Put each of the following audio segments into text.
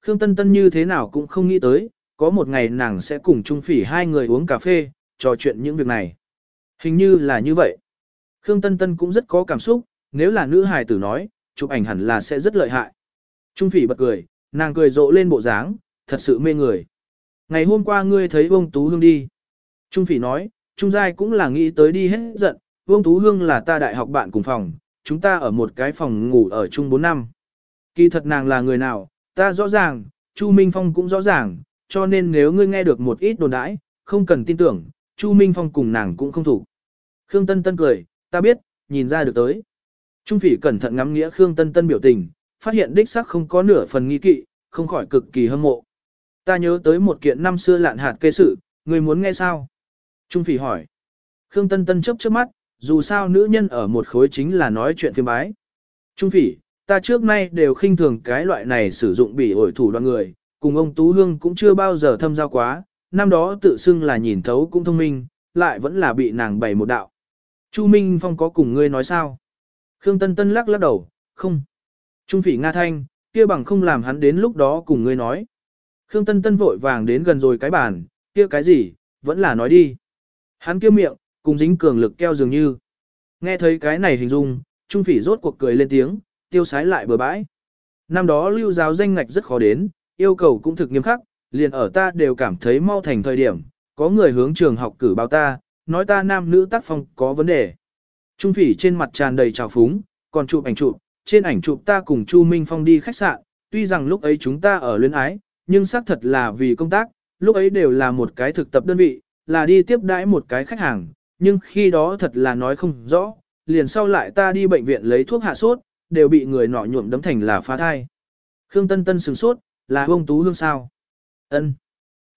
Khương Tân Tân như thế nào cũng không nghĩ tới, có một ngày nàng sẽ cùng Trung Phỉ hai người uống cà phê, trò chuyện những việc này. Hình như là như vậy. Khương Tân Tân cũng rất có cảm xúc, nếu là nữ hài tử nói, chụp ảnh hẳn là sẽ rất lợi hại. Trung Phỉ bật cười, nàng cười rộ lên bộ dáng, thật sự mê người. Ngày hôm qua ngươi thấy Vương Tú Hương đi. Trung Phỉ nói, Trung Giai cũng là nghĩ tới đi hết giận, Vương Tú Hương là ta đại học bạn cùng phòng, chúng ta ở một cái phòng ngủ ở chung 4 năm. Kỳ thật nàng là người nào, ta rõ ràng, Chu Minh Phong cũng rõ ràng, cho nên nếu ngươi nghe được một ít đồn đãi, không cần tin tưởng, Chu Minh Phong cùng nàng cũng không thủ. Khương Tân Tân cười, ta biết, nhìn ra được tới. Trung Phỉ cẩn thận ngắm nghĩa Khương Tân Tân biểu tình, phát hiện đích xác không có nửa phần nghi kỵ, không khỏi cực kỳ hâm mộ. Ta nhớ tới một kiện năm xưa lạn hạt kê sự, ngươi muốn nghe sao? Trung Phỉ hỏi. Khương Tân Tân chớp chớp mắt, dù sao nữ nhân ở một khối chính là nói chuyện phiếm bái. Trung Phỉ, ta trước nay đều khinh thường cái loại này sử dụng bị ổi thủ đoạn người, cùng ông Tú Hương cũng chưa bao giờ thâm giao quá, năm đó tự xưng là nhìn thấu cũng thông minh, lại vẫn là bị nàng bày một đạo. Chu Minh Phong có cùng ngươi nói sao? Khương Tân Tân lắc lắc đầu, không. Trung phỉ Nga Thanh, kia bằng không làm hắn đến lúc đó cùng ngươi nói. Khương Tân Tân vội vàng đến gần rồi cái bàn, kia cái gì, vẫn là nói đi. Hắn kia miệng, cùng dính cường lực keo dường như. Nghe thấy cái này hình dung, Trung phỉ rốt cuộc cười lên tiếng, tiêu sái lại bừa bãi. Năm đó lưu giáo danh ngạch rất khó đến, yêu cầu cũng thực nghiêm khắc, liền ở ta đều cảm thấy mau thành thời điểm, có người hướng trường học cử báo ta, nói ta nam nữ tác phong có vấn đề. Trung phỉ trên mặt tràn đầy trào phúng, còn chụp ảnh chụp, trên ảnh chụp ta cùng Chu Minh Phong đi khách sạn, tuy rằng lúc ấy chúng ta ở luyến ái, nhưng xác thật là vì công tác, lúc ấy đều là một cái thực tập đơn vị, là đi tiếp đãi một cái khách hàng, nhưng khi đó thật là nói không rõ, liền sau lại ta đi bệnh viện lấy thuốc hạ sốt, đều bị người nọ nhuộm đấm thành là phá thai. Khương Tân Tân sừng sốt, là ông Tú Hương sao? Ân.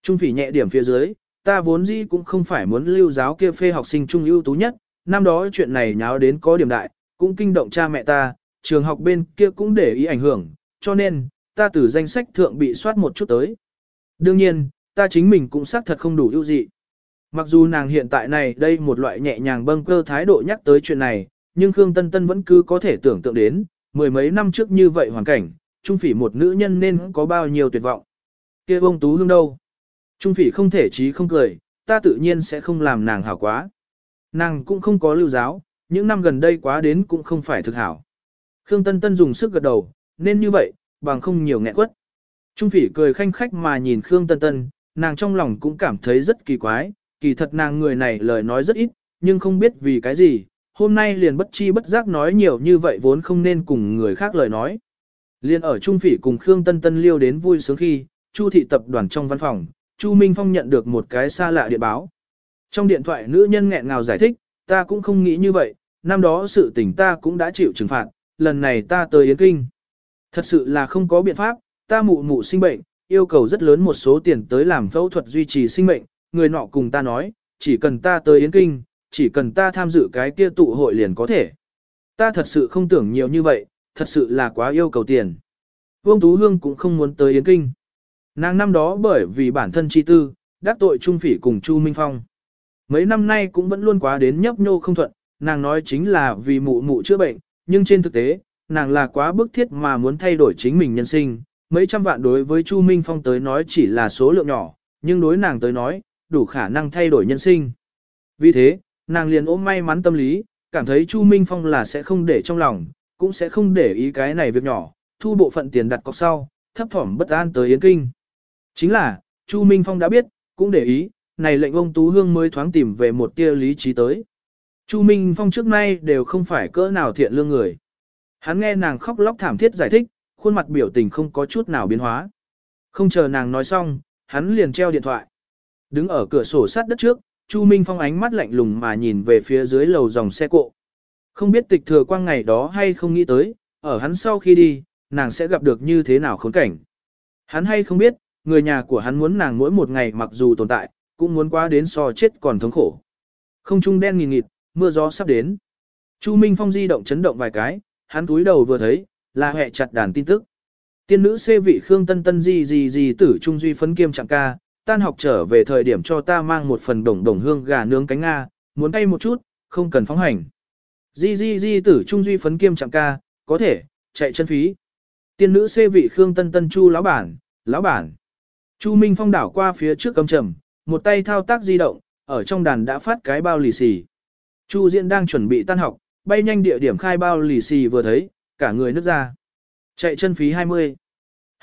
Trung phỉ nhẹ điểm phía dưới, ta vốn dĩ cũng không phải muốn lưu giáo kia phê học sinh trung ưu tú nhất, năm đó chuyện này nháo đến có điểm đại, cũng kinh động cha mẹ ta, trường học bên kia cũng để ý ảnh hưởng, cho nên, ta từ danh sách thượng bị soát một chút tới. Đương nhiên, ta chính mình cũng xác thật không đủ ưu dị. Mặc dù nàng hiện tại này đây một loại nhẹ nhàng bâng cơ thái độ nhắc tới chuyện này, nhưng Khương Tân Tân vẫn cứ có thể tưởng tượng đến, mười mấy năm trước như vậy hoàn cảnh, trung phỉ một nữ nhân nên có bao nhiêu tuyệt vọng. kia ông tú hương đâu? Trung phỉ không thể trí không cười, ta tự nhiên sẽ không làm nàng hảo quá. Nàng cũng không có lưu giáo, những năm gần đây quá đến cũng không phải thực hảo. Khương Tân Tân dùng sức gật đầu, nên như vậy, bằng không nhiều nghẹn quất. Trung phỉ cười khanh khách mà nhìn Khương Tân Tân, nàng trong lòng cũng cảm thấy rất kỳ quái, kỳ thật nàng người này lời nói rất ít, nhưng không biết vì cái gì, hôm nay liền bất chi bất giác nói nhiều như vậy vốn không nên cùng người khác lời nói. Liên ở Trung Phỉ cùng Khương Tân Tân liêu đến vui sướng khi, Chu thị tập đoàn trong văn phòng, Chu Minh Phong nhận được một cái xa lạ điện báo. Trong điện thoại nữ nhân nghẹn ngào giải thích, ta cũng không nghĩ như vậy, năm đó sự tình ta cũng đã chịu trừng phạt, lần này ta tới Yến Kinh. Thật sự là không có biện pháp, ta mụ mụ sinh bệnh, yêu cầu rất lớn một số tiền tới làm phẫu thuật duy trì sinh mệnh, người nọ cùng ta nói, chỉ cần ta tới Yến Kinh, chỉ cần ta tham dự cái kia tụ hội liền có thể. Ta thật sự không tưởng nhiều như vậy, thật sự là quá yêu cầu tiền. Vương Tú Hương cũng không muốn tới Yến Kinh. Nàng năm đó bởi vì bản thân chi tư, đắc tội Trung Phỉ cùng Chu Minh Phong. Mấy năm nay cũng vẫn luôn quá đến nhấp nhô không thuận, nàng nói chính là vì mụ mụ chữa bệnh, nhưng trên thực tế, nàng là quá bức thiết mà muốn thay đổi chính mình nhân sinh. Mấy trăm vạn đối với Chu Minh Phong tới nói chỉ là số lượng nhỏ, nhưng đối nàng tới nói, đủ khả năng thay đổi nhân sinh. Vì thế, nàng liền ôm may mắn tâm lý, cảm thấy Chu Minh Phong là sẽ không để trong lòng, cũng sẽ không để ý cái này việc nhỏ, thu bộ phận tiền đặt cọc sau, thấp thỏm bất an tới Yến Kinh. Chính là, Chu Minh Phong đã biết, cũng để ý, này lệnh ông Tú Hương mới thoáng tìm về một tia lý trí tới. Chu Minh Phong trước nay đều không phải cỡ nào thiện lương người. Hắn nghe nàng khóc lóc thảm thiết giải thích, khuôn mặt biểu tình không có chút nào biến hóa. Không chờ nàng nói xong, hắn liền treo điện thoại. Đứng ở cửa sổ sát đất trước, Chu Minh Phong ánh mắt lạnh lùng mà nhìn về phía dưới lầu dòng xe cộ. Không biết tịch thừa quang ngày đó hay không nghĩ tới, ở hắn sau khi đi, nàng sẽ gặp được như thế nào khốn cảnh. Hắn hay không biết, người nhà của hắn muốn nàng mỗi một ngày mặc dù tồn tại, cũng muốn qua đến so chết còn thống khổ. Không trung đen nghìn nghịt, mưa gió sắp đến. Chu Minh Phong di động chấn động vài cái, hắn túi đầu vừa thấy, là hệ chặt đàn tin tức. Tiên nữ xê vị Khương Tân Tân di gì gì tử trung duy phấn kiêm trạng ca, tan học trở về thời điểm cho ta mang một phần đồng đồng hương gà nướng cánh Nga, muốn tay một chút, không cần phóng hành. Di di di tử trung duy phấn kiêm trạng ca, có thể, chạy chân phí. Tiên nữ xê vị Khương Tân Tân Chu lão bản, lão bản. Chu Minh Phong đảo qua phía trước cầm trầm, một tay thao tác di động, ở trong đàn đã phát cái bao lì xì. Chu Diễn đang chuẩn bị tan học, bay nhanh địa điểm khai bao lì xì vừa thấy, cả người nước ra. Chạy chân phí 20.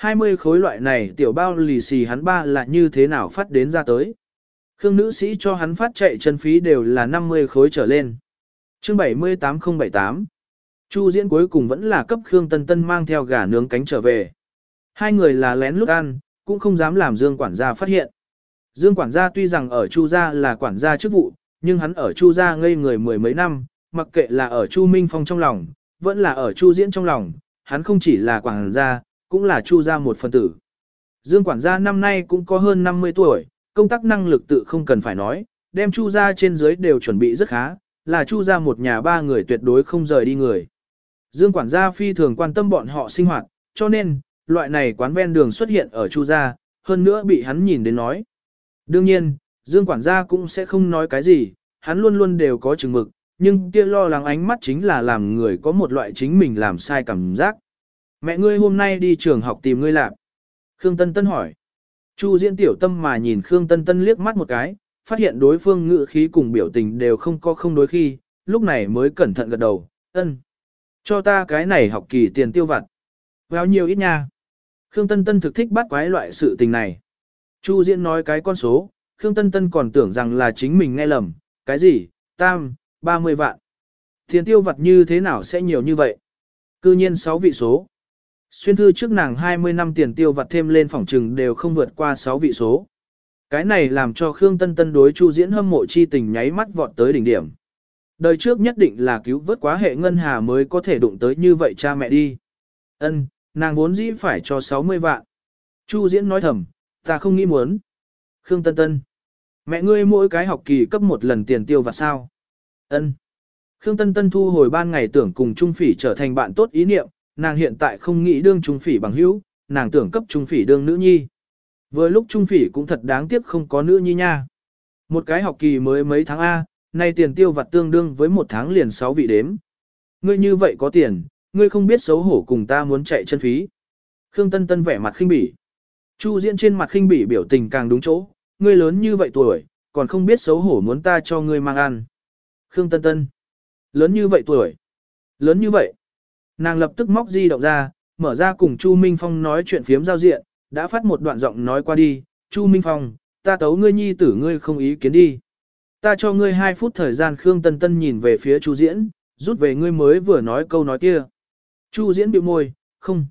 20 khối loại này tiểu bao lì xì hắn ba là như thế nào phát đến ra tới. Khương nữ sĩ cho hắn phát chạy chân phí đều là 50 khối trở lên. chương 78078 Chu diễn cuối cùng vẫn là cấp Khương Tân Tân mang theo gà nướng cánh trở về. Hai người là lén lút ăn, cũng không dám làm Dương quản gia phát hiện. Dương quản gia tuy rằng ở Chu gia là quản gia chức vụ, nhưng hắn ở Chu gia ngây người mười mấy năm, mặc kệ là ở Chu Minh Phong trong lòng, vẫn là ở Chu Diễn trong lòng, hắn không chỉ là quản gia, cũng là Chu gia một phần tử. Dương quản gia năm nay cũng có hơn 50 tuổi, công tác năng lực tự không cần phải nói, đem Chu gia trên dưới đều chuẩn bị rất khá, là Chu gia một nhà ba người tuyệt đối không rời đi người. Dương quản gia phi thường quan tâm bọn họ sinh hoạt, cho nên, loại này quán ven đường xuất hiện ở Chu gia, hơn nữa bị hắn nhìn đến nói. Đương nhiên, Dương quản gia cũng sẽ không nói cái gì, hắn luôn luôn đều có chừng mực, nhưng kia lo lắng ánh mắt chính là làm người có một loại chính mình làm sai cảm giác. Mẹ ngươi hôm nay đi trường học tìm ngươi làm. Khương Tân Tân hỏi. Chu Diễn tiểu tâm mà nhìn Khương Tân Tân liếc mắt một cái, phát hiện đối phương ngữ khí cùng biểu tình đều không có không đối khi, lúc này mới cẩn thận gật đầu, ân. Cho ta cái này học kỳ tiền tiêu vặt. Vào nhiều ít nha. Khương Tân Tân thực thích bắt quái loại sự tình này. Chu Diễn nói cái con số, Khương Tân Tân còn tưởng rằng là chính mình nghe lầm, cái gì, tam, 30 vạn. Tiền tiêu vặt như thế nào sẽ nhiều như vậy? Cư nhiên 6 vị số. Xuyên thư trước nàng 20 năm tiền tiêu vặt thêm lên phòng trừng đều không vượt qua 6 vị số. Cái này làm cho Khương Tân Tân đối Chu Diễn hâm mộ chi tình nháy mắt vọt tới đỉnh điểm. Đời trước nhất định là cứu vớt quá hệ ngân hà mới có thể đụng tới như vậy cha mẹ đi. Ân, nàng vốn dĩ phải cho 60 vạn. Chu Diễn nói thầm, ta không nghĩ muốn. Khương Tân Tân, mẹ ngươi mỗi cái học kỳ cấp một lần tiền tiêu vặt sao? Ân. Khương Tân Tân thu hồi ban ngày tưởng cùng Trung Phỉ trở thành bạn tốt ý niệm, nàng hiện tại không nghĩ đương Trung Phỉ bằng hữu, nàng tưởng cấp Trung Phỉ đương nữ nhi. Vừa lúc Trung Phỉ cũng thật đáng tiếc không có nữ nhi nha. Một cái học kỳ mới mấy tháng A, nay tiền tiêu vặt tương đương với một tháng liền 6 vị đếm. Ngươi như vậy có tiền, ngươi không biết xấu hổ cùng ta muốn chạy chân phí. Khương Tân Tân vẻ mặt khinh bỉ. Chu Diễn trên mặt khinh bỉ biểu tình càng đúng chỗ, ngươi lớn như vậy tuổi, còn không biết xấu hổ muốn ta cho ngươi mang ăn. Khương Tân Tân. Lớn như vậy tuổi. Lớn như vậy. Nàng lập tức móc di động ra, mở ra cùng Chu Minh Phong nói chuyện phiếm giao diện, đã phát một đoạn giọng nói qua đi. Chu Minh Phong, ta tấu ngươi nhi tử ngươi không ý kiến đi. Ta cho ngươi 2 phút thời gian Khương Tân Tân nhìn về phía Chu Diễn, rút về ngươi mới vừa nói câu nói kia. Chu Diễn bĩu môi, không.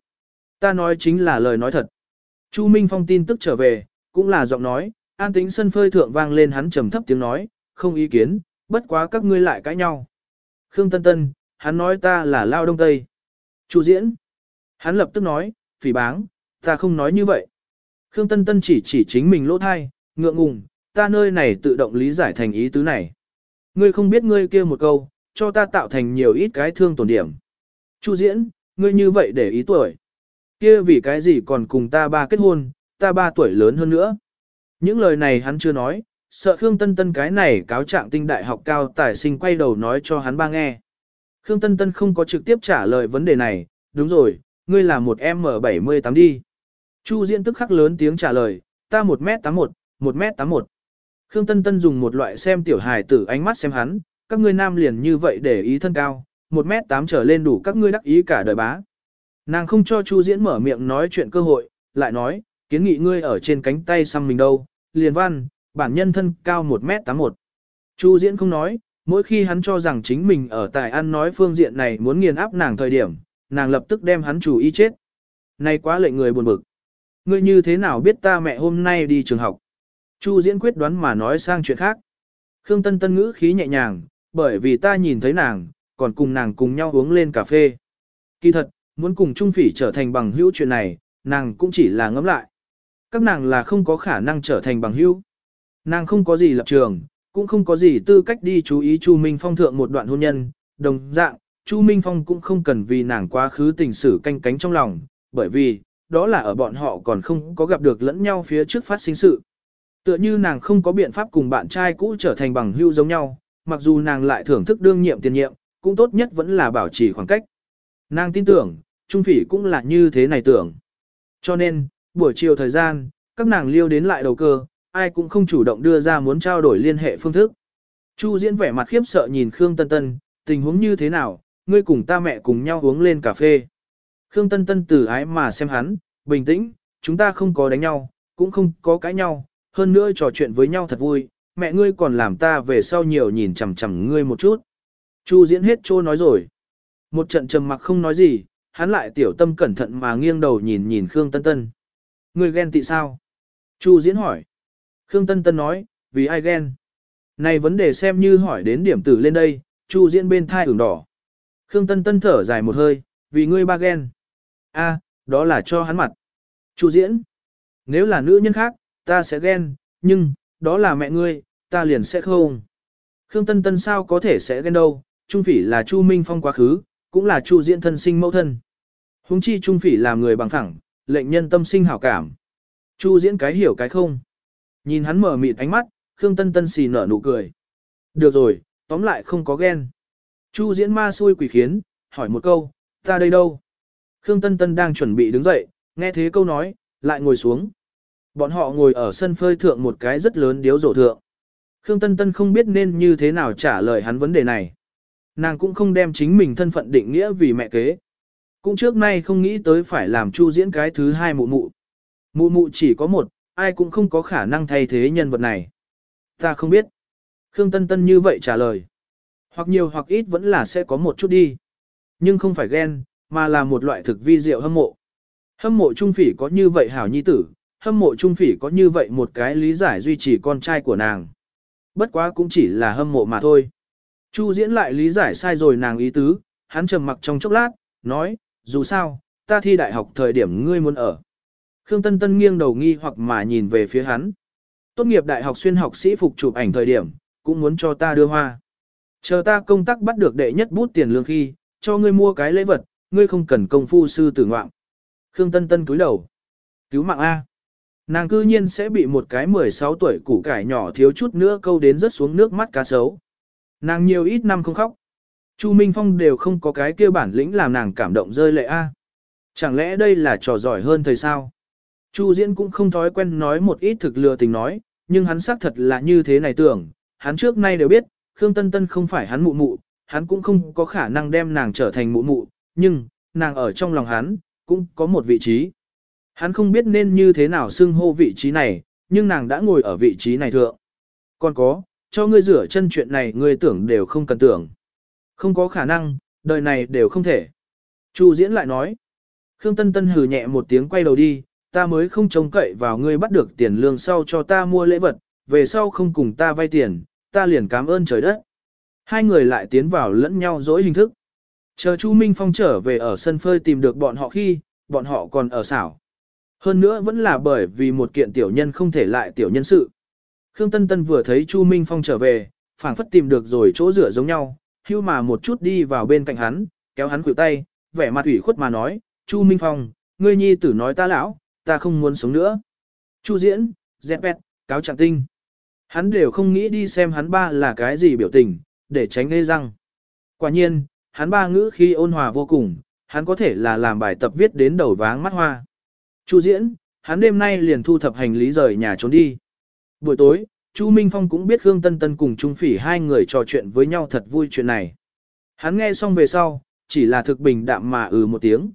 Ta nói chính là lời nói thật. Chu Minh Phong tin tức trở về, cũng là giọng nói, an tính sân phơi thượng vang lên hắn trầm thấp tiếng nói, không ý kiến, bất quá các ngươi lại cãi nhau. Khương Tân Tân, hắn nói ta là lao đông tây. Chu diễn. Hắn lập tức nói, phỉ báng, ta không nói như vậy. Khương Tân Tân chỉ chỉ chính mình lỗ thai, ngượng ngùng, ta nơi này tự động lý giải thành ý tứ này. Ngươi không biết ngươi kia một câu, cho ta tạo thành nhiều ít cái thương tổn điểm. Chu diễn, ngươi như vậy để ý tuổi. Kia vì cái gì còn cùng ta ba kết hôn, ta ba tuổi lớn hơn nữa. Những lời này hắn chưa nói, sợ Khương Tân Tân cái này cáo trạng tinh đại học cao tài sinh quay đầu nói cho hắn ba nghe. Khương Tân Tân không có trực tiếp trả lời vấn đề này, đúng rồi, ngươi là một M78 đi. Chu Diễn tức khắc lớn tiếng trả lời, ta 1m81, 1m81. Khương Tân Tân dùng một loại xem tiểu hài tử ánh mắt xem hắn, các ngươi nam liền như vậy để ý thân cao, 1m8 trở lên đủ các ngươi đắc ý cả đời bá. Nàng không cho Chu Diễn mở miệng nói chuyện cơ hội, lại nói, kiến nghị ngươi ở trên cánh tay xăm mình đâu, liền văn, bản nhân thân cao 1m81. Chu Diễn không nói, mỗi khi hắn cho rằng chính mình ở tại ăn nói phương diện này muốn nghiền áp nàng thời điểm, nàng lập tức đem hắn chủ ý chết. Này quá lệnh người buồn bực. Ngươi như thế nào biết ta mẹ hôm nay đi trường học? Chu Diễn quyết đoán mà nói sang chuyện khác. Khương Tân Tân ngữ khí nhẹ nhàng, bởi vì ta nhìn thấy nàng, còn cùng nàng cùng nhau uống lên cà phê. Kỳ thật, muốn cùng Trung Phỉ trở thành bằng hữu chuyện này, nàng cũng chỉ là ngẫm lại. Các nàng là không có khả năng trở thành bằng hữu. Nàng không có gì lập trường, cũng không có gì tư cách đi chú ý Chu Minh Phong thượng một đoạn hôn nhân, đồng dạng, Chu Minh Phong cũng không cần vì nàng quá khứ tình sử canh cánh trong lòng, bởi vì, đó là ở bọn họ còn không có gặp được lẫn nhau phía trước phát sinh sự. Tựa như nàng không có biện pháp cùng bạn trai cũ trở thành bằng hữu giống nhau, mặc dù nàng lại thưởng thức đương nhiệm tiền nhiệm, cũng tốt nhất vẫn là bảo trì khoảng cách. Nàng tin tưởng, Trung Phỉ cũng là như thế này tưởng. Cho nên, buổi chiều thời gian, các nàng liêu đến lại đầu cơ, ai cũng không chủ động đưa ra muốn trao đổi liên hệ phương thức. Chu Diễn vẻ mặt khiếp sợ nhìn Khương Tân Tân, tình huống như thế nào, ngươi cùng ta mẹ cùng nhau uống lên cà phê. Khương Tân Tân từ ái mà xem hắn, bình tĩnh, chúng ta không có đánh nhau, cũng không có cãi nhau, hơn nữa trò chuyện với nhau thật vui, mẹ ngươi còn làm ta về sau nhiều nhìn chằm chằm ngươi một chút. Chu diễn hết trô nói rồi. Một trận trầm mặc không nói gì, hắn lại tiểu tâm cẩn thận mà nghiêng đầu nhìn nhìn Khương Tân Tân. Ngươi ghen tị sao? Chu diễn hỏi. Khương Tân Tân nói, vì ai ghen? Này vấn đề xem như hỏi đến điểm tử lên đây, Chu diễn bên thai ửng đỏ. Khương Tân Tân thở dài một hơi, vì ngươi ba ghen. A, đó là cho hắn mặt. Chu diễn. Nếu là nữ nhân khác, ta sẽ ghen, nhưng, đó là mẹ ngươi, ta liền sẽ không. Khương Tân Tân sao có thể sẽ ghen đâu, Trung Phỉ là Chu Minh Phong quá khứ, cũng là Chu Diễn thân sinh mẫu thân. Hùng chi Trung Phỉ làm người bằng thẳng, lệnh nhân tâm sinh hảo cảm. Chu Diễn cái hiểu cái không. Nhìn hắn mở mịt ánh mắt, Khương Tân Tân xì nở nụ cười. Được rồi, tóm lại không có ghen. Chu Diễn ma xui quỷ khiến, hỏi một câu, ta đây đâu? Khương Tân Tân đang chuẩn bị đứng dậy, nghe thế câu nói, lại ngồi xuống. Bọn họ ngồi ở sân phơi thượng một cái rất lớn điếu rổ thượng. Khương Tân Tân không biết nên như thế nào trả lời hắn vấn đề này. Nàng cũng không đem chính mình thân phận định nghĩa vì mẹ kế. Cũng trước nay không nghĩ tới phải làm chu diễn cái thứ hai mụ mụ. Mụ mụ chỉ có một, ai cũng không có khả năng thay thế nhân vật này. Ta không biết. Khương Tân Tân như vậy trả lời. Hoặc nhiều hoặc ít vẫn là sẽ có một chút đi. Nhưng không phải ghen, mà là một loại thực vi diệu hâm mộ. Hâm mộ trung phỉ có như vậy hảo nhi tử, hâm mộ trung phỉ có như vậy một cái lý giải duy trì con trai của nàng. Bất quá cũng chỉ là hâm mộ mà thôi. Chu diễn lại lý giải sai rồi nàng ý tứ, hắn trầm mặc trong chốc lát, nói, dù sao, ta thi đại học thời điểm ngươi muốn ở. Khương Tân Tân nghiêng đầu nghi hoặc mà nhìn về phía hắn. Tốt nghiệp đại học xuyên học sĩ phục chụp ảnh thời điểm, cũng muốn cho ta đưa hoa. Chờ ta công tác bắt được đệ nhất bút tiền lương khi, cho ngươi mua cái lễ vật, ngươi không cần công phu sư tử ngoạm. Khương Tân Tân cúi đầu. Cứu mạng A. Nàng cư nhiên sẽ bị một cái 16 tuổi củ cải nhỏ thiếu chút nữa câu đến rớt xuống nước mắt cá sấu. Nàng nhiều ít năm không khóc. Chu Minh Phong đều không có cái kia bản lĩnh làm nàng cảm động rơi lệ a. Chẳng lẽ đây là trò giỏi hơn thời sao? Chu Diễn cũng không thói quen nói một ít thực lừa tình nói, nhưng hắn xác thật là như thế này tưởng, hắn trước nay đều biết, Khương Tân Tân không phải hắn mụ mụ, hắn cũng không có khả năng đem nàng trở thành mụ mụ, nhưng, nàng ở trong lòng hắn, cũng có một vị trí. Hắn không biết nên như thế nào xưng hô vị trí này, nhưng nàng đã ngồi ở vị trí này thượng. Còn có, cho ngươi rửa chân chuyện này ngươi tưởng đều không cần tưởng. Không có khả năng, đời này đều không thể. Chu diễn lại nói. Khương Tân Tân hừ nhẹ một tiếng quay đầu đi, ta mới không trông cậy vào ngươi bắt được tiền lương sau cho ta mua lễ vật, về sau không cùng ta vay tiền, ta liền cảm ơn trời đất. Hai người lại tiến vào lẫn nhau dối hình thức. Chờ Chu Minh Phong trở về ở sân phơi tìm được bọn họ khi, bọn họ còn ở xảo. Hơn nữa vẫn là bởi vì một kiện tiểu nhân không thể lại tiểu nhân sự. Khương Tân Tân vừa thấy Chu Minh Phong trở về, phảng phất tìm được rồi chỗ rửa giống nhau, hưu mà một chút đi vào bên cạnh hắn, kéo hắn khuỷu tay, vẻ mặt ủy khuất mà nói, Chu Minh Phong, ngươi nhi tử nói ta lão, ta không muốn sống nữa. Chu Diễn, dẹp bẹt, cáo trạng tinh. Hắn đều không nghĩ đi xem hắn ba là cái gì biểu tình, để tránh lê răng. Quả nhiên, hắn ba ngữ khi ôn hòa vô cùng, hắn có thể là làm bài tập viết đến đầu váng mắt hoa. Chu Diễn, hắn đêm nay liền thu thập hành lý rời nhà trốn đi. Buổi tối, Chu Minh Phong cũng biết Khương Tân Tân cùng Trung Phỉ hai người trò chuyện với nhau thật vui chuyện này. Hắn nghe xong về sau, chỉ là thực bình đạm mà ừ một tiếng.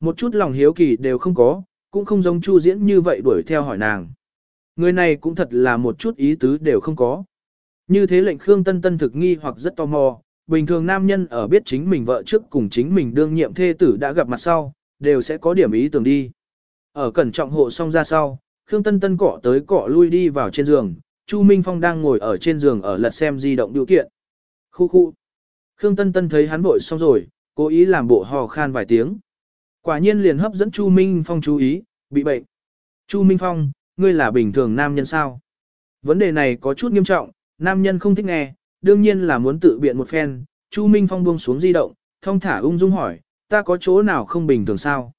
Một chút lòng hiếu kỳ đều không có, cũng không giống Chu Diễn như vậy đuổi theo hỏi nàng. Người này cũng thật là một chút ý tứ đều không có. Như thế lệnh Khương Tân Tân thực nghi hoặc rất tò mò, bình thường nam nhân ở biết chính mình vợ trước cùng chính mình đương nhiệm thê tử đã gặp mặt sau, đều sẽ có điểm ý tưởng đi. Ở cẩn trọng hộ xong ra sau, Khương Tân Tân cọ tới cọ lui đi vào trên giường, Chu Minh Phong đang ngồi ở trên giường ở lật xem di động điều kiện. Khu khu. Khương Tân Tân thấy hắn vội xong rồi, cố ý làm bộ hò khan vài tiếng. Quả nhiên liền hấp dẫn Chu Minh Phong chú ý, bị bệnh. Chu Minh Phong, ngươi là bình thường nam nhân sao? Vấn đề này có chút nghiêm trọng, nam nhân không thích nghe, đương nhiên là muốn tự biện một phen. Chu Minh Phong buông xuống di động, thông thả ung dung hỏi, ta có chỗ nào không bình thường sao?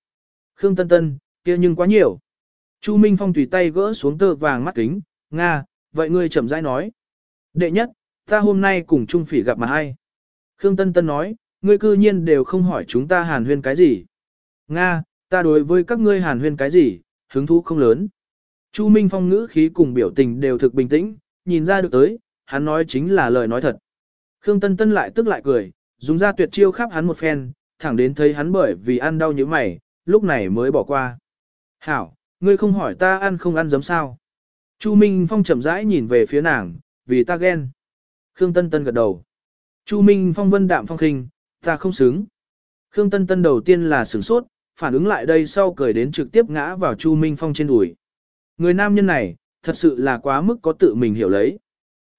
Khương Tân Tân, kia nhưng quá nhiều. Chu Minh Phong tùy tay gỡ xuống tơ vàng mắt kính, Nga, vậy ngươi chậm rãi nói. Đệ nhất, ta hôm nay cùng Trung Phỉ gặp mặt hay. Khương Tân Tân nói, ngươi cư nhiên đều không hỏi chúng ta hàn huyên cái gì. Nga, ta đối với các ngươi hàn huyên cái gì, hứng thú không lớn. Chu Minh Phong ngữ khí cùng biểu tình đều thực bình tĩnh, nhìn ra được tới, hắn nói chính là lời nói thật. Khương Tân Tân lại tức lại cười, dùng ra tuyệt chiêu khắp hắn một phen, thẳng đến thấy hắn bởi vì ăn đau như mày, lúc này mới bỏ qua. Hảo, ngươi không hỏi ta ăn không ăn giấm sao. Chu Minh Phong chậm rãi nhìn về phía nàng, vì ta ghen. Khương Tân Tân gật đầu. Chu Minh Phong vân đạm phong khinh, ta không xứng. Khương Tân Tân đầu tiên là sửng sốt, phản ứng lại đây sau cười đến trực tiếp ngã vào Chu Minh Phong trên đùi. Người nam nhân này, thật sự là quá mức có tự mình hiểu lấy.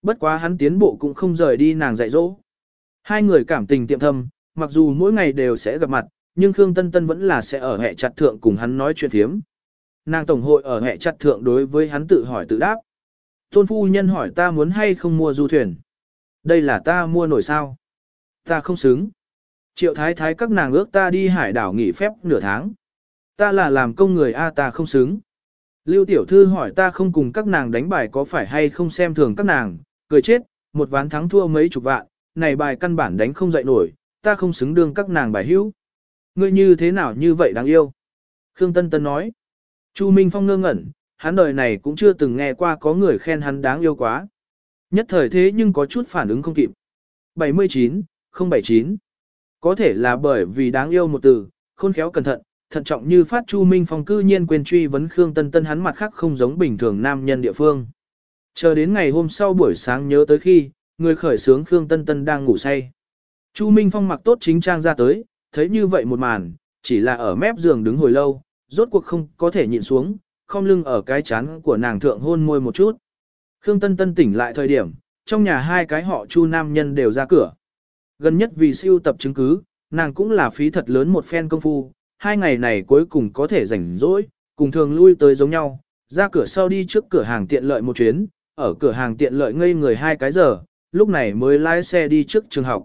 Bất quá hắn tiến bộ cũng không rời đi nàng dạy dỗ. Hai người cảm tình tiệm thâm, mặc dù mỗi ngày đều sẽ gặp mặt, nhưng Khương Tân Tân vẫn là sẽ ở hệ chặt thượng cùng hắn nói chuyện thiếm. Nàng tổng hội ở hệ chặt thượng đối với hắn tự hỏi tự đáp. Tôn phu nhân hỏi ta muốn hay không mua du thuyền. Đây là ta mua nổi sao. Ta không xứng. Triệu thái thái các nàng ước ta đi hải đảo nghỉ phép nửa tháng. Ta là làm công người A ta không xứng. Lưu tiểu thư hỏi ta không cùng các nàng đánh bài có phải hay không xem thường các nàng, cười chết, một ván thắng thua mấy chục vạn, này bài căn bản đánh không dậy nổi, ta không xứng đương các nàng bài hữu. Ngươi như thế nào như vậy đáng yêu? Khương Tân Tân nói. Chu Minh Phong ngơ ngẩn, hắn đời này cũng chưa từng nghe qua có người khen hắn đáng yêu quá. Nhất thời thế nhưng có chút phản ứng không kịp. 79, 079. Có thể là bởi vì đáng yêu một từ, khôn khéo cẩn thận, thận trọng như phát Chu Minh Phong cư nhiên quên truy vấn Khương Tân Tân hắn mặt khác không giống bình thường nam nhân địa phương. Chờ đến ngày hôm sau buổi sáng nhớ tới khi, người khởi sướng Khương Tân Tân đang ngủ say. Chu Minh Phong mặc tốt chính trang ra tới, thấy như vậy một màn, chỉ là ở mép giường đứng hồi lâu, rốt cuộc không có thể nhịn xuống, không lưng ở cái chán của nàng thượng hôn môi một chút. Khương Tân Tân tỉnh lại thời điểm, trong nhà hai cái họ Chu nam nhân đều ra cửa. Gần nhất vì siêu tập chứng cứ, nàng cũng là phí thật lớn một phen công phu, hai ngày này cuối cùng có thể rảnh rỗi, cùng thường lui tới giống nhau, ra cửa sau đi trước cửa hàng tiện lợi một chuyến, ở cửa hàng tiện lợi ngây người hai cái giờ, lúc này mới lái xe đi trước trường học.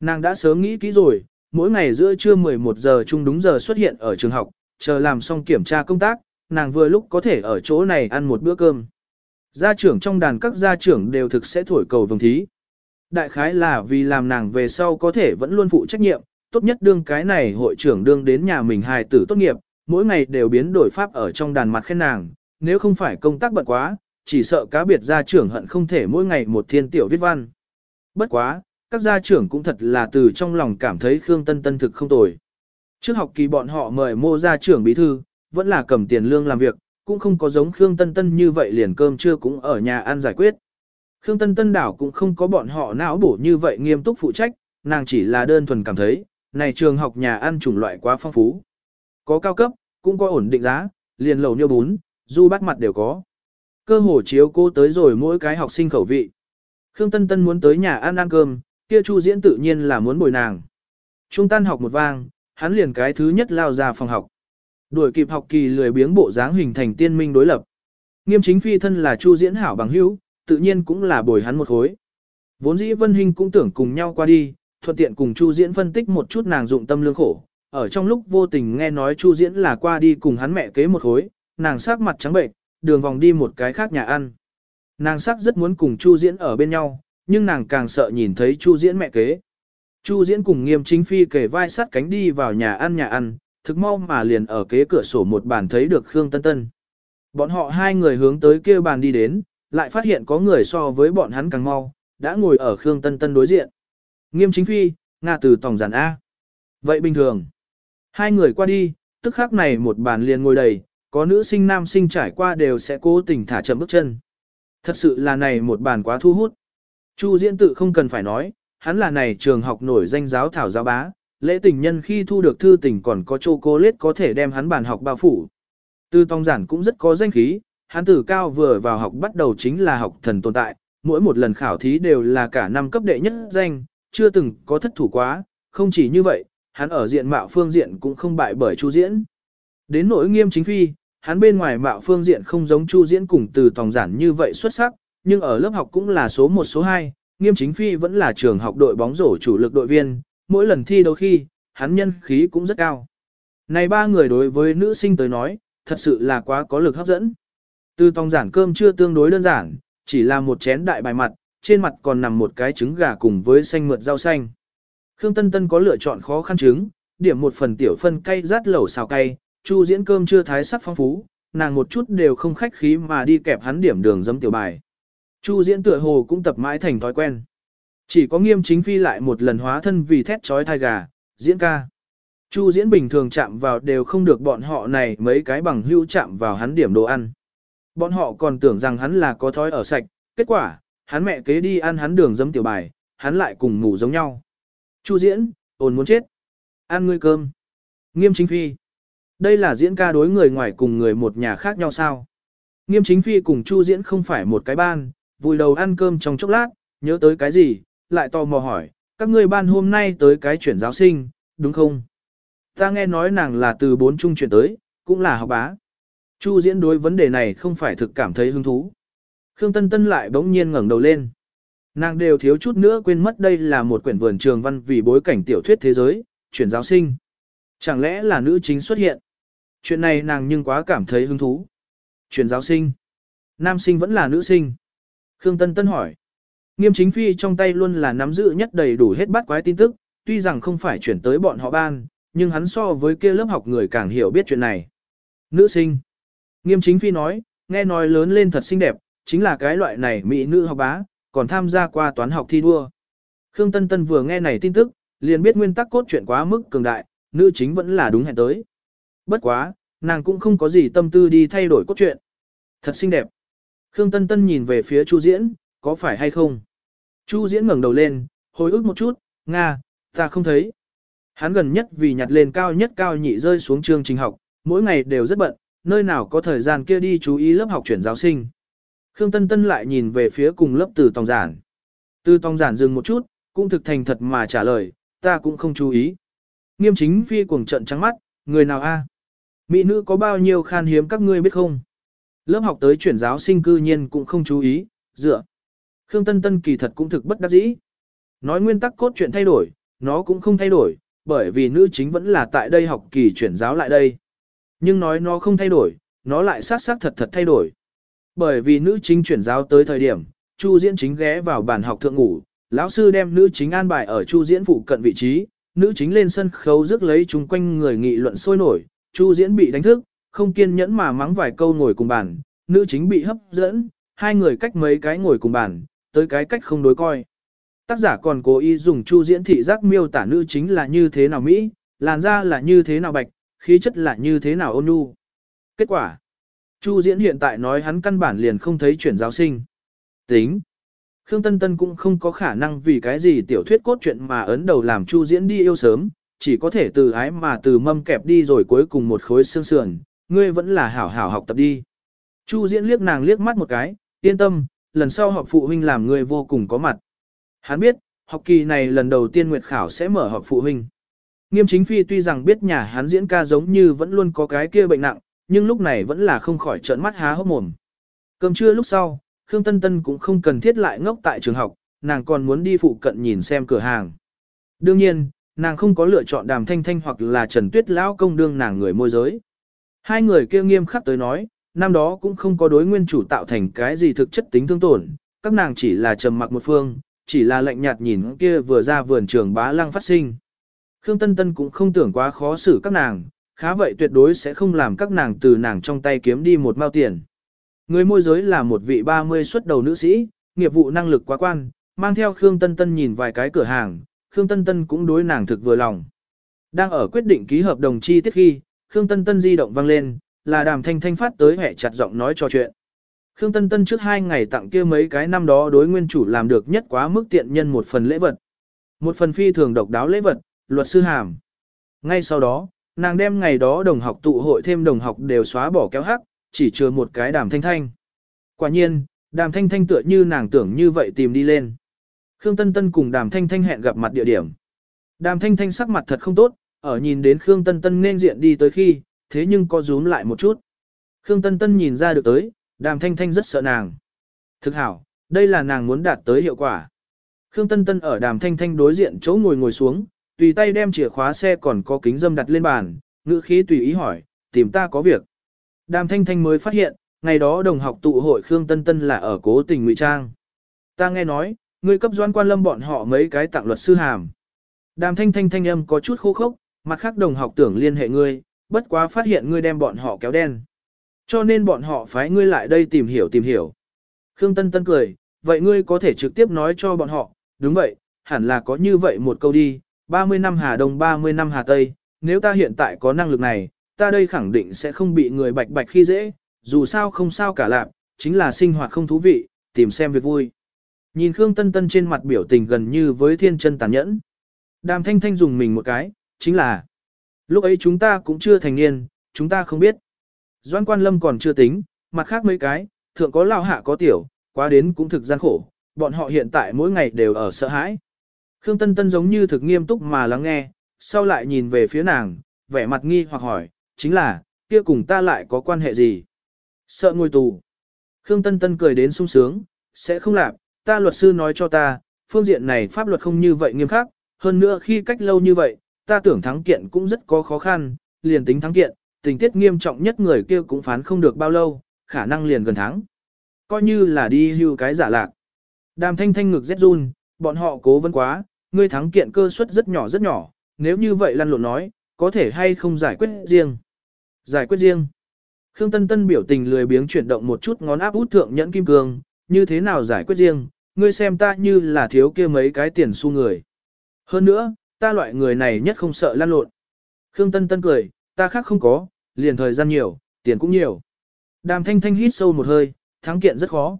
Nàng đã sớm nghĩ kỹ rồi, mỗi ngày giữa trưa 11 giờ chung đúng giờ xuất hiện ở trường học, chờ làm xong kiểm tra công tác, nàng vừa lúc có thể ở chỗ này ăn một bữa cơm. Gia trưởng trong đàn các gia trưởng đều thực sẽ thổi cầu vồng thí. Đại khái là vì làm nàng về sau có thể vẫn luôn phụ trách nhiệm, tốt nhất đương cái này hội trưởng đương đến nhà mình hài tử tốt nghiệp, mỗi ngày đều biến đổi pháp ở trong đàn mặt khen nàng, nếu không phải công tác bận quá, chỉ sợ cá biệt gia trưởng hận không thể mỗi ngày một thiên tiểu viết văn. Bất quá, các gia trưởng cũng thật là từ trong lòng cảm thấy Khương Tân Tân thực không tồi. Trước học kỳ bọn họ mời mô gia trưởng bí thư, vẫn là cầm tiền lương làm việc, cũng không có giống Khương Tân Tân như vậy liền cơm trưa cũng ở nhà ăn giải quyết. Khương Tân Tân đảo cũng không có bọn họ não bổ như vậy nghiêm túc phụ trách, nàng chỉ là đơn thuần cảm thấy, này trường học nhà ăn chủng loại quá phong phú. Có cao cấp, cũng có ổn định giá, liền lầu niêu bún, du bắt mặt đều có. Cơ hồ chiếu cô tới rồi mỗi cái học sinh khẩu vị. Khương Tân Tân muốn tới nhà ăn ăn cơm, kia Chu Diễn tự nhiên là muốn bồi nàng. Trung tan học một vang, hắn liền cái thứ nhất lao ra phòng học. Đuổi kịp học kỳ lười biếng bộ dáng hình thành tiên minh đối lập. Nghiêm chính phi thân là Chu Diễn hảo bằng hữu, tự nhiên cũng là bồi hắn một khối. Vốn dĩ Vân Hinh cũng tưởng cùng nhau qua đi, thuận tiện cùng Chu Diễn phân tích một chút nàng dụng tâm lương khổ. Ở trong lúc vô tình nghe nói Chu Diễn là qua đi cùng hắn mẹ kế một khối, nàng sắc mặt trắng bệnh, đường vòng đi một cái khác nhà ăn. Nàng sắc rất muốn cùng Chu Diễn ở bên nhau, nhưng nàng càng sợ nhìn thấy Chu Diễn mẹ kế. Chu Diễn cùng Nghiêm Chính Phi kề vai sát cánh đi vào nhà ăn nhà ăn, thực mau mà liền ở kế cửa sổ một bàn thấy được Khương Tân Tân. Bọn họ hai người hướng tới kia bàn đi đến, lại phát hiện có người so với bọn hắn càng mau, đã ngồi ở Khương Tân Tân đối diện. Nghiêm chính phi, Nga từ tổng giản A. Vậy bình thường. Hai người qua đi, tức khắc này một bàn liền ngồi đầy, có nữ sinh nam sinh trải qua đều sẽ cố tình thả chậm bước chân. Thật sự là này một bàn quá thu hút. Chu diễn tự không cần phải nói, hắn là này trường học nổi danh giáo thảo giáo bá, lễ tình nhân khi thu được thư tình còn có chocolate có thể đem hắn bàn học bao phủ. Tư tông giản cũng rất có danh khí, hắn Tử cao vừa vào học bắt đầu chính là học thần tồn tại, mỗi một lần khảo thí đều là cả năm cấp đệ nhất danh, chưa từng có thất thủ quá, không chỉ như vậy, hắn ở diện mạo phương diện cũng không bại bởi Chu Diễn. Đến nỗi nghiêm chính phi, hắn bên ngoài mạo phương diện không giống Chu Diễn cùng từ tòng giản như vậy xuất sắc, nhưng ở lớp học cũng là số 1 số 2, nghiêm chính phi vẫn là trường học đội bóng rổ chủ lực đội viên, mỗi lần thi đấu khi, hắn nhân khí cũng rất cao. Này ba người đối với nữ sinh tới nói, thật sự là quá có lực hấp dẫn. Từ tòng giản cơm chưa tương đối đơn giản, chỉ là một chén đại bài mặt, trên mặt còn nằm một cái trứng gà cùng với xanh mượt rau xanh. Khương Tân Tân có lựa chọn khó khăn trứng, điểm một phần tiểu phân cay rát lẩu xào cay, chu diễn cơm chưa thái sắc phong phú, nàng một chút đều không khách khí mà đi kẹp hắn điểm đường dấm tiểu bài. Chu diễn tựa hồ cũng tập mãi thành thói quen. Chỉ có nghiêm chính phi lại một lần hóa thân vì thét trói thai gà, diễn ca. Chu diễn bình thường chạm vào đều không được bọn họ này mấy cái bằng hữu chạm vào hắn điểm đồ ăn. Bọn họ còn tưởng rằng hắn là có thói ở sạch, kết quả, hắn mẹ kế đi ăn hắn đường dấm tiểu bài, hắn lại cùng ngủ giống nhau. Chu diễn, ồn muốn chết. Ăn ngươi cơm. Nghiêm chính phi. Đây là diễn ca đối người ngoài cùng người một nhà khác nhau sao? Nghiêm chính phi cùng Chu diễn không phải một cái ban, vùi đầu ăn cơm trong chốc lát, nhớ tới cái gì, lại tò mò hỏi, các ngươi ban hôm nay tới cái chuyển giáo sinh, đúng không? Ta nghe nói nàng là từ bốn trung chuyển tới, cũng là học bá. Chu diễn đối vấn đề này không phải thực cảm thấy hứng thú. Khương Tân Tân lại bỗng nhiên ngẩng đầu lên. Nàng đều thiếu chút nữa quên mất đây là một quyển vườn trường văn vì bối cảnh tiểu thuyết thế giới, chuyển giáo sinh. Chẳng lẽ là nữ chính xuất hiện? Chuyện này nàng nhưng quá cảm thấy hứng thú. Chuyển giáo sinh. Nam sinh vẫn là nữ sinh. Khương Tân Tân hỏi. Nghiêm chính phi trong tay luôn là nắm giữ nhất đầy đủ hết bát quái tin tức, tuy rằng không phải chuyển tới bọn họ ban, nhưng hắn so với kia lớp học người càng hiểu biết chuyện này. Nữ sinh. Nghiêm chính phi nói, nghe nói lớn lên thật xinh đẹp, chính là cái loại này mỹ nữ học bá, còn tham gia qua toán học thi đua. Khương Tân Tân vừa nghe này tin tức, liền biết nguyên tắc cốt truyện quá mức cường đại, nữ chính vẫn là đúng hẹn tới. Bất quá, nàng cũng không có gì tâm tư đi thay đổi cốt truyện. Thật xinh đẹp. Khương Tân Tân nhìn về phía Chu Diễn, có phải hay không? Chu Diễn ngẩng đầu lên, hồi ức một chút, Nga, ta không thấy. Hắn gần nhất vì nhặt lên cao nhất cao nhị rơi xuống trường trình học, mỗi ngày đều rất bận, nơi nào có thời gian kia đi chú ý lớp học chuyển giáo sinh. Khương Tân Tân lại nhìn về phía cùng lớp từ tòng giản. Từ tòng giản dừng một chút, cũng thực thành thật mà trả lời, ta cũng không chú ý. Nghiêm chính phi cuồng trận trắng mắt, người nào a? Mỹ nữ có bao nhiêu khan hiếm các ngươi biết không? Lớp học tới chuyển giáo sinh cư nhiên cũng không chú ý, dựa. Khương Tân Tân kỳ thật cũng thực bất đắc dĩ. Nói nguyên tắc cốt truyện thay đổi, nó cũng không thay đổi, bởi vì nữ chính vẫn là tại đây học kỳ chuyển giáo lại đây. Nhưng nói nó không thay đổi, nó lại sát sát thật thật thay đổi. Bởi vì nữ chính chuyển giáo tới thời điểm, Chu Diễn chính ghé vào bàn học thượng ngủ, lão sư đem nữ chính an bài ở Chu Diễn phụ cận vị trí, nữ chính lên sân khấu rước lấy chúng quanh người nghị luận sôi nổi, Chu Diễn bị đánh thức, không kiên nhẫn mà mắng vài câu ngồi cùng bàn, nữ chính bị hấp dẫn, hai người cách mấy cái ngồi cùng bàn, tới cái cách không đối coi. Tác giả còn cố ý dùng Chu Diễn thị giác miêu tả nữ chính là như thế nào mỹ, làn da là như thế nào bạch, khí chất là như thế nào ôn nhu. Kết quả Chu Diễn hiện tại nói hắn căn bản liền không thấy chuyển giáo sinh. Tính. Khương Tân Tân cũng không có khả năng vì cái gì tiểu thuyết cốt truyện mà ấn đầu làm Chu Diễn đi yêu sớm, chỉ có thể từ ái mà từ mâm kẹp đi rồi cuối cùng một khối xương sườn, ngươi vẫn là hảo hảo học tập đi. Chu Diễn liếc nàng liếc mắt một cái, yên tâm, lần sau học phụ huynh làm ngươi vô cùng có mặt. Hắn biết, học kỳ này lần đầu tiên Nguyệt Khảo sẽ mở học phụ huynh. Nghiêm chính phi tuy rằng biết nhà hắn diễn ca giống như vẫn luôn có cái kia bệnh nặng, nhưng lúc này vẫn là không khỏi trợn mắt há hốc mồm. Cơm trưa lúc sau, Khương Tân Tân cũng không cần thiết lại ngốc tại trường học, nàng còn muốn đi phụ cận nhìn xem cửa hàng. Đương nhiên, nàng không có lựa chọn đàm thanh thanh hoặc là Trần Tuyết Lão công đương nàng người môi giới. Hai người kia nghiêm khắc tới nói, năm đó cũng không có đối nguyên chủ tạo thành cái gì thực chất tính thương tổn, các nàng chỉ là trầm mặc một phương, chỉ là lạnh nhạt nhìn kia vừa ra vườn trường bá lăng phát sinh. Khương Tân Tân cũng không tưởng quá khó xử các nàng, khá vậy tuyệt đối sẽ không làm các nàng từ nàng trong tay kiếm đi một mao tiền. Người môi giới là một vị 30 xuất đầu nữ sĩ, nghiệp vụ năng lực quá quan, mang theo Khương Tân Tân nhìn vài cái cửa hàng, Khương Tân Tân cũng đối nàng thực vừa lòng. Đang ở quyết định ký hợp đồng chi tiết khi, Khương Tân Tân di động vang lên, là đàm thanh thanh phát tới hẹ chặt giọng nói trò chuyện. Khương Tân Tân trước hai ngày tặng kia mấy cái năm đó đối nguyên chủ làm được nhất quá mức tiện nhân một phần lễ vật. Một phần phi thường độc đáo lễ vật, luật sư hàm. Ngay sau đó, nàng đem ngày đó đồng học tụ hội thêm đồng học đều xóa bỏ kéo hắc, chỉ chừa một cái đàm thanh thanh. Quả nhiên, đàm thanh thanh tựa như nàng tưởng như vậy tìm đi lên. Khương Tân Tân cùng đàm thanh thanh hẹn gặp mặt địa điểm. Đàm thanh thanh sắc mặt thật không tốt, ở nhìn đến Khương Tân Tân nên diện đi tới khi, thế nhưng có rúm lại một chút. Khương Tân Tân nhìn ra được tới, đàm thanh thanh rất sợ nàng. Thực hảo, đây là nàng muốn đạt tới hiệu quả. Khương Tân Tân ở đàm thanh thanh đối diện chỗ ngồi ngồi xuống, tùy tay đem chìa khóa xe còn có kính dâm đặt lên bàn, ngữ khí tùy ý hỏi, tìm ta có việc. Đàm Thanh Thanh mới phát hiện, ngày đó đồng học tụ hội Khương Tân Tân là ở cố tình ngụy trang. Ta nghe nói, ngươi cấp doan quan lâm bọn họ mấy cái tặng luật sư hàm. Đàm Thanh Thanh thanh âm có chút khô khốc, mặt khác đồng học tưởng liên hệ ngươi, bất quá phát hiện ngươi đem bọn họ kéo đen. Cho nên bọn họ phái ngươi lại đây tìm hiểu tìm hiểu. Khương Tân Tân cười, vậy ngươi có thể trực tiếp nói cho bọn họ, đúng vậy, hẳn là có như vậy một câu đi, 30 năm Hà Đông 30 năm Hà Tây, nếu ta hiện tại có năng lực này, ta đây khẳng định sẽ không bị người bạch bạch khi dễ, dù sao không sao cả lạc, chính là sinh hoạt không thú vị, tìm xem việc vui. Nhìn Khương Tân Tân trên mặt biểu tình gần như với thiên chân tàn nhẫn. Đàm Thanh Thanh dùng mình một cái, chính là lúc ấy chúng ta cũng chưa thành niên, chúng ta không biết. Doan Quan Lâm còn chưa tính, mặt khác mấy cái, thượng có lao hạ có tiểu, quá đến cũng thực gian khổ, bọn họ hiện tại mỗi ngày đều ở sợ hãi. Khương Tân Tân giống như thực nghiêm túc mà lắng nghe, sau lại nhìn về phía nàng, vẻ mặt nghi hoặc hỏi, chính là, kia cùng ta lại có quan hệ gì? Sợ ngồi tù. Khương Tân Tân cười đến sung sướng, sẽ không làm, ta luật sư nói cho ta, phương diện này pháp luật không như vậy nghiêm khắc, hơn nữa khi cách lâu như vậy, ta tưởng thắng kiện cũng rất có khó khăn, liền tính thắng kiện, tình tiết nghiêm trọng nhất người kia cũng phán không được bao lâu, khả năng liền gần thắng. Coi như là đi hưu cái giả lạc. Đàm thanh thanh ngực rét run, bọn họ cố vấn quá, ngươi thắng kiện cơ suất rất nhỏ rất nhỏ, nếu như vậy lăn lộn nói, có thể hay không giải quyết riêng. Giải quyết riêng. Khương Tân Tân biểu tình lười biếng chuyển động một chút ngón áp út thượng nhẫn kim cương, như thế nào giải quyết riêng, ngươi xem ta như là thiếu kia mấy cái tiền xu người. Hơn nữa, ta loại người này nhất không sợ lăn lộn. Khương Tân Tân cười, ta khác không có, liền thời gian nhiều, tiền cũng nhiều. Đàm Thanh Thanh hít sâu một hơi, thắng kiện rất khó.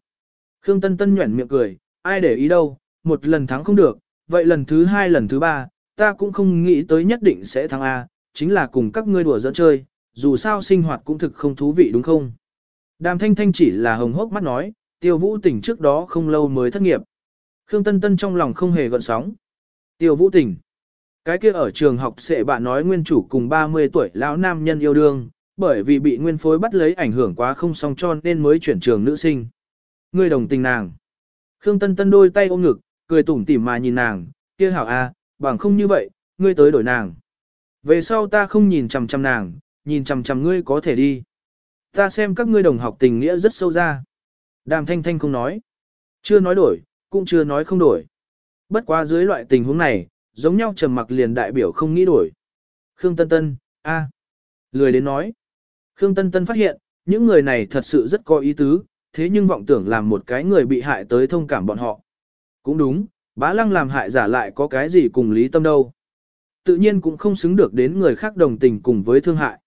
Khương Tân Tân nhuẩn miệng cười, ai để ý đâu, một lần thắng không được, vậy lần thứ hai lần thứ ba, ta cũng không nghĩ tới nhất định sẽ thắng A, chính là cùng các ngươi đùa dẫn chơi, dù sao sinh hoạt cũng thực không thú vị đúng không? Đàm Thanh Thanh chỉ là hồng hốc mắt nói, tiêu vũ tỉnh trước đó không lâu mới thất nghiệp. Khương Tân Tân trong lòng không hề gợn sóng. Tiêu vũ tỉnh. Cái kia ở trường học sẽ bạn nói nguyên chủ cùng 30 tuổi lão nam nhân yêu đương, bởi vì bị nguyên phối bắt lấy ảnh hưởng quá không song cho nên mới chuyển trường nữ sinh. Ngươi đồng tình nàng. Khương Tân Tân đôi tay ôm ngực, cười tủm tỉm mà nhìn nàng, kia hảo a, bằng không như vậy, ngươi tới đổi nàng. Về sau ta không nhìn chằm chằm nàng, nhìn chằm chằm ngươi có thể đi. Ta xem các ngươi đồng học tình nghĩa rất sâu ra. Đàm thanh thanh không nói. Chưa nói đổi, cũng chưa nói không đổi. Bất quá dưới loại tình huống này, giống nhau trầm mặc liền đại biểu không nghĩ đổi. Khương Tân Tân, a, lười đến nói. Khương Tân Tân phát hiện, những người này thật sự rất có ý tứ, thế nhưng vọng tưởng làm một cái người bị hại tới thông cảm bọn họ. Cũng đúng, bá lăng làm hại giả lại có cái gì cùng lý tâm đâu. Tự nhiên cũng không xứng được đến người khác đồng tình cùng với thương hại.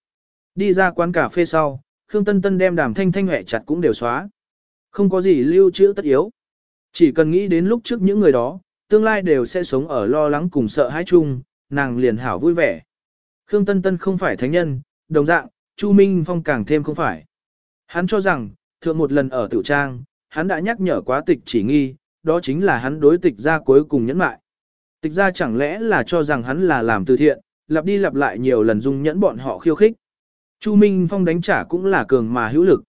Đi ra quán cà phê sau, Khương Tân Tân đem đàm thanh thanh hẹ chặt cũng đều xóa. Không có gì lưu trữ tất yếu. Chỉ cần nghĩ đến lúc trước những người đó, tương lai đều sẽ sống ở lo lắng cùng sợ hãi chung, nàng liền hảo vui vẻ. Khương Tân Tân không phải thánh nhân, đồng dạng, Chu Minh Phong càng thêm không phải. Hắn cho rằng, thượng một lần ở tiểu trang, hắn đã nhắc nhở quá tịch chỉ nghi, đó chính là hắn đối tịch ra cuối cùng nhẫn mại. Tịch ra chẳng lẽ là cho rằng hắn là làm từ thiện, lặp đi lặp lại nhiều lần dung nhẫn bọn họ khiêu khích. Chu Minh Phong đánh trả cũng là cường mà hữu lực.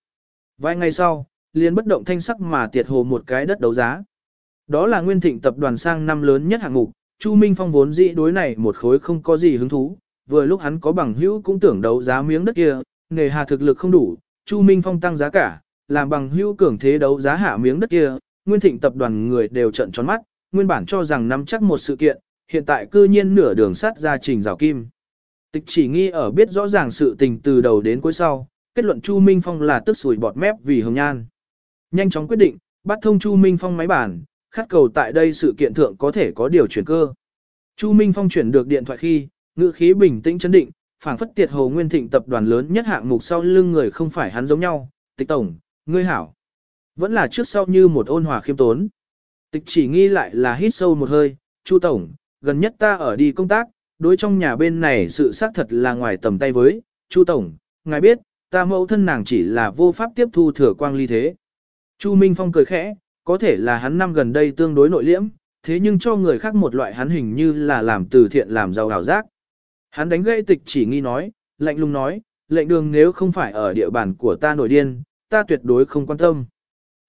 Vài ngày sau, liền bất động thanh sắc mà tiệt hồ một cái đất đấu giá. Đó là nguyên thịnh tập đoàn sang năm lớn nhất hạng mục, Chu Minh Phong vốn dĩ đối này một khối không có gì hứng thú, vừa lúc hắn có bằng hữu cũng tưởng đấu giá miếng đất kia, nghề hà thực lực không đủ, Chu Minh Phong tăng giá cả, làm bằng hữu cường thế đấu giá hạ miếng đất kia, nguyên thịnh tập đoàn người đều trận tròn mắt, nguyên bản cho rằng nắm chắc một sự kiện, hiện tại cư nhiên nửa đường sắt ra trình rào kim. Tịch chỉ nghi ở biết rõ ràng sự tình từ đầu đến cuối sau, kết luận Chu Minh Phong là tức sủi bọt mép vì hồng nhan. Nhanh chóng quyết định, bắt thông Chu Minh Phong máy bản, khát cầu tại đây sự kiện thượng có thể có điều chuyển cơ. Chu Minh Phong chuyển được điện thoại khi, ngữ khí bình tĩnh chấn định, phảng phất tiệt hồ nguyên thịnh tập đoàn lớn nhất hạng mục sau lưng người không phải hắn giống nhau, tịch tổng, ngươi hảo. Vẫn là trước sau như một ôn hòa khiêm tốn. Tịch chỉ nghi lại là hít sâu một hơi, Chu tổng, gần nhất ta ở đi công tác, đối trong nhà bên này sự xác thật là ngoài tầm tay với, Chu tổng, ngài biết, ta mẫu thân nàng chỉ là vô pháp tiếp thu thừa quang ly thế. Chu Minh Phong cười khẽ, có thể là hắn năm gần đây tương đối nội liễm, thế nhưng cho người khác một loại hắn hình như là làm từ thiện làm giàu hảo giác. Hắn đánh gãy tịch chỉ nghi nói, lạnh lùng nói, lệnh đường nếu không phải ở địa bàn của ta nổi điên, ta tuyệt đối không quan tâm.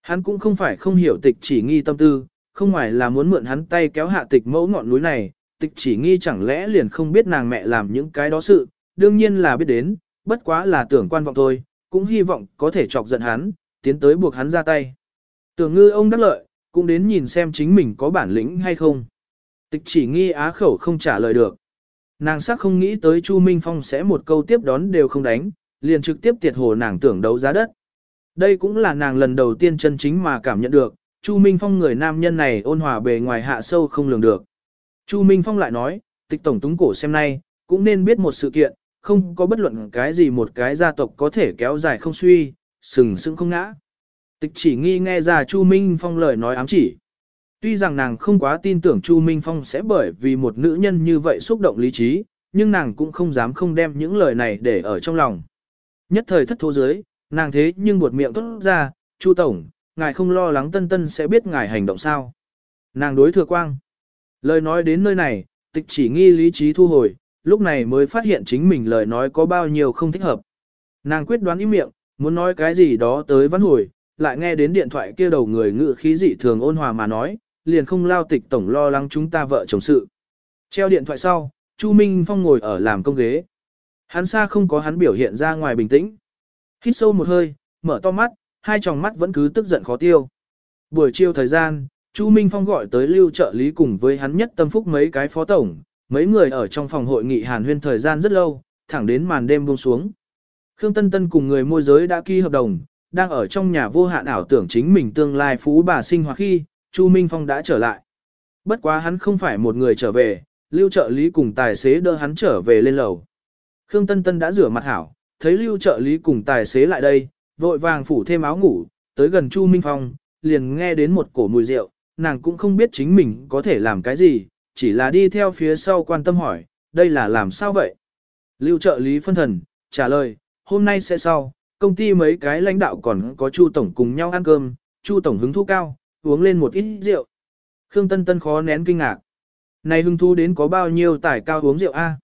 Hắn cũng không phải không hiểu tịch chỉ nghi tâm tư, không ngoài là muốn mượn hắn tay kéo hạ tịch mẫu ngọn núi này, tịch chỉ nghi chẳng lẽ liền không biết nàng mẹ làm những cái đó sự, đương nhiên là biết đến, bất quá là tưởng quan vọng thôi, cũng hy vọng có thể chọc giận hắn, tiến tới buộc hắn ra tay. Tưởng ngư ông đắc lợi, cũng đến nhìn xem chính mình có bản lĩnh hay không. Tịch chỉ nghi á khẩu không trả lời được. Nàng sắc không nghĩ tới Chu Minh Phong sẽ một câu tiếp đón đều không đánh, liền trực tiếp tiệt hồ nàng tưởng đấu giá đất. Đây cũng là nàng lần đầu tiên chân chính mà cảm nhận được, Chu Minh Phong người nam nhân này ôn hòa bề ngoài hạ sâu không lường được. Chu Minh Phong lại nói, tịch tổng túng cổ xem nay, cũng nên biết một sự kiện, không có bất luận cái gì một cái gia tộc có thể kéo dài không suy, sừng sững không ngã. Tịch chỉ nghi nghe ra Chu Minh Phong lời nói ám chỉ. Tuy rằng nàng không quá tin tưởng Chu Minh Phong sẽ bởi vì một nữ nhân như vậy xúc động lý trí, nhưng nàng cũng không dám không đem những lời này để ở trong lòng. Nhất thời thất thố dưới, nàng thế nhưng buột miệng tốt ra, Chu Tổng, ngài không lo lắng tân tân sẽ biết ngài hành động sao. Nàng đối thừa quang. Lời nói đến nơi này, tịch chỉ nghi lý trí thu hồi, lúc này mới phát hiện chính mình lời nói có bao nhiêu không thích hợp. Nàng quyết đoán im miệng, muốn nói cái gì đó tới văn hồi, lại nghe đến điện thoại kia đầu người ngự khí dị thường ôn hòa mà nói, liền không lao tịch tổng lo lắng chúng ta vợ chồng sự. Treo điện thoại sau, Chu Minh Phong ngồi ở làm công ghế. Hắn xa không có hắn biểu hiện ra ngoài bình tĩnh. Hít sâu một hơi, mở to mắt, hai tròng mắt vẫn cứ tức giận khó tiêu. Buổi chiều thời gian, Chu Minh Phong gọi tới lưu trợ lý cùng với hắn nhất tâm phúc mấy cái phó tổng, mấy người ở trong phòng hội nghị hàn huyên thời gian rất lâu, thẳng đến màn đêm buông xuống. Khương Tân Tân cùng người môi giới đã ký hợp đồng, đang ở trong nhà vô hạn ảo tưởng chính mình tương lai phú bà sinh hoạt khi, Chu Minh Phong đã trở lại. Bất quá hắn không phải một người trở về, lưu trợ lý cùng tài xế đưa hắn trở về lên lầu. Khương Tân Tân đã rửa mặt hảo, thấy lưu trợ lý cùng tài xế lại đây, vội vàng phủ thêm áo ngủ, tới gần Chu Minh Phong, liền nghe đến một cổ mùi rượu, nàng cũng không biết chính mình có thể làm cái gì, chỉ là đi theo phía sau quan tâm hỏi, đây là làm sao vậy? Lưu trợ lý phân thần, trả lời, hôm nay sẽ sau, công ty mấy cái lãnh đạo còn có Chu Tổng cùng nhau ăn cơm, Chu Tổng hứng thú cao, uống lên một ít rượu. Khương Tân Tân khó nén kinh ngạc. Này hứng thú đến có bao nhiêu tải cao uống rượu a?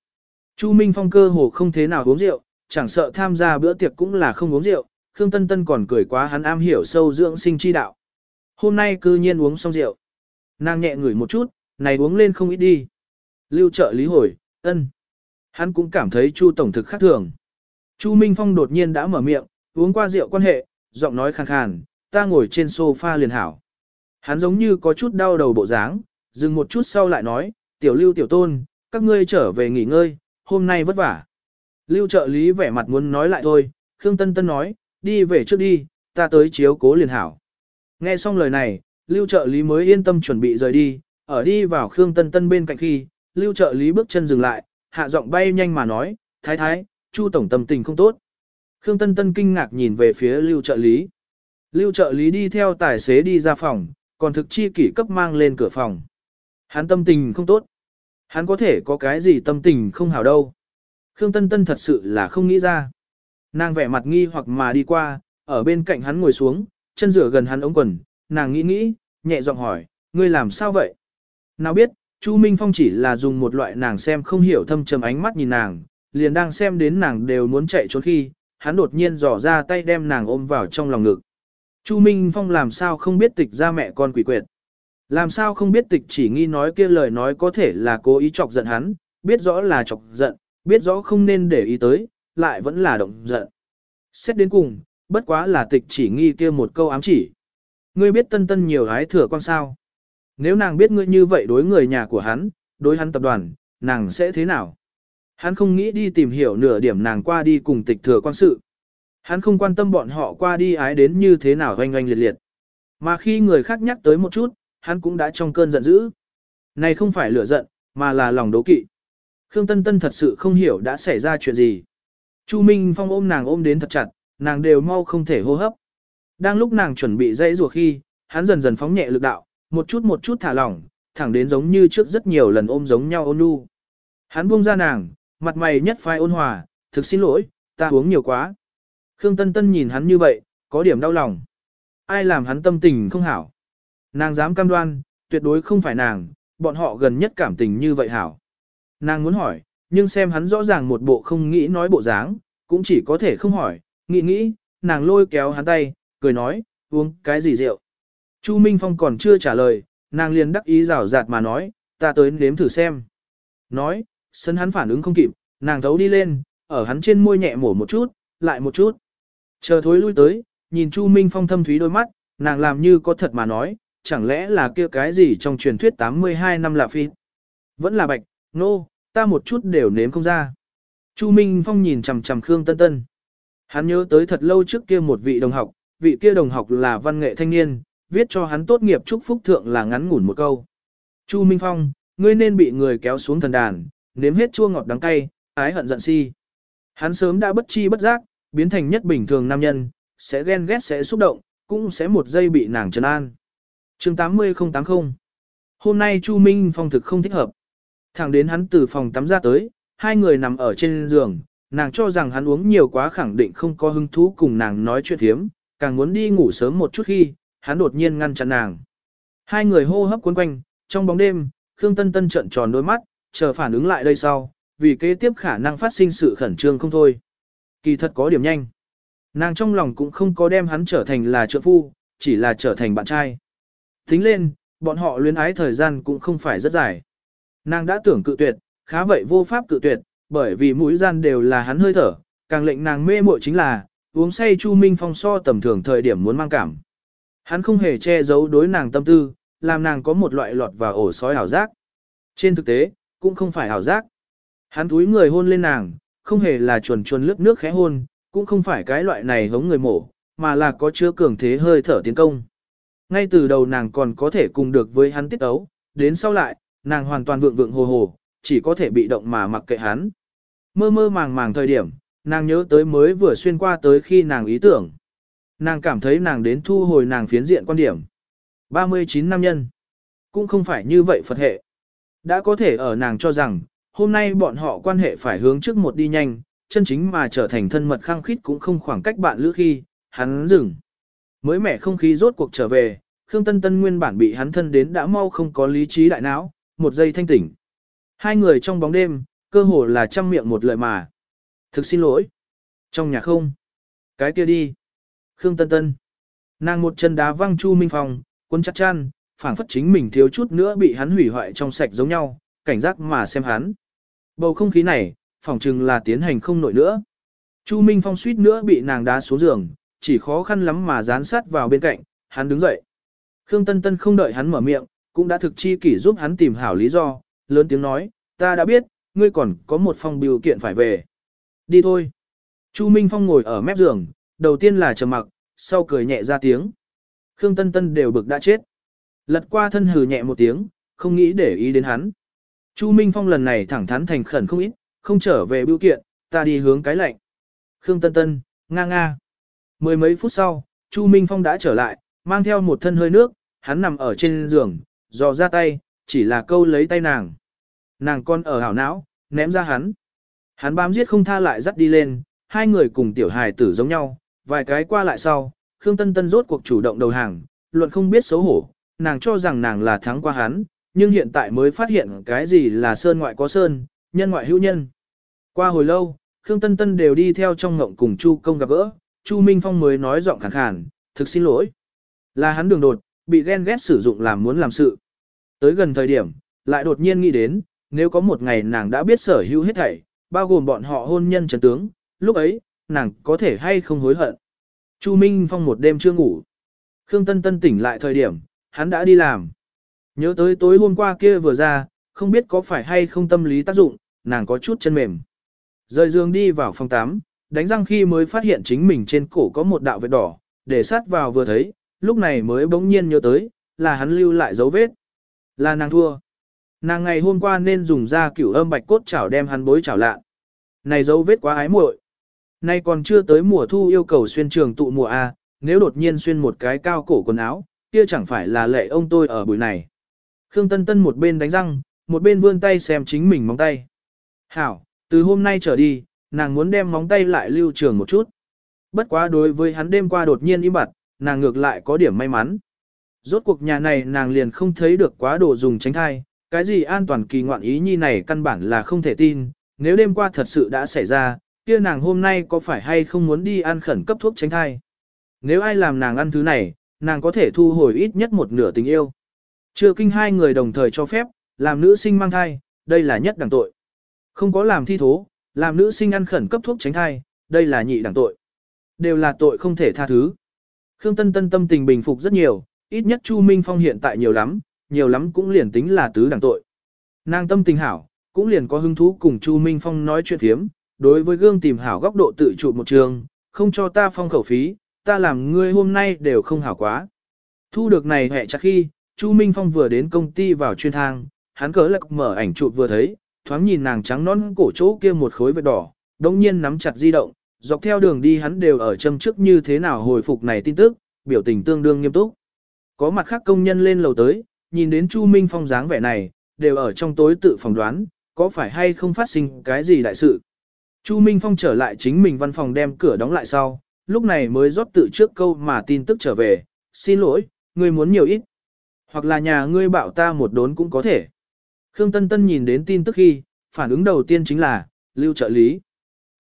Chu Minh Phong cơ hồ không thế nào uống rượu, chẳng sợ tham gia bữa tiệc cũng là không uống rượu, Khương Tân Tân còn cười quá hắn am hiểu sâu dưỡng sinh chi đạo. Hôm nay cư nhiên uống xong rượu. Nàng nhẹ ngửi một chút, này uống lên không ít đi. Lưu trợ lý hồi, ân. Hắn cũng cảm thấy Chu Tổng thực khác thường. Chu Minh Phong đột nhiên đã mở miệng, uống qua rượu quan hệ, giọng nói khàn khàn, ta ngồi trên sofa liền hảo. Hắn giống như có chút đau đầu bộ dáng, dừng một chút sau lại nói, tiểu lưu tiểu tôn, các ngươi trở về nghỉ ngơi, hôm nay vất vả. Lưu trợ lý vẻ mặt muốn nói lại thôi, Khương Tân Tân nói, đi về trước đi, ta tới chiếu cố liền hảo. Nghe xong lời này, lưu trợ lý mới yên tâm chuẩn bị rời đi, ở đi vào Khương Tân Tân bên cạnh khi, lưu trợ lý bước chân dừng lại, hạ giọng bay nhanh mà nói, thái thái, chu tổng tâm tình không tốt. Khương Tân Tân kinh ngạc nhìn về phía lưu trợ lý. Lưu trợ lý đi theo tài xế đi ra phòng, còn thực chi kỷ cấp mang lên cửa phòng. Hắn tâm tình không tốt. Hắn có thể có cái gì tâm tình không hảo đâu. Khương Tân Tân thật sự là không nghĩ ra. Nàng vẻ mặt nghi hoặc mà đi qua, ở bên cạnh hắn ngồi xuống, chân rửa gần hắn ống quần, nàng nghĩ nghĩ, nhẹ giọng hỏi, ngươi làm sao vậy? Nào biết, Chu Minh Phong chỉ là dùng một loại nàng xem không hiểu thâm trầm ánh mắt nhìn nàng, liền đang xem đến nàng đều muốn chạy trốn khi, hắn đột nhiên dò ra tay đem nàng ôm vào trong lòng ngực. Chu Minh Phong làm sao không biết tịch ra mẹ con quỷ quyệt. Làm sao không biết tịch chỉ nghi nói kia lời nói có thể là cố ý chọc giận hắn, biết rõ là chọc giận, biết rõ không nên để ý tới, lại vẫn là động giận. Xét đến cùng, bất quá là tịch chỉ nghi kia một câu ám chỉ. Ngươi biết tân tân nhiều hái thừa con sao. Nếu nàng biết ngươi như vậy đối người nhà của hắn, đối hắn tập đoàn, nàng sẽ thế nào? Hắn không nghĩ đi tìm hiểu nửa điểm nàng qua đi cùng tịch thừa quan sự. Hắn không quan tâm bọn họ qua đi ái đến như thế nào oanh oanh liệt liệt. Mà khi người khác nhắc tới một chút, hắn cũng đã trong cơn giận dữ. Này không phải lửa giận, mà là lòng đố kỵ. Khương Tân Tân thật sự không hiểu đã xảy ra chuyện gì. Chu Minh Phong ôm nàng ôm đến thật chặt, nàng đều mau không thể hô hấp. Đang lúc nàng chuẩn bị dãy rùa khi, hắn dần dần phóng nhẹ lực đạo, một chút một chút thả lỏng, thẳng đến giống như trước rất nhiều lần ôm giống nhau ôn nhu. Hắn buông ra nàng, mặt mày nhất phai ôn hòa, thực xin lỗi, ta uống nhiều quá. Khương Tân Tân nhìn hắn như vậy, có điểm đau lòng. Ai làm hắn tâm tình không hảo. Nàng dám cam đoan, tuyệt đối không phải nàng, bọn họ gần nhất cảm tình như vậy hảo. Nàng muốn hỏi, nhưng xem hắn rõ ràng một bộ không nghĩ nói bộ dáng, cũng chỉ có thể không hỏi, nghĩ nghĩ, nàng lôi kéo hắn tay, cười nói, uống cái gì rượu. Chu Minh Phong còn chưa trả lời, nàng liền đắc ý rào rạt mà nói, ta tới nếm thử xem. Nói, sân hắn phản ứng không kịp, nàng thấu đi lên, ở hắn trên môi nhẹ mổ một chút, lại một chút. Chờ thối lui tới, nhìn Chu Minh Phong thâm thúy đôi mắt, nàng làm như có thật mà nói, chẳng lẽ là kia cái gì trong truyền thuyết 82 năm là phi. Vẫn là bạch, nô, no, ta một chút đều nếm không ra. Chu Minh Phong nhìn chằm chằm Khương Tân Tân. Hắn nhớ tới thật lâu trước kia một vị đồng học, vị kia đồng học là văn nghệ thanh niên, viết cho hắn tốt nghiệp chúc phúc thượng là ngắn ngủn một câu. Chu Minh Phong, ngươi nên bị người kéo xuống thần đàn, nếm hết chua ngọt đắng cay, ái hận giận si. Hắn sớm đã bất chi bất giác, biến thành nhất bình thường nam nhân, sẽ ghen ghét sẽ xúc động, cũng sẽ một giây bị nàng trấn an. chương 80080 Hôm nay Chu Minh Phong thực không thích hợp. Thẳng đến hắn từ phòng tắm ra tới, hai người nằm ở trên giường, nàng cho rằng hắn uống nhiều quá khẳng định không có hứng thú cùng nàng nói chuyện thiếm, càng muốn đi ngủ sớm một chút khi, hắn đột nhiên ngăn chặn nàng. Hai người hô hấp cuốn quanh, trong bóng đêm, Khương Tân Tân trợn tròn đôi mắt, chờ phản ứng lại đây sau, vì kế tiếp khả năng phát sinh sự khẩn trương không thôi. Kỳ thật có điểm nhanh. Nàng trong lòng cũng không có đem hắn trở thành là trợ phu, chỉ là trở thành bạn trai. Tính lên, bọn họ luyến ái thời gian cũng không phải rất dài. Nàng đã tưởng cự tuyệt, khá vậy vô pháp cự tuyệt, bởi vì mũi gian đều là hắn hơi thở, càng lệnh nàng mê muội chính là, uống say Chu Minh Phong so tầm thường thời điểm muốn mang cảm. Hắn không hề che giấu đối nàng tâm tư, làm nàng có một loại lọt vào ổ sói ảo giác. Trên thực tế, cũng không phải ảo giác. Hắn túi người hôn lên nàng, không hề là chuồn chuồn lướt nước khẽ hôn, cũng không phải cái loại này hống người mổ, mà là có chứa cường thế hơi thở tiến công. Ngay từ đầu nàng còn có thể cùng được với hắn tiết ấu, đến sau lại, nàng hoàn toàn vượng vượng hồ hồ, chỉ có thể bị động mà mặc kệ hắn. Mơ mơ màng màng thời điểm, nàng nhớ tới mới vừa xuyên qua tới khi nàng ý tưởng. Nàng cảm thấy nàng đến thu hồi nàng phiến diện quan điểm. 39 năm nhân. Cũng không phải như vậy Phật hệ. Đã có thể ở nàng cho rằng, hôm nay bọn họ quan hệ phải hướng trước một đi nhanh, chân chính mà trở thành thân mật khăng khít cũng không khoảng cách bạn lữ khi, hắn dừng. Mới mẻ không khí rốt cuộc trở về, Khương Tân Tân nguyên bản bị hắn thân đến đã mau không có lý trí đại não, một giây thanh tỉnh. Hai người trong bóng đêm, cơ hồ là trăm miệng một lời mà. Thực xin lỗi. Trong nhà không. Cái kia đi. Khương Tân Tân. Nàng một chân đá văng Chu Minh Phong, quân chắc chăn, phảng phất chính mình thiếu chút nữa bị hắn hủy hoại trong sạch giống nhau, cảnh giác mà xem hắn. Bầu không khí này, phỏng chừng là tiến hành không nổi nữa. Chu Minh Phong suýt nữa bị nàng đá xuống giường, chỉ khó khăn lắm mà dán sát vào bên cạnh, hắn đứng dậy. Khương Tân Tân không đợi hắn mở miệng, cũng đã thực chi kỷ giúp hắn tìm hảo lý do, lớn tiếng nói, ta đã biết, ngươi còn có một phong biểu kiện phải về. Đi thôi. Chu Minh Phong ngồi ở mép giường, đầu tiên là trầm mặc, sau cười nhẹ ra tiếng. Khương Tân Tân đều bực đã chết. Lật qua thân hừ nhẹ một tiếng, không nghĩ để ý đến hắn. Chu Minh Phong lần này thẳng thắn thành khẩn không ít, không trở về biểu kiện, ta đi hướng cái lạnh. Khương Tân Tân, nga nga. Mười mấy phút sau, Chu Minh Phong đã trở lại, mang theo một thân hơi nước, hắn nằm ở trên giường, dò ra tay, chỉ là câu lấy tay nàng. Nàng con ở hảo não, ném ra hắn. Hắn bám giết không tha lại dắt đi lên, hai người cùng tiểu hài tử giống nhau, vài cái qua lại sau, Khương Tân Tân rốt cuộc chủ động đầu hàng, luận không biết xấu hổ, nàng cho rằng nàng là thắng qua hắn, nhưng hiện tại mới phát hiện cái gì là sơn ngoại có sơn, nhân ngoại hữu nhân. Qua hồi lâu, Khương Tân Tân đều đi theo trong ngộng cùng Chu Công gặp gỡ, Chu Minh Phong mới nói giọng khàn khàn, thực xin lỗi. Là hắn đường đột, bị ghen ghét sử dụng làm muốn làm sự. Tới gần thời điểm, lại đột nhiên nghĩ đến, nếu có một ngày nàng đã biết sở hữu hết thảy, bao gồm bọn họ hôn nhân trần tướng, lúc ấy, nàng có thể hay không hối hận. Chu Minh Phong một đêm chưa ngủ. Khương Tân Tân tỉnh lại thời điểm, hắn đã đi làm. Nhớ tới tối hôm qua kia vừa ra, không biết có phải hay không tâm lý tác dụng, nàng có chút chân mềm. Rời giường đi vào phòng 8, đánh răng khi mới phát hiện chính mình trên cổ có một đạo vết đỏ, để sát vào vừa thấy, lúc này mới bỗng nhiên nhớ tới, là hắn lưu lại dấu vết. Là nàng thua. Nàng ngày hôm qua nên dùng ra cửu âm bạch cốt chảo đem hắn bối chảo lạ. Này dấu vết quá ái muội. Nay còn chưa tới mùa thu yêu cầu xuyên trường tụ mùa A, nếu đột nhiên xuyên một cái cao cổ quần áo, kia chẳng phải là lệ ông tôi ở buổi này. Khương Tân Tân một bên đánh răng, một bên vươn tay xem chính mình móng tay. Hảo, từ hôm nay trở đi, nàng muốn đem móng tay lại lưu trường một chút. Bất quá đối với hắn đêm qua đột nhiên im bặt, nàng ngược lại có điểm may mắn. Rốt cuộc nhà này nàng liền không thấy được quá đồ dùng tránh thai, cái gì an toàn kỳ ngoạn ý nhi này căn bản là không thể tin, nếu đêm qua thật sự đã xảy ra, kia nàng hôm nay có phải hay không muốn đi ăn khẩn cấp thuốc tránh thai. Nếu ai làm nàng ăn thứ này, nàng có thể thu hồi ít nhất một nửa tình yêu. Chưa kinh hai người đồng thời cho phép, làm nữ sinh mang thai, đây là nhất đẳng tội. Không có làm thi thố, làm nữ sinh ăn khẩn cấp thuốc tránh thai, đây là nhị đẳng tội. Đều là tội không thể tha thứ. Khương Tân Tân tâm tình bình phục rất nhiều, ít nhất Chu Minh Phong hiện tại nhiều lắm, nhiều lắm cũng liền tính là tứ đẳng tội. Nàng tâm tình hảo, cũng liền có hứng thú cùng Chu Minh Phong nói chuyện thiếm, đối với gương tìm hảo góc độ tự chụp một trường, không cho ta phong khẩu phí, ta làm ngươi hôm nay đều không hảo quá. Thu được này hẹ chắc khi, Chu Minh Phong vừa đến công ty vào chuyên thang, hắn cớ lạc mở ảnh chụp vừa thấy, thoáng nhìn nàng trắng non cổ chỗ kia một khối vết đỏ, đồng nhiên nắm chặt di động, dọc theo đường đi hắn đều ở châm trước như thế nào hồi phục này tin tức, biểu tình tương đương nghiêm túc. Có mặt khác công nhân lên lầu tới, nhìn đến Chu Minh Phong dáng vẻ này, đều ở trong tối tự phỏng đoán, có phải hay không phát sinh cái gì đại sự. Chu Minh Phong trở lại chính mình văn phòng đem cửa đóng lại sau, lúc này mới rót tự trước câu mà tin tức trở về, xin lỗi, ngươi muốn nhiều ít. Hoặc là nhà ngươi bảo ta một đốn cũng có thể. Khương Tân Tân nhìn đến tin tức khi, phản ứng đầu tiên chính là, lưu trợ lý.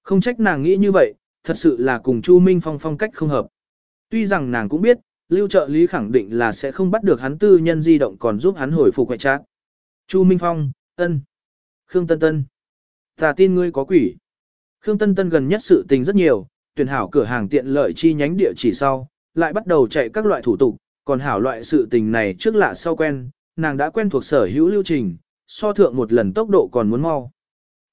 Không trách nàng nghĩ như vậy, thật sự là cùng Chu Minh Phong phong cách không hợp. Tuy rằng nàng cũng biết, lưu trợ lý khẳng định là sẽ không bắt được hắn tư nhân di động còn giúp hắn hồi phục quẹt trạng. Chu Minh Phong, ân. Khương Tân Tân. Ta tin ngươi có quỷ. Khương Tân Tân gần nhất sự tình rất nhiều, tuyển hảo cửa hàng tiện lợi chi nhánh địa chỉ sau, lại bắt đầu chạy các loại thủ tục, còn hảo loại sự tình này trước lạ sau quen, nàng đã quen thuộc sở hữu lưu trình, so thượng một lần tốc độ còn muốn mau.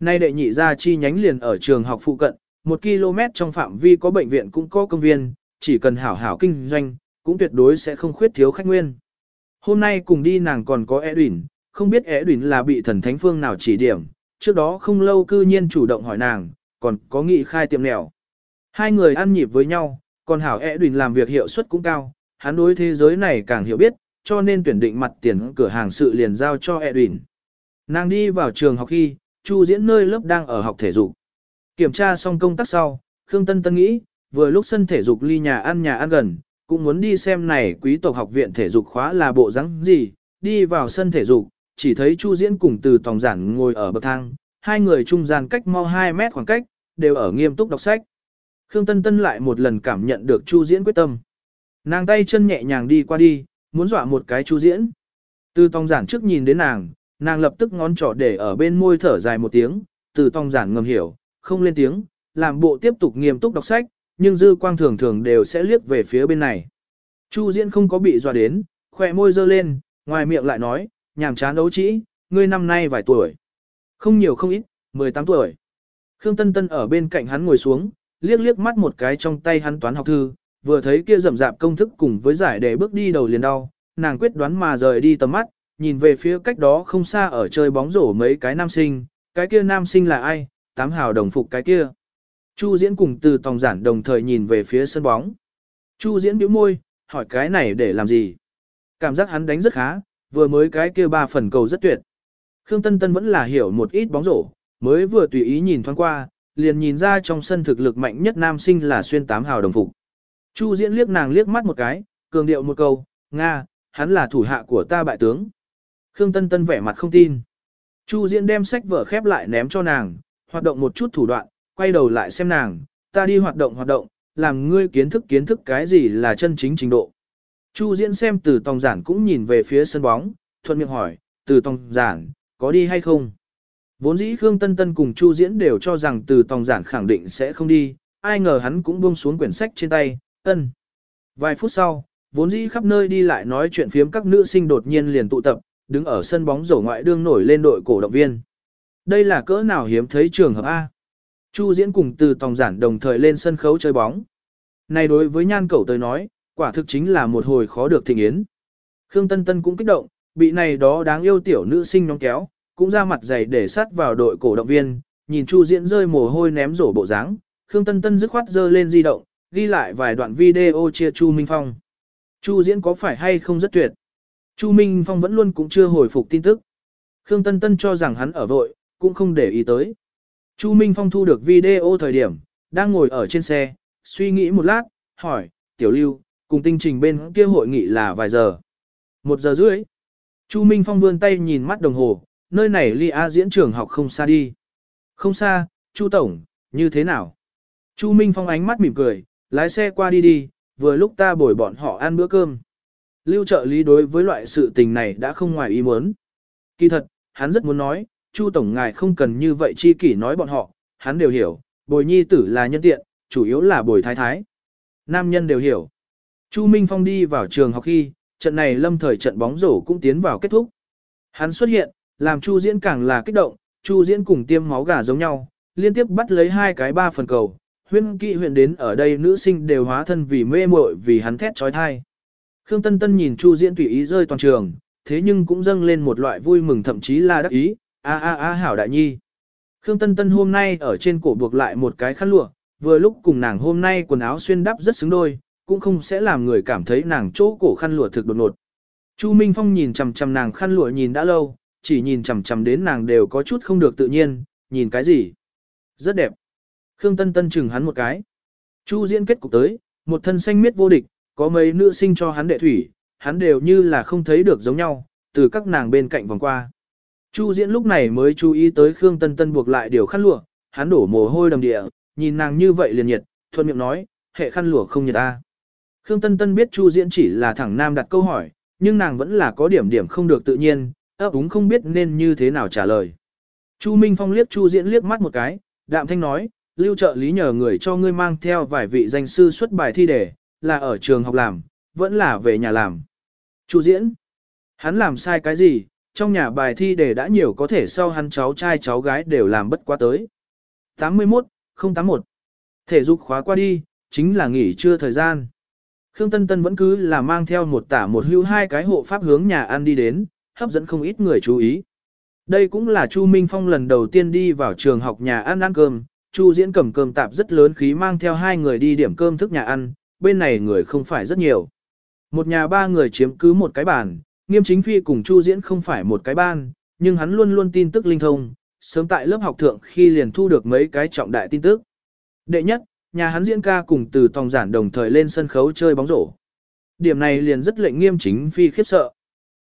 Nay đệ nhị gia chi nhánh liền ở trường học phụ cận, một km trong phạm vi có bệnh viện cũng có công viên, chỉ cần hảo hảo kinh doanh, cũng tuyệt đối sẽ không khuyết thiếu khách nguyên. Hôm nay cùng đi nàng còn có Edwin, không biết Edwin là bị thần thánh phương nào chỉ điểm, trước đó không lâu cư nhiên chủ động hỏi nàng, còn có nghị khai tiệm nẻo. Hai người ăn nhịp với nhau, còn hảo Edwin làm việc hiệu suất cũng cao, hắn đối thế giới này càng hiểu biết, cho nên tuyển định mặt tiền cửa hàng sự liền giao cho Edwin. Nàng đi vào trường học khi, Chu diễn nơi lớp đang ở học thể dục. Kiểm tra xong công tác sau, Khương Tân Tân nghĩ, vừa lúc sân thể dục ly nhà ăn nhà ăn gần, cũng muốn đi xem này quý tộc học viện thể dục khóa là bộ dáng gì, đi vào sân thể dục, chỉ thấy Chu diễn cùng từ tòng giản ngồi ở bậc thang, hai người trung gian cách mau 2 mét khoảng cách, đều ở nghiêm túc đọc sách. Khương Tân Tân lại một lần cảm nhận được Chu diễn quyết tâm. Nàng tay chân nhẹ nhàng đi qua đi, muốn dọa một cái Chu diễn. Từ tòng giản trước nhìn đến nàng, nàng lập tức ngón trỏ để ở bên môi thở dài một tiếng, từ tòng giản ngầm hiểu, không lên tiếng, làm bộ tiếp tục nghiêm túc đọc sách, nhưng dư quang thường thường đều sẽ liếc về phía bên này. Chu diễn không có bị dọa đến, khỏe môi dơ lên, ngoài miệng lại nói, nhàm chán đấu trĩ, ngươi năm nay vài tuổi. Không nhiều không ít, 18 tuổi. Khương Tân Tân ở bên cạnh hắn ngồi xuống, liếc liếc mắt một cái trong tay hắn toán học thư, vừa thấy kia rậm rạp công thức cùng với giải đề bước đi đầu liền đau, nàng quyết đoán mà rời đi tầm mắt, nhìn về phía cách đó không xa ở chơi bóng rổ mấy cái nam sinh, cái kia nam sinh là ai, tám hào đồng phục cái kia. Chu diễn cùng từ tòng giản đồng thời nhìn về phía sân bóng. Chu diễn bĩu môi, hỏi cái này để làm gì? Cảm giác hắn đánh rất khá, vừa mới cái kia ba phần cầu rất tuyệt. Khương Tân Tân vẫn là hiểu một ít bóng rổ, mới vừa tùy ý nhìn thoáng qua, liền nhìn ra trong sân thực lực mạnh nhất nam sinh là xuyên tám hào đồng phục. Chu diễn liếc nàng liếc mắt một cái, cường điệu một câu, Nga, hắn là thủ hạ của ta bại tướng. Khương Tân Tân vẻ mặt không tin. Chu diễn đem sách vở khép lại ném cho nàng, hoạt động một chút thủ đoạn, quay đầu lại xem nàng, ta đi hoạt động hoạt động, làm ngươi kiến thức kiến thức cái gì là chân chính trình độ. Chu diễn xem từ tòng giản cũng nhìn về phía sân bóng, thuận miệng hỏi, từ tòng giản, có đi hay không? Vốn dĩ Khương Tân Tân cùng Chu diễn đều cho rằng từ tòng giản khẳng định sẽ không đi, ai ngờ hắn cũng buông xuống quyển sách trên tay, ân. Vài phút sau, vốn dĩ khắp nơi đi lại nói chuyện phiếm các nữ sinh đột nhiên liền tụ tập, đứng ở sân bóng rổ ngoại đương nổi lên đội cổ động viên. Đây là cỡ nào hiếm thấy trường hợp A. Chu diễn cùng từ tòng giản đồng thời lên sân khấu chơi bóng. Này đối với nhan cẩu tới nói, quả thực chính là một hồi khó được thịnh yến. Khương Tân Tân cũng kích động, bị này đó đáng yêu tiểu nữ sinh nhóm kéo, cũng ra mặt dày để sát vào đội cổ động viên, nhìn Chu diễn rơi mồ hôi ném rổ bộ dáng, Khương Tân Tân dứt khoát dơ lên di động, ghi lại vài đoạn video chia Chu Minh Phong. Chu diễn có phải hay không rất tuyệt? Chu Minh Phong vẫn luôn cũng chưa hồi phục tin tức. Khương Tân Tân cho rằng hắn ở vội, cũng không để ý tới. Chu Minh Phong thu được video thời điểm, đang ngồi ở trên xe, suy nghĩ một lát, hỏi, Tiểu Lưu, cùng tinh trình bên kia hội nghị là vài giờ. Một giờ rưỡi. Chu Minh Phong vươn tay nhìn mắt đồng hồ, nơi này ly A diễn trường học không xa đi. Không xa, Chu Tổng, như thế nào? Chu Minh Phong ánh mắt mỉm cười, lái xe qua đi đi, vừa lúc ta bồi bọn họ ăn bữa cơm. Lưu trợ lý đối với loại sự tình này đã không ngoài ý muốn. Kỳ thật, hắn rất muốn nói, Chu Tổng ngài không cần như vậy chi kỷ nói bọn họ, hắn đều hiểu, bồi nhi tử là nhân tiện, chủ yếu là bồi thái thái. Nam nhân đều hiểu. Chu Minh Phong đi vào trường học khi, trận này lâm thời trận bóng rổ cũng tiến vào kết thúc. Hắn xuất hiện, làm Chu Diễn càng là kích động, Chu Diễn cùng tiêm máu gà giống nhau, liên tiếp bắt lấy hai cái ba phần cầu, huyên kỵ huyện đến ở đây nữ sinh đều hóa thân vì mê muội vì hắn thét trói thai. Khương Tân Tân nhìn Chu Diễn tùy ý rơi toàn trường, thế nhưng cũng dâng lên một loại vui mừng thậm chí là đắc ý, a a a hảo đại nhi. Khương Tân Tân hôm nay ở trên cổ buộc lại một cái khăn lụa, vừa lúc cùng nàng hôm nay quần áo xuyên đắp rất xứng đôi, cũng không sẽ làm người cảm thấy nàng chỗ cổ khăn lụa thực đột ngột. Chu Minh Phong nhìn chằm chằm nàng khăn lụa nhìn đã lâu, chỉ nhìn chằm chằm đến nàng đều có chút không được tự nhiên, nhìn cái gì? Rất đẹp. Khương Tân Tân chừng hắn một cái. Chu diễn kết cục tới, một thân xanh miết vô địch, có mấy nữ sinh cho hắn đệ thủy, hắn đều như là không thấy được giống nhau, từ các nàng bên cạnh vòng qua. Chu diễn lúc này mới chú ý tới Khương Tân Tân buộc lại điều khăn lụa, hắn đổ mồ hôi đầm địa, nhìn nàng như vậy liền nhiệt, thuận miệng nói, hệ khăn lụa không nhiệt ta. Khương Tân Tân biết Chu diễn chỉ là thẳng nam đặt câu hỏi, nhưng nàng vẫn là có điểm điểm không được tự nhiên, ấp úng không biết nên như thế nào trả lời. Chu Minh Phong liếc Chu diễn liếc mắt một cái, đạm thanh nói, lưu trợ lý nhờ người cho ngươi mang theo vài vị danh sư xuất bài thi đề, là ở trường học làm, vẫn là về nhà làm. Chu diễn, hắn làm sai cái gì, trong nhà bài thi đề đã nhiều có thể sau hắn cháu trai cháu gái đều làm bất quá tới. 81, 081. Thể dục khóa qua đi, chính là nghỉ trưa thời gian. Khương Tân Tân vẫn cứ là mang theo một tả một hưu hai cái hộ pháp hướng nhà ăn đi đến, hấp dẫn không ít người chú ý. Đây cũng là Chu Minh Phong lần đầu tiên đi vào trường học nhà ăn ăn cơm, Chu Diễn cầm cơm tạp rất lớn khí mang theo hai người đi điểm cơm thức nhà ăn, bên này người không phải rất nhiều. Một nhà ba người chiếm cứ một cái bàn, nghiêm chính phi cùng Chu Diễn không phải một cái ban, nhưng hắn luôn luôn tin tức linh thông, sớm tại lớp học thượng khi liền thu được mấy cái trọng đại tin tức. Đệ nhất, nhà hắn diễn ca cùng từ tòng giản đồng thời lên sân khấu chơi bóng rổ. Điểm này liền rất lệnh nghiêm chính phi khiếp sợ.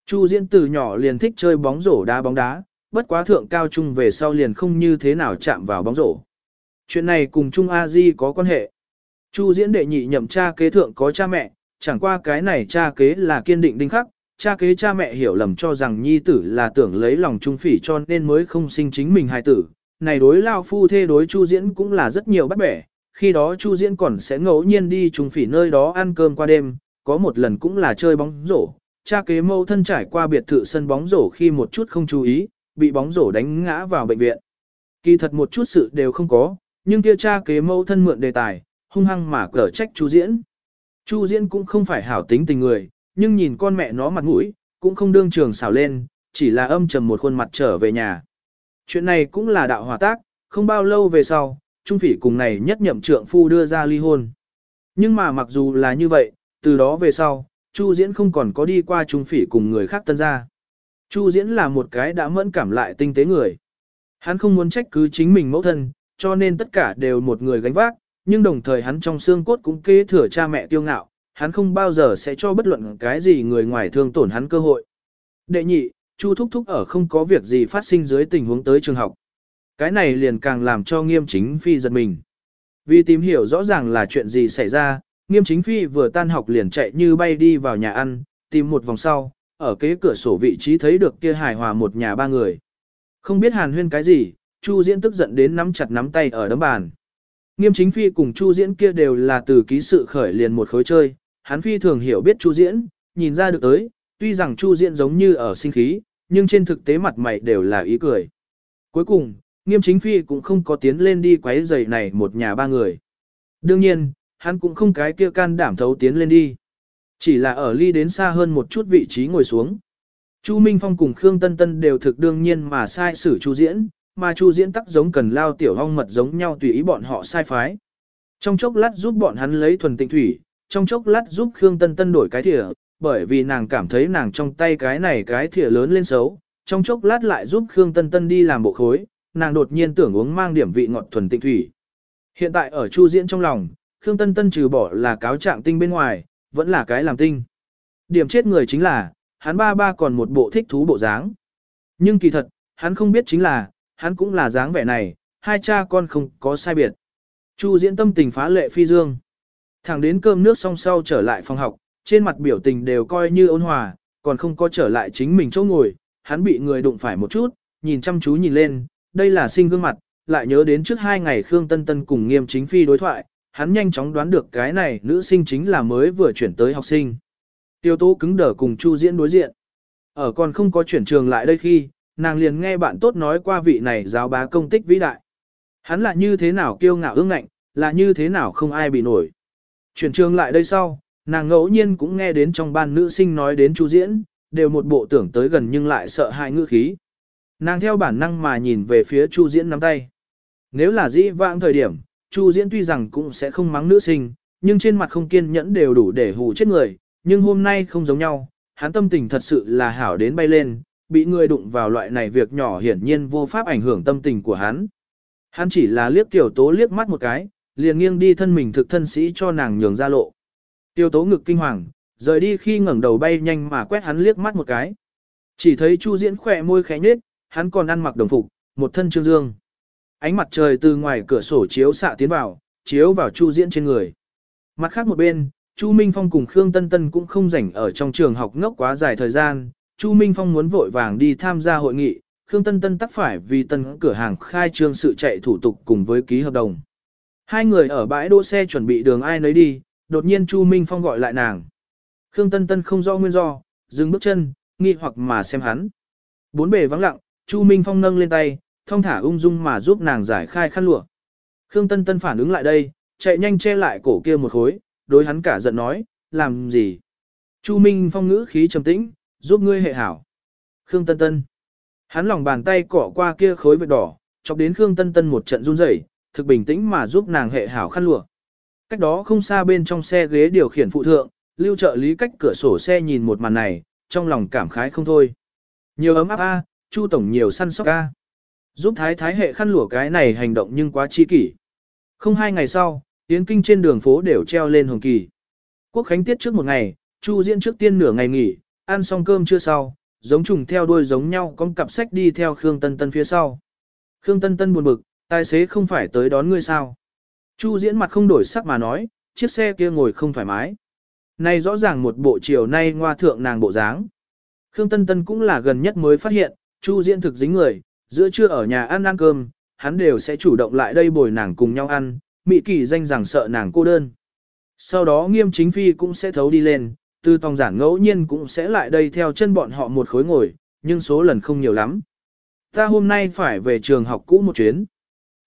Chu diễn từ nhỏ liền thích chơi bóng rổ đá bóng đá, bất quá thượng cao trung về sau liền không như thế nào chạm vào bóng rổ. Chuyện này cùng Trung A Di có quan hệ. Chu diễn đệ nhị nhậm cha kế thượng có cha mẹ, chẳng qua cái này cha kế là kiên định đinh khắc, cha kế cha mẹ hiểu lầm cho rằng nhi tử là tưởng lấy lòng trung phỉ cho nên mới không sinh chính mình hài tử. Này đối lao phu thê đối chu diễn cũng là rất nhiều bắt bẻ, khi đó chu diễn còn sẽ ngẫu nhiên đi trung phỉ nơi đó ăn cơm qua đêm, có một lần cũng là chơi bóng rổ. Cha kế mâu thân trải qua biệt thự sân bóng rổ khi một chút không chú ý, bị bóng rổ đánh ngã vào bệnh viện. Kỳ thật một chút sự đều không có, nhưng kia cha kế mâu thân mượn đề tài, hung hăng mà cở trách chu diễn. Chu diễn cũng không phải hảo tính tình người, nhưng nhìn con mẹ nó mặt mũi, cũng không đương trường xảo lên, chỉ là âm trầm một khuôn mặt trở về nhà. Chuyện này cũng là đạo hòa tác, không bao lâu về sau, Trung Phỉ cùng này nhất nhậm trượng phu đưa ra ly hôn. Nhưng mà mặc dù là như vậy, từ đó về sau, Chu Diễn không còn có đi qua Trung Phỉ cùng người khác tân gia. Chu Diễn là một cái đã mẫn cảm lại tinh tế người. Hắn không muốn trách cứ chính mình mẫu thân, cho nên tất cả đều một người gánh vác, nhưng đồng thời hắn trong xương cốt cũng kế thừa cha mẹ tiêu ngạo, hắn không bao giờ sẽ cho bất luận cái gì người ngoài thương tổn hắn cơ hội. Đệ nhị, Chu Thúc Thúc ở không có việc gì phát sinh dưới tình huống tới trường học. Cái này liền càng làm cho nghiêm chính phi giật mình. Vì tìm hiểu rõ ràng là chuyện gì xảy ra, nghiêm chính phi vừa tan học liền chạy như bay đi vào nhà ăn, tìm một vòng sau, ở kế cửa sổ vị trí thấy được kia hài hòa một nhà ba người. Không biết hàn huyên cái gì, Chu Diễn tức giận đến nắm chặt nắm tay ở đấm bàn. Nghiêm chính phi cùng Chu Diễn kia đều là từ ký sự khởi liền một khối chơi, hắn phi thường hiểu biết Chu Diễn, nhìn ra được tới, tuy rằng Chu Diễn giống như ở sinh khí, nhưng trên thực tế mặt mày đều là ý cười. Cuối cùng, nghiêm chính phi cũng không có tiến lên đi quấy giày này một nhà ba người. Đương nhiên, hắn cũng không cái kia can đảm thấu tiến lên đi. Chỉ là ở ly đến xa hơn một chút vị trí ngồi xuống. Chu Minh Phong cùng Khương Tân Tân đều thực đương nhiên mà sai xử Chu Diễn, mà Chu Diễn tắc giống cần lao tiểu hong mật giống nhau tùy ý bọn họ sai phái. Trong chốc lát giúp bọn hắn lấy thuần tịnh thủy, trong chốc lát giúp Khương Tân Tân đổi cái thìa, bởi vì nàng cảm thấy nàng trong tay cái này cái thìa lớn lên xấu, trong chốc lát lại giúp Khương Tân Tân đi làm bộ khối, nàng đột nhiên tưởng uống mang điểm vị ngọt thuần tịnh thủy. Hiện tại ở Chu Diễn trong lòng, Khương Tân Tân trừ bỏ là cáo trạng tinh bên ngoài, vẫn là cái làm tinh. Điểm chết người chính là, hắn ba ba còn một bộ thích thú bộ dáng. Nhưng kỳ thật, hắn không biết chính là, hắn cũng là dáng vẻ này, hai cha con không có sai biệt. Chu Diễn tâm tình phá lệ phi dương. Thẳng đến cơm nước xong sau trở lại phòng học, trên mặt biểu tình đều coi như ôn hòa, còn không có trở lại chính mình chỗ ngồi, hắn bị người đụng phải một chút, nhìn chăm chú nhìn lên, đây là sinh gương mặt, lại nhớ đến trước hai ngày Khương Tân Tân cùng nghiêm chính phi đối thoại, hắn nhanh chóng đoán được cái này nữ sinh chính là mới vừa chuyển tới học sinh. Tiêu tố cứng đờ cùng Chu Diễn đối diện. Ở còn không có chuyển trường lại đây khi, nàng liền nghe bạn tốt nói qua vị này giáo bá công tích vĩ đại. Hắn là như thế nào kiêu ngạo ương ngạnh, là như thế nào không ai bị nổi. Chuyển trường lại đây sau, nàng ngẫu nhiên cũng nghe đến trong ban nữ sinh nói đến Chu Diễn, đều một bộ tưởng tới gần nhưng lại sợ hai ngữ khí. Nàng theo bản năng mà nhìn về phía Chu Diễn nắm tay. Nếu là dĩ vãng thời điểm, Chu Diễn tuy rằng cũng sẽ không mắng nữ sinh, nhưng trên mặt không kiên nhẫn đều đủ để hù chết người, nhưng hôm nay không giống nhau, hắn tâm tình thật sự là hảo đến bay lên, bị người đụng vào loại này việc nhỏ hiển nhiên vô pháp ảnh hưởng tâm tình của hắn. Hắn chỉ là liếc tiểu tố liếc mắt một cái, liền nghiêng đi thân mình thực thân sĩ cho nàng nhường ra lộ. Tiểu tố ngực kinh hoàng, rời đi khi ngẩng đầu bay nhanh mà quét hắn liếc mắt một cái. Chỉ thấy Chu Diễn khỏe môi khẽ nhếch, hắn còn ăn mặc đồng phục, một thân trương dương. Ánh mặt trời từ ngoài cửa sổ chiếu xạ tiến vào, chiếu vào Chu Diễn trên người. Mặt khác một bên, Chu Minh Phong cùng Khương Tân Tân cũng không rảnh ở trong trường học ngốc quá dài thời gian. Chu Minh Phong muốn vội vàng đi tham gia hội nghị, Khương Tân Tân tắc phải vì tân cửa hàng khai trương sự chạy thủ tục cùng với ký hợp đồng. Hai người ở bãi đỗ xe chuẩn bị đường ai nấy đi, đột nhiên Chu Minh Phong gọi lại nàng. Khương Tân Tân không rõ nguyên do, dừng bước chân, nghi hoặc mà xem hắn. Bốn bề vắng lặng, Chu Minh Phong nâng lên tay, thong thả ung dung mà giúp nàng giải khai khăn lụa. Khương Tân Tân phản ứng lại đây, chạy nhanh che lại cổ kia một khối, đối hắn cả giận nói, làm gì? Chu Minh Phong ngữ khí trầm tĩnh, giúp ngươi hệ hảo. Khương Tân Tân. Hắn lòng bàn tay cỏ qua kia khối vệt đỏ, chọc đến Khương Tân Tân một trận run rẩy, thực bình tĩnh mà giúp nàng hệ hảo khăn lụa. Cách đó không xa bên trong xe ghế điều khiển phụ thượng, lưu trợ lý cách cửa sổ xe nhìn một màn này, trong lòng cảm khái không thôi. Nhiều ấm áp a, Chu tổng nhiều săn sóc a. Giúp thái thái hệ khăn lụa cái này hành động nhưng quá chi kỷ. Không hai ngày sau, tiến Kinh trên đường phố đều treo lên hồng kỳ. Quốc khánh tiết trước một ngày, Chu diễn trước tiên nửa ngày nghỉ, ăn xong cơm chưa sau, giống trùng theo đuôi giống nhau con cặp sách đi theo Khương Tân Tân phía sau. Khương Tân Tân buồn bực, tài xế không phải tới đón ngươi sao. Chu diễn mặt không đổi sắc mà nói, chiếc xe kia ngồi không thoải mái. Này rõ ràng một bộ chiều nay ngoa thượng nàng bộ dáng. Khương Tân Tân cũng là gần nhất mới phát hiện, Chu diễn thực dính người, giữa trưa ở nhà ăn ăn cơm, hắn đều sẽ chủ động lại đây bồi nàng cùng nhau ăn, mị kỳ danh rằng sợ nàng cô đơn. Sau đó nghiêm chính phi cũng sẽ thấu đi lên, tư tòng giản ngẫu nhiên cũng sẽ lại đây theo chân bọn họ một khối ngồi, nhưng số lần không nhiều lắm. Ta hôm nay phải về trường học cũ một chuyến.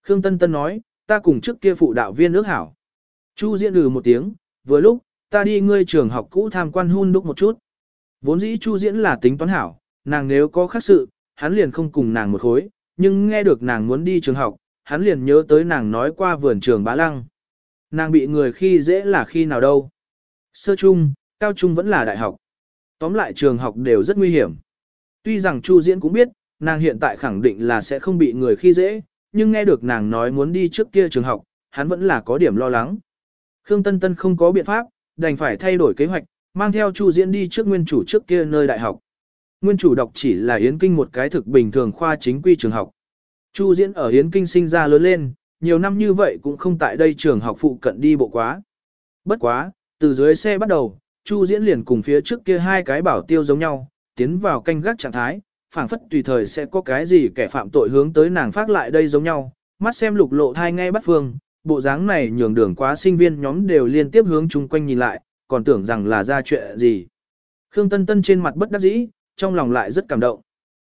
Khương Tân Tân nói, ta cùng trước kia phụ đạo viên nước hảo. Chu diễn lừ một tiếng, vừa lúc, ta đi ngươi trường học cũ tham quan hun đúc một chút. Vốn dĩ Chu diễn là tính toán hảo, nàng nếu có khác sự, hắn liền không cùng nàng một khối, nhưng nghe được nàng muốn đi trường học, hắn liền nhớ tới nàng nói qua vườn trường bá lăng. Nàng bị người khi dễ là khi nào đâu. Sơ trung, cao trung vẫn là đại học. Tóm lại trường học đều rất nguy hiểm. Tuy rằng Chu Diễn cũng biết, nàng hiện tại khẳng định là sẽ không bị người khi dễ, nhưng nghe được nàng nói muốn đi trước kia trường học, hắn vẫn là có điểm lo lắng. Khương Tân Tân không có biện pháp, đành phải thay đổi kế hoạch, mang theo Chu Diễn đi trước nguyên chủ trước kia nơi đại học. Nguyên chủ đọc chỉ là Yến Kinh một cái thực bình thường khoa chính quy trường học. Chu Diễn ở Yến Kinh sinh ra lớn lên, nhiều năm như vậy cũng không tại đây trường học phụ cận đi bộ quá. Bất quá, từ dưới xe bắt đầu, Chu Diễn liền cùng phía trước kia hai cái bảo tiêu giống nhau, tiến vào canh gác trạng thái, phảng phất tùy thời sẽ có cái gì kẻ phạm tội hướng tới nàng phát lại đây giống nhau, mắt xem lục lộ thai ngay bắt phương, bộ dáng này nhường đường quá sinh viên nhóm đều liên tiếp hướng chung quanh nhìn lại, còn tưởng rằng là ra chuyện gì. Khương Tân Tân trên mặt bất đắc dĩ, trong lòng lại rất cảm động.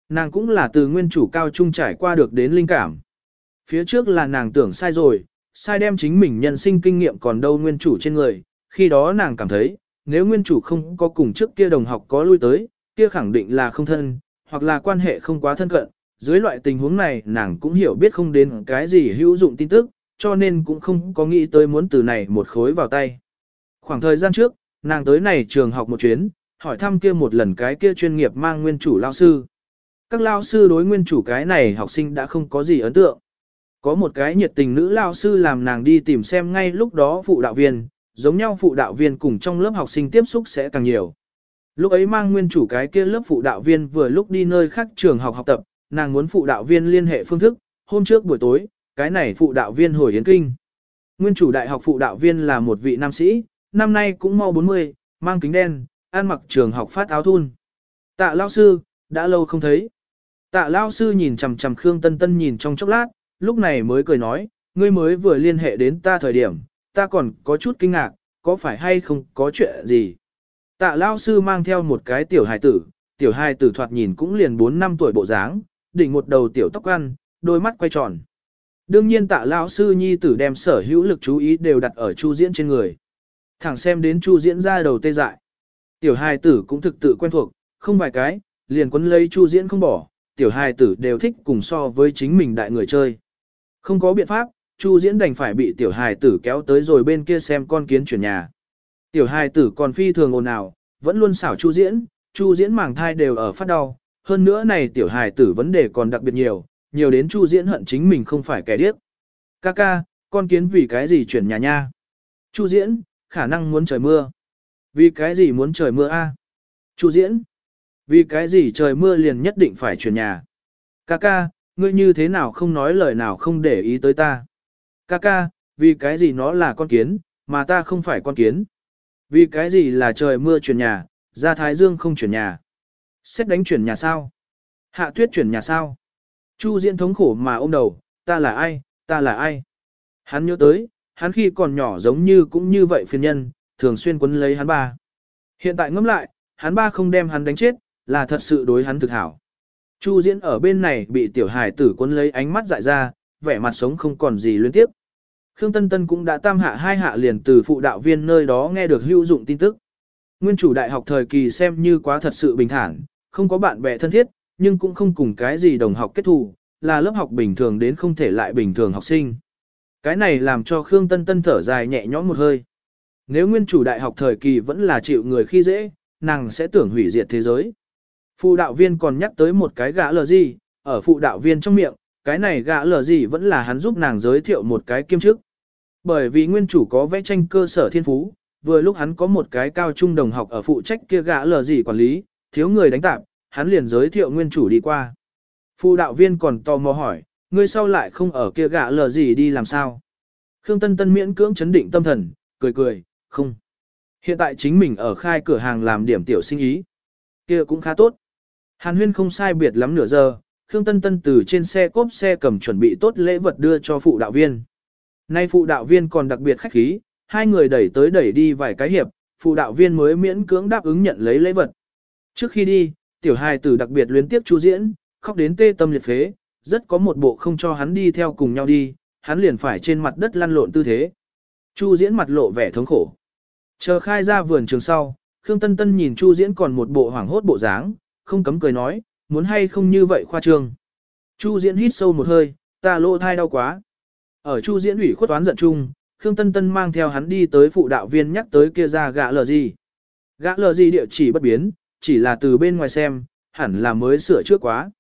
Nàng cũng là từ nguyên chủ cao trung trải qua được đến linh cảm. Phía trước là nàng tưởng sai rồi, sai đem chính mình nhân sinh kinh nghiệm còn đâu nguyên chủ trên người, khi đó nàng cảm thấy, nếu nguyên chủ không có cùng trước kia đồng học có lui tới, kia khẳng định là không thân, hoặc là quan hệ không quá thân cận. Dưới loại tình huống này nàng cũng hiểu biết không đến cái gì hữu dụng tin tức, cho nên cũng không có nghĩ tới muốn từ này một khối vào tay. Khoảng thời gian trước, nàng tới này trường học một chuyến, hỏi thăm kia một lần cái kia chuyên nghiệp mang nguyên chủ lao sư. Các lao sư đối nguyên chủ cái này học sinh đã không có gì ấn tượng. Có một cái nhiệt tình nữ lao sư làm nàng đi tìm xem ngay lúc đó phụ đạo viên, giống nhau phụ đạo viên cùng trong lớp học sinh tiếp xúc sẽ càng nhiều. Lúc ấy mang nguyên chủ cái kia lớp phụ đạo viên vừa lúc đi nơi khác trường học học tập, nàng muốn phụ đạo viên liên hệ phương thức, hôm trước buổi tối, cái này phụ đạo viên hồi yến kinh. Nguyên chủ đại học phụ đạo viên là một vị nam sĩ, năm nay cũng mau 40, mang kính đen, ăn mặc trường học phát áo thun. Tạ lao sư, đã lâu không thấy. Tạ lao sư nhìn chằm chằm Khương Tân Tân nhìn trong chốc lát, lúc này mới cười nói, ngươi mới vừa liên hệ đến ta thời điểm, ta còn có chút kinh ngạc, có phải hay không có chuyện gì. Tạ lao sư mang theo một cái tiểu hài tử, tiểu hài tử thoạt nhìn cũng liền 4 năm tuổi bộ dáng, đỉnh một đầu tiểu tóc ăn, đôi mắt quay tròn. Đương nhiên tạ lão sư nhi tử đem sở hữu lực chú ý đều đặt ở Chu Diễn trên người. Thẳng xem đến Chu Diễn ra đầu tê dại. Tiểu hài tử cũng thực tự quen thuộc, không vài cái, liền quấn lấy Chu Diễn không bỏ, tiểu hài tử đều thích cùng so với chính mình đại người chơi. Không có biện pháp, Chu Diễn đành phải bị tiểu hài tử kéo tới rồi bên kia xem con kiến chuyển nhà. Tiểu hài tử còn phi thường ồn ào, vẫn luôn xảo Chu Diễn, Chu Diễn màng thai đều ở phát đau, hơn nữa này tiểu hài tử vấn đề còn đặc biệt nhiều, nhiều đến Chu Diễn hận chính mình không phải kẻ điếc. Ca ca, con kiến vì cái gì chuyển nhà nha? Chu Diễn, khả năng muốn trời mưa. Vì cái gì muốn trời mưa a? Chu Diễn, vì cái gì trời mưa liền nhất định phải chuyển nhà? Ca ca, ngươi như thế nào không nói lời nào không để ý tới ta? Ca ca, vì cái gì nó là con kiến, mà ta không phải con kiến? Vì cái gì là trời mưa chuyển nhà, ra Thái Dương không chuyển nhà? Xét đánh chuyển nhà sao? Hạ tuyết chuyển nhà sao? Chu Diễn thống khổ mà ôm đầu, ta là ai, ta là ai? Hắn nhớ tới, hắn khi còn nhỏ giống như cũng như vậy phiền nhân, thường xuyên quấn lấy hắn ba. Hiện tại ngẫm lại, hắn ba không đem hắn đánh chết, là thật sự đối hắn thực hảo. Chu Diễn ở bên này bị tiểu hải tử quấn lấy ánh mắt dại ra, vẻ mặt sống không còn gì liên tiếp. Khương Tân Tân cũng đã tam hạ hai hạ liền từ phụ đạo viên nơi đó nghe được hữu dụng tin tức. Nguyên chủ đại học thời kỳ xem như quá thật sự bình thản, không có bạn bè thân thiết, nhưng cũng không cùng cái gì đồng học kết thù, là lớp học bình thường đến không thể lại bình thường học sinh. Cái này làm cho Khương Tân Tân thở dài nhẹ nhõm một hơi. Nếu nguyên chủ đại học thời kỳ vẫn là chịu người khi dễ, nàng sẽ tưởng hủy diệt thế giới. Phụ đạo viên còn nhắc tới một cái gã lờ gì, ở phụ đạo viên trong miệng, cái này gã lờ gì vẫn là hắn giúp nàng giới thiệu một cái kiêm chức. Bởi vì nguyên chủ có vẽ tranh cơ sở thiên phú, vừa lúc hắn có một cái cao trung đồng học ở phụ trách kia gã lờ gì quản lý, thiếu người đánh tạp, hắn liền giới thiệu nguyên chủ đi qua. Phụ đạo viên còn tò mò hỏi, ngươi sau lại không ở kia gã lờ gì đi làm sao? Khương Tân Tân miễn cưỡng chấn định tâm thần, cười cười, không. Hiện tại chính mình ở khai cửa hàng làm điểm tiểu sinh ý. kia cũng khá tốt. Hàn huyên không sai biệt lắm nửa giờ, Khương Tân Tân từ trên xe cốp xe cầm chuẩn bị tốt lễ vật đưa cho phụ đạo viên. Nay phụ đạo viên còn đặc biệt khách khí, hai người đẩy tới đẩy đi vài cái hiệp, phụ đạo viên mới miễn cưỡng đáp ứng nhận lấy lễ vật. Trước khi đi, tiểu hài tử đặc biệt luyến tiếp chu diễn, khóc đến tê tâm liệt phế, rất có một bộ không cho hắn đi theo cùng nhau đi, hắn liền phải trên mặt đất lăn lộn tư thế. Chu diễn mặt lộ vẻ thống khổ. Chờ khai ra vườn trường sau, Khương Tân Tân nhìn Chu diễn còn một bộ hoảng hốt bộ dáng, không cấm cười nói, muốn hay không như vậy khoa trương. Chu diễn hít sâu một hơi, ta lỗ thai đau quá. Ở Chu diễn ủy khuất toán giận chung, Khương Tân Tân mang theo hắn đi tới phụ đạo viên nhắc tới kia ra gã lờ gì. Gã lờ gì địa chỉ bất biến, chỉ là từ bên ngoài xem, hẳn là mới sửa trước quá.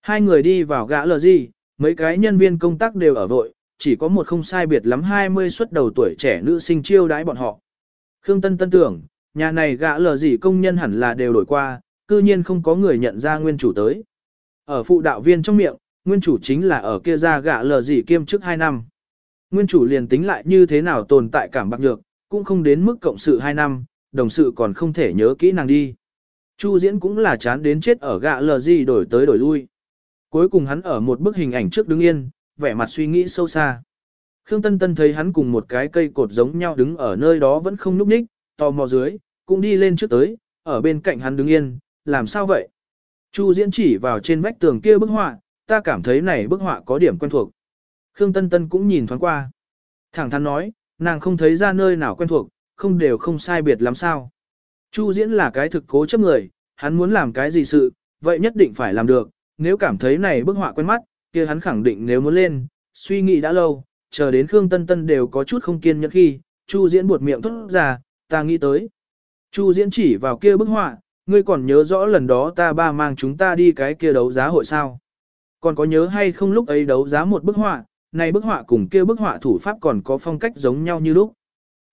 Hai người đi vào gã lờ gì, mấy cái nhân viên công tác đều ở vội, chỉ có một không sai biệt lắm 20 xuất đầu tuổi trẻ nữ sinh chiêu đãi bọn họ. Khương Tân Tân tưởng, nhà này gã lờ gì công nhân hẳn là đều đổi qua, cư nhiên không có người nhận ra nguyên chủ tới. Ở phụ đạo viên trong miệng, nguyên chủ chính là ở kia ra gạ lờ gì kiêm chức 2 năm. Nguyên chủ liền tính lại như thế nào tồn tại cảm bạc nhược, cũng không đến mức cộng sự 2 năm, đồng sự còn không thể nhớ kỹ nàng đi. Chu diễn cũng là chán đến chết ở gạ lờ gì đổi tới đổi lui. Cuối cùng hắn ở một bức hình ảnh trước đứng yên, vẻ mặt suy nghĩ sâu xa. Khương Tân Tân thấy hắn cùng một cái cây cột giống nhau đứng ở nơi đó vẫn không núp ních, tò mò dưới, cũng đi lên trước tới, ở bên cạnh hắn đứng yên, làm sao vậy? Chu diễn chỉ vào trên vách tường kia bức họa, ta cảm thấy này bức họa có điểm quen thuộc. Khương Tân Tân cũng nhìn thoáng qua. Thẳng thắn nói, nàng không thấy ra nơi nào quen thuộc, không đều không sai biệt lắm sao. Chu diễn là cái thực cố chấp người, hắn muốn làm cái gì sự, vậy nhất định phải làm được, nếu cảm thấy này bức họa quen mắt, kia hắn khẳng định nếu muốn lên, suy nghĩ đã lâu, chờ đến Khương Tân Tân đều có chút không kiên nhẫn khi, Chu diễn buột miệng thốt ra, ta nghĩ tới. Chu diễn chỉ vào kia bức họa, ngươi còn nhớ rõ lần đó ta ba mang chúng ta đi cái kia đấu giá hội sao. Còn có nhớ hay không lúc ấy đấu giá một bức họa, này bức họa cùng kia bức họa thủ pháp còn có phong cách giống nhau như lúc.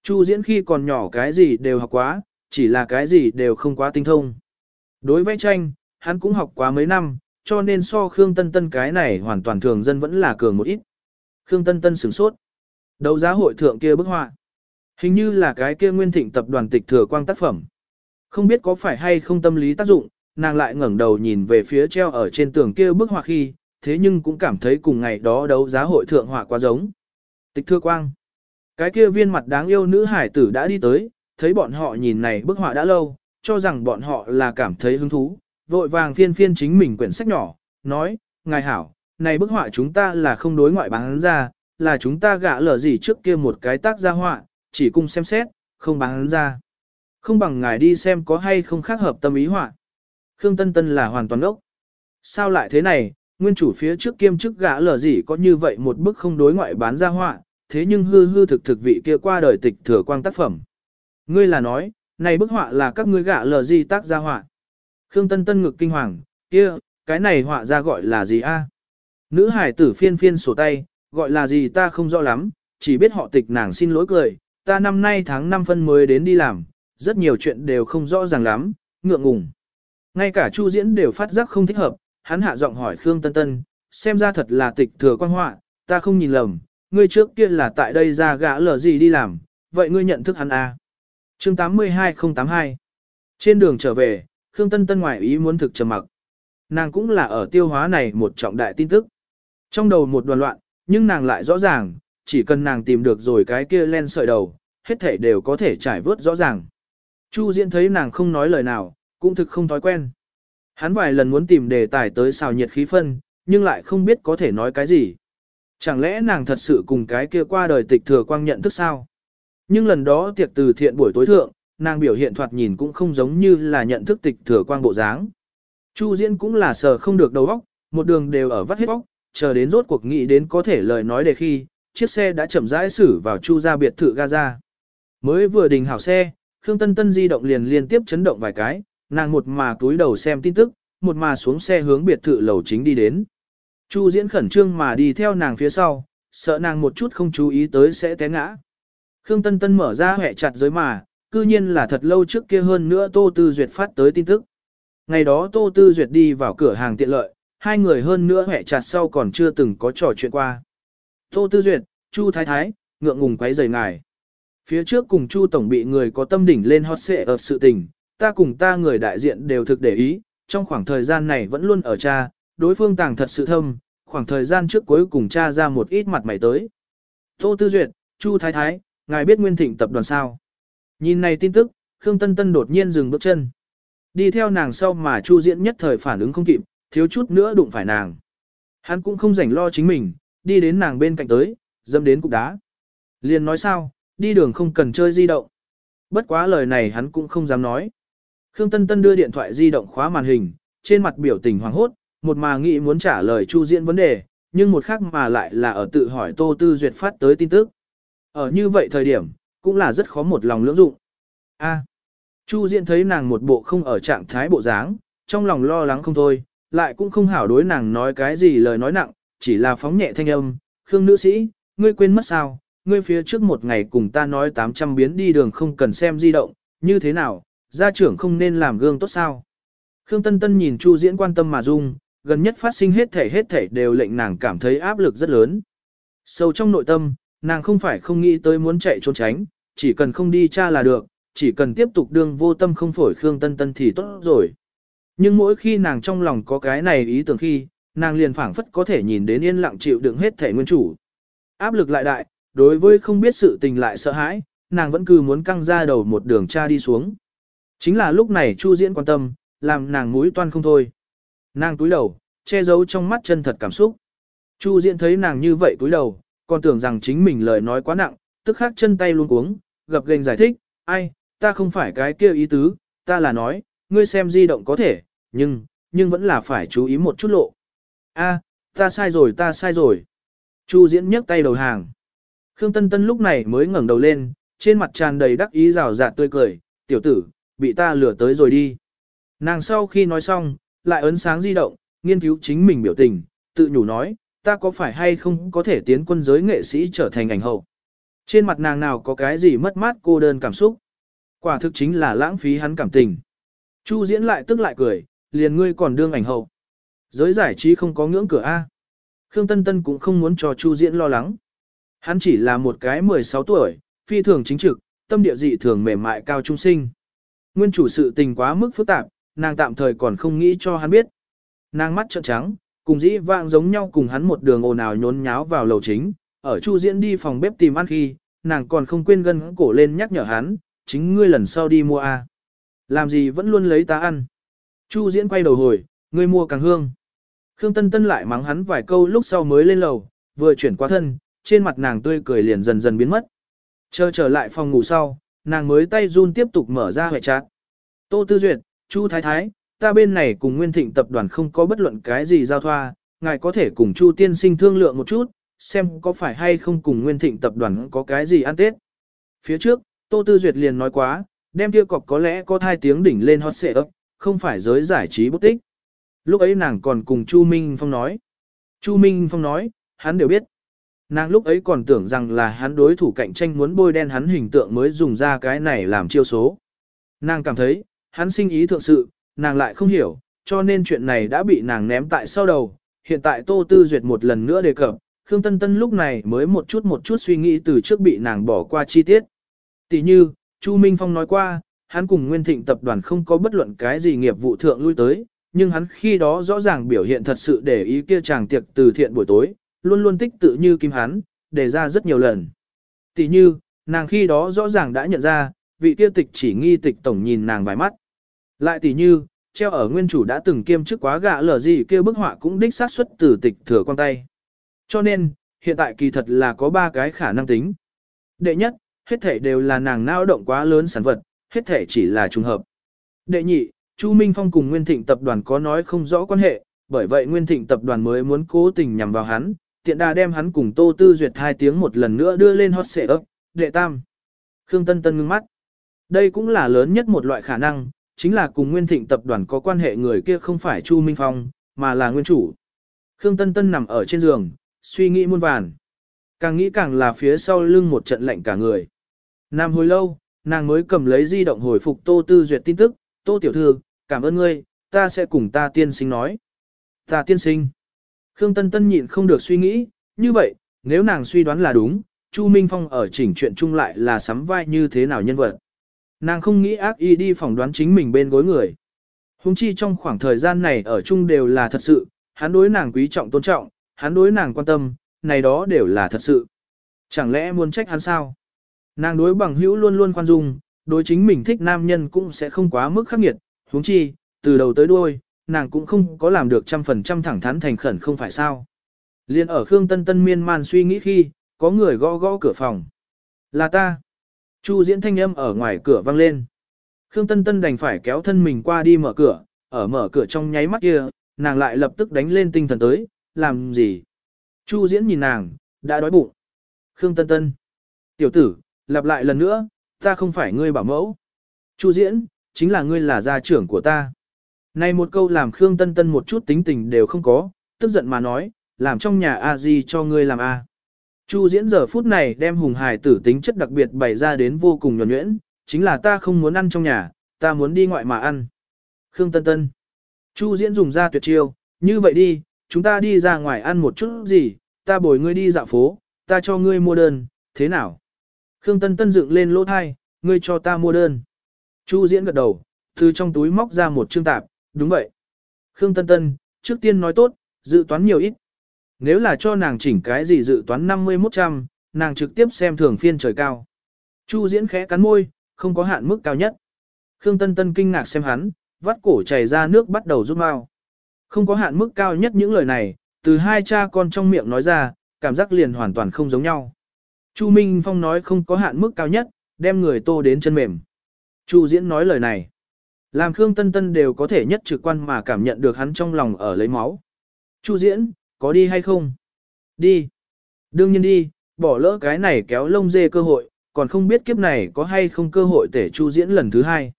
Chu diễn khi còn nhỏ cái gì đều học quá, chỉ là cái gì đều không quá tinh thông. Đối vẽ tranh, hắn cũng học quá mấy năm, cho nên so Khương Tân Tân cái này hoàn toàn thường dân vẫn là cường một ít. Khương Tân Tân sửng sốt. Đấu giá hội thượng kia bức họa. Hình như là cái kia nguyên thịnh tập đoàn tịch thừa quang tác phẩm. Không biết có phải hay không tâm lý tác dụng, nàng lại ngẩng đầu nhìn về phía treo ở trên tường kia bức họa khi, thế nhưng cũng cảm thấy cùng ngày đó đấu giá hội thượng họa quá giống. Tịch thừa quang. Cái kia viên mặt đáng yêu nữ hải tử đã đi tới, thấy bọn họ nhìn này bức họa đã lâu, cho rằng bọn họ là cảm thấy hứng thú, vội vàng phiên phiên chính mình quyển sách nhỏ, nói, ngài hảo, này bức họa chúng ta là không đối ngoại bán ra, là chúng ta gạ lở gì trước kia một cái tác gia họa, chỉ cùng xem xét, không bán ra. Không bằng ngài đi xem có hay không khác hợp tâm ý họa. Khương Tân Tân là hoàn toàn ốc. Sao lại thế này, nguyên chủ phía trước kiêm chức gã lờ gì có như vậy một bức không đối ngoại bán ra họa, thế nhưng hư hư thực thực vị kia qua đời tịch thừa quang tác phẩm. Ngươi là nói, này bức họa là các ngươi gã lờ gì tác ra họa. Khương Tân Tân ngực kinh hoàng, kia, cái này họa ra gọi là gì a? Nữ hải tử phiên phiên sổ tay, gọi là gì ta không rõ lắm, chỉ biết họ tịch nàng xin lỗi cười, ta năm nay tháng 5 phân mới đến đi làm, rất nhiều chuyện đều không rõ ràng lắm, ngượng ngùng. Ngay cả Chu Diễn đều phát giác không thích hợp, hắn hạ giọng hỏi Khương Tân Tân, xem ra thật là tịch thừa quan họa, ta không nhìn lầm, ngươi trước kia là tại đây ra gã lở gì đi làm, vậy ngươi nhận thức hắn à? Chương 82082 Trên đường trở về, Khương Tân Tân ngoại ý muốn thực trầm mặc. Nàng cũng là ở tiêu hóa này một trọng đại tin tức. Trong đầu một đoàn loạn, nhưng nàng lại rõ ràng, chỉ cần nàng tìm được rồi cái kia len sợi đầu, hết thể đều có thể trải vớt rõ ràng. Chu Diễn thấy nàng không nói lời nào, cũng thực không thói quen. Hắn vài lần muốn tìm đề tài tới xào nhiệt khí phân, nhưng lại không biết có thể nói cái gì. Chẳng lẽ nàng thật sự cùng cái kia qua đời tịch thừa quang nhận thức sao? Nhưng lần đó tiệc từ thiện buổi tối thượng, nàng biểu hiện thoạt nhìn cũng không giống như là nhận thức tịch thừa quang bộ dáng. Chu Diễn cũng là sờ không được đầu óc, một đường đều ở vắt hết óc, chờ đến rốt cuộc nghĩ đến có thể lời nói để khi, chiếc xe đã chậm rãi xử vào Chu gia biệt thự Gaza. Mới vừa đình hảo xe, Khương Tân Tân di động liền liên tiếp chấn động vài cái, nàng một mà túi đầu xem tin tức, một mà xuống xe hướng biệt thự lầu chính đi đến. Chu Diễn khẩn trương mà đi theo nàng phía sau, sợ nàng một chút không chú ý tới sẽ té ngã. Khương Tân Tân mở ra hẹ chặt giới mà, cư nhiên là thật lâu trước kia hơn nữa Tô Tư Duyệt phát tới tin tức. Ngày đó Tô Tư Duyệt đi vào cửa hàng tiện lợi, hai người hơn nữa hẹ chặt sau còn chưa từng có trò chuyện qua. Tô Tư Duyệt, Chu Thái Thái, ngượng ngùng quấy rầy ngài. Phía trước cùng Chu Tổng bị người có tâm đỉnh lên hot xệ ở sự tình, ta cùng ta người đại diện đều thực để ý, trong khoảng thời gian này vẫn luôn ở cha, đối phương tàng thật sự thâm, khoảng thời gian trước cuối cùng cha ra một ít mặt mày tới. Tô Tư Duyệt, Chu Thái Thái, ngài biết Nguyên Thịnh tập đoàn sao? Nhìn này tin tức, Khương Tân Tân đột nhiên dừng bước chân. Đi theo nàng sau mà Chu Diễn nhất thời phản ứng không kịp, thiếu chút nữa đụng phải nàng. Hắn cũng không rảnh lo chính mình, đi đến nàng bên cạnh tới, dâm đến cục đá. Liền nói sao, đi đường không cần chơi di động. Bất quá lời này hắn cũng không dám nói. Khương Tân Tân đưa điện thoại di động khóa màn hình, trên mặt biểu tình hoảng hốt, một mà nghĩ muốn trả lời Chu Diễn vấn đề, nhưng một khác mà lại là ở tự hỏi Tô Tư Duyệt phát tới tin tức. Ở như vậy thời điểm, cũng là rất khó một lòng lưỡng dụng. A. Chu Diễn thấy nàng một bộ không ở trạng thái bộ dáng, trong lòng lo lắng không thôi, lại cũng không hảo đối nàng nói cái gì lời nói nặng, chỉ là phóng nhẹ thanh âm, Khương nữ sĩ, ngươi quên mất sao, ngươi phía trước một ngày cùng ta nói 800 biến đi đường không cần xem di động, như thế nào, gia trưởng không nên làm gương tốt sao. Khương Tân Tân nhìn Chu Diễn quan tâm mà dung, gần nhất phát sinh hết thể hết thể đều lệnh nàng cảm thấy áp lực rất lớn. Sâu trong nội tâm, nàng không phải không nghĩ tới muốn chạy trốn tránh, chỉ cần không đi cha là được, chỉ cần tiếp tục đương vô tâm không phổi Khương Tân Tân thì tốt rồi. Nhưng mỗi khi nàng trong lòng có cái này ý tưởng khi, nàng liền phảng phất có thể nhìn đến yên lặng chịu đựng hết thể nguyên chủ. Áp lực lại đại, đối với không biết sự tình lại sợ hãi, nàng vẫn cứ muốn căng ra đầu một đường cha đi xuống. Chính là lúc này Chu Diễn quan tâm, làm nàng mũi toan không thôi. Nàng túi đầu, che giấu trong mắt chân thật cảm xúc. Chu Diễn thấy nàng như vậy túi đầu, còn tưởng rằng chính mình lời nói quá nặng, tức khắc chân tay luôn cuống, gập gành giải thích, ai, ta không phải cái kia ý tứ, ta là nói, ngươi xem di động có thể, nhưng, nhưng vẫn là phải chú ý một chút lộ. A, ta sai rồi ta sai rồi. Chu Diễn nhấc tay đầu hàng. Khương Tân Tân lúc này mới ngẩng đầu lên, trên mặt tràn đầy đắc ý rào rạt tươi cười, tiểu tử, bị ta lừa tới rồi đi. Nàng sau khi nói xong, lại ấn sáng di động, nghiên cứu chính mình biểu tình, tự nhủ nói, ta có phải hay không có thể tiến quân giới nghệ sĩ trở thành ảnh hậu. Trên mặt nàng nào có cái gì mất mát cô đơn cảm xúc. Quả thực chính là lãng phí hắn cảm tình. Chu diễn lại tức lại cười, liền ngươi còn đương ảnh hậu. Giới giải trí không có ngưỡng cửa A. Khương Tân Tân cũng không muốn cho Chu diễn lo lắng. Hắn chỉ là một cái 16 tuổi, phi thường chính trực, tâm địa dị thường mềm mại cao trung sinh. Nguyên chủ sự tình quá mức phức tạp, nàng tạm thời còn không nghĩ cho hắn biết. Nàng mắt trợn trắng, cùng dĩ vạng giống nhau cùng hắn một đường ồn ào nhốn nháo vào lầu chính, ở Chu Diễn đi phòng bếp tìm ăn khi, nàng còn không quên gân cổ lên nhắc nhở hắn, chính ngươi lần sau đi mua a. Làm gì vẫn luôn lấy ta ăn. Chu Diễn quay đầu hồi, ngươi mua càng hương. Khương Tân Tân lại mắng hắn vài câu lúc sau mới lên lầu, vừa chuyển qua thân, trên mặt nàng tươi cười liền dần dần biến mất. Chờ trở lại phòng ngủ sau, nàng mới tay run tiếp tục mở ra hệ chat. Tô Tư Duyệt, Chu Thái Thái, ta bên này cùng Nguyên Thịnh tập đoàn không có bất luận cái gì giao thoa, ngài có thể cùng Chu Tiên Sinh thương lượng một chút, xem có phải hay không cùng Nguyên Thịnh tập đoàn có cái gì ăn Tết. Phía trước, Tô Tư Duyệt liền nói quá, đem kia cọc có lẽ có hai tiếng đỉnh lên hot ấp, không phải giới giải trí bút tích. Lúc ấy nàng còn cùng Chu Minh Phong nói. Chu Minh Phong nói, hắn đều biết. Nàng lúc ấy còn tưởng rằng là hắn đối thủ cạnh tranh muốn bôi đen hắn hình tượng mới dùng ra cái này làm chiêu số. Nàng cảm thấy, hắn sinh ý thượng sự, nàng lại không hiểu, cho nên chuyện này đã bị nàng ném tại sau đầu. Hiện tại Tô Tư Duyệt một lần nữa đề cập, Khương Tân Tân lúc này mới một chút một chút suy nghĩ từ trước bị nàng bỏ qua chi tiết. Tỷ như, Chu Minh Phong nói qua, hắn cùng Nguyên Thịnh tập đoàn không có bất luận cái gì nghiệp vụ thượng lui tới, nhưng hắn khi đó rõ ràng biểu hiện thật sự để ý kia chàng tiệc từ thiện buổi tối, luôn luôn tích tự như kim hắn, đề ra rất nhiều lần. Tỷ như, nàng khi đó rõ ràng đã nhận ra, vị kia tịch chỉ nghi tịch tổng nhìn nàng vài mắt. Lại tỷ như, treo ở nguyên chủ đã từng kiêm chức quá gạ lở gì kia bức họa cũng đích sát xuất từ tịch thừa quan tay. Cho nên, hiện tại kỳ thật là có ba cái khả năng tính. Đệ nhất, hết thể đều là nàng nao động quá lớn sản vật, hết thể chỉ là trùng hợp. Đệ nhị, Chu Minh Phong cùng Nguyên Thịnh tập đoàn có nói không rõ quan hệ, bởi vậy Nguyên Thịnh tập đoàn mới muốn cố tình nhằm vào hắn, tiện đà đem hắn cùng Tô Tư Duyệt hai tiếng một lần nữa đưa lên hot xệ ấp, đệ tam. Khương Tân Tân ngưng mắt. Đây cũng là lớn nhất một loại khả năng, chính là cùng Nguyên Thịnh tập đoàn có quan hệ người kia không phải Chu Minh Phong, mà là nguyên chủ. Khương Tân Tân nằm ở trên giường, suy nghĩ muôn vàn. Càng nghĩ càng là phía sau lưng một trận lạnh cả người. Nam hồi lâu, nàng mới cầm lấy di động hồi phục Tô Tư Duyệt tin tức, Tô Tiểu Thư, cảm ơn ngươi, ta sẽ cùng ta tiên sinh nói. Ta tiên sinh. Khương Tân Tân nhịn không được suy nghĩ, như vậy, nếu nàng suy đoán là đúng, Chu Minh Phong ở chỉnh chuyện chung lại là sắm vai như thế nào nhân vật. Nàng không nghĩ ác y đi phỏng đoán chính mình bên gối người. Hùng chi trong khoảng thời gian này ở chung đều là thật sự, hắn đối nàng quý trọng tôn trọng, hắn đối nàng quan tâm, này đó đều là thật sự. Chẳng lẽ muốn trách hắn sao? Nàng đối bằng hữu luôn luôn khoan dung, đối chính mình thích nam nhân cũng sẽ không quá mức khắc nghiệt, huống chi, từ đầu tới đuôi, nàng cũng không có làm được trăm phần trăm thẳng thắn thành khẩn không phải sao. Liên ở Khương Tân Tân miên man suy nghĩ khi, có người gõ gõ cửa phòng. Là ta. Chu diễn thanh âm ở ngoài cửa vang lên. Khương Tân Tân đành phải kéo thân mình qua đi mở cửa, ở mở cửa trong nháy mắt kia, nàng lại lập tức đánh lên tinh thần tới, làm gì? Chu diễn nhìn nàng, đã đói bụng. Khương Tân Tân. Tiểu tử, lặp lại lần nữa, ta không phải ngươi bảo mẫu. Chu diễn, chính là ngươi là gia trưởng của ta. Này một câu làm Khương Tân Tân một chút tính tình đều không có, tức giận mà nói, làm trong nhà a gì cho ngươi làm a. Chu diễn giờ phút này đem hùng hài tử tính chất đặc biệt bày ra đến vô cùng nhuẩn nhuyễn, chính là ta không muốn ăn trong nhà, ta muốn đi ngoại mà ăn. Khương Tân Tân. Chu diễn dùng ra tuyệt chiêu, như vậy đi, chúng ta đi ra ngoài ăn một chút gì, ta bồi ngươi đi dạo phố, ta cho ngươi mua đơn, thế nào? Khương Tân Tân dựng lên lỗ thai, ngươi cho ta mua đơn. Chu diễn gật đầu, từ trong túi móc ra một chương tạp, đúng vậy. Khương Tân Tân, trước tiên nói tốt, dự toán nhiều ít. Nếu là cho nàng chỉnh cái gì dự toán 51 trăm, nàng trực tiếp xem thường phiên trời cao. Chu diễn khẽ cắn môi, không có hạn mức cao nhất. Khương Tân Tân kinh ngạc xem hắn, vắt cổ chảy ra nước bắt đầu rút mau. Không có hạn mức cao nhất những lời này, từ hai cha con trong miệng nói ra, cảm giác liền hoàn toàn không giống nhau. Chu Minh Phong nói không có hạn mức cao nhất, đem người tô đến chân mềm. Chu Diễn nói lời này. Làm Khương Tân Tân đều có thể nhất trực quan mà cảm nhận được hắn trong lòng ở lấy máu. Chu Diễn, có đi hay không? Đi. Đương nhiên đi, bỏ lỡ cái này kéo lông dê cơ hội, còn không biết kiếp này có hay không cơ hội để Chu Diễn lần thứ hai.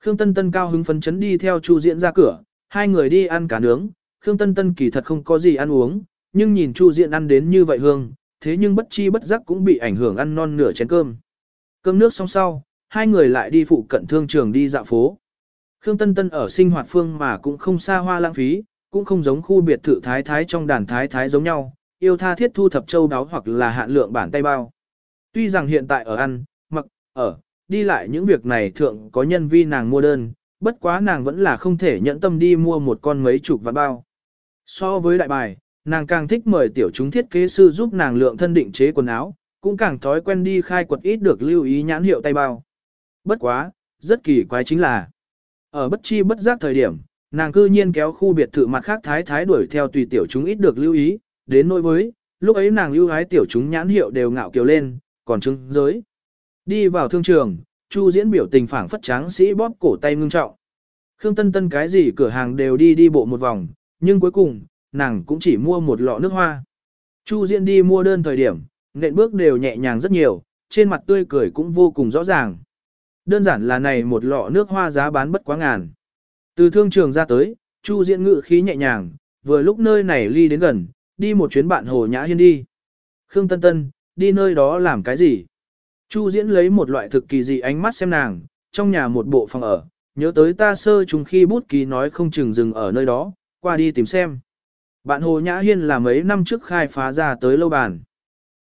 Khương Tân Tân cao hứng phấn chấn đi theo Chu Diễn ra cửa, hai người đi ăn cá nướng, Khương Tân Tân kỳ thật không có gì ăn uống, nhưng nhìn Chu Diễn ăn đến như vậy hương, thế nhưng bất chi bất giác cũng bị ảnh hưởng ăn non nửa chén cơm. Cơm nước xong sau, hai người lại đi phụ cận thương trường đi dạo phố. Khương Tân Tân ở sinh hoạt phương mà cũng không xa hoa lãng phí, cũng không giống khu biệt thự thái thái trong đàn thái thái giống nhau, yêu tha thiết thu thập châu đáo hoặc là hạn lượng bản tay bao. Tuy rằng hiện tại ở ăn, mặc, ở, đi lại những việc này thượng có nhân vi nàng mua đơn, bất quá nàng vẫn là không thể nhẫn tâm đi mua một con mấy chục vạn bao. So với đại bài, nàng càng thích mời tiểu chúng thiết kế sư giúp nàng lượng thân định chế quần áo, cũng càng thói quen đi khai quật ít được lưu ý nhãn hiệu tay bao. Bất quá, rất kỳ quái chính là, ở bất chi bất giác thời điểm, nàng cư nhiên kéo khu biệt thự mặt khác thái thái đuổi theo tùy tiểu chúng ít được lưu ý, đến nỗi với, lúc ấy nàng lưu hái tiểu chúng nhãn hiệu đều ngạo kiều lên, còn chứng giới. Đi vào thương trường, Chu diễn biểu tình phảng phất tráng sĩ bóp cổ tay ngưng trọng. Khương Tân Tân cái gì cửa hàng đều đi đi bộ một vòng, nhưng cuối cùng, nàng cũng chỉ mua một lọ nước hoa. Chu diễn đi mua đơn thời điểm, nện bước đều nhẹ nhàng rất nhiều, trên mặt tươi cười cũng vô cùng rõ ràng. Đơn giản là này một lọ nước hoa giá bán bất quá ngàn. Từ thương trường ra tới, Chu diễn ngự khí nhẹ nhàng, vừa lúc nơi này ly đến gần, đi một chuyến bạn hồ nhã hiên đi. Khương Tân Tân, đi nơi đó làm cái gì? Chu diễn lấy một loại thực kỳ dị ánh mắt xem nàng, trong nhà một bộ phòng ở, nhớ tới ta sơ trùng khi bút ký nói không chừng dừng ở nơi đó, qua đi tìm xem. Bạn Hồ Nhã Hiên là mấy năm trước khai phá ra tới lâu bàn.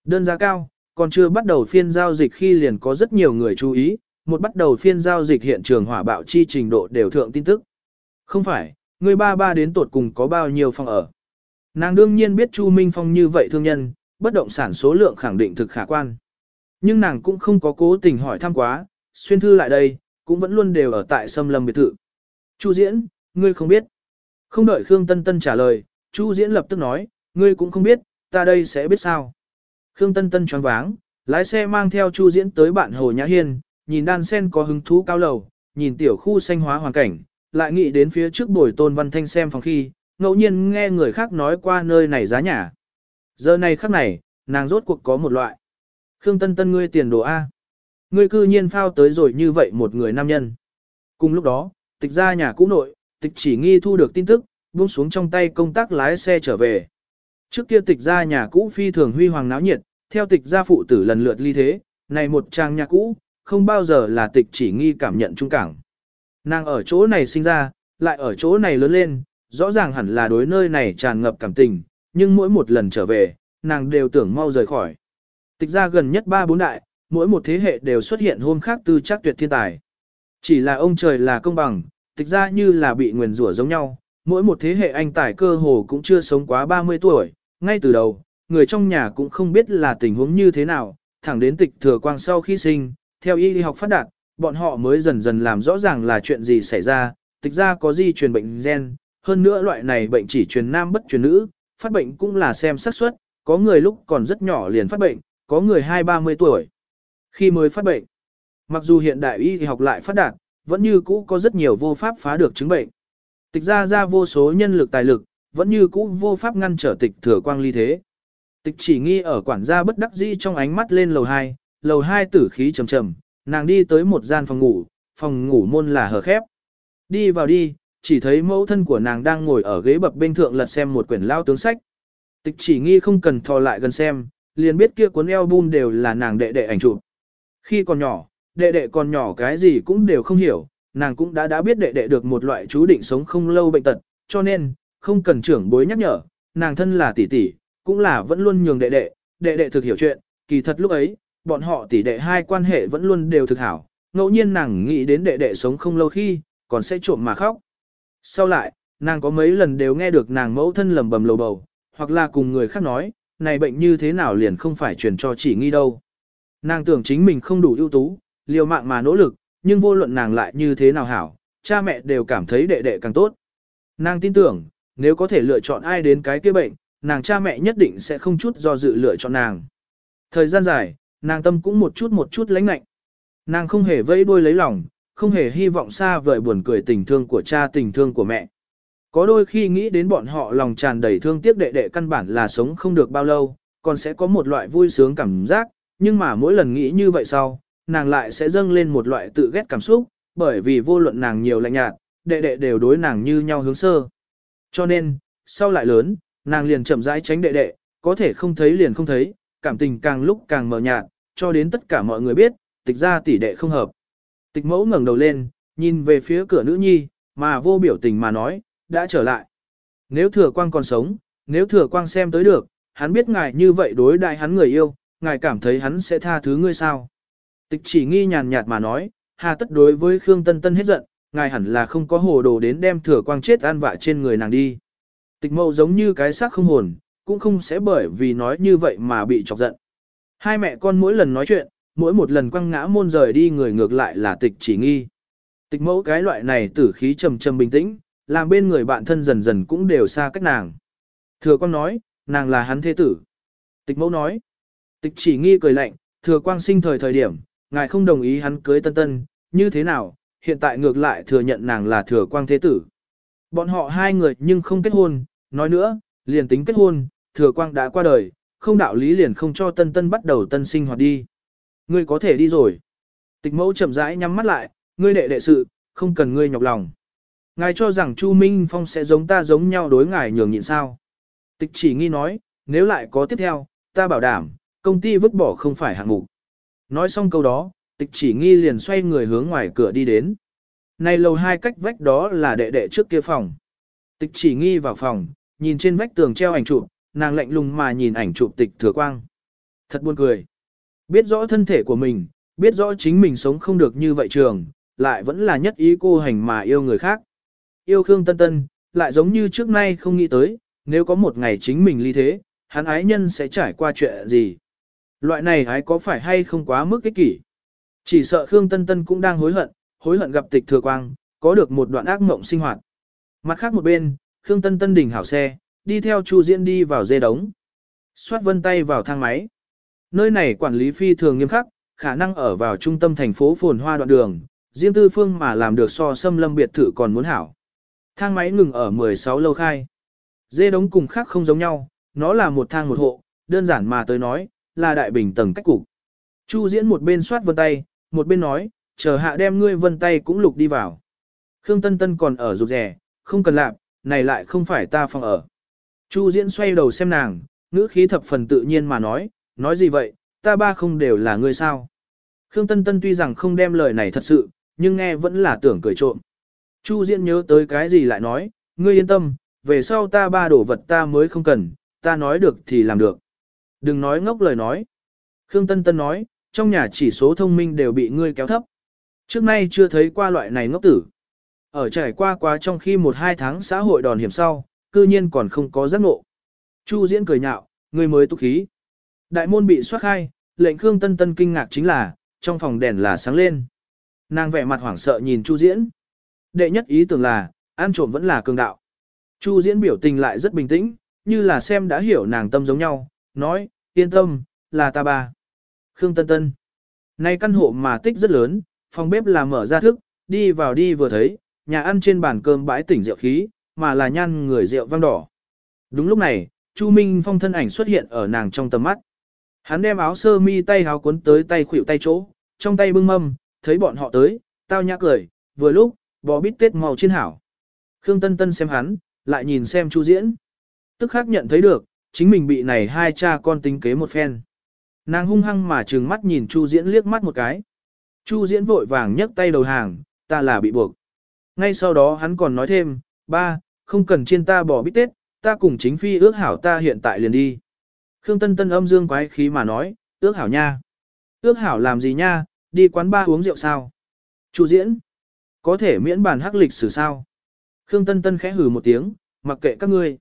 Đơn giá cao, còn chưa bắt đầu phiên giao dịch khi liền có rất nhiều người chú ý, một bắt đầu phiên giao dịch hiện trường hỏa bạo chi trình độ đều thượng tin tức. Không phải, người ba ba đến tột cùng có bao nhiêu phòng ở. Nàng đương nhiên biết Chu Minh Phong như vậy thương nhân, bất động sản số lượng khẳng định thực khả quan. Nhưng nàng cũng không có cố tình hỏi thăm quá, xuyên thư lại đây, cũng vẫn luôn đều ở tại sâm lâm biệt thự. Chu Diễn, ngươi không biết. Không đợi Khương Tân Tân trả lời, Chu Diễn lập tức nói, ngươi cũng không biết, ta đây sẽ biết sao. Khương Tân Tân choáng váng, lái xe mang theo Chu Diễn tới bạn Hồ Nhã Hiên, nhìn đan sen có hứng thú cao lầu, nhìn tiểu khu xanh hóa hoàn cảnh, lại nghĩ đến phía trước buổi tôn văn thanh xem phòng khi, ngẫu nhiên nghe người khác nói qua nơi này giá nhà. Giờ này khắc này, nàng rốt cuộc có một loại. Khương Tân Tân ngươi tiền đồ A. Ngươi cư nhiên phao tới rồi như vậy một người nam nhân. Cùng lúc đó, tịch ra nhà cũ nội, tịch chỉ nghi thu được tin tức, buông xuống trong tay công tác lái xe trở về. Trước kia tịch ra nhà cũ phi thường huy hoàng náo nhiệt, theo tịch gia phụ tử lần lượt ly thế, này một trang nhà cũ, không bao giờ là tịch chỉ nghi cảm nhận trung cảng. Nàng ở chỗ này sinh ra, lại ở chỗ này lớn lên, rõ ràng hẳn là đối nơi này tràn ngập cảm tình, nhưng mỗi một lần trở về, nàng đều tưởng mau rời khỏi. Tịch ra gần nhất ba bốn đại, mỗi một thế hệ đều xuất hiện hôm khác tư chắc tuyệt thiên tài. Chỉ là ông trời là công bằng, tịch ra như là bị nguyền rủa giống nhau, mỗi một thế hệ anh tài cơ hồ cũng chưa sống quá 30 tuổi, ngay từ đầu, người trong nhà cũng không biết là tình huống như thế nào, thẳng đến tịch thừa quang sau khi sinh, theo y học phát đạt, bọn họ mới dần dần làm rõ ràng là chuyện gì xảy ra, tịch ra có di truyền bệnh gen, hơn nữa loại này bệnh chỉ truyền nam bất truyền nữ, phát bệnh cũng là xem xác suất, có người lúc còn rất nhỏ liền phát bệnh, có người hai ba mươi tuổi khi mới phát bệnh. Mặc dù hiện đại y học lại phát đạt, vẫn như cũ có rất nhiều vô pháp phá được chứng bệnh. Tịch ra ra vô số nhân lực tài lực, vẫn như cũ vô pháp ngăn trở tịch thừa quang ly thế. Tịch chỉ nghi ở quản gia bất đắc dĩ trong ánh mắt lên lầu 2, lầu hai tử khí trầm trầm, nàng đi tới một gian phòng ngủ, phòng ngủ môn là hờ khép. Đi vào đi, chỉ thấy mẫu thân của nàng đang ngồi ở ghế bập bên thượng lật xem một quyển lao tướng sách. Tịch chỉ nghi không cần thò lại gần xem, liền biết kia cuốn album đều là nàng đệ đệ ảnh chụp. Khi còn nhỏ, đệ đệ còn nhỏ cái gì cũng đều không hiểu, nàng cũng đã đã biết đệ đệ được một loại chú định sống không lâu bệnh tật, cho nên, không cần trưởng bối nhắc nhở, nàng thân là tỷ tỷ, cũng là vẫn luôn nhường đệ đệ, đệ đệ thực hiểu chuyện, kỳ thật lúc ấy, bọn họ tỷ đệ hai quan hệ vẫn luôn đều thực hảo, ngẫu nhiên nàng nghĩ đến đệ đệ sống không lâu khi, còn sẽ trộm mà khóc. Sau lại, nàng có mấy lần đều nghe được nàng mẫu thân lầm bầm lầu bầu, hoặc là cùng người khác nói, này bệnh như thế nào liền không phải truyền cho chỉ nghi đâu. Nàng tưởng chính mình không đủ ưu tú, liều mạng mà nỗ lực, nhưng vô luận nàng lại như thế nào hảo, cha mẹ đều cảm thấy đệ đệ càng tốt. Nàng tin tưởng, nếu có thể lựa chọn ai đến cái kia bệnh, nàng cha mẹ nhất định sẽ không chút do dự lựa chọn nàng. Thời gian dài, nàng tâm cũng một chút một chút lãnh lạnh. Nàng không hề vây đuôi lấy lòng, không hề hy vọng xa vời buồn cười tình thương của cha tình thương của mẹ. Có đôi khi nghĩ đến bọn họ lòng tràn đầy thương tiếc đệ đệ căn bản là sống không được bao lâu, còn sẽ có một loại vui sướng cảm giác, nhưng mà mỗi lần nghĩ như vậy sau, nàng lại sẽ dâng lên một loại tự ghét cảm xúc, bởi vì vô luận nàng nhiều lạnh nhạt, đệ đệ đều đối nàng như nhau hướng sơ. Cho nên, sau lại lớn, nàng liền chậm rãi tránh đệ đệ, có thể không thấy liền không thấy, cảm tình càng lúc càng mờ nhạt, cho đến tất cả mọi người biết, tịch ra tỷ đệ không hợp. Tịch mẫu ngẩng đầu lên, nhìn về phía cửa nữ nhi, mà vô biểu tình mà nói, đã trở lại. Nếu thừa quang còn sống, nếu thừa quang xem tới được, hắn biết ngài như vậy đối đại hắn người yêu, ngài cảm thấy hắn sẽ tha thứ ngươi sao? Tịch chỉ nghi nhàn nhạt mà nói, hà tất đối với Khương Tân Tân hết giận, ngài hẳn là không có hồ đồ đến đem thừa quang chết an vạ trên người nàng đi. Tịch mẫu giống như cái xác không hồn, cũng không sẽ bởi vì nói như vậy mà bị chọc giận. Hai mẹ con mỗi lần nói chuyện, mỗi một lần quăng ngã môn rời đi người ngược lại là tịch chỉ nghi. Tịch mẫu cái loại này tử khí trầm trầm bình tĩnh, làm bên người bạn thân dần dần cũng đều xa cách nàng. Thừa quang nói, nàng là hắn thế tử. Tịch mẫu nói, tịch chỉ nghi cười lạnh, thừa quang sinh thời thời điểm, ngài không đồng ý hắn cưới tân tân, như thế nào, hiện tại ngược lại thừa nhận nàng là thừa quang thế tử. Bọn họ hai người nhưng không kết hôn, nói nữa, liền tính kết hôn, thừa quang đã qua đời, không đạo lý liền không cho tân tân bắt đầu tân sinh hoạt đi. Ngươi có thể đi rồi. Tịch mẫu chậm rãi nhắm mắt lại, ngươi đệ đệ sự, không cần ngươi nhọc lòng. Ngài cho rằng Chu Minh Phong sẽ giống ta giống nhau đối ngài nhường nhịn sao. Tịch chỉ nghi nói, nếu lại có tiếp theo, ta bảo đảm, công ty vứt bỏ không phải hạng mục. Nói xong câu đó, tịch chỉ nghi liền xoay người hướng ngoài cửa đi đến. Này lầu hai cách vách đó là đệ đệ trước kia phòng. Tịch chỉ nghi vào phòng, nhìn trên vách tường treo ảnh chụp, nàng lạnh lùng mà nhìn ảnh chụp tịch thừa quang. Thật buồn cười. Biết rõ thân thể của mình, biết rõ chính mình sống không được như vậy trường, lại vẫn là nhất ý cô hành mà yêu người khác. Yêu Khương Tân Tân, lại giống như trước nay không nghĩ tới, nếu có một ngày chính mình ly thế, hắn ái nhân sẽ trải qua chuyện gì. Loại này ái có phải hay không quá mức ích kỷ. Chỉ sợ Khương Tân Tân cũng đang hối hận, hối hận gặp tịch thừa quang, có được một đoạn ác mộng sinh hoạt. Mặt khác một bên, Khương Tân Tân đỉnh hảo xe, đi theo Chu Diễn đi vào dê đống. Xoát vân tay vào thang máy. Nơi này quản lý phi thường nghiêm khắc, khả năng ở vào trung tâm thành phố phồn hoa đoạn đường, riêng tư phương mà làm được so xâm lâm biệt thự còn muốn hảo. Thang máy ngừng ở 16 lâu khai. Dê đống cùng khác không giống nhau, nó là một thang một hộ, đơn giản mà tới nói, là đại bình tầng cách cục. Chu diễn một bên soát vân tay, một bên nói, chờ hạ đem ngươi vân tay cũng lục đi vào. Khương Tân Tân còn ở rụt rè, không cần làm, này lại không phải ta phòng ở. Chu diễn xoay đầu xem nàng, ngữ khí thập phần tự nhiên mà nói, nói gì vậy, ta ba không đều là ngươi sao. Khương Tân Tân tuy rằng không đem lời này thật sự, nhưng nghe vẫn là tưởng cười trộm. Chu diễn nhớ tới cái gì lại nói, ngươi yên tâm, về sau ta ba đổ vật ta mới không cần, ta nói được thì làm được. Đừng nói ngốc lời nói. Khương Tân Tân nói, trong nhà chỉ số thông minh đều bị ngươi kéo thấp. Trước nay chưa thấy qua loại này ngốc tử. Ở trải qua quá trong khi một hai tháng xã hội đòn hiểm sau, cư nhiên còn không có giác ngộ. Chu diễn cười nhạo, người mới tu khí. Đại môn bị xoát khai, lệnh Khương Tân Tân kinh ngạc chính là, trong phòng đèn là sáng lên. Nàng vẻ mặt hoảng sợ nhìn Chu diễn. Đệ nhất ý tưởng là, ăn trộm vẫn là cường đạo. Chu diễn biểu tình lại rất bình tĩnh, như là xem đã hiểu nàng tâm giống nhau, nói, yên tâm, là ta bà Khương Tân Tân. Nay căn hộ mà tích rất lớn, phòng bếp là mở ra thức, đi vào đi vừa thấy, nhà ăn trên bàn cơm bãi tỉnh rượu khí, mà là nhan người rượu vang đỏ. Đúng lúc này, Chu Minh Phong thân ảnh xuất hiện ở nàng trong tầm mắt. Hắn đem áo sơ mi tay háo cuốn tới tay khuỷu tay chỗ, trong tay bưng mâm, thấy bọn họ tới, tao nhã cười, vừa lúc, bò bít tết màu trên hảo. Khương Tân Tân xem hắn, lại nhìn xem Chu Diễn. Tức khắc nhận thấy được, chính mình bị này hai cha con tính kế một phen. Nàng hung hăng mà trừng mắt nhìn Chu Diễn liếc mắt một cái. Chu Diễn vội vàng nhấc tay đầu hàng, ta là bị buộc. Ngay sau đó hắn còn nói thêm, ba, không cần trên ta bỏ bít tết, ta cùng chính phi ước hảo ta hiện tại liền đi. Khương Tân Tân âm dương quái khí mà nói, ước hảo nha. Ước hảo làm gì nha, đi quán ba uống rượu sao? Chu Diễn, có thể miễn bàn hắc lịch sử sao? Khương Tân Tân khẽ hừ một tiếng, mặc kệ các ngươi.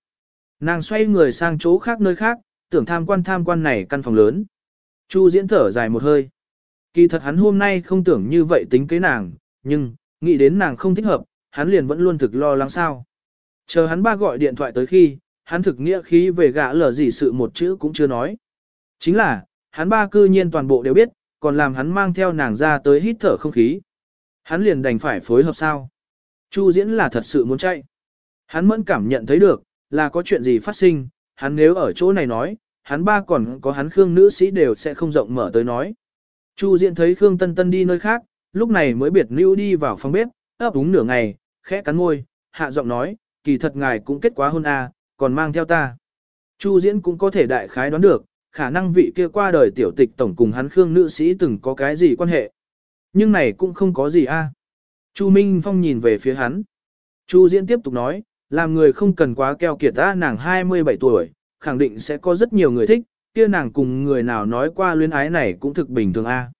Nàng xoay người sang chỗ khác nơi khác, tưởng tham quan tham quan này căn phòng lớn. Chu diễn thở dài một hơi. Kỳ thật hắn hôm nay không tưởng như vậy tính kế nàng, nhưng, nghĩ đến nàng không thích hợp, hắn liền vẫn luôn thực lo lắng sao. Chờ hắn ba gọi điện thoại tới khi, hắn thực nghĩa khí về gã lờ gì sự một chữ cũng chưa nói. Chính là, hắn ba cư nhiên toàn bộ đều biết, còn làm hắn mang theo nàng ra tới hít thở không khí. Hắn liền đành phải phối hợp sao. Chu diễn là thật sự muốn chạy. Hắn mẫn cảm nhận thấy được, là có chuyện gì phát sinh, hắn nếu ở chỗ này nói, hắn ba còn có hắn Khương nữ sĩ đều sẽ không rộng mở tới nói. Chu Diễn thấy Khương Tân Tân đi nơi khác, lúc này mới biệt lưu đi vào phòng bếp, ấp úng nửa ngày, khẽ cắn môi, hạ giọng nói, kỳ thật ngài cũng kết quá hôn à, còn mang theo ta. Chu Diễn cũng có thể đại khái đoán được, khả năng vị kia qua đời tiểu tịch tổng cùng hắn Khương nữ sĩ từng có cái gì quan hệ. Nhưng này cũng không có gì a. Chu Minh Phong nhìn về phía hắn. Chu Diễn tiếp tục nói, làm người không cần quá keo kiệt ta nàng 27 tuổi, khẳng định sẽ có rất nhiều người thích, kia nàng cùng người nào nói qua luyến ái này cũng thực bình thường a.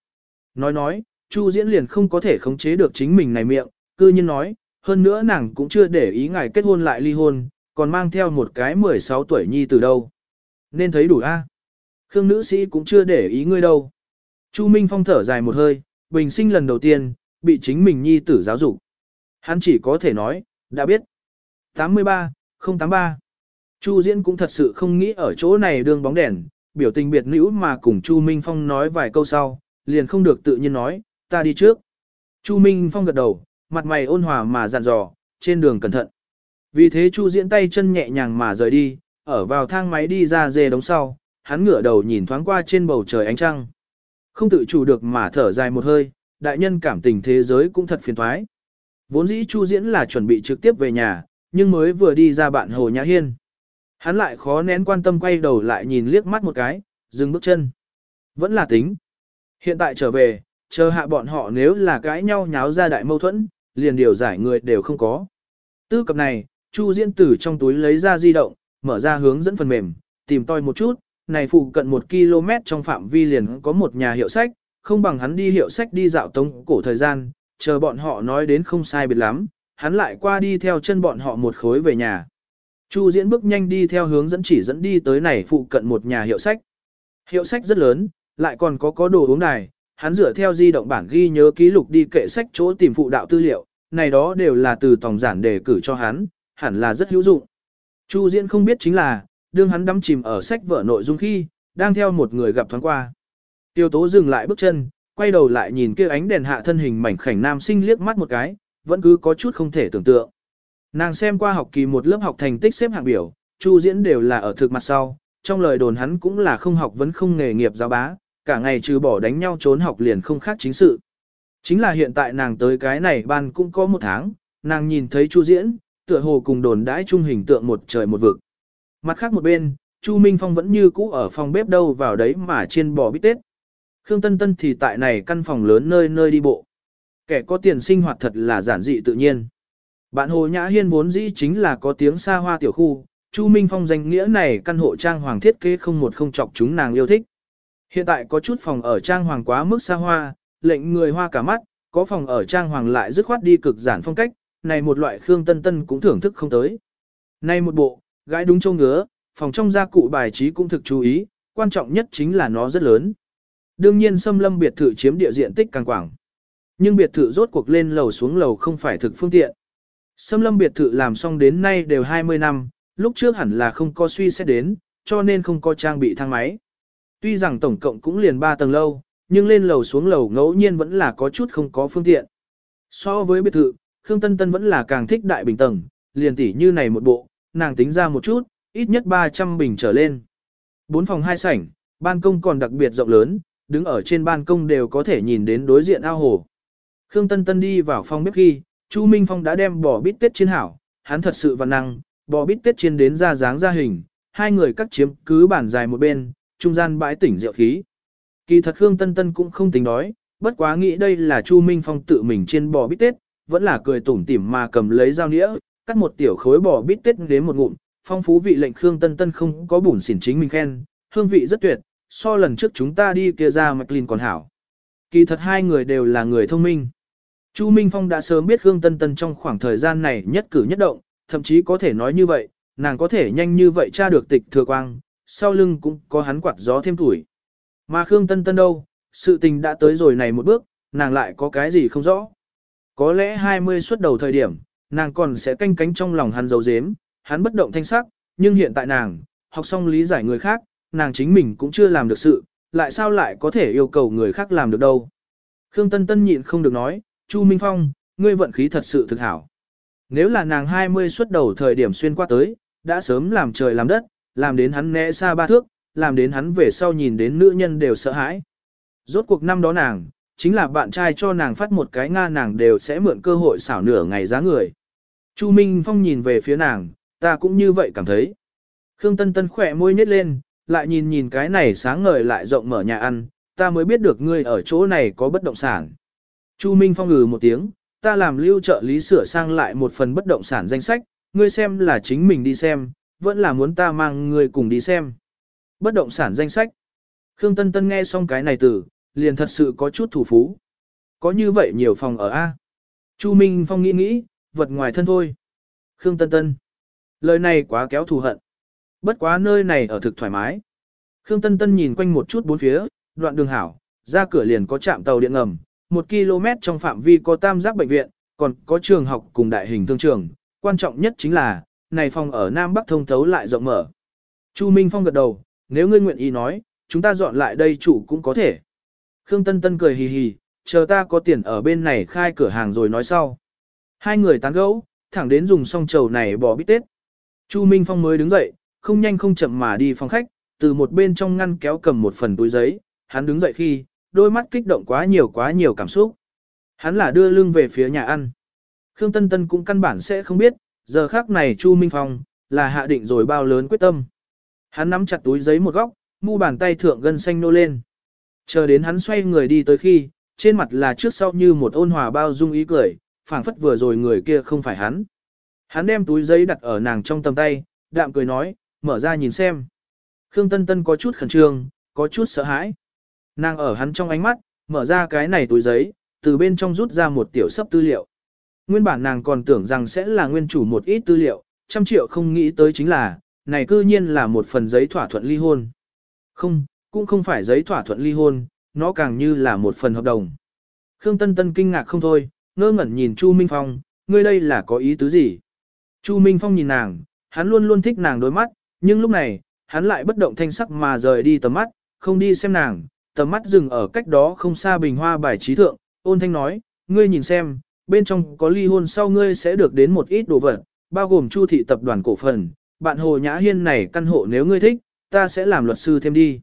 Nói nói, Chu Diễn liền không có thể khống chế được chính mình này miệng, cư nhiên nói, hơn nữa nàng cũng chưa để ý ngài kết hôn lại ly hôn, còn mang theo một cái 16 tuổi nhi từ đâu. Nên thấy đủ a. À? Khương nữ sĩ cũng chưa để ý ngươi đâu. Chu Minh Phong thở dài một hơi, bình sinh lần đầu tiên, bị chính mình nhi tử giáo dục. Hắn chỉ có thể nói, đã biết. 83, 083. Chu Diễn cũng thật sự không nghĩ ở chỗ này đương bóng đèn, biểu tình biệt nữ mà cùng Chu Minh Phong nói vài câu sau, liền không được tự nhiên nói, ta đi trước. Chu Minh Phong gật đầu, mặt mày ôn hòa mà dặn dò, trên đường cẩn thận. Vì thế Chu Diễn tay chân nhẹ nhàng mà rời đi, ở vào thang máy đi ra dê đống sau, hắn ngửa đầu nhìn thoáng qua trên bầu trời ánh trăng. Không tự chủ được mà thở dài một hơi, đại nhân cảm tình thế giới cũng thật phiền thoái. Vốn dĩ Chu Diễn là chuẩn bị trực tiếp về nhà, nhưng mới vừa đi ra bạn Hồ Nhã Hiên. Hắn lại khó nén quan tâm quay đầu lại nhìn liếc mắt một cái, dừng bước chân. Vẫn là tính. Hiện tại trở về, chờ hạ bọn họ nếu là cãi nhau nháo ra đại mâu thuẫn, liền điều giải người đều không có. Tư cập này, Chu Diễn từ trong túi lấy ra di động, mở ra hướng dẫn phần mềm, tìm toi một chút, này phụ cận một km trong phạm vi liền có một nhà hiệu sách, không bằng hắn đi hiệu sách đi dạo tống cổ thời gian, chờ bọn họ nói đến không sai biệt lắm, hắn lại qua đi theo chân bọn họ một khối về nhà. Chu Diễn bước nhanh đi theo hướng dẫn chỉ dẫn đi tới này phụ cận một nhà hiệu sách. Hiệu sách rất lớn, lại còn có có đồ uống đài, hắn dựa theo di động bản ghi nhớ ký lục đi kệ sách chỗ tìm phụ đạo tư liệu, này đó đều là từ tổng giản đề cử cho hắn, hẳn là rất hữu dụng. Chu Diễn không biết chính là, đương hắn đắm chìm ở sách vở nội dung khi, đang theo một người gặp thoáng qua. Tiêu tố dừng lại bước chân, quay đầu lại nhìn kia ánh đèn hạ thân hình mảnh khảnh nam sinh liếc mắt một cái, vẫn cứ có chút không thể tưởng tượng. Nàng xem qua học kỳ một lớp học thành tích xếp hạng biểu, Chu Diễn đều là ở thực mặt sau, trong lời đồn hắn cũng là không học vẫn không nghề nghiệp giáo bá, cả ngày trừ bỏ đánh nhau trốn học liền không khác chính sự. Chính là hiện tại nàng tới cái này ban cũng có một tháng, nàng nhìn thấy Chu Diễn, tựa hồ cùng đồn đãi trung hình tượng một trời một vực. Mặt khác một bên, Chu Minh Phong vẫn như cũ ở phòng bếp đâu vào đấy mà chiên bò bít tết. Khương Tân Tân thì tại này căn phòng lớn nơi nơi đi bộ. Kẻ có tiền sinh hoạt thật là giản dị tự nhiên. Bạn Hồ Nhã Hiên vốn dĩ chính là có tiếng xa hoa tiểu khu, Chu Minh Phong danh nghĩa này căn hộ trang hoàng thiết kế không một không chọc chúng nàng yêu thích. Hiện tại có chút phòng ở trang hoàng quá mức xa hoa, lệnh người hoa cả mắt, có phòng ở trang hoàng lại dứt khoát đi cực giản phong cách, này một loại Khương Tân Tân cũng thưởng thức không tới. Này một bộ, gái đúng châu ngứa, phòng trong gia cụ bài trí cũng thực chú ý, quan trọng nhất chính là nó rất lớn. Đương nhiên xâm lâm biệt thự chiếm địa diện tích càng quảng. Nhưng biệt thự rốt cuộc lên lầu xuống lầu không phải thực phương tiện. Xâm lâm biệt thự làm xong đến nay đều 20 năm, lúc trước hẳn là không có suy xét đến, cho nên không có trang bị thang máy. Tuy rằng tổng cộng cũng liền 3 tầng lâu, nhưng lên lầu xuống lầu ngẫu nhiên vẫn là có chút không có phương tiện. So với biệt thự, Khương Tân Tân vẫn là càng thích đại bình tầng, liền tỉ như này một bộ, nàng tính ra một chút, ít nhất 300 bình trở lên. Bốn phòng hai sảnh, ban công còn đặc biệt rộng lớn, đứng ở trên ban công đều có thể nhìn đến đối diện ao hồ. Khương Tân Tân đi vào phòng bếp khi, Chu Minh Phong đã đem bò bít tết chiên hảo, hắn thật sự văn năng, bò bít tết chiên đến ra dáng ra hình, hai người cắt chiếm cứ bản dài một bên, trung gian bãi tỉnh rượu khí. Kỳ thật Khương Tân Tân cũng không tính đói, bất quá nghĩ đây là Chu Minh Phong tự mình chiên bò bít tết, vẫn là cười tủm tỉm mà cầm lấy dao nĩa, cắt một tiểu khối bò bít tết đến một ngụm, phong phú vị lệnh Khương Tân Tân không có bùn xỉn chính mình khen, hương vị rất tuyệt, so lần trước chúng ta đi kia ra McLean còn hảo. Kỳ thật hai người đều là người thông minh. Chu Minh Phong đã sớm biết Khương Tân Tân trong khoảng thời gian này nhất cử nhất động, thậm chí có thể nói như vậy, nàng có thể nhanh như vậy tra được tịch thừa quang, sau lưng cũng có hắn quạt gió thêm tuổi. Mà Khương Tân Tân đâu, sự tình đã tới rồi này một bước, nàng lại có cái gì không rõ. Có lẽ 20 xuất đầu thời điểm, nàng còn sẽ canh cánh trong lòng hắn dấu dếm, hắn bất động thanh sắc, nhưng hiện tại nàng, học xong lý giải người khác, nàng chính mình cũng chưa làm được sự, lại sao lại có thể yêu cầu người khác làm được đâu. Khương Tân Tân nhịn không được nói, Chu Minh Phong, ngươi vận khí thật sự thực hảo. Nếu là nàng 20 xuất đầu thời điểm xuyên qua tới, đã sớm làm trời làm đất, làm đến hắn né xa ba thước, làm đến hắn về sau nhìn đến nữ nhân đều sợ hãi. Rốt cuộc năm đó nàng, chính là bạn trai cho nàng phát một cái nga nàng đều sẽ mượn cơ hội xảo nửa ngày giá người. Chu Minh Phong nhìn về phía nàng, ta cũng như vậy cảm thấy. Khương Tân Tân khỏe môi nhếch lên, lại nhìn nhìn cái này sáng ngời lại rộng mở nhà ăn, ta mới biết được ngươi ở chỗ này có bất động sản. Chu Minh Phong ngừ một tiếng, ta làm lưu trợ lý sửa sang lại một phần bất động sản danh sách, ngươi xem là chính mình đi xem, vẫn là muốn ta mang người cùng đi xem. Bất động sản danh sách. Khương Tân Tân nghe xong cái này từ, liền thật sự có chút thủ phú. Có như vậy nhiều phòng ở A. Chu Minh Phong nghĩ nghĩ, vật ngoài thân thôi. Khương Tân Tân. Lời này quá kéo thù hận. Bất quá nơi này ở thực thoải mái. Khương Tân Tân nhìn quanh một chút bốn phía, đoạn đường hảo, ra cửa liền có trạm tàu điện ngầm, một km trong phạm vi có tam giác bệnh viện, còn có trường học cùng đại hình thương trường, quan trọng nhất chính là, này phòng ở Nam Bắc thông thấu lại rộng mở. Chu Minh Phong gật đầu, nếu ngươi nguyện ý nói, chúng ta dọn lại đây chủ cũng có thể. Khương Tân Tân cười hì hì, chờ ta có tiền ở bên này khai cửa hàng rồi nói sau. Hai người tán gẫu, thẳng đến dùng xong chầu này bỏ bít tết. Chu Minh Phong mới đứng dậy, không nhanh không chậm mà đi phòng khách, từ một bên trong ngăn kéo cầm một phần túi giấy, hắn đứng dậy khi, đôi mắt kích động quá nhiều quá nhiều cảm xúc. Hắn là đưa lưng về phía nhà ăn. Khương Tân Tân cũng căn bản sẽ không biết, giờ khác này Chu Minh Phong, là hạ định rồi bao lớn quyết tâm. Hắn nắm chặt túi giấy một góc, mu bàn tay thượng gân xanh nô lên. Chờ đến hắn xoay người đi tới khi, trên mặt là trước sau như một ôn hòa bao dung ý cười, phảng phất vừa rồi người kia không phải hắn. Hắn đem túi giấy đặt ở nàng trong tầm tay, đạm cười nói, mở ra nhìn xem. Khương Tân Tân có chút khẩn trương, có chút sợ hãi. Nàng ở hắn trong ánh mắt, mở ra cái này túi giấy, từ bên trong rút ra một tiểu sấp tư liệu. Nguyên bản nàng còn tưởng rằng sẽ là nguyên chủ một ít tư liệu, trăm triệu không nghĩ tới chính là, này cư nhiên là một phần giấy thỏa thuận ly hôn. Không, cũng không phải giấy thỏa thuận ly hôn, nó càng như là một phần hợp đồng. Khương Tân Tân kinh ngạc không thôi, ngơ ngẩn nhìn Chu Minh Phong, ngươi đây là có ý tứ gì? Chu Minh Phong nhìn nàng, hắn luôn luôn thích nàng đôi mắt, nhưng lúc này, hắn lại bất động thanh sắc mà rời đi tầm mắt, không đi xem nàng, tầm mắt dừng ở cách đó không xa bình hoa bài trí thượng, ôn thanh nói, ngươi nhìn xem, bên trong có ly hôn sau ngươi sẽ được đến một ít đồ vật, bao gồm chu thị tập đoàn cổ phần, bạn Hồ Nhã Hiên này căn hộ nếu ngươi thích, ta sẽ làm luật sư thêm đi.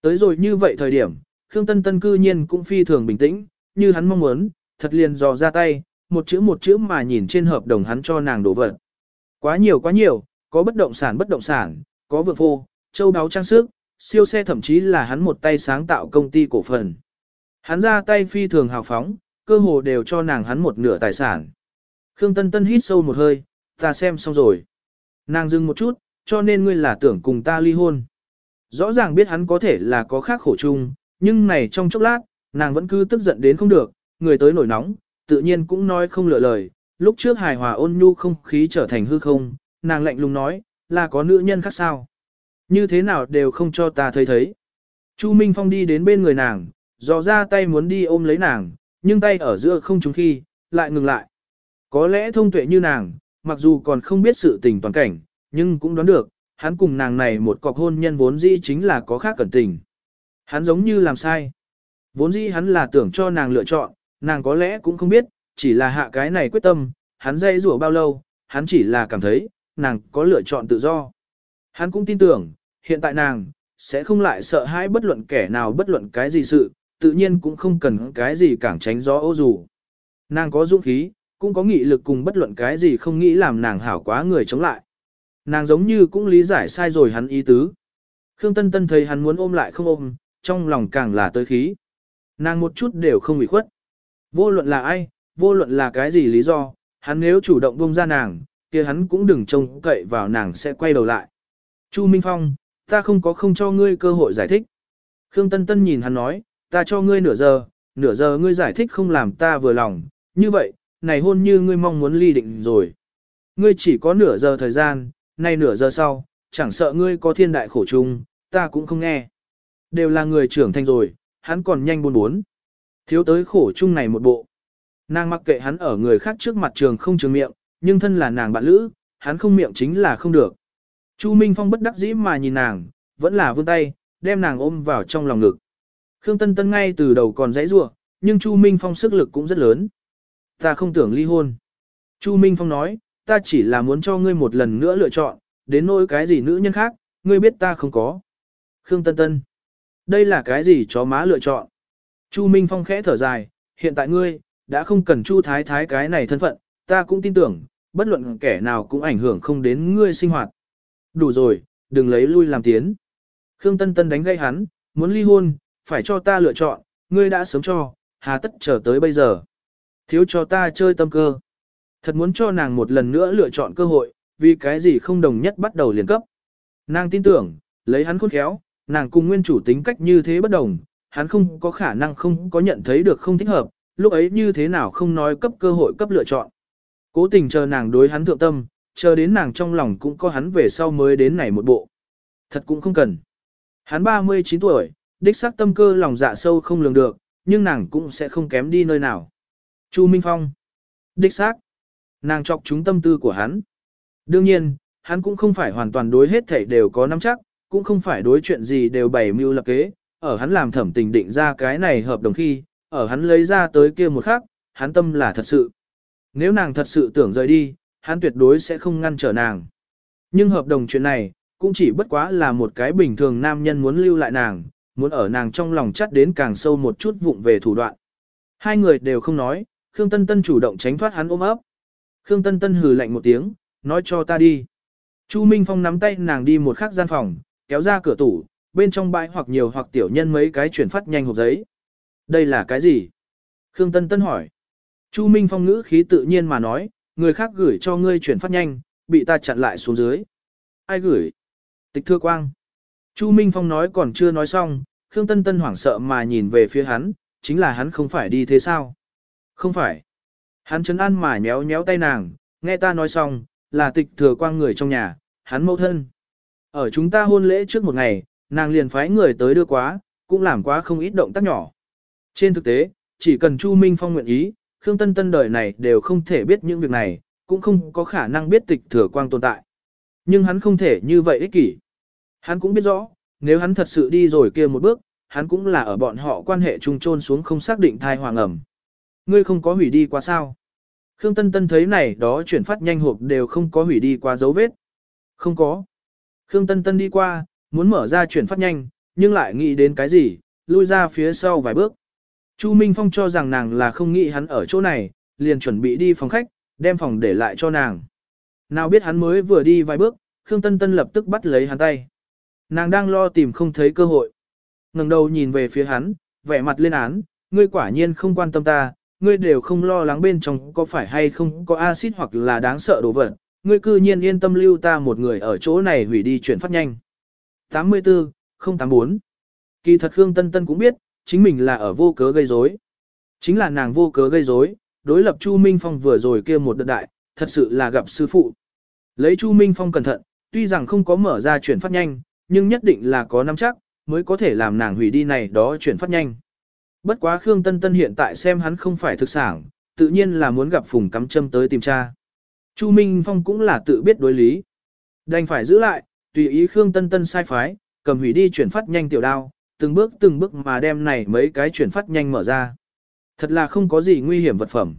Tới rồi như vậy thời điểm, Khương Tân Tân cư nhiên cũng phi thường bình tĩnh, như hắn mong muốn, thật liền dò ra tay, một chữ một chữ mà nhìn trên hợp đồng hắn cho nàng đồ vật. Quá nhiều quá nhiều, có bất động sản bất động sản, có vượng phô, châu đáo trang sức, siêu xe thậm chí là hắn một tay sáng tạo công ty cổ phần. Hắn ra tay phi thường hào phóng, cơ hồ đều cho nàng hắn một nửa tài sản. Khương Tân Tân hít sâu một hơi, ta xem xong rồi. Nàng dừng một chút, cho nên ngươi là tưởng cùng ta ly hôn. Rõ ràng biết hắn có thể là có khác khổ chung, nhưng này trong chốc lát, nàng vẫn cứ tức giận đến không được, người tới nổi nóng, tự nhiên cũng nói không lựa lời. Lúc trước hài hòa ôn nhu không khí trở thành hư không, nàng lạnh lùng nói, là có nữ nhân khác sao. Như thế nào đều không cho ta thấy thấy. Chu Minh Phong đi đến bên người nàng, dò ra tay muốn đi ôm lấy nàng, nhưng tay ở giữa không trúng khi, lại ngừng lại. Có lẽ thông tuệ như nàng, mặc dù còn không biết sự tình toàn cảnh, nhưng cũng đoán được, hắn cùng nàng này một cọc hôn nhân vốn dĩ chính là có khác cẩn tình. Hắn giống như làm sai. Vốn dĩ hắn là tưởng cho nàng lựa chọn, nàng có lẽ cũng không biết, chỉ là hạ cái này quyết tâm, hắn dây rủa bao lâu, hắn chỉ là cảm thấy, nàng có lựa chọn tự do. Hắn cũng tin tưởng, hiện tại nàng, sẽ không lại sợ hãi bất luận kẻ nào bất luận cái gì sự, tự nhiên cũng không cần cái gì cản tránh gió ô dù. Nàng có dũng khí, cũng có nghị lực cùng bất luận cái gì không nghĩ làm nàng hảo quá người chống lại. Nàng giống như cũng lý giải sai rồi hắn ý tứ. Khương Tân Tân thấy hắn muốn ôm lại không ôm, trong lòng càng là tới khí. Nàng một chút đều không bị khuất. Vô luận là ai, vô luận là cái gì lý do, hắn nếu chủ động buông ra nàng, kia hắn cũng đừng trông cậy vào nàng sẽ quay đầu lại. Chu Minh Phong, ta không có không cho ngươi cơ hội giải thích. Khương Tân Tân nhìn hắn nói, ta cho ngươi nửa giờ, nửa giờ ngươi giải thích không làm ta vừa lòng, như vậy, này hôn như ngươi mong muốn ly định rồi. Ngươi chỉ có nửa giờ thời gian, nay nửa giờ sau, chẳng sợ ngươi có thiên đại khổ chung, ta cũng không nghe. Đều là người trưởng thành rồi, hắn còn nhanh buồn bốn. Thiếu tới khổ chung này một bộ. Nàng mặc kệ hắn ở người khác trước mặt trường không trường miệng, nhưng thân là nàng bạn lữ, hắn không miệng chính là không được. Chu Minh Phong bất đắc dĩ mà nhìn nàng, vẫn là vươn tay, đem nàng ôm vào trong lòng ngực. Khương Tân Tân ngay từ đầu còn dãy rủa, nhưng Chu Minh Phong sức lực cũng rất lớn. Ta không tưởng ly hôn. Chu Minh Phong nói, ta chỉ là muốn cho ngươi một lần nữa lựa chọn, đến nỗi cái gì nữ nhân khác, ngươi biết ta không có. Khương Tân Tân. Đây là cái gì chó má lựa chọn? Chu Minh Phong khẽ thở dài, hiện tại ngươi, đã không cần Chu Thái Thái cái này thân phận, ta cũng tin tưởng, bất luận kẻ nào cũng ảnh hưởng không đến ngươi sinh hoạt. Đủ rồi, đừng lấy lui làm tiến. Khương Tân Tân đánh gây hắn, muốn ly hôn, phải cho ta lựa chọn, ngươi đã sớm cho, hà tất chờ tới bây giờ. Thiếu cho ta chơi tâm cơ. Thật muốn cho nàng một lần nữa lựa chọn cơ hội, vì cái gì không đồng nhất bắt đầu liền cấp. Nàng tin tưởng, lấy hắn khôn khéo, nàng cùng nguyên chủ tính cách như thế bất đồng, hắn không có khả năng không có nhận thấy được không thích hợp, lúc ấy như thế nào không nói cấp cơ hội cấp lựa chọn. Cố tình chờ nàng đối hắn thượng tâm, chờ đến nàng trong lòng cũng có hắn về sau mới đến này một bộ. Thật cũng không cần. Hắn 39 tuổi, đích xác tâm cơ lòng dạ sâu không lường được, nhưng nàng cũng sẽ không kém đi nơi nào. Chu Minh Phong. Đích xác. Nàng chọc chúng tâm tư của hắn. Đương nhiên, hắn cũng không phải hoàn toàn đối hết thảy đều có nắm chắc, cũng không phải đối chuyện gì đều bày mưu lập kế, ở hắn làm thẩm tình định ra cái này hợp đồng khi, ở hắn lấy ra tới kia một khắc, hắn tâm là thật sự. Nếu nàng thật sự tưởng rời đi, hắn tuyệt đối sẽ không ngăn trở nàng. Nhưng hợp đồng chuyện này, cũng chỉ bất quá là một cái bình thường nam nhân muốn lưu lại nàng, muốn ở nàng trong lòng chắt đến càng sâu một chút vụng về thủ đoạn. Hai người đều không nói, Khương Tân Tân chủ động tránh thoát hắn ôm ấp. Khương Tân Tân hừ lạnh một tiếng, nói cho ta đi. Chu Minh Phong nắm tay nàng đi một khắc gian phòng, kéo ra cửa tủ, bên trong bãi hoặc nhiều hoặc tiểu nhân mấy cái chuyển phát nhanh hộp giấy. Đây là cái gì? Khương Tân Tân hỏi. Chu Minh Phong ngữ khí tự nhiên mà nói, người khác gửi cho ngươi chuyển phát nhanh, bị ta chặn lại xuống dưới. Ai gửi? Tịch thưa quang. Chu Minh Phong nói còn chưa nói xong, Khương Tân Tân hoảng sợ mà nhìn về phía hắn, chính là hắn không phải đi thế sao? Không phải. Hắn chấn an mà nhéo nhéo tay nàng, nghe ta nói xong, là tịch thừa quang người trong nhà, hắn mẫu thân. Ở chúng ta hôn lễ trước một ngày, nàng liền phái người tới đưa quá, cũng làm quá không ít động tác nhỏ. Trên thực tế, chỉ cần Chu Minh Phong nguyện ý, Khương Tân Tân đời này đều không thể biết những việc này, cũng không có khả năng biết tịch thừa quang tồn tại. Nhưng hắn không thể như vậy ích kỷ. Hắn cũng biết rõ, nếu hắn thật sự đi rồi kia một bước, hắn cũng là ở bọn họ quan hệ trung trôn xuống không xác định thai hoàng ẩm. Ngươi không có hủy đi qua sao? Khương Tân Tân thấy này đó chuyển phát nhanh hộp đều không có hủy đi qua dấu vết. Không có. Khương Tân Tân đi qua, muốn mở ra chuyển phát nhanh, nhưng lại nghĩ đến cái gì, lui ra phía sau vài bước. Chu Minh Phong cho rằng nàng là không nghĩ hắn ở chỗ này, liền chuẩn bị đi phòng khách, đem phòng để lại cho nàng. Nào biết hắn mới vừa đi vài bước, Khương Tân Tân lập tức bắt lấy hắn tay. Nàng đang lo tìm không thấy cơ hội. ngẩng đầu nhìn về phía hắn, vẻ mặt lên án, ngươi quả nhiên không quan tâm ta, ngươi đều không lo lắng bên trong có phải hay không có axit hoặc là đáng sợ đồ vật, ngươi cư nhiên yên tâm lưu ta một người ở chỗ này hủy đi chuyển phát nhanh. 84, 084 Kỳ thật Khương Tân Tân cũng biết, chính mình là ở vô cớ gây rối. Chính là nàng vô cớ gây rối, đối lập Chu Minh Phong vừa rồi kia một đợt đại, thật sự là gặp sư phụ. Lấy Chu Minh Phong cẩn thận, tuy rằng không có mở ra chuyển phát nhanh, nhưng nhất định là có nắm chắc, mới có thể làm nàng hủy đi này đó chuyển phát nhanh. Bất quá Khương Tân Tân hiện tại xem hắn không phải thực sản, tự nhiên là muốn gặp Phùng Cắm Châm tới tìm cha. Chu Minh Phong cũng là tự biết đối lý. Đành phải giữ lại, tùy ý Khương Tân Tân sai phái, cầm hủy đi chuyển phát nhanh tiểu đao, từng bước từng bước mà đem này mấy cái chuyển phát nhanh mở ra. Thật là không có gì nguy hiểm vật phẩm.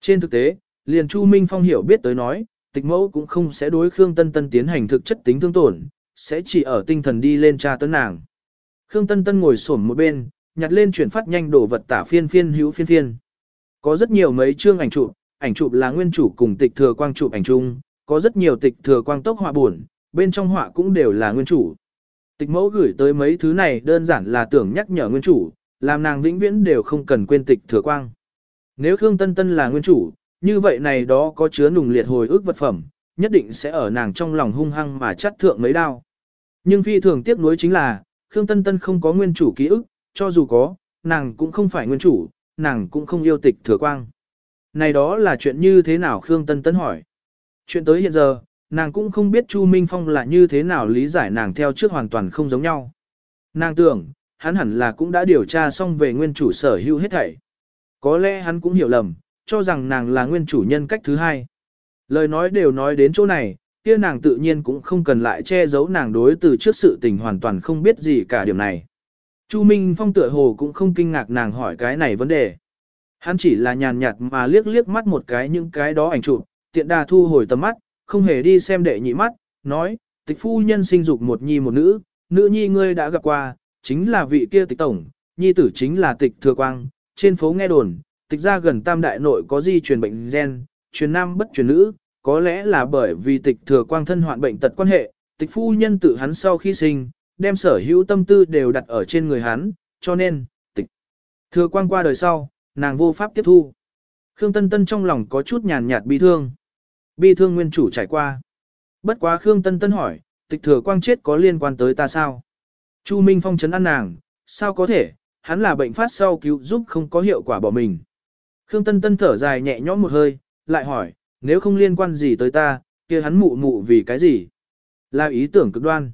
Trên thực tế, liền Chu Minh Phong hiểu biết tới nói, tịch mẫu cũng không sẽ đối Khương Tân Tân tiến hành thực chất tính thương tổn, sẽ chỉ ở tinh thần đi lên tra tấn nàng. Khương Tân Tân ngồi xổm một bên, nhặt lên chuyển phát nhanh đồ vật tả phiên phiên hữu phiên phiên. Có rất nhiều mấy chương ảnh chụp, ảnh chụp là nguyên chủ cùng tịch thừa quang chụp ảnh chung, có rất nhiều tịch thừa quang tốc họa buồn, bên trong họa cũng đều là nguyên chủ. Tịch mẫu gửi tới mấy thứ này đơn giản là tưởng nhắc nhở nguyên chủ, làm nàng vĩnh viễn đều không cần quên tịch thừa quang. Nếu Khương Tân Tân là nguyên chủ, như vậy này đó có chứa nùng liệt hồi ức vật phẩm, nhất định sẽ ở nàng trong lòng hung hăng mà chắt thượng mấy đao. Nhưng phi thường tiếc nuối chính là, Khương Tân Tân không có nguyên chủ ký ức, cho dù có, nàng cũng không phải nguyên chủ, nàng cũng không yêu tịch thừa quang. Này đó là chuyện như thế nào Khương Tân Tân hỏi. Chuyện tới hiện giờ, nàng cũng không biết Chu Minh Phong là như thế nào lý giải nàng theo trước hoàn toàn không giống nhau. Nàng tưởng, hắn hẳn là cũng đã điều tra xong về nguyên chủ sở hữu hết thảy. Có lẽ hắn cũng hiểu lầm, cho rằng nàng là nguyên chủ nhân cách thứ hai. Lời nói đều nói đến chỗ này, kia nàng tự nhiên cũng không cần lại che giấu nàng đối từ trước sự tình hoàn toàn không biết gì cả điểm này. Chu Minh Phong tựa hồ cũng không kinh ngạc nàng hỏi cái này vấn đề. Hắn chỉ là nhàn nhạt mà liếc liếc mắt một cái những cái đó ảnh chụp, tiện đà thu hồi tầm mắt, không hề đi xem đệ nhị mắt, nói, tịch phu nhân sinh dục một nhi một nữ, nữ nhi ngươi đã gặp qua, chính là vị kia tịch tổng, nhi tử chính là tịch thừa quang, trên phố nghe đồn, tịch ra gần tam đại nội có di truyền bệnh gen, truyền nam bất truyền nữ, có lẽ là bởi vì tịch thừa quang thân hoạn bệnh tật quan hệ, tịch phu nhân tự hắn sau khi sinh, đem sở hữu tâm tư đều đặt ở trên người hắn, cho nên, tịch thừa quang qua đời sau, nàng vô pháp tiếp thu. Khương Tân Tân trong lòng có chút nhàn nhạt bi thương. Bi thương nguyên chủ trải qua. Bất quá Khương Tân Tân hỏi, tịch thừa quang chết có liên quan tới ta sao? Chu Minh Phong chấn an nàng, sao có thể, hắn là bệnh phát sau cứu giúp không có hiệu quả bỏ mình. Khương Tân Tân thở dài nhẹ nhõm một hơi, lại hỏi, nếu không liên quan gì tới ta, kia hắn mụ mụ vì cái gì? Là ý tưởng cực đoan.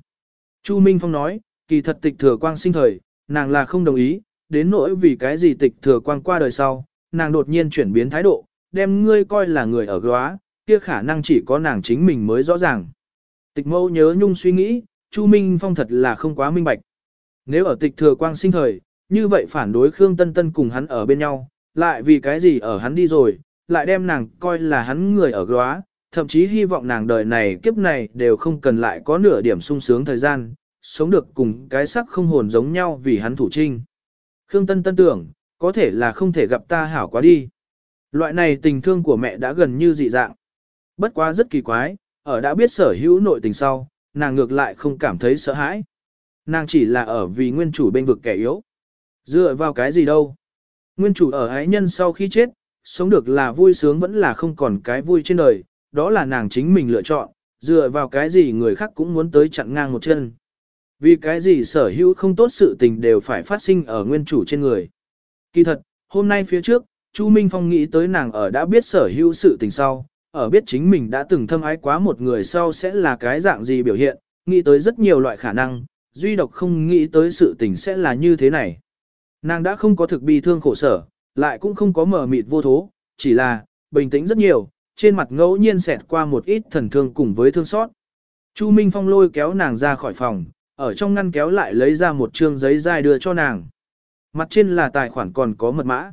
Chu Minh Phong nói, kỳ thật tịch thừa quang sinh thời, nàng là không đồng ý, đến nỗi vì cái gì tịch thừa quang qua đời sau, nàng đột nhiên chuyển biến thái độ, đem ngươi coi là người ở góa, kia khả năng chỉ có nàng chính mình mới rõ ràng. Tịch mâu nhớ nhung suy nghĩ, Chu Minh Phong thật là không quá minh bạch. Nếu ở tịch thừa quang sinh thời, như vậy phản đối Khương Tân Tân cùng hắn ở bên nhau, lại vì cái gì ở hắn đi rồi, lại đem nàng coi là hắn người ở góa, thậm chí hy vọng nàng đời này kiếp này đều không cần lại có nửa điểm sung sướng thời gian, sống được cùng cái sắc không hồn giống nhau vì hắn thủ trinh. Khương Tân Tân tưởng, có thể là không thể gặp ta hảo quá đi. Loại này tình thương của mẹ đã gần như dị dạng. Bất quá rất kỳ quái, ở đã biết sở hữu nội tình sau, nàng ngược lại không cảm thấy sợ hãi. Nàng chỉ là ở vì nguyên chủ bên vực kẻ yếu. Dựa vào cái gì đâu. Nguyên chủ ở ái nhân sau khi chết, sống được là vui sướng vẫn là không còn cái vui trên đời, đó là nàng chính mình lựa chọn, dựa vào cái gì người khác cũng muốn tới chặn ngang một chân. Vì cái gì sở hữu không tốt sự tình đều phải phát sinh ở nguyên chủ trên người. Kỳ thật, hôm nay phía trước, Chu Minh Phong nghĩ tới nàng ở đã biết sở hữu sự tình sau, ở biết chính mình đã từng thâm ái quá một người sau sẽ là cái dạng gì biểu hiện, nghĩ tới rất nhiều loại khả năng, duy độc không nghĩ tới sự tình sẽ là như thế này. Nàng đã không có thực bi thương khổ sở, lại cũng không có mở mịt vô thố, chỉ là, bình tĩnh rất nhiều, trên mặt ngẫu nhiên xẹt qua một ít thần thương cùng với thương xót. Chu Minh Phong lôi kéo nàng ra khỏi phòng, ở trong ngăn kéo lại lấy ra một trương giấy dai đưa cho nàng. Mặt trên là tài khoản còn có mật mã.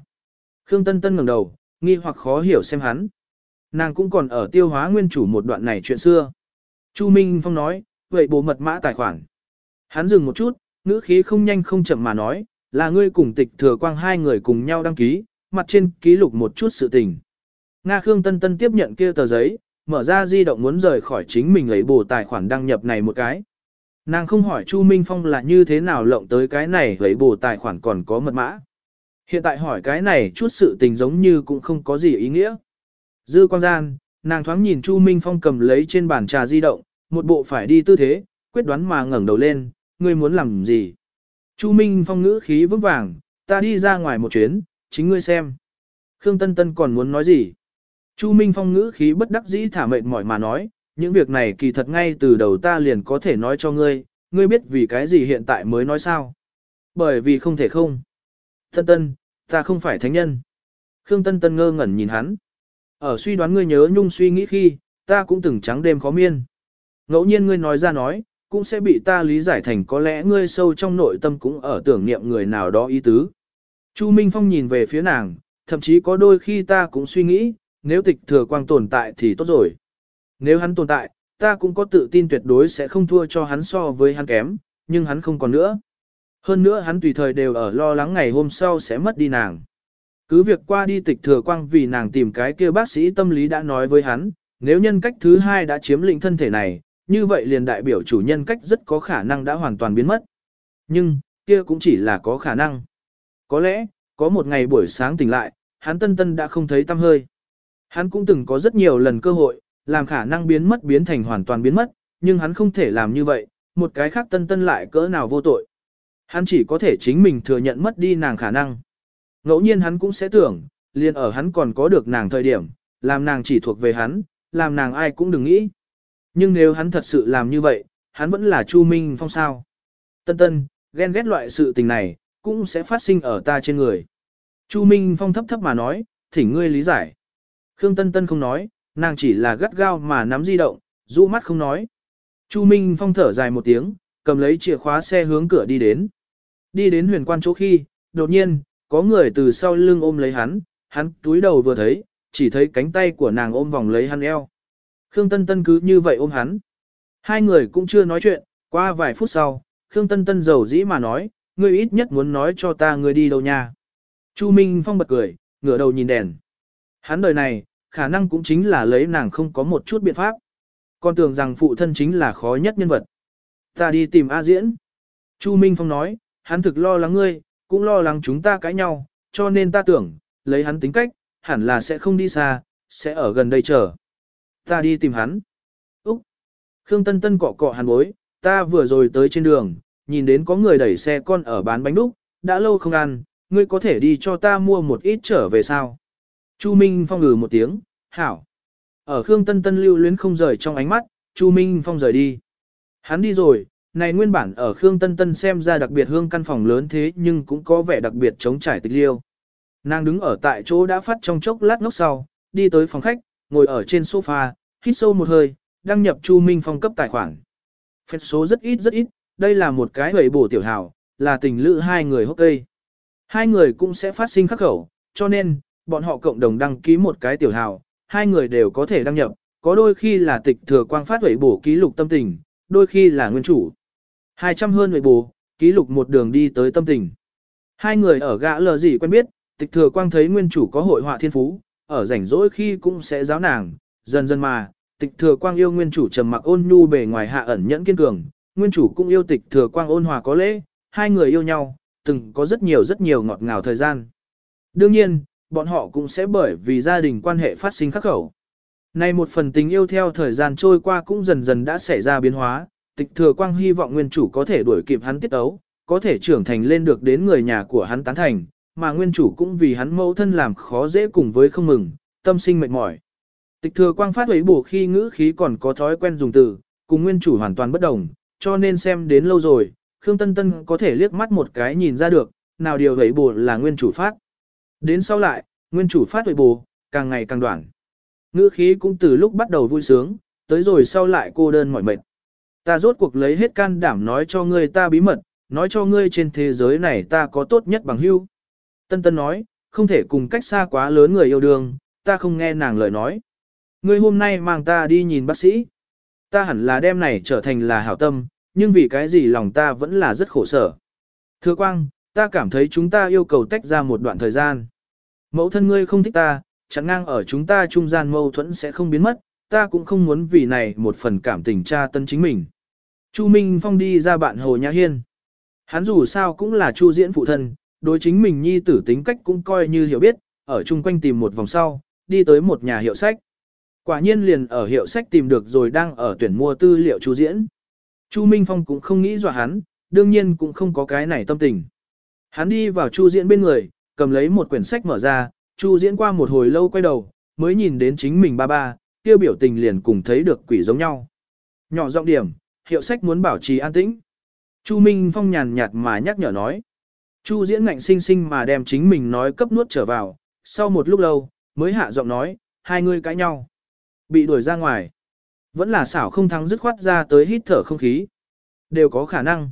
Khương Tân Tân ngẩng đầu, nghi hoặc khó hiểu xem hắn. Nàng cũng còn ở tiêu hóa nguyên chủ một đoạn này chuyện xưa. Chu Minh Phong nói, vậy bố mật mã tài khoản. Hắn dừng một chút, ngữ khí không nhanh không chậm mà nói, là ngươi cùng tịch thừa quang hai người cùng nhau đăng ký, mặt trên ký lục một chút sự tình. Nga Khương Tân Tân tiếp nhận kia tờ giấy, mở ra di động muốn rời khỏi chính mình lấy bổ tài khoản đăng nhập này một cái. Nàng không hỏi Chu Minh Phong là như thế nào lộng tới cái này lấy bổ tài khoản còn có mật mã. Hiện tại hỏi cái này chút sự tình giống như cũng không có gì ý nghĩa. Dư quang gian, nàng thoáng nhìn Chu Minh Phong cầm lấy trên bàn trà di động, một bộ phải đi tư thế, quyết đoán mà ngẩng đầu lên, ngươi muốn làm gì? Chu Minh Phong ngữ khí vững vàng, ta đi ra ngoài một chuyến, chính ngươi xem. Khương Tân Tân còn muốn nói gì? Chu Minh Phong ngữ khí bất đắc dĩ thả mệt mỏi mà nói, những việc này kỳ thật ngay từ đầu ta liền có thể nói cho ngươi, ngươi biết vì cái gì hiện tại mới nói sao? Bởi vì không thể không. Tân Tân, ta không phải thánh nhân. Khương Tân Tân ngơ ngẩn nhìn hắn. Ở suy đoán ngươi nhớ nhung suy nghĩ khi, ta cũng từng trắng đêm khó miên. Ngẫu nhiên ngươi nói ra nói, cũng sẽ bị ta lý giải thành có lẽ ngươi sâu trong nội tâm cũng ở tưởng niệm người nào đó ý tứ. Chu Minh Phong nhìn về phía nàng, thậm chí có đôi khi ta cũng suy nghĩ, nếu tịch thừa quang tồn tại thì tốt rồi. Nếu hắn tồn tại, ta cũng có tự tin tuyệt đối sẽ không thua cho hắn so với hắn kém, nhưng hắn không còn nữa. Hơn nữa hắn tùy thời đều ở lo lắng ngày hôm sau sẽ mất đi nàng. Cứ việc qua đi tịch thừa quang vì nàng tìm cái kia bác sĩ tâm lý đã nói với hắn, nếu nhân cách thứ hai đã chiếm lĩnh thân thể này, như vậy liền đại biểu chủ nhân cách rất có khả năng đã hoàn toàn biến mất. Nhưng, kia cũng chỉ là có khả năng. Có lẽ, có một ngày buổi sáng tỉnh lại, hắn tân tân đã không thấy tâm hơi. Hắn cũng từng có rất nhiều lần cơ hội, làm khả năng biến mất biến thành hoàn toàn biến mất, nhưng hắn không thể làm như vậy, một cái khác tân tân lại cỡ nào vô tội. Hắn chỉ có thể chính mình thừa nhận mất đi nàng khả năng. Ngẫu nhiên hắn cũng sẽ tưởng, liền ở hắn còn có được nàng thời điểm, làm nàng chỉ thuộc về hắn, làm nàng ai cũng đừng nghĩ. Nhưng nếu hắn thật sự làm như vậy, hắn vẫn là Chu Minh Phong sao. Tân tân, ghen ghét loại sự tình này, cũng sẽ phát sinh ở ta trên người. Chu Minh Phong thấp thấp mà nói, thỉnh ngươi lý giải. Khương Tân Tân không nói, nàng chỉ là gắt gao mà nắm di động, rũ mắt không nói. Chu Minh Phong thở dài một tiếng, cầm lấy chìa khóa xe hướng cửa đi đến. Đi đến huyền quan chỗ khi, đột nhiên, có người từ sau lưng ôm lấy hắn, hắn túi đầu vừa thấy, chỉ thấy cánh tay của nàng ôm vòng lấy hắn eo. Khương Tân Tân cứ như vậy ôm hắn. Hai người cũng chưa nói chuyện, qua vài phút sau, Khương Tân Tân giàu dĩ mà nói, ngươi ít nhất muốn nói cho ta ngươi đi đâu nha. Chu Minh Phong bật cười, ngửa đầu nhìn đèn. Hắn đời này, khả năng cũng chính là lấy nàng không có một chút biện pháp. Con tưởng rằng phụ thân chính là khó nhất nhân vật. Ta đi tìm A Diễn. Chu Minh Phong nói, hắn thực lo lắng ngươi, cũng lo lắng chúng ta cãi nhau, cho nên ta tưởng, lấy hắn tính cách, hẳn là sẽ không đi xa, sẽ ở gần đây chờ. Ta đi tìm hắn. Úc! Khương Tân Tân cọ cọ hàn bối, ta vừa rồi tới trên đường, nhìn đến có người đẩy xe con ở bán bánh đúc, đã lâu không ăn, ngươi có thể đi cho ta mua một ít trở về sao? Chu Minh Phong ngừ một tiếng, hảo. Ở Khương Tân Tân lưu luyến không rời trong ánh mắt, Chu Minh Phong rời đi. Hắn đi rồi, này nguyên bản ở Khương Tân Tân xem ra đặc biệt hương căn phòng lớn thế nhưng cũng có vẻ đặc biệt chống trải tịch liêu. Nàng đứng ở tại chỗ đã phát trong chốc lát ngốc sau, đi tới phòng khách, ngồi ở trên sofa, hít sâu một hơi, đăng nhập Chu Minh Phong cấp tài khoản. Phép số rất ít rất ít, đây là một cái hầy bổ tiểu hảo, là tình lữ hai người hốc cây. Hai người cũng sẽ phát sinh khắc khẩu, cho nên, bọn họ cộng đồng đăng ký một cái tiểu hảo, hai người đều có thể đăng nhập, có đôi khi là tịch thừa quang phát hầy bổ ký lục tâm tình, đôi khi là nguyên chủ. 200 hơn hầy bổ, ký lục một đường đi tới tâm tình. Hai người ở gã lờ gì quen biết, tịch thừa quang thấy nguyên chủ có hội họa thiên phú, ở rảnh rỗi khi cũng sẽ giáo nàng, dần dần mà, tịch thừa quang yêu nguyên chủ trầm mặc ôn nhu bề ngoài hạ ẩn nhẫn kiên cường, nguyên chủ cũng yêu tịch thừa quang ôn hòa có lễ, hai người yêu nhau, từng có rất nhiều rất nhiều ngọt ngào thời gian. Đương nhiên, bọn họ cũng sẽ bởi vì gia đình quan hệ phát sinh khắc khẩu. nay một phần tình yêu theo thời gian trôi qua cũng dần dần đã xảy ra biến hóa, tịch thừa quang hy vọng nguyên chủ có thể đuổi kịp hắn tiết ấu, có thể trưởng thành lên được đến người nhà của hắn tán thành, mà nguyên chủ cũng vì hắn mẫu thân làm khó dễ cùng với không mừng, tâm sinh mệt mỏi. Tịch thừa quang phát ấy bổ khi ngữ khí còn có thói quen dùng từ, cùng nguyên chủ hoàn toàn bất đồng, cho nên xem đến lâu rồi, Khương Tân Tân có thể liếc mắt một cái nhìn ra được, nào điều ấy bổ là nguyên chủ phát. Đến sau lại, nguyên chủ phát ấy bổ, càng ngày càng đoạn. Ngữ khí cũng từ lúc bắt đầu vui sướng, tới rồi sau lại cô đơn mỏi mệt. Ta rốt cuộc lấy hết can đảm nói cho ngươi ta bí mật, nói cho ngươi trên thế giới này ta có tốt nhất bằng hữu. Tân Tân nói, không thể cùng cách xa quá lớn người yêu đương, ta không nghe nàng lời nói. Ngươi hôm nay mang ta đi nhìn bác sĩ. Ta hẳn là đem này trở thành là hảo tâm, nhưng vì cái gì lòng ta vẫn là rất khổ sở. Thưa Quang, ta cảm thấy chúng ta yêu cầu tách ra một đoạn thời gian. Mẫu thân ngươi không thích ta, chẳng ngang ở chúng ta trung gian mâu thuẫn sẽ không biến mất, ta cũng không muốn vì này một phần cảm tình cha tân chính mình. Chu Minh Phong đi ra bạn Hồ Nhã Hiên. Hắn dù sao cũng là Chu diễn phụ thân, đối chính mình nhi tử tính cách cũng coi như hiểu biết, ở chung quanh tìm một vòng sau, đi tới một nhà hiệu sách. Quả nhiên liền ở hiệu sách tìm được rồi đang ở tuyển mua tư liệu Chu diễn. Chu Minh Phong cũng không nghĩ dọa hắn, đương nhiên cũng không có cái này tâm tình. Hắn đi vào Chu diễn bên người, cầm lấy một quyển sách mở ra, Chu diễn qua một hồi lâu quay đầu, mới nhìn đến chính mình ba ba, kêu biểu tình liền cùng thấy được quỷ giống nhau. Nhỏ giọng điểm, hiệu sách muốn bảo trì an tĩnh. Chu Minh Phong nhàn nhạt mà nhắc nhở nói. Chu diễn ngạnh sinh sinh mà đem chính mình nói cấp nuốt trở vào, sau một lúc lâu, mới hạ giọng nói, hai người cãi nhau. Bị đuổi ra ngoài. Vẫn là xảo không thắng dứt khoát ra tới hít thở không khí. Đều có khả năng.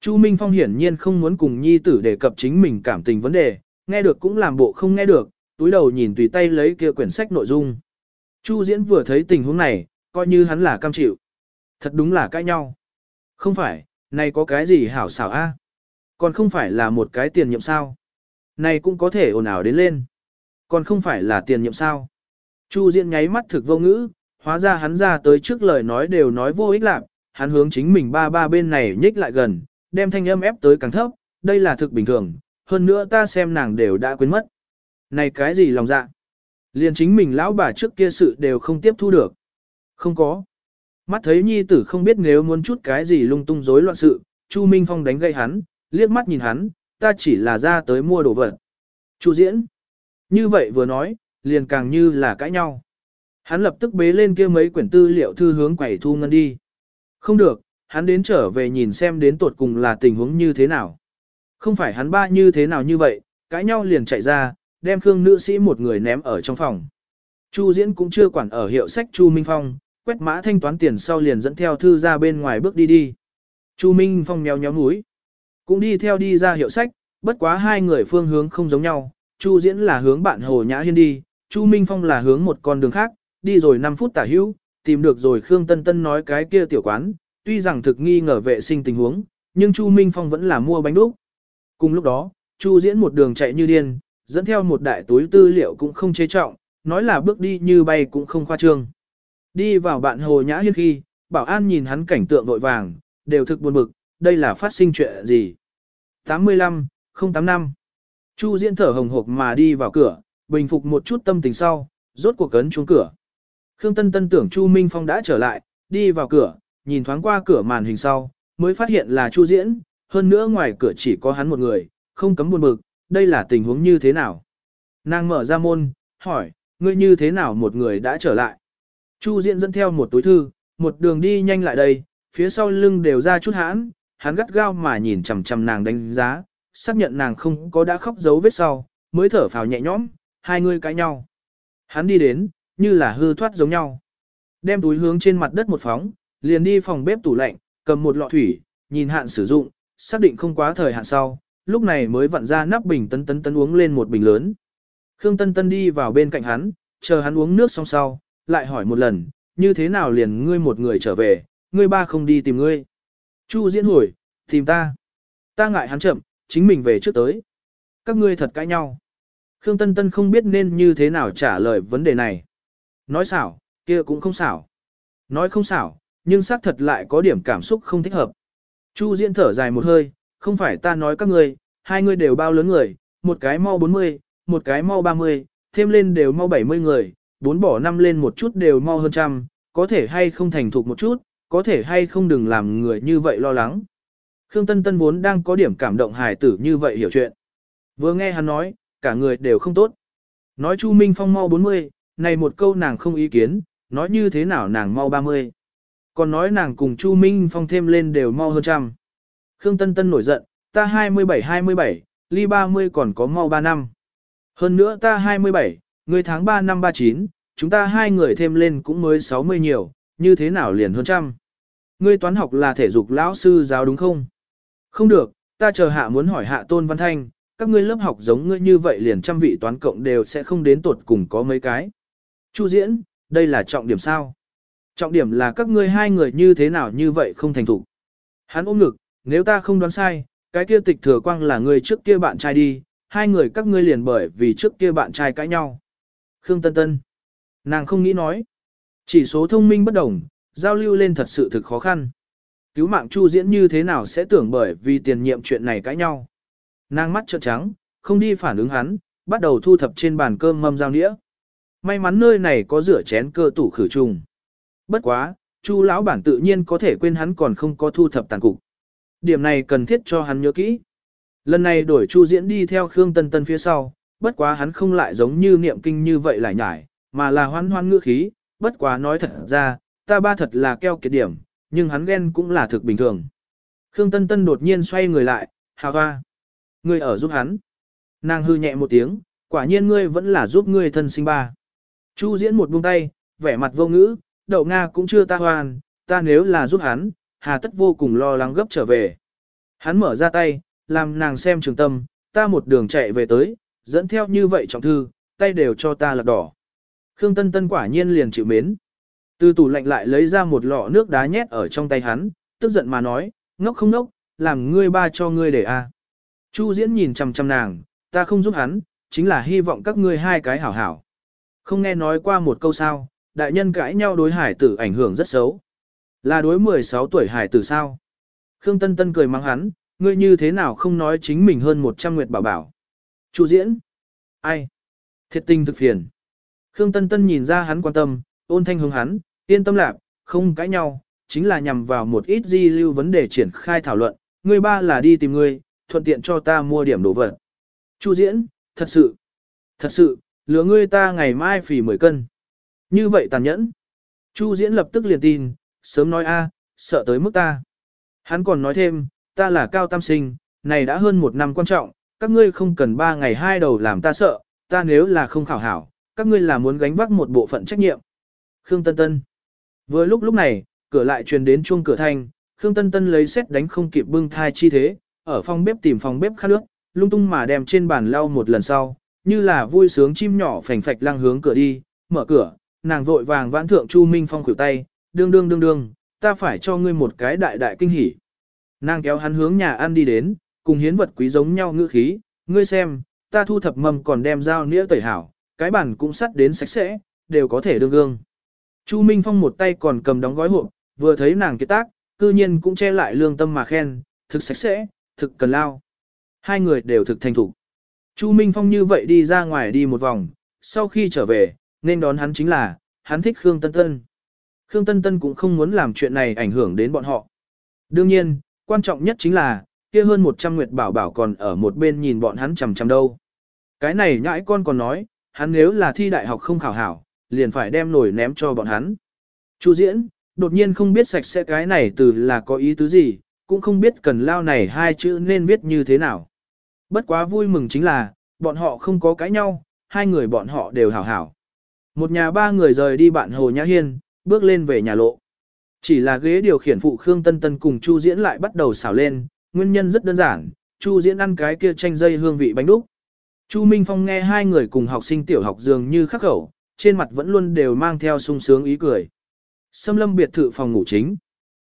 Chu Minh Phong hiển nhiên không muốn cùng nhi tử đề cập chính mình cảm tình vấn đề, nghe được cũng làm bộ không nghe được, túi đầu nhìn tùy tay lấy kia quyển sách nội dung. Chu diễn vừa thấy tình huống này, coi như hắn là cam chịu. Thật đúng là cãi nhau. Không phải, này có cái gì hảo xảo a? Còn không phải là một cái tiền nhiệm sao? Này cũng có thể ồn ào đến lên. Còn không phải là tiền nhiệm sao? Chu Diễn nháy mắt thực vô ngữ, hóa ra hắn ra tới trước lời nói đều nói vô ích lạc, hắn hướng chính mình ba ba bên này nhích lại gần, đem thanh âm ép tới càng thấp, đây là thực bình thường, hơn nữa ta xem nàng đều đã quên mất. Này cái gì lòng dạ? Liền chính mình lão bà trước kia sự đều không tiếp thu được. Không có. Mắt thấy nhi tử không biết nếu muốn chút cái gì lung tung rối loạn sự, Chu Minh Phong đánh gây hắn, liếc mắt nhìn hắn, ta chỉ là ra tới mua đồ vật. Chu diễn. Như vậy vừa nói, liền càng như là cãi nhau. Hắn lập tức bế lên kia mấy quyển tư liệu thư hướng quẩy thu ngân đi. Không được, hắn đến trở về nhìn xem đến tột cùng là tình huống như thế nào. Không phải hắn ba như thế nào như vậy, cãi nhau liền chạy ra, đem Khương nữ sĩ một người ném ở trong phòng. Chu diễn cũng chưa quản ở hiệu sách Chu Minh Phong, quét mã thanh toán tiền sau liền dẫn theo thư ra bên ngoài bước đi đi. Chu Minh Phong mèo nhéo núi. Cũng đi theo đi ra hiệu sách, bất quá hai người phương hướng không giống nhau. Chu Diễn là hướng bạn Hồ Nhã Hiên đi, Chu Minh Phong là hướng một con đường khác, đi rồi 5 phút tả hữu, tìm được rồi Khương Tân Tân nói cái kia tiểu quán, tuy rằng thực nghi ngờ vệ sinh tình huống, nhưng Chu Minh Phong vẫn là mua bánh đúc. Cùng lúc đó, Chu Diễn một đường chạy như điên, dẫn theo một đại túi tư liệu cũng không chế trọng, nói là bước đi như bay cũng không khoa trương. Đi vào bạn Hồ Nhã Hiên khi, bảo an nhìn hắn cảnh tượng vội vàng, đều thực buồn bực, đây là phát sinh chuyện gì? 85, 085. Chu Diễn thở hồng hộc mà đi vào cửa, bình phục một chút tâm tình sau, rốt cuộc cấn chuông cửa. Khương Tân Tân tưởng Chu Minh Phong đã trở lại, đi vào cửa, nhìn thoáng qua cửa màn hình sau, mới phát hiện là Chu Diễn, hơn nữa ngoài cửa chỉ có hắn một người, không cấm buồn bực, đây là tình huống như thế nào? Nàng mở ra môn, hỏi, ngươi như thế nào một người đã trở lại? Chu Diễn dẫn theo một túi thư, một đường đi nhanh lại đây, phía sau lưng đều ra chút hãn, hắn gắt gao mà nhìn chằm chằm nàng đánh giá, xác nhận nàng không có đã khóc dấu vết sau, mới thở phào nhẹ nhõm, hai người cãi nhau. Hắn đi đến, như là hư thoát giống nhau. Đem túi hướng trên mặt đất một phóng, liền đi phòng bếp tủ lạnh, cầm một lọ thủy, nhìn hạn sử dụng, xác định không quá thời hạn sau, lúc này mới vặn ra nắp bình tấn tấn tấn uống lên một bình lớn. Khương Tân Tân đi vào bên cạnh hắn, chờ hắn uống nước xong sau, lại hỏi một lần, như thế nào liền ngươi một người trở về, ngươi ba không đi tìm ngươi. Chu diễn hồi, tìm ta. Ta ngại hắn chậm, chính mình về trước tới. Các ngươi thật cãi nhau. Khương Tân Tân không biết nên như thế nào trả lời vấn đề này. Nói xảo, kia cũng không xảo. Nói không xảo, nhưng xác thật lại có điểm cảm xúc không thích hợp. Chu diễn thở dài một hơi, không phải ta nói các ngươi, hai ngươi đều bao lớn người, một cái mau 40, một cái mau 30, thêm lên đều mau 70 người, bốn bỏ năm lên một chút đều mau hơn trăm, có thể hay không thành thục một chút, có thể hay không đừng làm người như vậy lo lắng. Khương Tân Tân vốn đang có điểm cảm động hài tử như vậy hiểu chuyện. Vừa nghe hắn nói, cả người đều không tốt. Nói Chu Minh Phong mau 40, này một câu nàng không ý kiến, nói như thế nào nàng mau 30. Còn nói nàng cùng Chu Minh Phong thêm lên đều mau hơn trăm. Khương Tân Tân nổi giận, ta 27-27, ly 30 còn có mau 3 năm. Hơn nữa ta 27, người tháng 3 năm 39, chúng ta hai người thêm lên cũng mới 60 nhiều, như thế nào liền hơn trăm. Ngươi toán học là thể dục lão sư giáo đúng không? Không được, ta chờ hạ muốn hỏi hạ Tôn Văn Thanh, các ngươi lớp học giống ngươi như vậy liền trăm vị toán cộng đều sẽ không đến tột cùng có mấy cái. Chu diễn, đây là trọng điểm sao? Trọng điểm là các ngươi hai người như thế nào như vậy không thành thủ. Hắn ôm ngực, nếu ta không đoán sai, cái kia tịch thừa quang là người trước kia bạn trai đi, hai người các ngươi liền bởi vì trước kia bạn trai cãi nhau. Khương Tân Tân. Nàng không nghĩ nói. Chỉ số thông minh bất đồng, giao lưu lên thật sự thực khó khăn. Cứu mạng Chu diễn như thế nào sẽ tưởng bởi vì tiền nhiệm chuyện này cãi nhau. Nàng mắt trợn trắng, không đi phản ứng hắn, bắt đầu thu thập trên bàn cơm mâm dao nĩa. May mắn nơi này có rửa chén cơ tủ khử trùng. Bất quá, Chu lão bản tự nhiên có thể quên hắn còn không có thu thập tàn cục. Điểm này cần thiết cho hắn nhớ kỹ. Lần này đổi Chu Diễn đi theo Khương Tân Tân phía sau, bất quá hắn không lại giống như niệm kinh như vậy lại nhải, mà là hoan hoan ngữ khí, bất quá nói thật ra, ta ba thật là keo kiệt điểm, nhưng hắn ghen cũng là thực bình thường. Khương Tân Tân đột nhiên xoay người lại, hào hoa. Ngươi ở giúp hắn. Nàng hư nhẹ một tiếng, quả nhiên ngươi vẫn là giúp ngươi thân sinh ba. Chu diễn một buông tay, vẻ mặt vô ngữ, đậu Nga cũng chưa ta hoàn ta nếu là giúp hắn, hà tất vô cùng lo lắng gấp trở về. Hắn mở ra tay, làm nàng xem trường tâm, ta một đường chạy về tới, dẫn theo như vậy trọng thư, tay đều cho ta lật đỏ. Khương Tân Tân quả nhiên liền chịu mến. Từ tủ lạnh lại lấy ra một lọ nước đá nhét ở trong tay hắn, tức giận mà nói, ngốc không ngốc, làm ngươi ba cho ngươi để a. Chu diễn nhìn chằm chằm nàng, ta không giúp hắn, chính là hy vọng các ngươi hai cái hảo hảo. Không nghe nói qua một câu sao, đại nhân cãi nhau đối hải tử ảnh hưởng rất xấu. Là đối 16 tuổi hải tử sao? Khương Tân Tân cười mắng hắn, ngươi như thế nào không nói chính mình hơn 100 nguyệt bảo bảo. Chu diễn. Ai? Thiệt tình thực phiền. Khương Tân Tân nhìn ra hắn quan tâm, ôn thanh hướng hắn, yên tâm lạc, không cãi nhau, chính là nhằm vào một ít di lưu vấn đề triển khai thảo luận, ngươi ba là đi tìm ngươi, thuận tiện cho ta mua điểm đồ vật. Chu diễn, thật sự, thật sự, lừa ngươi ta ngày mai phỉ 10 cân. Như vậy tàn nhẫn. Chu diễn lập tức liền tin, sớm nói a, sợ tới mức ta. Hắn còn nói thêm, ta là cao tam sinh, này đã hơn một năm quan trọng, các ngươi không cần ba ngày hai đầu làm ta sợ, ta nếu là không khảo hảo, các ngươi là muốn gánh vác một bộ phận trách nhiệm. Khương Tân Tân. Vừa lúc lúc này, cửa lại truyền đến chuông cửa thanh, Khương Tân Tân lấy xét đánh không kịp bưng thai chi thế, ở phòng bếp tìm phòng bếp khát nước, lung tung mà đem trên bàn lau một lần sau, như là vui sướng chim nhỏ phành phạch lăng hướng cửa đi, mở cửa, nàng vội vàng vãn thượng Chu Minh Phong khuỷu tay, đương đương đương đương, ta phải cho ngươi một cái đại đại kinh hỉ. Nàng kéo hắn hướng nhà ăn đi đến, cùng hiến vật quý giống nhau ngữ khí, ngươi xem, ta thu thập mầm còn đem dao nĩa tẩy hảo, cái bàn cũng sắt đến sạch sẽ, đều có thể đương gương. Chu Minh Phong một tay còn cầm đóng gói hộp, vừa thấy nàng kiệt tác, cư nhiên cũng che lại lương tâm mà khen, thực sạch sẽ, thực cần lao. Hai người đều thực thành thủ. Chu Minh Phong như vậy đi ra ngoài đi một vòng, sau khi trở về, nên đón hắn chính là, hắn thích Khương Tân Tân. Khương Tân Tân cũng không muốn làm chuyện này ảnh hưởng đến bọn họ. Đương nhiên, quan trọng nhất chính là, kia hơn 100 nguyệt bảo bảo còn ở một bên nhìn bọn hắn chằm chằm đâu. Cái này nhãi con còn nói, hắn nếu là thi đại học không khảo hảo, liền phải đem nổi ném cho bọn hắn. Chu diễn, đột nhiên không biết sạch sẽ cái này từ là có ý tứ gì, cũng không biết cần lao này hai chữ nên viết như thế nào. Bất quá vui mừng chính là, bọn họ không có cãi nhau, hai người bọn họ đều hảo hảo. Một nhà ba người rời đi bạn Hồ Nhã Hiên, bước lên về nhà lộ. Chỉ là ghế điều khiển phụ Khương Tân Tân cùng Chu Diễn lại bắt đầu xảo lên, nguyên nhân rất đơn giản, Chu Diễn ăn cái kia chanh dây hương vị bánh đúc. Chu Minh Phong nghe hai người cùng học sinh tiểu học dường như khắc khẩu, trên mặt vẫn luôn đều mang theo sung sướng ý cười. Sâm lâm biệt thự phòng ngủ chính.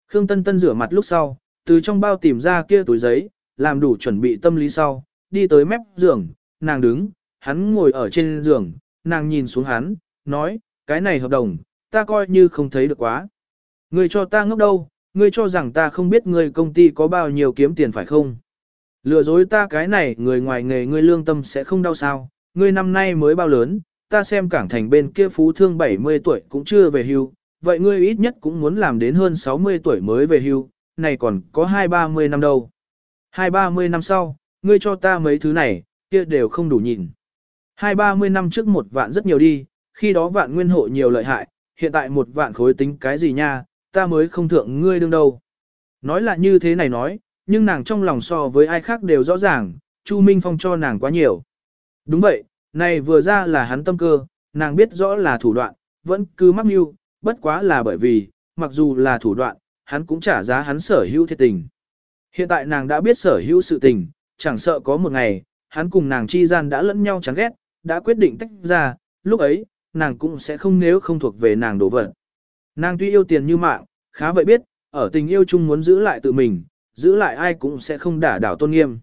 Khương Tân Tân rửa mặt lúc sau, từ trong bao tìm ra kia túi giấy, làm đủ chuẩn bị tâm lý sau, đi tới mép giường, nàng đứng, hắn ngồi ở trên giường, nàng nhìn xuống hắn, nói, cái này hợp đồng, ta coi như không thấy được quá. Ngươi cho ta ngốc đâu, ngươi cho rằng ta không biết ngươi công ty có bao nhiêu kiếm tiền phải không? Lừa dối ta cái này người ngoài nghề ngươi lương tâm sẽ không đau sao, ngươi năm nay mới bao lớn, ta xem cảng thành bên kia phú thương 70 tuổi cũng chưa về hưu, vậy ngươi ít nhất cũng muốn làm đến hơn 60 tuổi mới về hưu, này còn có hai ba mươi năm đâu. Hai ba mươi năm sau, ngươi cho ta mấy thứ này, kia đều không đủ nhìn. Hai ba mươi năm trước một vạn rất nhiều đi, khi đó vạn nguyên hộ nhiều lợi hại, hiện tại một vạn khối tính cái gì nha, ta mới không thượng ngươi đương đâu. Nói là như thế này nói, nhưng nàng trong lòng so với ai khác đều rõ ràng, Chu Minh Phong cho nàng quá nhiều. Đúng vậy, này vừa ra là hắn tâm cơ, nàng biết rõ là thủ đoạn, vẫn cứ mắc mưu, bất quá là bởi vì, mặc dù là thủ đoạn, hắn cũng trả giá hắn sở hữu thiệt tình. Hiện tại nàng đã biết sở hữu sự tình, chẳng sợ có một ngày, hắn cùng nàng chi gian đã lẫn nhau chán ghét, đã quyết định tách ra, lúc ấy, nàng cũng sẽ không nếu không thuộc về nàng đổ vật. Nàng tuy yêu tiền như mạng, khá vậy biết, ở tình yêu chung muốn giữ lại tự mình, giữ lại ai cũng sẽ không đả đảo tôn nghiêm.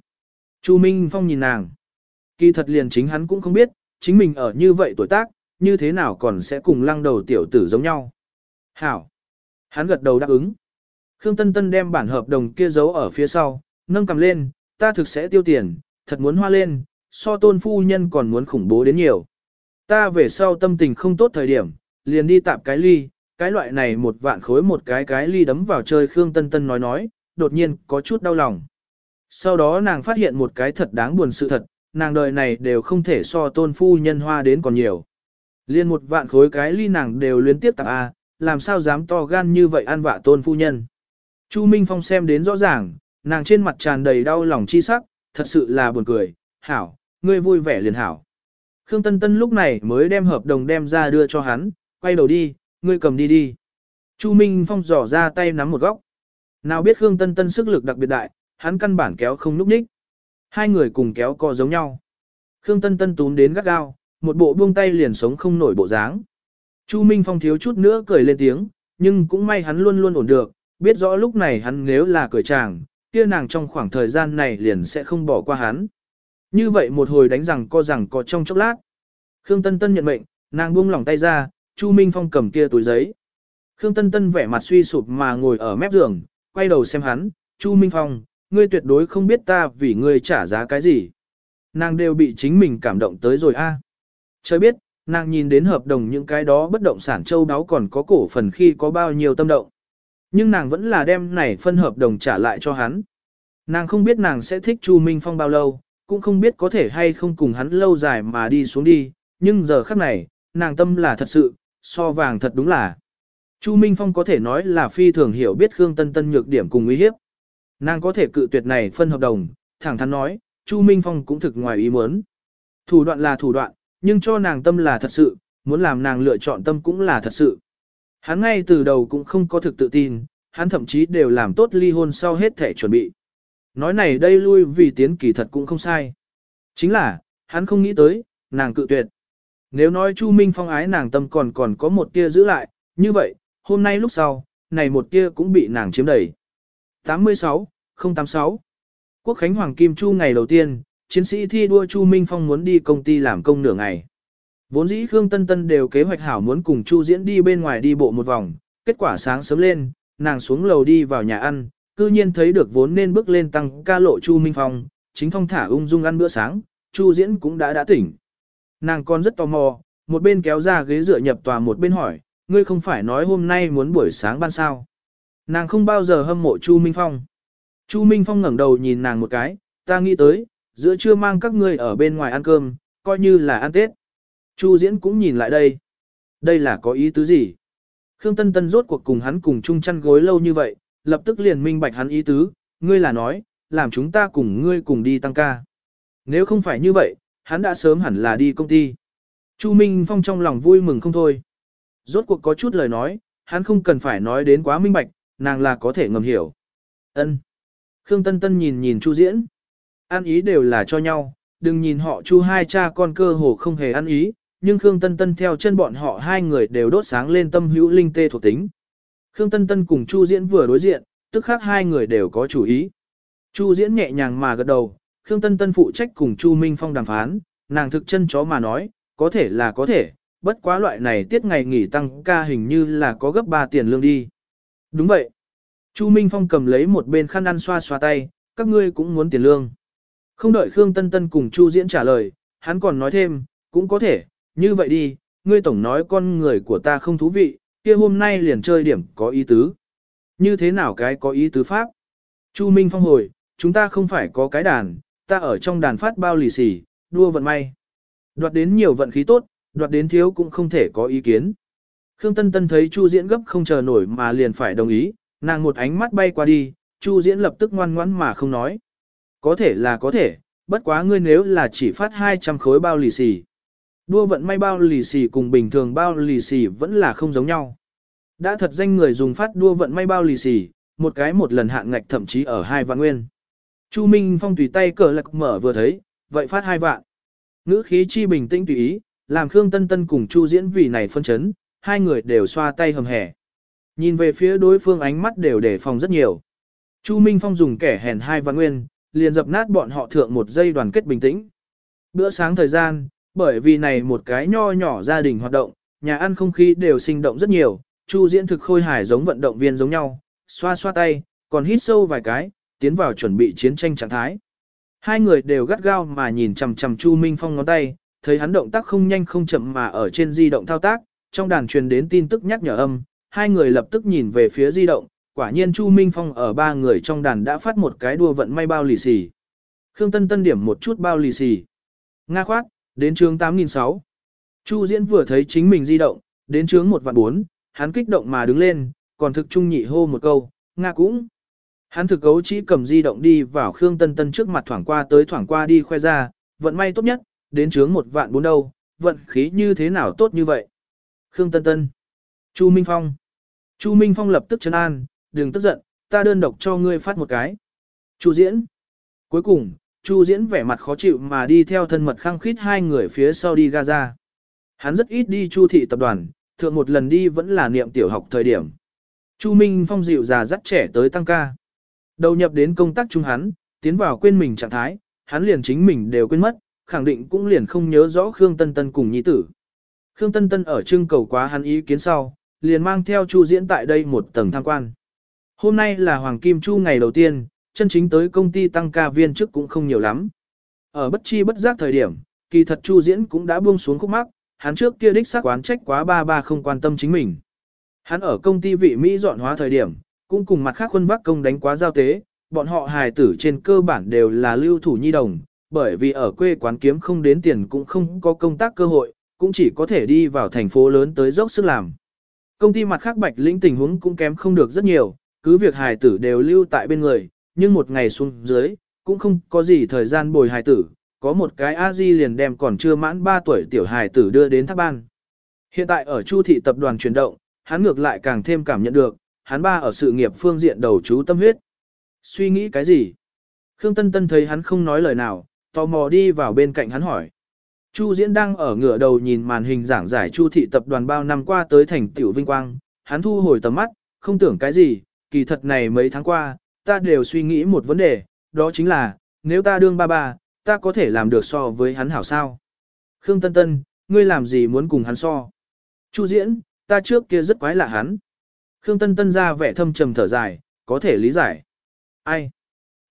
Chu Minh Phong nhìn nàng. Kỳ thật liền chính hắn cũng không biết, chính mình ở như vậy tuổi tác, như thế nào còn sẽ cùng lăng đầu tiểu tử giống nhau. Hảo. Hắn gật đầu đáp ứng. Khương Tân Tân đem bản hợp đồng kia giấu ở phía sau, nâng cầm lên, ta thực sẽ tiêu tiền, thật muốn hoa lên, so tôn phu nhân còn muốn khủng bố đến nhiều. Ta về sau tâm tình không tốt thời điểm, liền đi tạm cái ly, cái loại này một vạn khối một cái cái ly đấm vào chơi Khương Tân Tân nói nói, đột nhiên có chút đau lòng. Sau đó nàng phát hiện một cái thật đáng buồn sự thật, nàng đời này đều không thể so tôn phu nhân hoa đến còn nhiều. Liên một vạn khối cái ly nàng đều liên tiếp tạp A, làm sao dám to gan như vậy ăn vạ tôn phu nhân. Chu Minh Phong xem đến rõ ràng, nàng trên mặt tràn đầy đau lòng chi sắc, thật sự là buồn cười, hảo, ngươi vui vẻ liền hảo. Khương Tân Tân lúc này mới đem hợp đồng đem ra đưa cho hắn, quay đầu đi, ngươi cầm đi đi. Chu Minh Phong dò ra tay nắm một góc. Nào biết Khương Tân Tân sức lực đặc biệt đại, hắn căn bản kéo không núp ních. Hai người cùng kéo co giống nhau. Khương Tân Tân túm đến gắt gao, một bộ buông tay liền sống không nổi bộ dáng. Chu Minh Phong thiếu chút nữa cười lên tiếng, nhưng cũng may hắn luôn luôn ổn được, biết rõ lúc này hắn nếu là cười chàng, kia nàng trong khoảng thời gian này liền sẽ không bỏ qua hắn. Như vậy một hồi đánh rằng co rằng có trong chốc lát. Khương Tân Tân nhận mệnh, nàng buông lỏng tay ra, Chu Minh Phong cầm kia túi giấy. Khương Tân Tân vẻ mặt suy sụp mà ngồi ở mép giường, quay đầu xem hắn, Chu Minh Phong, ngươi tuyệt đối không biết ta vì ngươi trả giá cái gì. Nàng đều bị chính mình cảm động tới rồi a. À. Trời biết, nàng nhìn đến hợp đồng những cái đó bất động sản châu đáo còn có cổ phần khi có bao nhiêu tâm động. Nhưng nàng vẫn là đem này phân hợp đồng trả lại cho hắn. Nàng không biết nàng sẽ thích Chu Minh Phong bao lâu, cũng không biết có thể hay không cùng hắn lâu dài mà đi xuống đi, nhưng giờ khắc này, nàng tâm là thật sự, so vàng thật đúng là. Chu Minh Phong có thể nói là phi thường hiểu biết Khương Tân Tân nhược điểm cùng uy hiếp. Nàng có thể cự tuyệt này phân hợp đồng, thẳng thắn nói, Chu Minh Phong cũng thực ngoài ý muốn. Thủ đoạn là thủ đoạn, nhưng cho nàng tâm là thật sự, muốn làm nàng lựa chọn tâm cũng là thật sự. Hắn ngay từ đầu cũng không có thực tự tin, hắn thậm chí đều làm tốt ly hôn sau hết thể chuẩn bị. Nói này đây lui vì tiến kỳ thật cũng không sai. Chính là, hắn không nghĩ tới, nàng cự tuyệt. Nếu nói Chu Minh Phong ái nàng tâm còn còn có một tia giữ lại, như vậy, hôm nay lúc sau, này một tia cũng bị nàng chiếm đầy. 86, 086 Quốc Khánh Hoàng Kim Chu ngày đầu tiên, chiến sĩ thi đua Chu Minh Phong muốn đi công ty làm công nửa ngày. Vốn dĩ Khương Tân Tân đều kế hoạch hảo muốn cùng Chu Diễn đi bên ngoài đi bộ một vòng, kết quả sáng sớm lên, nàng xuống lầu đi vào nhà ăn, cư nhiên thấy được vốn nên bước lên tăng ca lộ Chu Minh Phong, chính phong thả ung dung ăn bữa sáng, Chu Diễn cũng đã đã tỉnh. Nàng còn rất tò mò, một bên kéo ra ghế dựa nhập tòa một bên hỏi, ngươi không phải nói hôm nay muốn buổi sáng ban sao. Nàng không bao giờ hâm mộ Chu Minh Phong. Chu Minh Phong ngẩng đầu nhìn nàng một cái, ta nghĩ tới, giữa trưa mang các ngươi ở bên ngoài ăn cơm, coi như là ăn Tết. Chu Diễn cũng nhìn lại đây. Đây là có ý tứ gì? Khương Tân Tân rốt cuộc cùng hắn cùng chung chăn gối lâu như vậy, lập tức liền minh bạch hắn ý tứ, ngươi là nói, làm chúng ta cùng ngươi cùng đi tăng ca. Nếu không phải như vậy, hắn đã sớm hẳn là đi công ty. Chu Minh Phong trong lòng vui mừng không thôi. Rốt cuộc có chút lời nói, hắn không cần phải nói đến quá minh bạch, nàng là có thể ngầm hiểu. Ân. Khương Tân Tân nhìn nhìn Chu Diễn. Ăn ý đều là cho nhau, đừng nhìn họ Chu hai cha con cơ hồ không hề ăn ý, nhưng Khương Tân Tân theo chân bọn họ hai người đều đốt sáng lên tâm hữu linh tê thuộc tính. Khương Tân Tân cùng Chu Diễn vừa đối diện, tức khác hai người đều có chủ ý. Chu Diễn nhẹ nhàng mà gật đầu, Khương Tân Tân phụ trách cùng Chu Minh Phong đàm phán, nàng thực chân chó mà nói, có thể là có thể, bất quá loại này tiết ngày nghỉ tăng ca hình như là có gấp 3 tiền lương đi. Đúng vậy. Chu Minh Phong cầm lấy một bên khăn ăn xoa xoa tay, các ngươi cũng muốn tiền lương. Không đợi Khương Tân Tân cùng Chu Diễn trả lời, hắn còn nói thêm, cũng có thể, như vậy đi, ngươi tổng nói con người của ta không thú vị, kia hôm nay liền chơi điểm có ý tứ. Như thế nào cái có ý tứ pháp? Chu Minh Phong hồi, chúng ta không phải có cái đàn, ta ở trong đàn phát bao lì xì, đua vận may. Đoạt đến nhiều vận khí tốt, đoạt đến thiếu cũng không thể có ý kiến. Khương Tân Tân thấy Chu Diễn gấp không chờ nổi mà liền phải đồng ý, nàng một ánh mắt bay qua đi, Chu Diễn lập tức ngoan ngoãn mà không nói. Có thể là có thể, bất quá ngươi nếu là chỉ phát 200 khối bao lì xì. Đua vận may bao lì xì cùng bình thường bao lì xì vẫn là không giống nhau. Đã thật danh người dùng phát đua vận may bao lì xì, một cái một lần hạn ngạch thậm chí ở hai vạn nguyên. Chu Minh Phong tùy tay cờ lạc mở vừa thấy, vậy phát hai vạn. Ngữ khí chi bình tĩnh tùy ý, làm Khương Tân Tân cùng Chu Diễn vì này phân chấn, hai người đều xoa tay hầm hẻ. Nhìn về phía đối phương ánh mắt đều đề phòng rất nhiều. Chu Minh Phong dùng kẻ hèn hai văn nguyên, liền dập nát bọn họ thượng một giây đoàn kết bình tĩnh. Bữa sáng thời gian, bởi vì này một cái nho nhỏ gia đình hoạt động, nhà ăn không khí đều sinh động rất nhiều, Chu Diễn thực khôi hài giống vận động viên giống nhau, xoa xoa tay, còn hít sâu vài cái, tiến vào chuẩn bị chiến tranh trạng thái. Hai người đều gắt gao mà nhìn chằm chằm Chu Minh Phong ngón tay, thấy hắn động tác không nhanh không chậm mà ở trên di động thao tác, trong đàn truyền đến tin tức nhắc nhở âm, hai người lập tức nhìn về phía di động, quả nhiên Chu Minh Phong ở ba người trong đàn đã phát một cái đua vận may bao lì xì. Khương Tân Tân điểm một chút bao lì xì. Nga khoát, đến chương 8006. Chu Diễn vừa thấy chính mình di động, đến chương 1 vạn 4, hắn kích động mà đứng lên, còn thực trung nhị hô một câu, Nga cũng. Hắn thực gấu chỉ cầm di động đi vào Khương Tân Tân trước mặt thoảng qua tới thoảng qua đi khoe ra, vận may tốt nhất, đến chướng một vạn bốn đâu, vận khí như thế nào tốt như vậy. Khương Tân Tân. Chu Minh Phong. Chu Minh Phong lập tức chấn an, đừng tức giận, ta đơn độc cho ngươi phát một cái. Chu Diễn. Cuối cùng, Chu Diễn vẻ mặt khó chịu mà đi theo thân mật khăng khít hai người phía sau đi Gaza. Hắn rất ít đi Chu thị tập đoàn, thượng một lần đi vẫn là niệm tiểu học thời điểm. Chu Minh Phong dịu già dắt trẻ tới tăng ca. Đầu nhập đến công tác chung hắn, tiến vào quên mình trạng thái, hắn liền chính mình đều quên mất, khẳng định cũng liền không nhớ rõ Khương Tân Tân cùng nhi tử. Khương Tân Tân ở trưng cầu quá hắn ý kiến sau, liền mang theo Chu Diễn tại đây một tầng tham quan. Hôm nay là Hoàng Kim Chu ngày đầu tiên, chân chính tới công ty tăng ca viên chức cũng không nhiều lắm. Ở bất chi bất giác thời điểm, kỳ thật Chu Diễn cũng đã buông xuống khúc mắc, hắn trước kia đích xác quán trách quá ba ba không quan tâm chính mình. Hắn ở công ty vị Mỹ dọn hóa thời điểm, cũng cùng mặt khác quân vác công đánh quá giao tế, bọn họ hài tử trên cơ bản đều là lưu thủ nhi đồng, bởi vì ở quê quán kiếm không đến tiền cũng không có công tác cơ hội, cũng chỉ có thể đi vào thành phố lớn tới dốc sức làm. Công ty mặt khác bạch lĩnh tình huống cũng kém không được rất nhiều, cứ việc hài tử đều lưu tại bên người, nhưng một ngày xuống dưới, cũng không có gì thời gian bồi hài tử, có một cái a di liền đem còn chưa mãn 3 tuổi tiểu hài tử đưa đến tháp ban. Hiện tại ở Chu thị tập đoàn chuyển động, hắn ngược lại càng thêm cảm nhận được, hắn ba ở sự nghiệp phương diện đầu chú tâm huyết. Suy nghĩ cái gì? Khương Tân Tân thấy hắn không nói lời nào, tò mò đi vào bên cạnh hắn hỏi. Chu Diễn đang ở ngửa đầu nhìn màn hình giảng giải Chu thị tập đoàn bao năm qua tới thành tiểu vinh quang, hắn thu hồi tầm mắt, không tưởng cái gì, kỳ thật này mấy tháng qua, ta đều suy nghĩ một vấn đề, đó chính là, nếu ta đương ba ba, ta có thể làm được so với hắn hảo sao? Khương Tân Tân, ngươi làm gì muốn cùng hắn so? Chu Diễn, ta trước kia rất quái lạ hắn. Khương Tân Tân ra vẻ thâm trầm thở dài, có thể lý giải. Ai?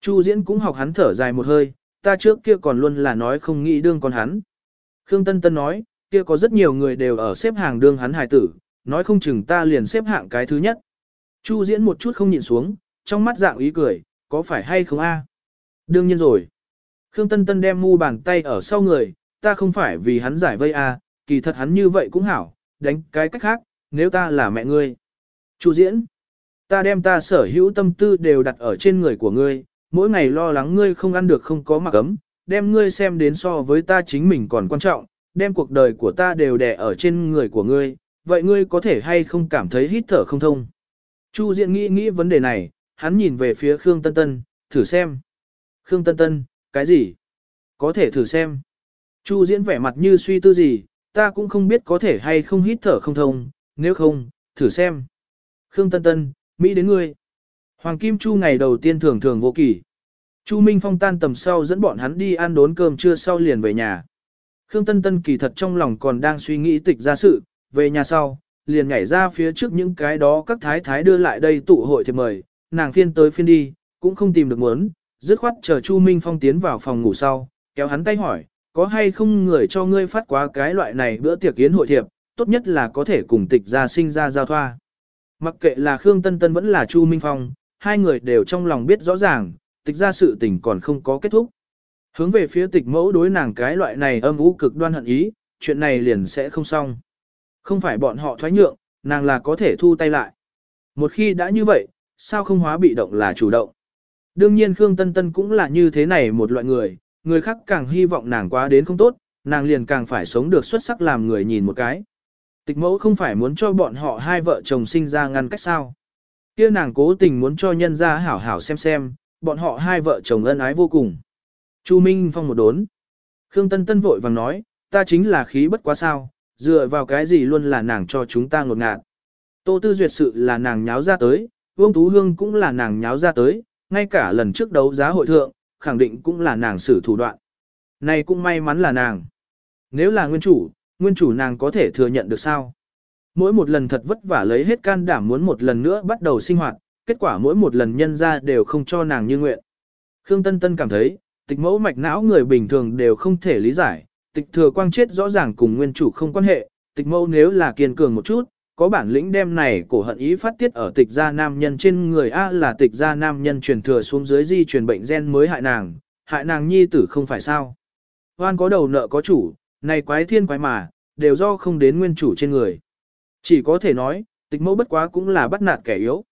Chu Diễn cũng học hắn thở dài một hơi, ta trước kia còn luôn là nói không nghĩ đương con hắn. Khương Tân Tân nói, kia có rất nhiều người đều ở xếp hàng đương hắn hài tử, nói không chừng ta liền xếp hạng cái thứ nhất. Chu Diễn một chút không nhìn xuống, trong mắt dạng ý cười, có phải hay không a? Đương nhiên rồi. Khương Tân Tân đem mu bàn tay ở sau người, ta không phải vì hắn giải vây a, kỳ thật hắn như vậy cũng hảo, đánh cái cách khác, nếu ta là mẹ ngươi. Chu diễn, ta đem ta sở hữu tâm tư đều đặt ở trên người của ngươi, mỗi ngày lo lắng ngươi không ăn được không có mặc ấm, đem ngươi xem đến so với ta chính mình còn quan trọng, đem cuộc đời của ta đều đè ở trên người của ngươi, vậy ngươi có thể hay không cảm thấy hít thở không thông? Chu Diện nghĩ nghĩ vấn đề này, hắn nhìn về phía Khương Tân Tân, thử xem. Khương Tân Tân, cái gì? Có thể thử xem. Chu Diễn vẻ mặt như suy tư gì, ta cũng không biết có thể hay không hít thở không thông, nếu không, thử xem. Khương Tân Tân, Mỹ đến ngươi. Hoàng Kim Chu ngày đầu tiên thường thường vô kỳ. Chu Minh Phong tan tầm sau dẫn bọn hắn đi ăn đốn cơm trưa sau liền về nhà. Khương Tân Tân kỳ thật trong lòng còn đang suy nghĩ tịch ra sự, về nhà sau, liền nhảy ra phía trước những cái đó các thái thái đưa lại đây tụ hội thiệp mời, nàng phiên tới phiên đi, cũng không tìm được muốn, dứt khoát chờ Chu Minh Phong tiến vào phòng ngủ sau, kéo hắn tay hỏi, có hay không người cho ngươi phát quá cái loại này bữa tiệc yến hội thiệp, tốt nhất là có thể cùng tịch ra sinh ra giao thoa. Mặc kệ là Khương Tân Tân vẫn là Chu Minh Phong, hai người đều trong lòng biết rõ ràng, tịch ra sự tình còn không có kết thúc. Hướng về phía tịch mẫu đối nàng cái loại này âm u cực đoan hận ý, chuyện này liền sẽ không xong. Không phải bọn họ thoái nhượng, nàng là có thể thu tay lại. Một khi đã như vậy, sao không hóa bị động là chủ động. Đương nhiên Khương Tân Tân cũng là như thế này một loại người, người khác càng hy vọng nàng quá đến không tốt, nàng liền càng phải sống được xuất sắc làm người nhìn một cái. Tịch mẫu không phải muốn cho bọn họ hai vợ chồng sinh ra ngăn cách sao kia nàng cố tình muốn cho nhân ra hảo hảo xem xem, bọn họ hai vợ chồng ân ái vô cùng. Chu Minh Phong một đốn. Khương Tân Tân vội vàng nói, ta chính là khí bất quá sao, dựa vào cái gì luôn là nàng cho chúng ta ngột ngạt. Tô Tư Duyệt sự là nàng nháo ra tới, Vương Tú Hương cũng là nàng nháo ra tới, ngay cả lần trước đấu giá hội thượng, khẳng định cũng là nàng xử thủ đoạn. Này cũng may mắn là nàng. Nếu là nguyên chủ, nguyên chủ nàng có thể thừa nhận được sao? Mỗi một lần thật vất vả lấy hết can đảm muốn một lần nữa bắt đầu sinh hoạt, kết quả mỗi một lần nhân ra đều không cho nàng như nguyện. Khương Tân Tân cảm thấy, tịch mẫu mạch não người bình thường đều không thể lý giải, tịch thừa quang chết rõ ràng cùng nguyên chủ không quan hệ, tịch mẫu nếu là kiên cường một chút, có bản lĩnh đem này cổ hận ý phát tiết ở tịch gia nam nhân trên người A là tịch gia nam nhân truyền thừa xuống dưới di truyền bệnh gen mới hại nàng, hại nàng nhi tử không phải sao. Hoan có đầu nợ có chủ, này quái thiên quái mà, đều do không đến nguyên chủ trên người. Chỉ có thể nói, tịch mẫu bất quá cũng là bắt nạt kẻ yếu.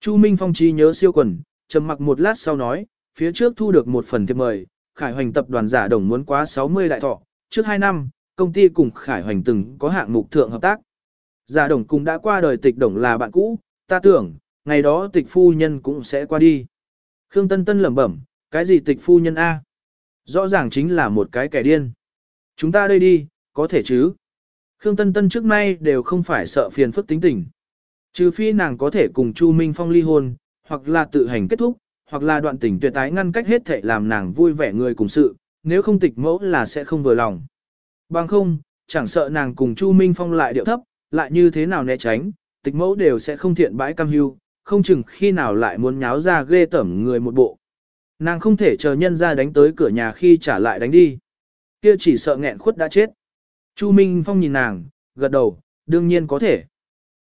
Chu Minh Phong trí nhớ siêu quần, trầm mặc một lát sau nói, phía trước thu được một phần thiệp mời, Khải Hoành tập đoàn giả đồng muốn quá 60 đại thọ, trước 2 năm, công ty cùng Khải Hoành từng có hạng mục thượng hợp tác. Giả đồng cùng đã qua đời tịch đồng là bạn cũ, ta tưởng, ngày đó tịch phu nhân cũng sẽ qua đi. Khương Tân Tân lẩm bẩm, cái gì tịch phu nhân A? Rõ ràng chính là một cái kẻ điên. Chúng ta đây đi, có thể chứ? Khương Tân Tân trước nay đều không phải sợ phiền phức tính tình. Trừ phi nàng có thể cùng Chu Minh Phong ly hôn, hoặc là tự hành kết thúc, hoặc là đoạn tình tuyệt tái ngăn cách hết thể làm nàng vui vẻ người cùng sự, nếu không tịch mẫu là sẽ không vừa lòng. Bằng không, chẳng sợ nàng cùng Chu Minh Phong lại điệu thấp, lại như thế nào né tránh, tịch mẫu đều sẽ không thiện bãi cam hưu, không chừng khi nào lại muốn nháo ra ghê tẩm người một bộ. Nàng không thể chờ nhân ra đánh tới cửa nhà khi trả lại đánh đi. Kia chỉ sợ nghẹn khuất đã chết. Chu Minh Phong nhìn nàng, gật đầu, đương nhiên có thể.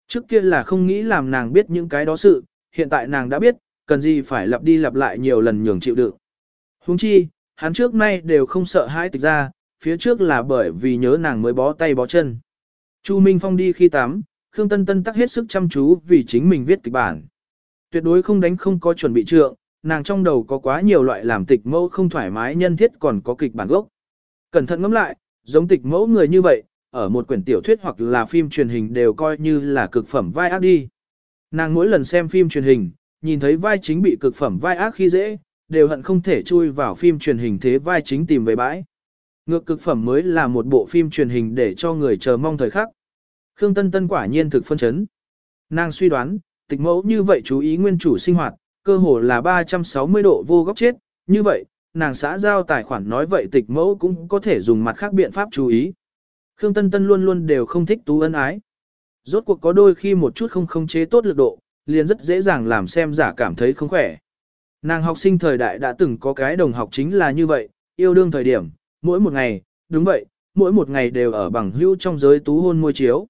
Trước kia là không nghĩ làm nàng biết những cái đó sự, hiện tại nàng đã biết, cần gì phải lặp đi lặp lại nhiều lần nhường chịu đựng. Huống chi, hắn trước nay đều không sợ hãi tịch ra, phía trước là bởi vì nhớ nàng mới bó tay bó chân. Chu Minh Phong đi khi tắm, Khương Tân Tân tắc hết sức chăm chú vì chính mình viết kịch bản. Tuyệt đối không đánh không có chuẩn bị trượng, nàng trong đầu có quá nhiều loại làm tịch mẫu không thoải mái nhân thiết còn có kịch bản gốc. Cẩn thận ngẫm lại, giống tịch mẫu người như vậy, ở một quyển tiểu thuyết hoặc là phim truyền hình đều coi như là cực phẩm vai ác đi. Nàng mỗi lần xem phim truyền hình, nhìn thấy vai chính bị cực phẩm vai ác khi dễ, đều hận không thể chui vào phim truyền hình thế vai chính tìm về bãi. Ngược cực phẩm mới là một bộ phim truyền hình để cho người chờ mong thời khắc. Khương Tân Tân quả nhiên thực phân chấn. Nàng suy đoán, tịch mẫu như vậy chú ý nguyên chủ sinh hoạt, cơ hồ là 360 độ vô góc chết, như vậy, nàng xã giao tài khoản nói vậy tịch mẫu cũng có thể dùng mặt khác biện pháp chú ý. Khương Tân Tân luôn luôn đều không thích tú ân ái. Rốt cuộc có đôi khi một chút không không chế tốt lực độ, liền rất dễ dàng làm xem giả cảm thấy không khỏe. Nàng học sinh thời đại đã từng có cái đồng học chính là như vậy, yêu đương thời điểm, mỗi một ngày, đúng vậy, mỗi một ngày đều ở bằng hữu trong giới tú hôn môi chiếu.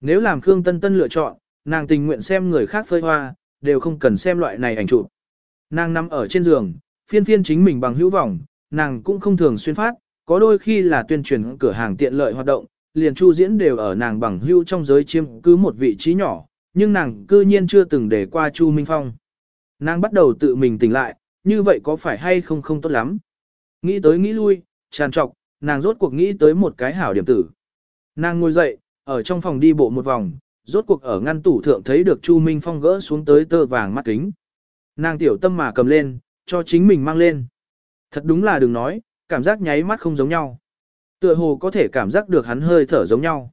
Nếu làm Khương Tân Tân lựa chọn, nàng tình nguyện xem người khác phơi hoa, đều không cần xem loại này ảnh chụp. Nàng nằm ở trên giường, phiên phiên chính mình bằng hữu vọng, nàng cũng không thường xuyên phát, có đôi khi là tuyên truyền cửa hàng tiện lợi hoạt động, liền chu diễn đều ở nàng bằng hữu trong giới chiếm cứ một vị trí nhỏ, nhưng nàng cư nhiên chưa từng để qua Chu Minh Phong. Nàng bắt đầu tự mình tỉnh lại, như vậy có phải hay không không tốt lắm. Nghĩ tới nghĩ lui, tràn trọc, nàng rốt cuộc nghĩ tới một cái hảo điểm tử. Nàng ngồi dậy, ở trong phòng đi bộ một vòng, rốt cuộc ở ngăn tủ thượng thấy được Chu Minh Phong gỡ xuống tới tơ vàng mắt kính. Nàng tiểu tâm mà cầm lên, cho chính mình mang lên. Thật đúng là đừng nói, cảm giác nháy mắt không giống nhau. Tựa hồ có thể cảm giác được hắn hơi thở giống nhau.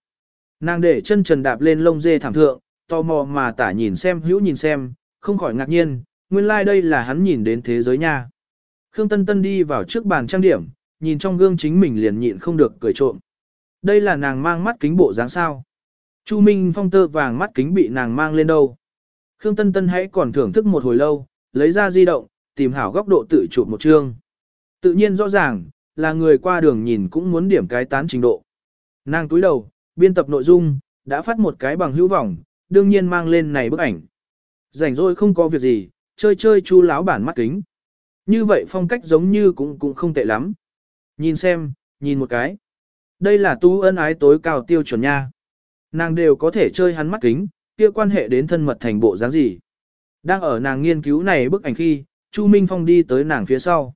Nàng để chân trần đạp lên lông dê thảm thượng, tò mò mà tả nhìn xem hữu nhìn xem, không khỏi ngạc nhiên, nguyên lai like đây là hắn nhìn đến thế giới nha. Khương Tân Tân đi vào trước bàn trang điểm, nhìn trong gương chính mình liền nhịn không được cười trộm. Đây là nàng mang mắt kính bộ dáng sao. Chu Minh Phong tơ vàng mắt kính bị nàng mang lên đâu. Khương Tân Tân hãy còn thưởng thức một hồi lâu, lấy ra di động, tìm hảo góc độ tự chụp một chương. Tự nhiên rõ ràng, là người qua đường nhìn cũng muốn điểm cái tán trình độ. Nàng túi đầu, biên tập nội dung, đã phát một cái bằng hữu vọng, đương nhiên mang lên này bức ảnh. Rảnh rỗi không có việc gì, chơi chơi chu láo bản mắt kính. Như vậy phong cách giống như cũng cũng không tệ lắm. Nhìn xem, nhìn một cái. Đây là tu ân ái tối cao tiêu chuẩn nha. Nàng đều có thể chơi hắn mắt kính, kia quan hệ đến thân mật thành bộ dáng gì. Đang ở nàng nghiên cứu này bức ảnh khi, Chu Minh Phong đi tới nàng phía sau.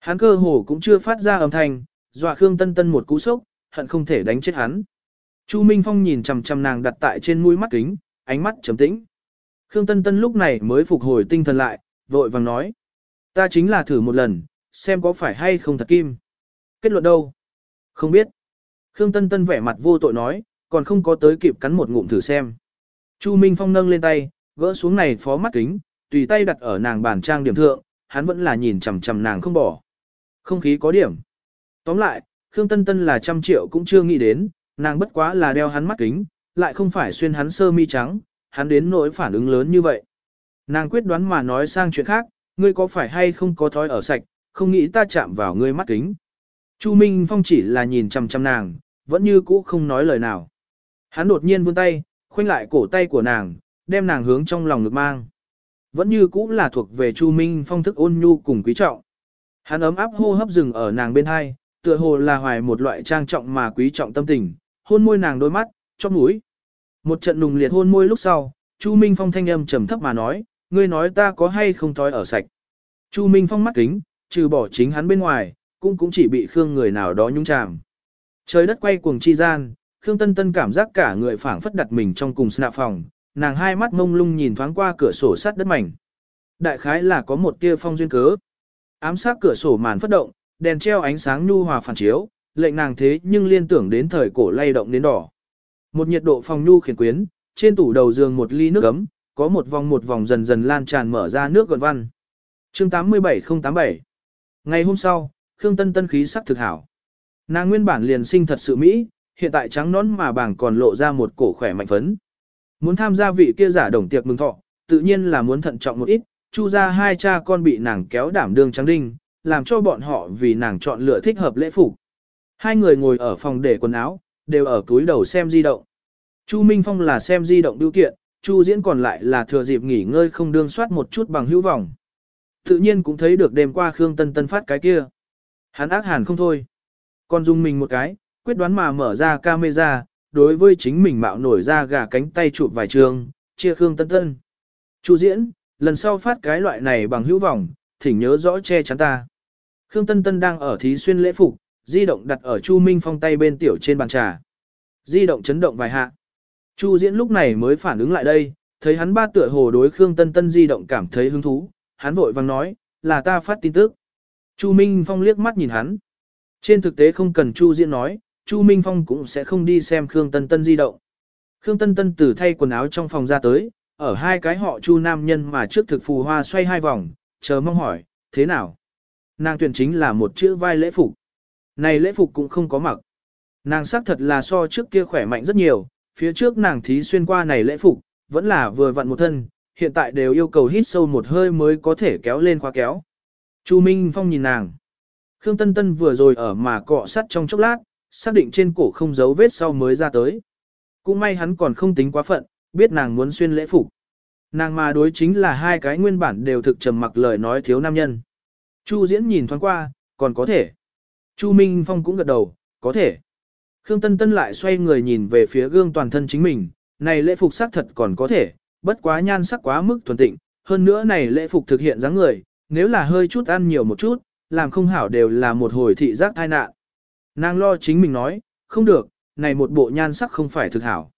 Hắn cơ hồ cũng chưa phát ra âm thanh, dọa Khương Tân Tân một cú sốc, hận không thể đánh chết hắn. Chu Minh Phong nhìn chằm chằm nàng đặt tại trên mũi mắt kính, ánh mắt trầm tĩnh. Khương Tân Tân lúc này mới phục hồi tinh thần lại, vội vàng nói. Ta chính là thử một lần, xem có phải hay không thật kim. Kết luận đâu? Không biết. Khương Tân Tân vẻ mặt vô tội nói, còn không có tới kịp cắn một ngụm thử xem. Chu Minh Phong nâng lên tay, gỡ xuống này phó mắt kính, tùy tay đặt ở nàng bàn trang điểm thượng, hắn vẫn là nhìn chằm chằm nàng không bỏ. Không khí có điểm. Tóm lại, Khương Tân Tân là trăm triệu cũng chưa nghĩ đến, nàng bất quá là đeo hắn mắt kính, lại không phải xuyên hắn sơ mi trắng, hắn đến nỗi phản ứng lớn như vậy. Nàng quyết đoán mà nói sang chuyện khác, ngươi có phải hay không có thói ở sạch, không nghĩ ta chạm vào ngươi mắt kính. Chu Minh Phong chỉ là nhìn chằm chằm nàng, vẫn như cũ không nói lời nào. Hắn đột nhiên vươn tay, khoanh lại cổ tay của nàng, đem nàng hướng trong lòng ngực mang. Vẫn như cũ là thuộc về Chu Minh Phong thức ôn nhu cùng quý trọng. Hắn ấm áp hô hấp dừng ở nàng bên hai, tựa hồ là hoài một loại trang trọng mà quý trọng tâm tình, hôn môi nàng đôi mắt, chóp mũi. Một trận nùng liệt hôn môi lúc sau, Chu Minh Phong thanh âm trầm thấp mà nói, ngươi nói ta có hay không thói ở sạch. Chu Minh Phong mắt kính, trừ bỏ chính hắn bên ngoài, cũng cũng chỉ bị Khương người nào đó nhúng chàm. Trời đất quay cuồng chi gian, Khương Tân Tân cảm giác cả người phảng phất đặt mình trong cùng snap phòng, nàng hai mắt mông lung nhìn thoáng qua cửa sổ sắt đất mảnh. Đại khái là có một tia phong duyên cớ. Ám sát cửa sổ màn phất động, đèn treo ánh sáng nhu hòa phản chiếu, lệnh nàng thế nhưng liên tưởng đến thời cổ lay động đến đỏ. Một nhiệt độ phòng nhu khiển quyến, trên tủ đầu giường một ly nước ấm, có một vòng một vòng dần dần lan tràn mở ra nước gần văn. Chương 87087 Ngày hôm sau, Khương Tân Tân khí sắc thực hảo. Nàng nguyên bản liền sinh thật sự Mỹ, hiện tại trắng nón mà bảng còn lộ ra một cổ khỏe mạnh phấn. Muốn tham gia vị kia giả đồng tiệc mừng thọ, tự nhiên là muốn thận trọng một ít, chu ra hai cha con bị nàng kéo đảm đương trắng đinh, làm cho bọn họ vì nàng chọn lựa thích hợp lễ phục. Hai người ngồi ở phòng để quần áo, đều ở túi đầu xem di động. Chu Minh Phong là xem di động biểu kiện, Chu Diễn còn lại là thừa dịp nghỉ ngơi không đương soát một chút bằng hữu vọng. Tự nhiên cũng thấy được đêm qua Khương Tân Tân phát cái kia. Hắn ác hàn không thôi. Còn dùng mình một cái, quyết đoán mà mở ra camera, đối với chính mình mạo nổi ra gà cánh tay chụp vài trường, chia Khương Tân Tân. Chu Diễn, lần sau phát cái loại này bằng hữu vọng, thỉnh nhớ rõ che chắn ta. Khương Tân Tân đang ở thí xuyên lễ phục, di động đặt ở Chu Minh Phong tay bên tiểu trên bàn trà. Di động chấn động vài hạ. Chu Diễn lúc này mới phản ứng lại đây, thấy hắn ba tựa hồ đối Khương Tân Tân di động cảm thấy hứng thú, hắn vội vàng nói, là ta phát tin tức. Chu Minh Phong liếc mắt nhìn hắn. Trên thực tế không cần Chu Diễn nói, Chu Minh Phong cũng sẽ không đi xem Khương Tân Tân di động. Khương Tân Tân từ thay quần áo trong phòng ra tới, ở hai cái họ Chu nam nhân mà trước thực phù hoa xoay hai vòng, chờ mong hỏi, thế nào? Nàng tuyển chính là một chữ vai lễ phục. Này lễ phục cũng không có mặc. Nàng xác thật là so trước kia khỏe mạnh rất nhiều, phía trước nàng thí xuyên qua này lễ phục, vẫn là vừa vặn một thân, hiện tại đều yêu cầu hít sâu một hơi mới có thể kéo lên khóa kéo. Chu Minh Phong nhìn nàng. Khương Tân Tân vừa rồi ở mà cọ sắt trong chốc lát, xác định trên cổ không dấu vết sau mới ra tới. Cũng may hắn còn không tính quá phận, biết nàng muốn xuyên lễ phục. Nàng mà đối chính là hai cái nguyên bản đều thực trầm mặc lời nói thiếu nam nhân. Chu Diễn nhìn thoáng qua, còn có thể. Chu Minh Phong cũng gật đầu, có thể. Khương Tân Tân lại xoay người nhìn về phía gương toàn thân chính mình, này lễ phục sắc thật còn có thể, bất quá nhan sắc quá mức thuần tịnh, hơn nữa này lễ phục thực hiện dáng người, nếu là hơi chút ăn nhiều một chút, làm không hảo đều là một hồi thị giác tai nạn. Nàng lo chính mình nói, không được, này một bộ nhan sắc không phải thực hảo.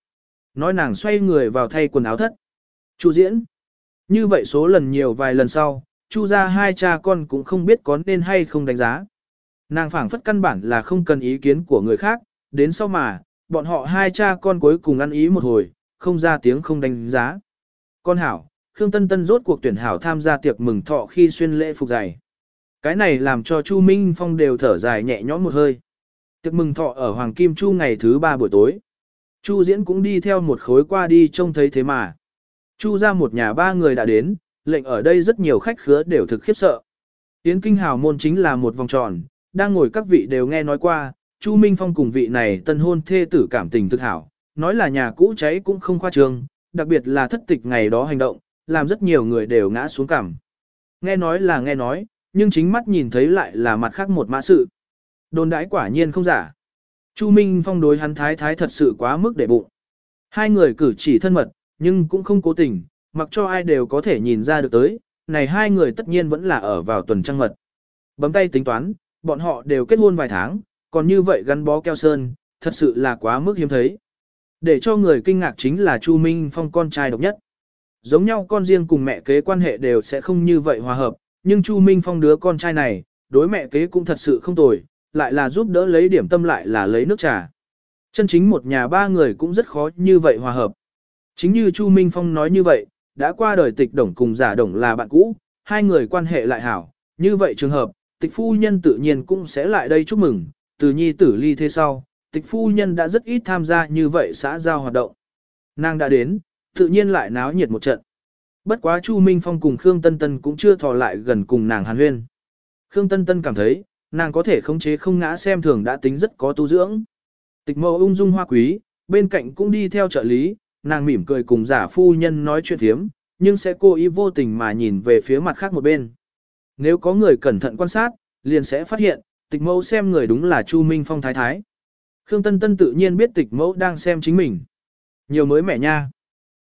Nói nàng xoay người vào thay quần áo thất. Chu diễn. Như vậy số lần nhiều vài lần sau, chu ra hai cha con cũng không biết có nên hay không đánh giá. Nàng phảng phất căn bản là không cần ý kiến của người khác, đến sau mà, bọn họ hai cha con cuối cùng ăn ý một hồi, không ra tiếng không đánh giá. Con hảo, Khương Tân Tân rốt cuộc tuyển hảo tham gia tiệc mừng thọ khi xuyên lễ phục dày. Cái này làm cho Chu Minh Phong đều thở dài nhẹ nhõm một hơi. Tiệc mừng thọ ở Hoàng Kim Chu ngày thứ ba buổi tối. Chu Diễn cũng đi theo một khối qua đi trông thấy thế mà. Chu ra một nhà ba người đã đến, lệnh ở đây rất nhiều khách khứa đều thực khiếp sợ. Tiến kinh hào môn chính là một vòng tròn, đang ngồi các vị đều nghe nói qua, Chu Minh Phong cùng vị này tân hôn thê tử cảm tình thực hảo, nói là nhà cũ cháy cũng không khoa trương, đặc biệt là thất tịch ngày đó hành động, làm rất nhiều người đều ngã xuống cảm. Nghe nói là nghe nói, nhưng chính mắt nhìn thấy lại là mặt khác một mã sự. Đồn đãi quả nhiên không giả. Chu Minh Phong đối hắn thái thái thật sự quá mức để bụng. Hai người cử chỉ thân mật, nhưng cũng không cố tình, mặc cho ai đều có thể nhìn ra được tới, này hai người tất nhiên vẫn là ở vào tuần trăng mật. Bấm tay tính toán, bọn họ đều kết hôn vài tháng, còn như vậy gắn bó keo sơn, thật sự là quá mức hiếm thấy. Để cho người kinh ngạc chính là Chu Minh Phong con trai độc nhất. Giống nhau con riêng cùng mẹ kế quan hệ đều sẽ không như vậy hòa hợp, nhưng Chu Minh Phong đứa con trai này, đối mẹ kế cũng thật sự không tồi, lại là giúp đỡ lấy điểm tâm lại là lấy nước trà. Chân chính một nhà ba người cũng rất khó như vậy hòa hợp. Chính như Chu Minh Phong nói như vậy, đã qua đời tịch đồng cùng giả đồng là bạn cũ, hai người quan hệ lại hảo, như vậy trường hợp, tịch phu nhân tự nhiên cũng sẽ lại đây chúc mừng, từ nhi tử ly thế sau, tịch phu nhân đã rất ít tham gia như vậy xã giao hoạt động. Nàng đã đến, tự nhiên lại náo nhiệt một trận. Bất quá Chu Minh Phong cùng Khương Tân Tân cũng chưa thò lại gần cùng nàng hàn huyên. Khương Tân Tân cảm thấy, nàng có thể khống chế không ngã xem thường đã tính rất có tu dưỡng. Tịch mẫu ung dung hoa quý, bên cạnh cũng đi theo trợ lý, nàng mỉm cười cùng giả phu nhân nói chuyện thiếm, nhưng sẽ cố ý vô tình mà nhìn về phía mặt khác một bên. Nếu có người cẩn thận quan sát, liền sẽ phát hiện, tịch mẫu xem người đúng là Chu Minh Phong thái thái. Khương Tân Tân tự nhiên biết tịch mẫu đang xem chính mình. Nhiều mới mẻ nha.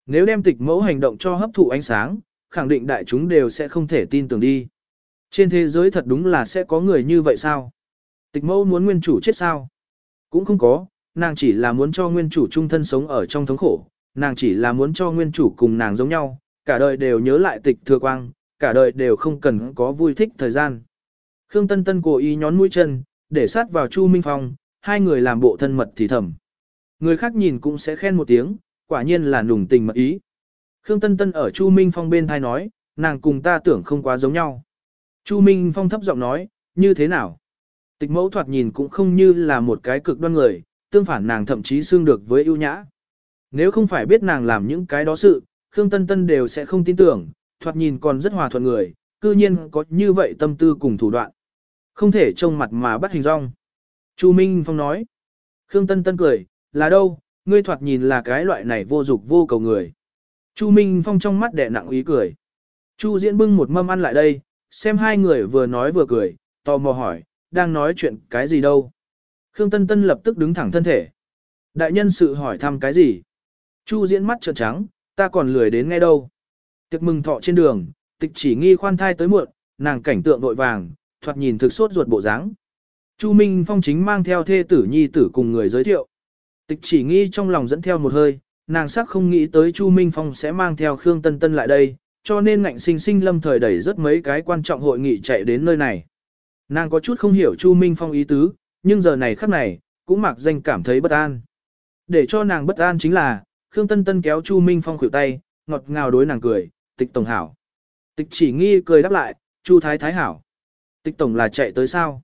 Nếu đem tịch mẫu hành động cho hấp thụ ánh sáng, khẳng định đại chúng đều sẽ không thể tin tưởng đi. Trên thế giới thật đúng là sẽ có người như vậy sao? Tịch mẫu muốn nguyên chủ chết sao? Cũng không có, nàng chỉ là muốn cho nguyên chủ trung thân sống ở trong thống khổ, nàng chỉ là muốn cho nguyên chủ cùng nàng giống nhau, cả đời đều nhớ lại tịch thừa quang, cả đời đều không cần có vui thích thời gian. Khương Tân Tân cố ý nhón mũi chân, để sát vào Chu Minh Phong, hai người làm bộ thân mật thì thầm. Người khác nhìn cũng sẽ khen một tiếng, quả nhiên là nùng tình mật ý. Khương Tân Tân ở Chu Minh Phong bên thai nói, nàng cùng ta tưởng không quá giống nhau. Chu Minh Phong thấp giọng nói, như thế nào? Tịch mẫu thoạt nhìn cũng không như là một cái cực đoan người, tương phản nàng thậm chí xương được với ưu nhã. Nếu không phải biết nàng làm những cái đó sự, Khương Tân Tân đều sẽ không tin tưởng, thoạt nhìn còn rất hòa thuận người, cư nhiên có như vậy tâm tư cùng thủ đoạn. Không thể trông mặt mà bắt hình rong. Chu Minh Phong nói. Khương Tân Tân cười, là đâu, ngươi thoạt nhìn là cái loại này vô dục vô cầu người. Chu Minh Phong trong mắt đẻ nặng ý cười. Chu Diễn bưng một mâm ăn lại đây, xem hai người vừa nói vừa cười, tò mò hỏi, đang nói chuyện cái gì đâu. Khương Tân Tân lập tức đứng thẳng thân thể. Đại nhân sự hỏi thăm cái gì? Chu Diễn mắt trợn trắng, ta còn lười đến nghe đâu. Tiệc mừng thọ trên đường, tịch chỉ nghi khoan thai tới muộn, nàng cảnh tượng vội vàng, thoạt nhìn thực sốt ruột bộ dáng. Chu Minh Phong chính mang theo thê tử nhi tử cùng người giới thiệu. Tịch chỉ nghi trong lòng dẫn theo một hơi, nàng sắc không nghĩ tới Chu Minh Phong sẽ mang theo Khương Tân Tân lại đây, cho nên ngạnh sinh sinh lâm thời đẩy rất mấy cái quan trọng hội nghị chạy đến nơi này. Nàng có chút không hiểu Chu Minh Phong ý tứ, nhưng giờ này khắc này, cũng mặc danh cảm thấy bất an. Để cho nàng bất an chính là, Khương Tân Tân kéo Chu Minh Phong khuỷu tay, ngọt ngào đối nàng cười, tịch tổng hảo. Tịch chỉ nghi cười đáp lại, Chu Thái Thái hảo. Tịch tổng là chạy tới sao?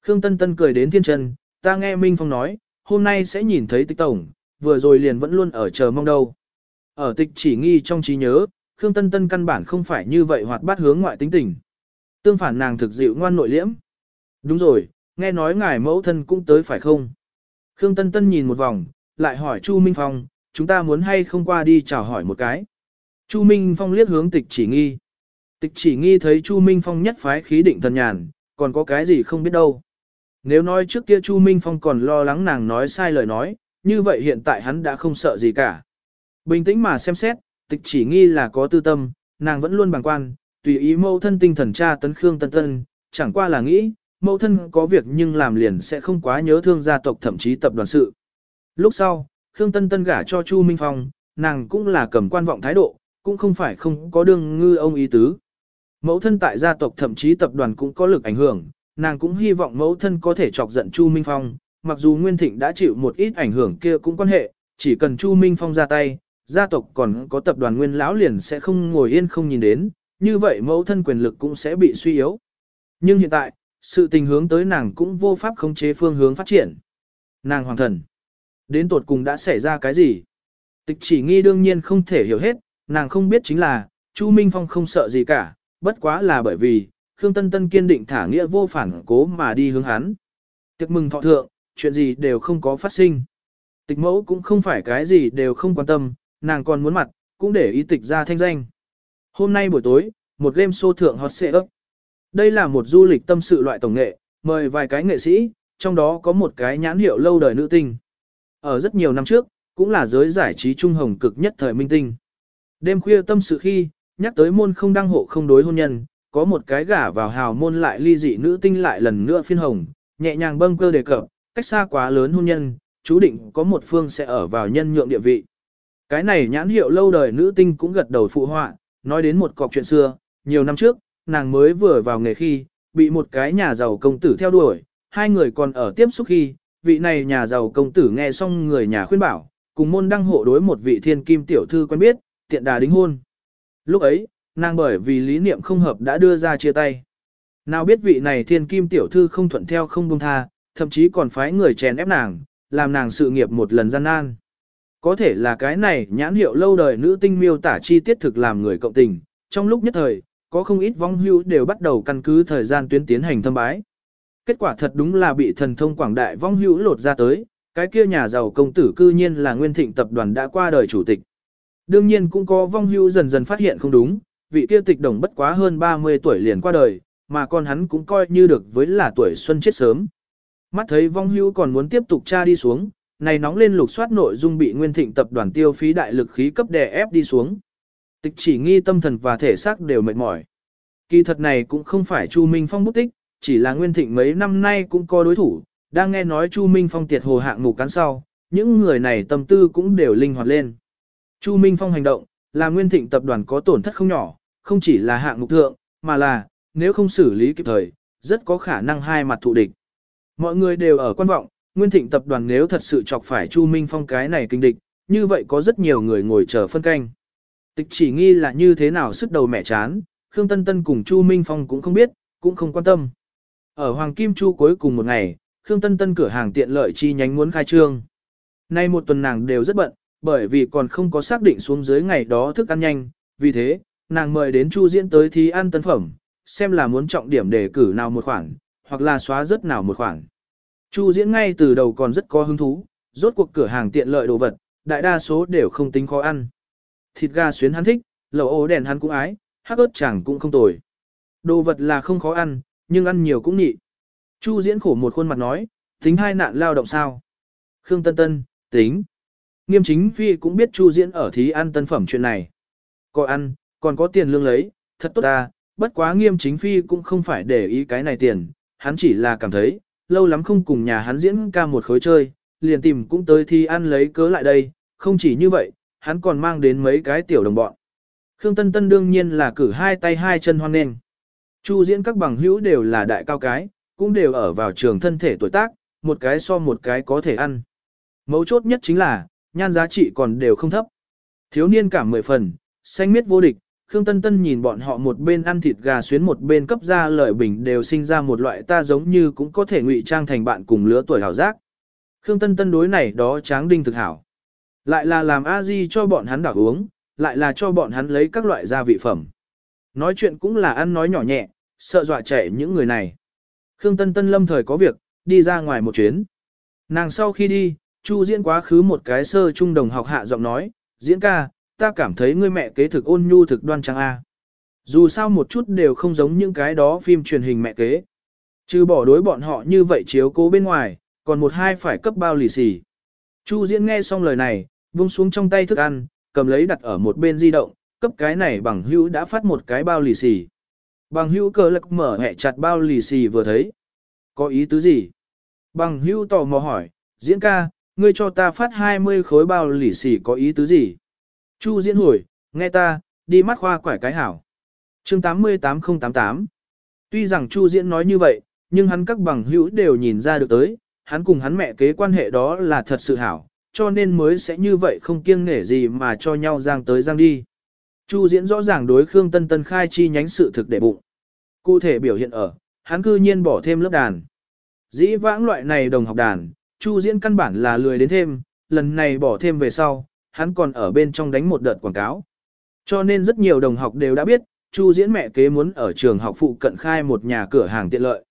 Khương Tân Tân cười đến thiên chân, ta nghe Minh Phong nói, hôm nay sẽ nhìn thấy tịch tổng, vừa rồi liền vẫn luôn ở chờ mong đâu. Ở tịch chỉ nghi trong trí nhớ, Khương Tân Tân căn bản không phải như vậy hoạt bát hướng ngoại tính tình. Tương phản nàng thực dịu ngoan nội liễm. Đúng rồi, nghe nói ngài mẫu thân cũng tới phải không? Khương Tân Tân nhìn một vòng, lại hỏi Chu Minh Phong, chúng ta muốn hay không qua đi chào hỏi một cái. Chu Minh Phong liếc hướng tịch chỉ nghi. Tịch chỉ nghi thấy Chu Minh Phong nhất phái khí định thần nhàn, còn có cái gì không biết đâu. Nếu nói trước kia Chu Minh Phong còn lo lắng nàng nói sai lời nói, như vậy hiện tại hắn đã không sợ gì cả. Bình tĩnh mà xem xét, tịch chỉ nghi là có tư tâm, nàng vẫn luôn bằng quan, tùy ý mâu thân tinh thần cha tấn Khương Tân Tân, chẳng qua là nghĩ, mẫu thân có việc nhưng làm liền sẽ không quá nhớ thương gia tộc thậm chí tập đoàn sự. Lúc sau, Khương Tân Tân gả cho Chu Minh Phong, nàng cũng là cầm quan vọng thái độ, cũng không phải không có đương ngư ông ý tứ. Mẫu thân tại gia tộc thậm chí tập đoàn cũng có lực ảnh hưởng, nàng cũng hy vọng mẫu thân có thể chọc giận Chu Minh Phong, mặc dù Nguyên Thịnh đã chịu một ít ảnh hưởng kia cũng quan hệ, chỉ cần Chu Minh Phong ra tay, gia tộc còn có tập đoàn Nguyên lão liền sẽ không ngồi yên không nhìn đến, như vậy mẫu thân quyền lực cũng sẽ bị suy yếu. Nhưng hiện tại, sự tình hướng tới nàng cũng vô pháp khống chế phương hướng phát triển. Nàng hoàng thần, đến tột cùng đã xảy ra cái gì? Tịch chỉ nghi đương nhiên không thể hiểu hết, nàng không biết chính là, Chu Minh Phong không sợ gì cả, bất quá là bởi vì, Khương Tân Tân kiên định thả nghĩa vô phản cố mà đi hướng hắn. Tiệc mừng thọ thượng, chuyện gì đều không có phát sinh. Tịch mẫu cũng không phải cái gì đều không quan tâm, nàng còn muốn mặt, cũng để ý tịch ra thanh danh. Hôm nay buổi tối, một game show thượng hot xệ ấp. Đây là một du lịch tâm sự loại tổng nghệ, mời vài cái nghệ sĩ, trong đó có một cái nhãn hiệu lâu đời nữ tinh. Ở rất nhiều năm trước, cũng là giới giải trí trung hồng cực nhất thời minh tinh. Đêm khuya tâm sự khi, nhắc tới môn không đăng hộ không đối hôn nhân, có một cái gả vào hào môn lại ly dị nữ tinh lại lần nữa phiên hồng, nhẹ nhàng bâng cơ đề cập, cách xa quá lớn hôn nhân, chú định có một phương sẽ ở vào nhân nhượng địa vị. Cái này nhãn hiệu lâu đời nữ tinh cũng gật đầu phụ họa, nói đến một cọc chuyện xưa, nhiều năm trước, nàng mới vừa vào nghề khi, bị một cái nhà giàu công tử theo đuổi, hai người còn ở tiếp xúc khi, vị này nhà giàu công tử nghe xong người nhà khuyên bảo, cùng môn đăng hộ đối một vị thiên kim tiểu thư quen biết, tiện đà đính hôn. Lúc ấy, nàng bởi vì lý niệm không hợp đã đưa ra chia tay. Nào biết vị này thiên kim tiểu thư không thuận theo không buông tha, thậm chí còn phái người chèn ép nàng, làm nàng sự nghiệp một lần gian nan. Có thể là cái này nhãn hiệu lâu đời nữ tinh miêu tả chi tiết thực làm người cộng tình, trong lúc nhất thời, có không ít vong hưu đều bắt đầu căn cứ thời gian tuyến tiến hành thâm bái. Kết quả thật đúng là bị thần thông quảng đại vong hưu lột ra tới, cái kia nhà giàu công tử cư nhiên là nguyên thịnh tập đoàn đã qua đời chủ tịch. Đương nhiên cũng có vong hưu dần dần phát hiện không đúng, vị kia tịch đồng bất quá hơn 30 tuổi liền qua đời, mà con hắn cũng coi như được với là tuổi xuân chết sớm. Mắt thấy vong hưu còn muốn tiếp tục tra đi xuống, này nóng lên lục soát nội dung bị nguyên thịnh tập đoàn tiêu phí đại lực khí cấp đè ép đi xuống. Tịch chỉ nghi tâm thần và thể xác đều mệt mỏi. Kỳ thật này cũng không phải Chu Minh Phong bút tích, chỉ là nguyên thịnh mấy năm nay cũng có đối thủ, đang nghe nói Chu Minh Phong tiệt hồ hạng ngủ cán sau, những người này tâm tư cũng đều linh hoạt lên. Chu Minh Phong hành động, là nguyên thịnh tập đoàn có tổn thất không nhỏ, không chỉ là hạng ngục thượng, mà là, nếu không xử lý kịp thời, rất có khả năng hai mặt thụ địch. Mọi người đều ở quan vọng, nguyên thịnh tập đoàn nếu thật sự chọc phải Chu Minh Phong cái này kinh địch, như vậy có rất nhiều người ngồi chờ phân canh. Tịch chỉ nghi là như thế nào sức đầu mẹ chán, Khương Tân Tân cùng Chu Minh Phong cũng không biết, cũng không quan tâm. Ở Hoàng Kim Chu cuối cùng một ngày, Khương Tân Tân cửa hàng tiện lợi chi nhánh muốn khai trương. Nay một tuần nàng đều rất bận, bởi vì còn không có xác định xuống dưới ngày đó thức ăn nhanh, vì thế, nàng mời đến Chu Diễn tới thí ăn tân phẩm, xem là muốn trọng điểm đề cử nào một khoản, hoặc là xóa rất nào một khoản. Chu Diễn ngay từ đầu còn rất có hứng thú, rốt cuộc cửa hàng tiện lợi đồ vật, đại đa số đều không tính khó ăn. Thịt gà xuyến hắn thích, lẩu ô đèn hắn cũng ái, hắc ớt chẳng cũng không tồi. Đồ vật là không khó ăn, nhưng ăn nhiều cũng nhị. Chu Diễn khổ một khuôn mặt nói, tính hai nạn lao động sao? Khương Tân Tân, tính. Nghiêm chính phi cũng biết Chu Diễn ở thí ăn tân phẩm chuyện này. Có ăn, còn có tiền lương lấy, thật tốt ta, bất quá nghiêm chính phi cũng không phải để ý cái này tiền, hắn chỉ là cảm thấy, lâu lắm không cùng nhà hắn diễn ca một khối chơi, liền tìm cũng tới thi ăn lấy cớ lại đây, không chỉ như vậy, hắn còn mang đến mấy cái tiểu đồng bọn. Khương Tân Tân đương nhiên là cử hai tay hai chân hoan nghênh. Chu diễn các bằng hữu đều là đại cao cái, cũng đều ở vào trường thân thể tuổi tác, một cái so một cái có thể ăn. Mấu chốt nhất chính là, nhan giá trị còn đều không thấp. Thiếu niên cảm mười phần, xanh miết vô địch, Khương Tân Tân nhìn bọn họ một bên ăn thịt gà xuyến một bên cấp ra lợi bình đều sinh ra một loại ta giống như cũng có thể ngụy trang thành bạn cùng lứa tuổi hảo giác. Khương Tân Tân đối này đó tráng đinh thực hảo. Lại là làm a di cho bọn hắn đảo uống, lại là cho bọn hắn lấy các loại gia vị phẩm. Nói chuyện cũng là ăn nói nhỏ nhẹ, sợ dọa chạy những người này. Khương Tân Tân lâm thời có việc, đi ra ngoài một chuyến. Nàng sau khi đi, Chu diễn quá khứ một cái sơ trung đồng học hạ giọng nói, diễn ca, ta cảm thấy ngươi mẹ kế thực ôn nhu thực đoan trang a. Dù sao một chút đều không giống những cái đó phim truyền hình mẹ kế. Trừ bỏ đối bọn họ như vậy chiếu cố bên ngoài, còn một hai phải cấp bao lì xì. Chu diễn nghe xong lời này, vung xuống trong tay thức ăn, cầm lấy đặt ở một bên di động, cấp cái này bằng hữu đã phát một cái bao lì xì. Bằng hữu cờ lạc mở hẹ chặt bao lì xì vừa thấy. Có ý tứ gì? Bằng hữu tò mò hỏi, diễn ca, ngươi cho ta phát 20 khối bao lì xì có ý tứ gì? Chu diễn hồi, nghe ta, đi mắt khoa quải cái hảo. chương 88088 Tuy rằng Chu diễn nói như vậy, nhưng hắn các bằng hữu đều nhìn ra được tới, hắn cùng hắn mẹ kế quan hệ đó là thật sự hảo, cho nên mới sẽ như vậy không kiêng nể gì mà cho nhau giang tới giang đi. Chu diễn rõ ràng đối Khương Tân Tân khai chi nhánh sự thực để bụng. Cụ thể biểu hiện ở, hắn cư nhiên bỏ thêm lớp đàn. Dĩ vãng loại này đồng học đàn, Chu diễn căn bản là lười đến thêm, lần này bỏ thêm về sau, hắn còn ở bên trong đánh một đợt quảng cáo. Cho nên rất nhiều đồng học đều đã biết, Chu diễn mẹ kế muốn ở trường học phụ cận khai một nhà cửa hàng tiện lợi.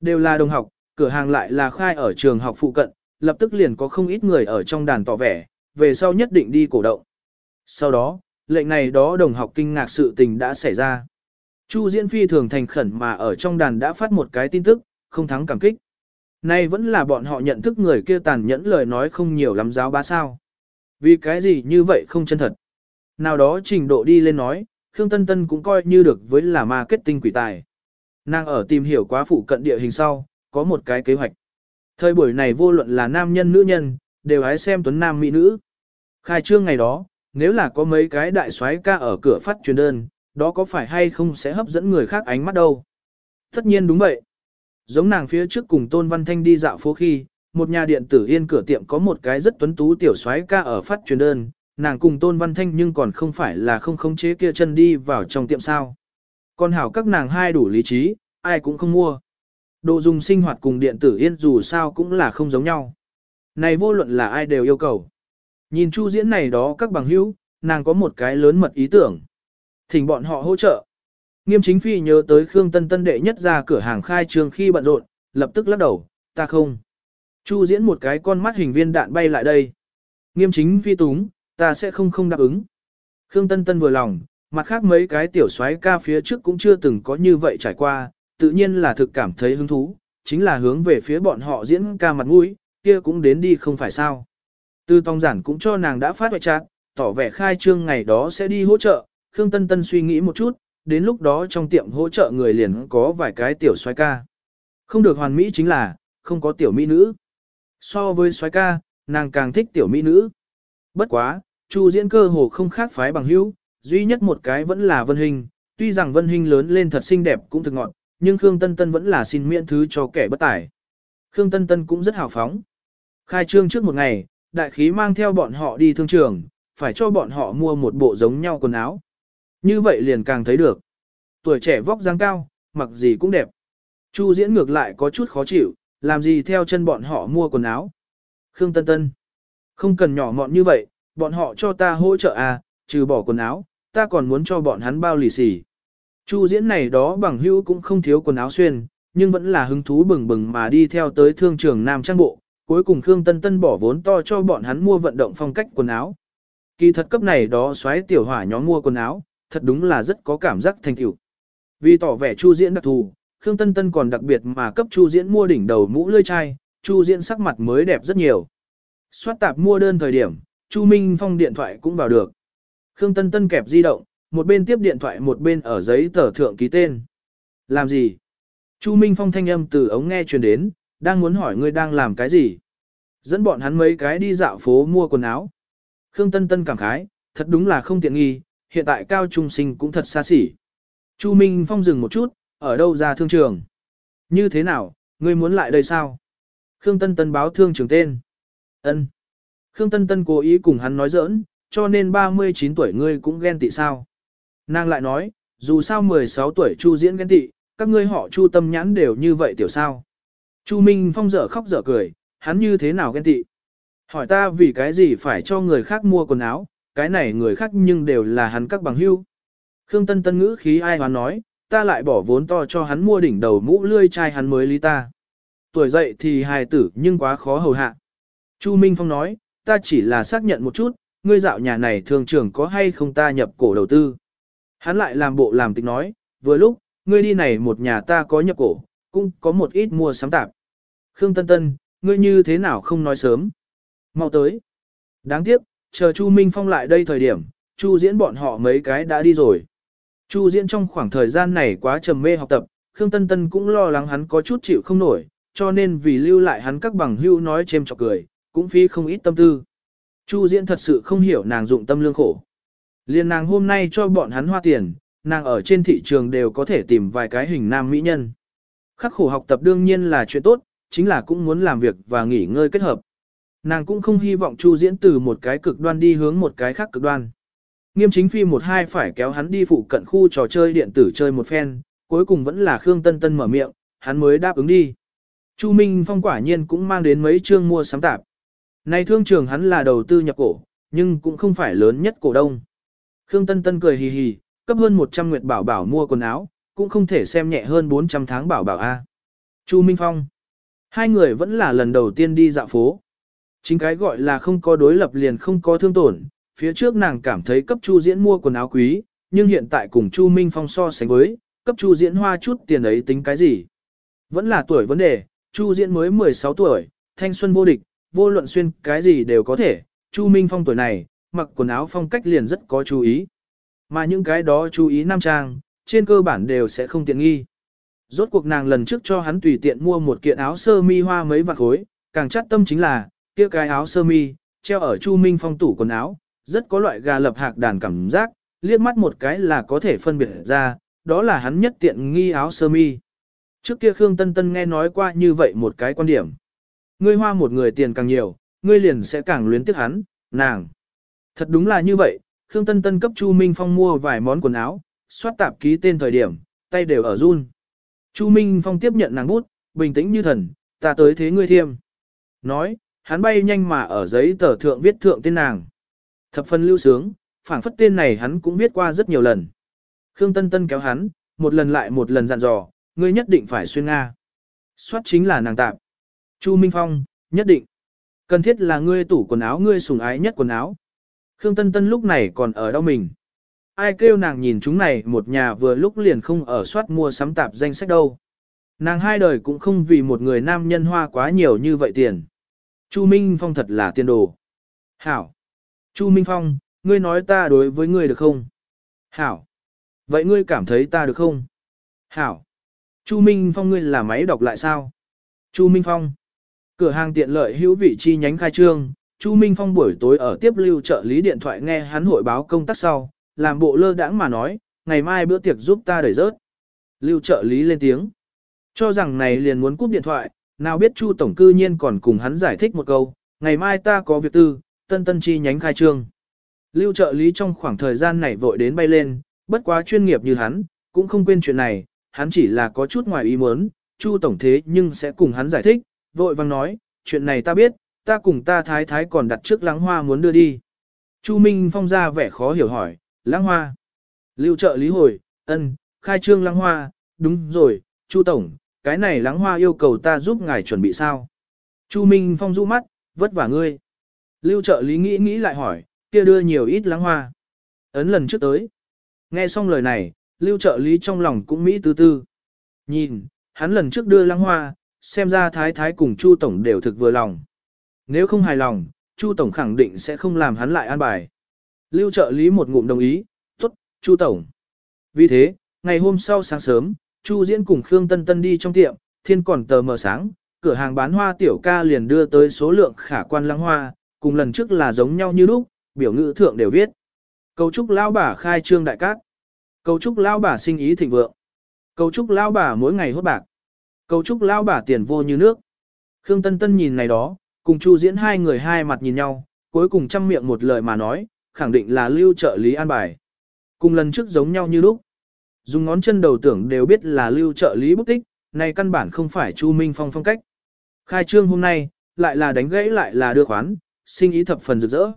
Đều là đồng học, cửa hàng lại là khai ở trường học phụ cận, lập tức liền có không ít người ở trong đàn tỏ vẻ, về sau nhất định đi cổ động. Sau đó, lệnh này đó đồng học kinh ngạc sự tình đã xảy ra. Chu Diễn Phi thường thành khẩn mà ở trong đàn đã phát một cái tin tức, không thắng cảm kích. Nay vẫn là bọn họ nhận thức người kia tàn nhẫn lời nói không nhiều lắm giáo ba sao. Vì cái gì như vậy không chân thật. Nào đó trình độ đi lên nói, Khương Tân Tân cũng coi như được với là marketing quỷ tài. Nàng ở tìm hiểu quá phụ cận địa hình sau, có một cái kế hoạch. Thời buổi này vô luận là nam nhân nữ nhân, đều hái xem tuấn nam mỹ nữ. Khai trương ngày đó, nếu là có mấy cái đại soái ca ở cửa phát truyền đơn, đó có phải hay không sẽ hấp dẫn người khác ánh mắt đâu. Tất nhiên đúng vậy. Giống nàng phía trước cùng Tôn Văn Thanh đi dạo phố khi, một nhà điện tử yên cửa tiệm có một cái rất tuấn tú tiểu soái ca ở phát truyền đơn, nàng cùng Tôn Văn Thanh nhưng còn không phải là không khống chế kia chân đi vào trong tiệm sao. Còn hảo các nàng hai đủ lý trí, ai cũng không mua. Đồ dùng sinh hoạt cùng điện tử yên dù sao cũng là không giống nhau. Này vô luận là ai đều yêu cầu. Nhìn chu diễn này đó các bằng hữu, nàng có một cái lớn mật ý tưởng. Thỉnh bọn họ hỗ trợ. Nghiêm chính phi nhớ tới Khương Tân Tân đệ nhất ra cửa hàng khai trường khi bận rộn, lập tức lắc đầu, ta không. Chu diễn một cái con mắt hình viên đạn bay lại đây. Nghiêm chính phi túng, ta sẽ không không đáp ứng. Khương Tân Tân vừa lòng, mặt khác mấy cái tiểu soái ca phía trước cũng chưa từng có như vậy trải qua, tự nhiên là thực cảm thấy hứng thú, chính là hướng về phía bọn họ diễn ca mặt mũi, kia cũng đến đi không phải sao. Tư Tông Giản cũng cho nàng đã phát hoại trạng, tỏ vẻ khai trương ngày đó sẽ đi hỗ trợ, Khương Tân Tân suy nghĩ một chút, đến lúc đó trong tiệm hỗ trợ người liền có vài cái tiểu xoáy ca. Không được hoàn mỹ chính là, không có tiểu mỹ nữ. So với soái ca, nàng càng thích tiểu mỹ nữ. Bất quá, Chu diễn cơ hồ không khác phái bằng hữu, duy nhất một cái vẫn là Vân Hình, tuy rằng Vân Hình lớn lên thật xinh đẹp cũng thực ngọn, nhưng Khương Tân Tân vẫn là xin miễn thứ cho kẻ bất tài. Khương Tân Tân cũng rất hào phóng. Khai trương trước một ngày, đại khí mang theo bọn họ đi thương trường, phải cho bọn họ mua một bộ giống nhau quần áo. Như vậy liền càng thấy được. Tuổi trẻ vóc dáng cao, mặc gì cũng đẹp. Chu diễn ngược lại có chút khó chịu, làm gì theo chân bọn họ mua quần áo. Khương Tân Tân. Không cần nhỏ mọn như vậy, bọn họ cho ta hỗ trợ à, trừ bỏ quần áo, ta còn muốn cho bọn hắn bao lì xì. Chu diễn này đó bằng hữu cũng không thiếu quần áo xuyên, nhưng vẫn là hứng thú bừng bừng mà đi theo tới thương trường Nam Trang Bộ. Cuối cùng Khương Tân Tân bỏ vốn to cho bọn hắn mua vận động phong cách quần áo. Kỳ thật cấp này đó xoáy tiểu hỏa nhóm mua quần áo, thật đúng là rất có cảm giác thành tựu. Vì tỏ vẻ Chu Diễn đặc thù, Khương Tân Tân còn đặc biệt mà cấp Chu Diễn mua đỉnh đầu mũ lươi chai, Chu Diễn sắc mặt mới đẹp rất nhiều. Xoát tạp mua đơn thời điểm, Chu Minh Phong điện thoại cũng vào được. Khương Tân Tân kẹp di động, một bên tiếp điện thoại một bên ở giấy tờ thượng ký tên. Làm gì? Chu Minh Phong thanh âm từ ống nghe truyền đến, đang muốn hỏi ngươi đang làm cái gì? Dẫn bọn hắn mấy cái đi dạo phố mua quần áo. Khương Tân Tân cảm khái, thật đúng là không tiện nghi, hiện tại cao trung sinh cũng thật xa xỉ. Chu Minh Phong dừng một chút, ở đâu ra thương trường? Như thế nào, ngươi muốn lại đây sao? Khương Tân Tân báo thương trường tên. Ân. Khương Tân Tân cố ý cùng hắn nói giỡn, cho nên 39 tuổi ngươi cũng ghen tị sao? Nàng lại nói, dù sao 16 tuổi Chu diễn ghen tị, các ngươi họ Chu tâm nhãn đều như vậy tiểu sao? Chu Minh Phong dở khóc dở cười, hắn như thế nào ghen tị? Hỏi ta vì cái gì phải cho người khác mua quần áo, cái này người khác nhưng đều là hắn các bằng hưu. Khương Tân Tân ngữ khí ai hoán nói, ta lại bỏ vốn to cho hắn mua đỉnh đầu mũ lươi chai hắn mới lý ta. Tuổi dậy thì hài tử nhưng quá khó hầu hạ. Chu Minh Phong nói, ta chỉ là xác nhận một chút, ngươi dạo nhà này thường trưởng có hay không ta nhập cổ đầu tư. Hắn lại làm bộ làm tịch nói, vừa lúc, ngươi đi này một nhà ta có nhập cổ, cũng có một ít mua sắm tạp. Khương Tân Tân, ngươi như thế nào không nói sớm. Mau tới. Đáng tiếc, chờ Chu Minh Phong lại đây thời điểm, Chu diễn bọn họ mấy cái đã đi rồi. Chu diễn trong khoảng thời gian này quá trầm mê học tập, Khương Tân Tân cũng lo lắng hắn có chút chịu không nổi, cho nên vì lưu lại hắn các bằng hưu nói chêm chọc cười, cũng phí không ít tâm tư. Chu Diễn thật sự không hiểu nàng dụng tâm lương khổ. Liên nàng hôm nay cho bọn hắn hoa tiền, nàng ở trên thị trường đều có thể tìm vài cái hình nam mỹ nhân. Khắc khổ học tập đương nhiên là chuyện tốt, chính là cũng muốn làm việc và nghỉ ngơi kết hợp. Nàng cũng không hy vọng Chu Diễn từ một cái cực đoan đi hướng một cái khác cực đoan. Nghiêm chính phi một hai phải kéo hắn đi phụ cận khu trò chơi điện tử chơi một phen, cuối cùng vẫn là Khương Tân Tân mở miệng, hắn mới đáp ứng đi. Chu Minh Phong quả nhiên cũng mang đến mấy chương mua sắm tạp. Này thương trường hắn là đầu tư nhập cổ, nhưng cũng không phải lớn nhất cổ đông. Khương Tân Tân cười hì hì, cấp hơn 100 nguyệt bảo bảo mua quần áo, cũng không thể xem nhẹ hơn 400 tháng bảo bảo A. Chu Minh Phong. Hai người vẫn là lần đầu tiên đi dạo phố. Chính cái gọi là không có đối lập liền không có thương tổn, phía trước nàng cảm thấy cấp Chu Diễn mua quần áo quý, nhưng hiện tại cùng Chu Minh Phong so sánh với, cấp Chu Diễn hoa chút tiền ấy tính cái gì? Vẫn là tuổi vấn đề, Chu Diễn mới 16 tuổi, thanh xuân vô địch, vô luận xuyên cái gì đều có thể, Chu Minh Phong tuổi này, mặc quần áo phong cách liền rất có chú ý. Mà những cái đó chú ý nam trang, trên cơ bản đều sẽ không tiện nghi. Rốt cuộc nàng lần trước cho hắn tùy tiện mua một kiện áo sơ mi hoa mấy vạt khối, càng chắc tâm chính là, kia cái áo sơ mi, treo ở Chu Minh Phong tủ quần áo, rất có loại gà lập hạc đàn cảm giác, liếc mắt một cái là có thể phân biệt ra, đó là hắn nhất tiện nghi áo sơ mi. Trước kia Khương Tân Tân nghe nói qua như vậy một cái quan điểm. Ngươi hoa một người tiền càng nhiều, ngươi liền sẽ càng luyến tiếc hắn, nàng. Thật đúng là như vậy, Khương Tân Tân cấp Chu Minh Phong mua vài món quần áo, soát tạp ký tên thời điểm, tay đều ở run. Chu Minh Phong tiếp nhận nàng bút, bình tĩnh như thần, ta tới thế ngươi thiêm. Nói, hắn bay nhanh mà ở giấy tờ thượng viết thượng tên nàng. Thập phần lưu sướng, phảng phất tên này hắn cũng viết qua rất nhiều lần. Khương Tân Tân kéo hắn, một lần lại một lần dặn dò, ngươi nhất định phải xuyên Nga. Xoát chính là nàng tạp. Chu Minh Phong, nhất định. Cần thiết là ngươi tủ quần áo ngươi sùng ái nhất quần áo. Khương Tân Tân lúc này còn ở đâu mình. Ai kêu nàng nhìn chúng này một nhà vừa lúc liền không ở soát mua sắm tạp danh sách đâu. Nàng hai đời cũng không vì một người nam nhân hoa quá nhiều như vậy tiền. Chu Minh Phong thật là tiền đồ. Hảo. Chu Minh Phong, ngươi nói ta đối với ngươi được không? Hảo. Vậy ngươi cảm thấy ta được không? Hảo. Chu Minh Phong ngươi là máy đọc lại sao? Chu Minh Phong. Cửa hàng tiện lợi hữu vị chi nhánh khai trương, Chu Minh Phong buổi tối ở tiếp lưu trợ lý điện thoại nghe hắn hội báo công tác sau, làm bộ lơ đãng mà nói, ngày mai bữa tiệc giúp ta đẩy rớt. Lưu trợ lý lên tiếng. Cho rằng này liền muốn cúp điện thoại, nào biết Chu Tổng cư nhiên còn cùng hắn giải thích một câu, ngày mai ta có việc tư, tân tân chi nhánh khai trương. Lưu trợ lý trong khoảng thời gian này vội đến bay lên, bất quá chuyên nghiệp như hắn, cũng không quên chuyện này, hắn chỉ là có chút ngoài ý muốn, Chu Tổng thế nhưng sẽ cùng hắn giải thích, vội vang nói, chuyện này ta biết, ta cùng ta thái thái còn đặt trước Lãng hoa muốn đưa đi. Chu Minh Phong ra vẻ khó hiểu hỏi, Lãng hoa. Lưu trợ lý hồi, ân, khai trương Lãng hoa, đúng rồi, Chu Tổng, cái này Lãng hoa yêu cầu ta giúp ngài chuẩn bị sao. Chu Minh Phong rũ mắt, vất vả ngươi. Lưu trợ lý nghĩ nghĩ lại hỏi, kia đưa nhiều ít lắng hoa. Ấn lần trước tới. Nghe xong lời này, lưu trợ lý trong lòng cũng mỹ tư tư. Nhìn, hắn lần trước đưa lăng hoa, xem ra thái thái cùng Chu Tổng đều thực vừa lòng. Nếu không hài lòng, Chu Tổng khẳng định sẽ không làm hắn lại an bài. Lưu trợ lý một ngụm đồng ý, tốt, Chu Tổng. Vì thế, ngày hôm sau sáng sớm, Chu Diễn cùng Khương Tân Tân đi trong tiệm, thiên còn tờ mờ sáng, cửa hàng bán hoa tiểu ca liền đưa tới số lượng khả quan lăng hoa, cùng lần trước là giống nhau như lúc, biểu ngữ thượng đều viết. Cầu chúc lão bà khai trương đại cát. Cầu chúc lão bà sinh ý thịnh vượng. Cầu chúc lão bà mỗi ngày hốt bạc. Cầu chúc lão bà tiền vô như nước. Khương Tân Tân nhìn này đó, cùng Chu Diễn hai người hai mặt nhìn nhau, cuối cùng chăm miệng một lời mà nói, khẳng định là lưu trợ lý an bài. Cùng lần trước giống nhau như lúc. Dùng ngón chân đầu tưởng đều biết là lưu trợ lý bút tích, này căn bản không phải Chu Minh Phong phong cách. Khai trương hôm nay, lại là đánh gãy lại là đưa khoán, sinh ý thập phần rực rỡ.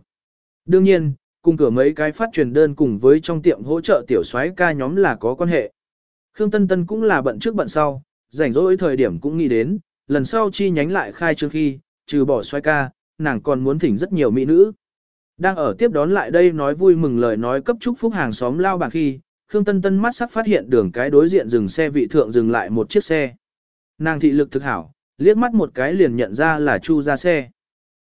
Đương nhiên, cùng cửa mấy cái phát truyền đơn cùng với trong tiệm hỗ trợ tiểu soái ca nhóm là có quan hệ. Khương Tân Tân cũng là bận trước bận sau, rảnh rỗi thời điểm cũng nghĩ đến, lần sau chi nhánh lại khai trương khi, trừ bỏ soái ca, nàng còn muốn thỉnh rất nhiều mỹ nữ. Đang ở tiếp đón lại đây nói vui mừng lời nói cấp chúc phúc hàng xóm lao bạc khi, Khương Tân Tân mắt sắc phát hiện đường cái đối diện dừng xe vị thượng dừng lại một chiếc xe. Nàng thị lực thực hảo, liếc mắt một cái liền nhận ra là Chu ra xe.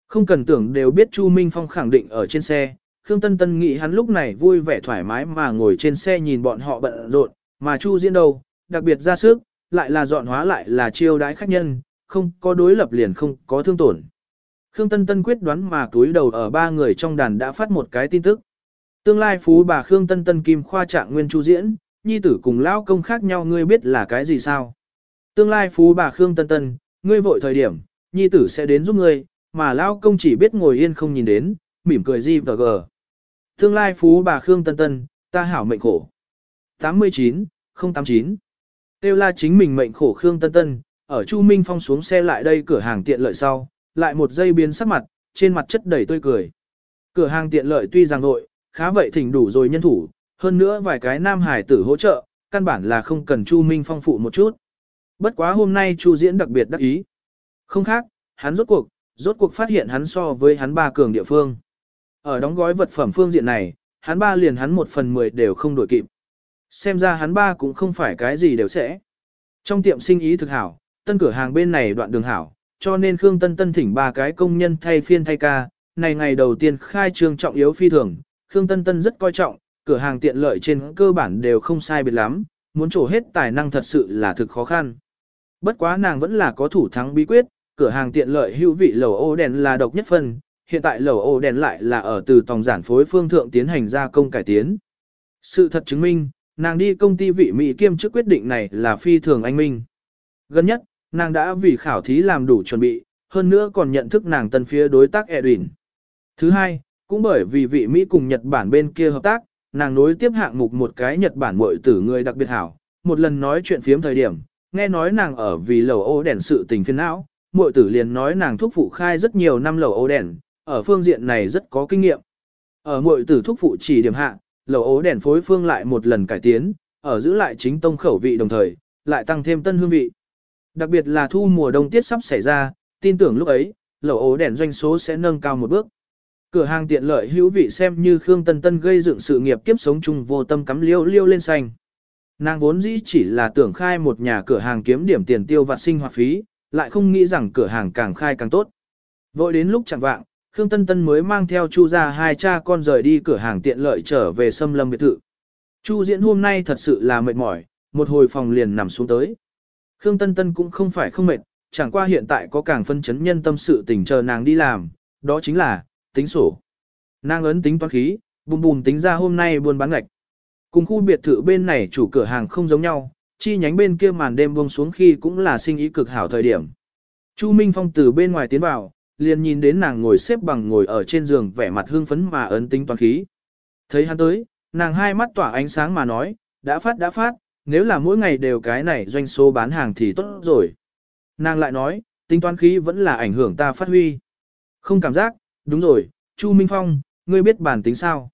Không cần tưởng đều biết Chu Minh Phong khẳng định ở trên xe, Khương Tân Tân nghĩ hắn lúc này vui vẻ thoải mái mà ngồi trên xe nhìn bọn họ bận rộn, mà Chu Diễn đâu, đặc biệt ra sức, lại là dọn hóa lại là chiêu đái khách nhân, không có đối lập liền không có thương tổn. Khương Tân Tân quyết đoán mà túi đầu ở ba người trong đàn đã phát một cái tin tức. Tương lai phú bà Khương Tân Tân Kim Khoa Trạng Nguyên Chu Diễn, nhi tử cùng lão công khác nhau ngươi biết là cái gì sao? Tương lai phú bà Khương Tân Tân, ngươi vội thời điểm, nhi tử sẽ đến giúp ngươi, mà lão công chỉ biết ngồi yên không nhìn đến, mỉm cười gì và gờ. Tương lai phú bà Khương Tân Tân, ta hảo mệnh khổ. 89, 089. Tiêu la chính mình mệnh khổ Khương Tân Tân, ở Chu Minh Phong xuống xe lại đây cửa hàng tiện lợi sau, lại một giây biến sắc mặt, trên mặt chất đầy tươi cười. Cửa hàng tiện lợi tuy rằng nội, khá vậy thỉnh đủ rồi nhân thủ, hơn nữa vài cái nam hải tử hỗ trợ, căn bản là không cần Chu Minh Phong phụ một chút. Bất quá hôm nay Chu Diễn đặc biệt đắc ý. Không khác, hắn rốt cuộc, rốt cuộc phát hiện hắn so với hắn ba cường địa phương. Ở đóng gói vật phẩm phương diện này, hắn ba liền hắn một phần mười đều không đổi kịp. Xem ra hắn ba cũng không phải cái gì đều sẽ. Trong tiệm sinh ý thực hảo, tân cửa hàng bên này đoạn đường hảo, cho nên Khương Tân Tân thỉnh ba cái công nhân thay phiên thay ca. Này ngày đầu tiên khai trương trọng yếu phi thường, Khương Tân Tân rất coi trọng, cửa hàng tiện lợi trên cơ bản đều không sai biệt lắm, muốn trổ hết tài năng thật sự là thực khó khăn. Bất quá nàng vẫn là có thủ thắng bí quyết, cửa hàng tiện lợi hữu vị lầu ô đèn là độc nhất phân, hiện tại lầu ô đèn lại là ở từ tòng giản phối phương thượng tiến hành gia công cải tiến. Sự thật chứng minh, nàng đi công ty vị Mỹ kiêm trước quyết định này là phi thường anh minh. Gần nhất, nàng đã vì khảo thí làm đủ chuẩn bị, hơn nữa còn nhận thức nàng tân phía đối tác Edwin. Thứ hai, cũng bởi vì vị Mỹ cùng Nhật Bản bên kia hợp tác, nàng nối tiếp hạng mục một cái Nhật Bản muội tử người đặc biệt hảo, một lần nói chuyện phiếm thời điểm, nghe nói nàng ở vì lầu ô đèn sự tình phiền não, muội tử liền nói nàng thúc phụ khai rất nhiều năm lầu ố đèn, ở phương diện này rất có kinh nghiệm. Ở muội tử thúc phụ chỉ điểm hạ, lầu ố đèn phối phương lại một lần cải tiến, ở giữ lại chính tông khẩu vị đồng thời, lại tăng thêm tân hương vị. Đặc biệt là thu mùa đông tiết sắp xảy ra, tin tưởng lúc ấy, lầu ố đèn doanh số sẽ nâng cao một bước. Cửa hàng tiện lợi hữu vị xem như Khương Tân Tân gây dựng sự nghiệp kiếp sống chung vô tâm cắm liêu liêu lên xanh. Nàng vốn dĩ chỉ là tưởng khai một nhà cửa hàng kiếm điểm tiền tiêu vặt sinh hoạt phí, lại không nghĩ rằng cửa hàng càng khai càng tốt. Vội đến lúc chẳng vạng, Khương Tân Tân mới mang theo Chu ra hai cha con rời đi cửa hàng tiện lợi trở về xâm lâm biệt thự. Chu diễn hôm nay thật sự là mệt mỏi, một hồi phòng liền nằm xuống tới. Khương Tân Tân cũng không phải không mệt, chẳng qua hiện tại có càng phân chấn nhân tâm sự tình chờ nàng đi làm, đó chính là, tính sổ. Nàng ấn tính toán khí, bùm bùm tính ra hôm nay buôn bán ngạch. Cùng khu biệt thự bên này chủ cửa hàng không giống nhau, chi nhánh bên kia màn đêm buông xuống khi cũng là sinh ý cực hảo thời điểm. Chu Minh Phong từ bên ngoài tiến vào, liền nhìn đến nàng ngồi xếp bằng ngồi ở trên giường vẻ mặt hương phấn mà ấn tính toán khí. Thấy hắn tới, nàng hai mắt tỏa ánh sáng mà nói, đã phát đã phát, nếu là mỗi ngày đều cái này doanh số bán hàng thì tốt rồi. Nàng lại nói, tính toán khí vẫn là ảnh hưởng ta phát huy. Không cảm giác, đúng rồi, Chu Minh Phong, ngươi biết bản tính sao?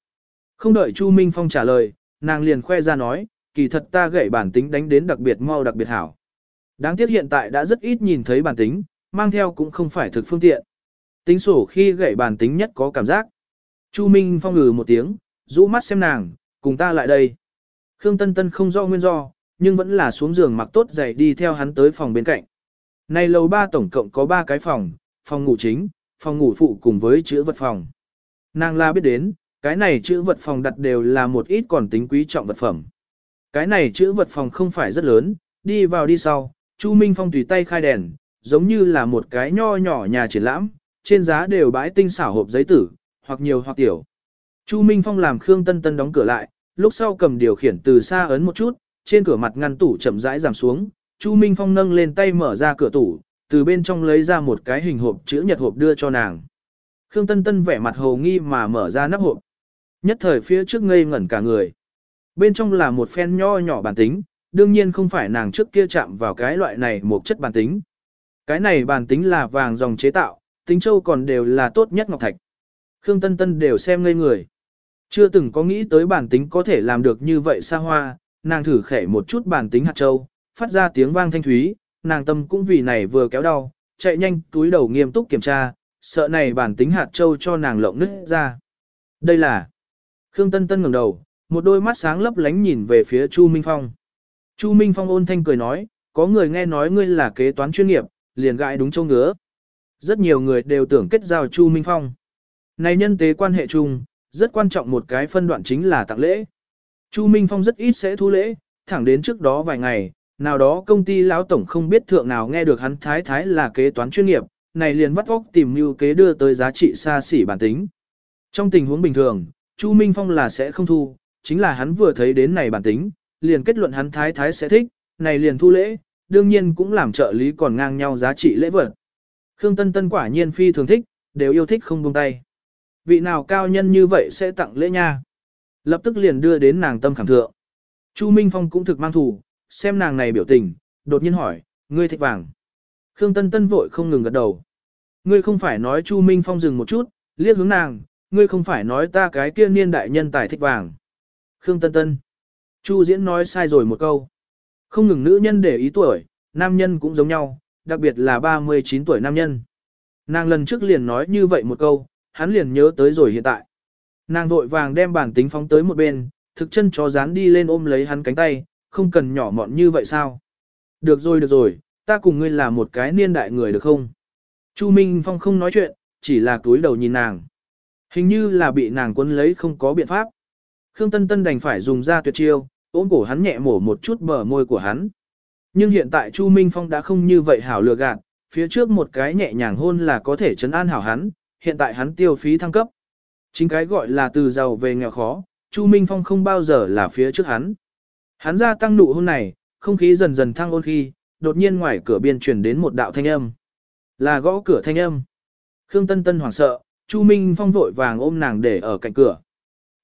Không đợi Chu Minh Phong trả lời, nàng liền khoe ra nói, kỳ thật ta gậy bản tính đánh đến đặc biệt mau đặc biệt hảo. Đáng tiếc hiện tại đã rất ít nhìn thấy bản tính, mang theo cũng không phải thực phương tiện. Tính sổ khi gậy bản tính nhất có cảm giác. Chu Minh Phong ngừ một tiếng, rũ mắt xem nàng, cùng ta lại đây. Khương Tân Tân không do nguyên do, nhưng vẫn là xuống giường mặc tốt giày đi theo hắn tới phòng bên cạnh. Này lầu ba tổng cộng có ba cái phòng, phòng ngủ chính, phòng ngủ phụ cùng với chữ vật phòng. Nàng la biết đến, cái này chữ vật phòng đặt đều là một ít còn tính quý trọng vật phẩm. Cái này chữ vật phòng không phải rất lớn, đi vào đi sau, Chu Minh Phong tùy tay khai đèn, giống như là một cái nho nhỏ nhà triển lãm, trên giá đều bãi tinh xảo hộp giấy tử, hoặc nhiều hoặc tiểu. Chu Minh Phong làm Khương Tân Tân đóng cửa lại, lúc sau cầm điều khiển từ xa ấn một chút, trên cửa mặt ngăn tủ chậm rãi giảm xuống, Chu Minh Phong nâng lên tay mở ra cửa tủ, từ bên trong lấy ra một cái hình hộp chữ nhật hộp đưa cho nàng. Khương Tân Tân vẻ mặt hồ nghi mà mở ra nắp hộp. Nhất thời phía trước ngây ngẩn cả người. Bên trong là một phen nho nhỏ bản tính, đương nhiên không phải nàng trước kia chạm vào cái loại này một chất bản tính. Cái này bản tính là vàng dòng chế tạo, tính châu còn đều là tốt nhất ngọc thạch. Khương Tân Tân đều xem ngây người. Chưa từng có nghĩ tới bản tính có thể làm được như vậy xa hoa, nàng thử khẽ một chút bản tính hạt châu, phát ra tiếng vang thanh thúy, nàng tâm cũng vì này vừa kéo đau, chạy nhanh túi đầu nghiêm túc kiểm tra, sợ này bản tính hạt châu cho nàng lộng nứt ra. Đây là Khương Tân Tân ngẩng đầu, một đôi mắt sáng lấp lánh nhìn về phía Chu Minh Phong. Chu Minh Phong ôn thanh cười nói, có người nghe nói ngươi là kế toán chuyên nghiệp, liền gãi đúng châu ngứa. Rất nhiều người đều tưởng kết giao Chu Minh Phong. Này nhân tế quan hệ chung, rất quan trọng một cái phân đoạn chính là tặng lễ. Chu Minh Phong rất ít sẽ thu lễ, thẳng đến trước đó vài ngày, Nào đó công ty lão tổng không biết thượng nào nghe được hắn thái thái là kế toán chuyên nghiệp, này liền vắt óc tìm mưu kế đưa tới giá trị xa xỉ bản tính. Trong tình huống bình thường, Chu Minh Phong là sẽ không thu, chính là hắn vừa thấy đến này bản tính, liền kết luận hắn thái thái sẽ thích, này liền thu lễ, đương nhiên cũng làm trợ lý còn ngang nhau giá trị lễ vật. Khương Tân Tân quả nhiên phi thường thích, đều yêu thích không buông tay. Vị nào cao nhân như vậy sẽ tặng lễ nha. Lập tức liền đưa đến nàng tâm khảm thượng. Chu Minh Phong cũng thực mang thủ, xem nàng này biểu tình, đột nhiên hỏi, ngươi thích vàng. Khương Tân Tân vội không ngừng gật đầu. Ngươi không phải nói Chu Minh Phong dừng một chút, liếc hướng nàng, ngươi không phải nói ta cái kia niên đại nhân tài thích vàng. Khương Tân Tân. Chu Diễn nói sai rồi một câu. Không ngừng nữ nhân để ý tuổi, nam nhân cũng giống nhau, đặc biệt là 39 tuổi nam nhân. Nàng lần trước liền nói như vậy một câu, hắn liền nhớ tới rồi hiện tại. Nàng vội vàng đem bản tính phóng tới một bên, thực chân chó dán đi lên ôm lấy hắn cánh tay, không cần nhỏ mọn như vậy sao? Được rồi được rồi, ta cùng ngươi là một cái niên đại người được không? Chu Minh Phong không nói chuyện, chỉ là túi đầu nhìn nàng. Hình như là bị nàng quấn lấy không có biện pháp. Khương Tân Tân đành phải dùng ra tuyệt chiêu, ôm cổ hắn nhẹ mổ một chút bờ môi của hắn. Nhưng hiện tại Chu Minh Phong đã không như vậy hảo lừa gạt, phía trước một cái nhẹ nhàng hôn là có thể chấn an hảo hắn, hiện tại hắn tiêu phí thăng cấp. Chính cái gọi là từ giàu về nghèo khó, Chu Minh Phong không bao giờ là phía trước hắn. Hắn ra tăng nụ hôn này, không khí dần dần thăng ôn khi, đột nhiên ngoài cửa biên truyền đến một đạo thanh âm. Là gõ cửa thanh âm. Khương Tân Tân hoảng sợ, Chu Minh Phong vội vàng ôm nàng để ở cạnh cửa.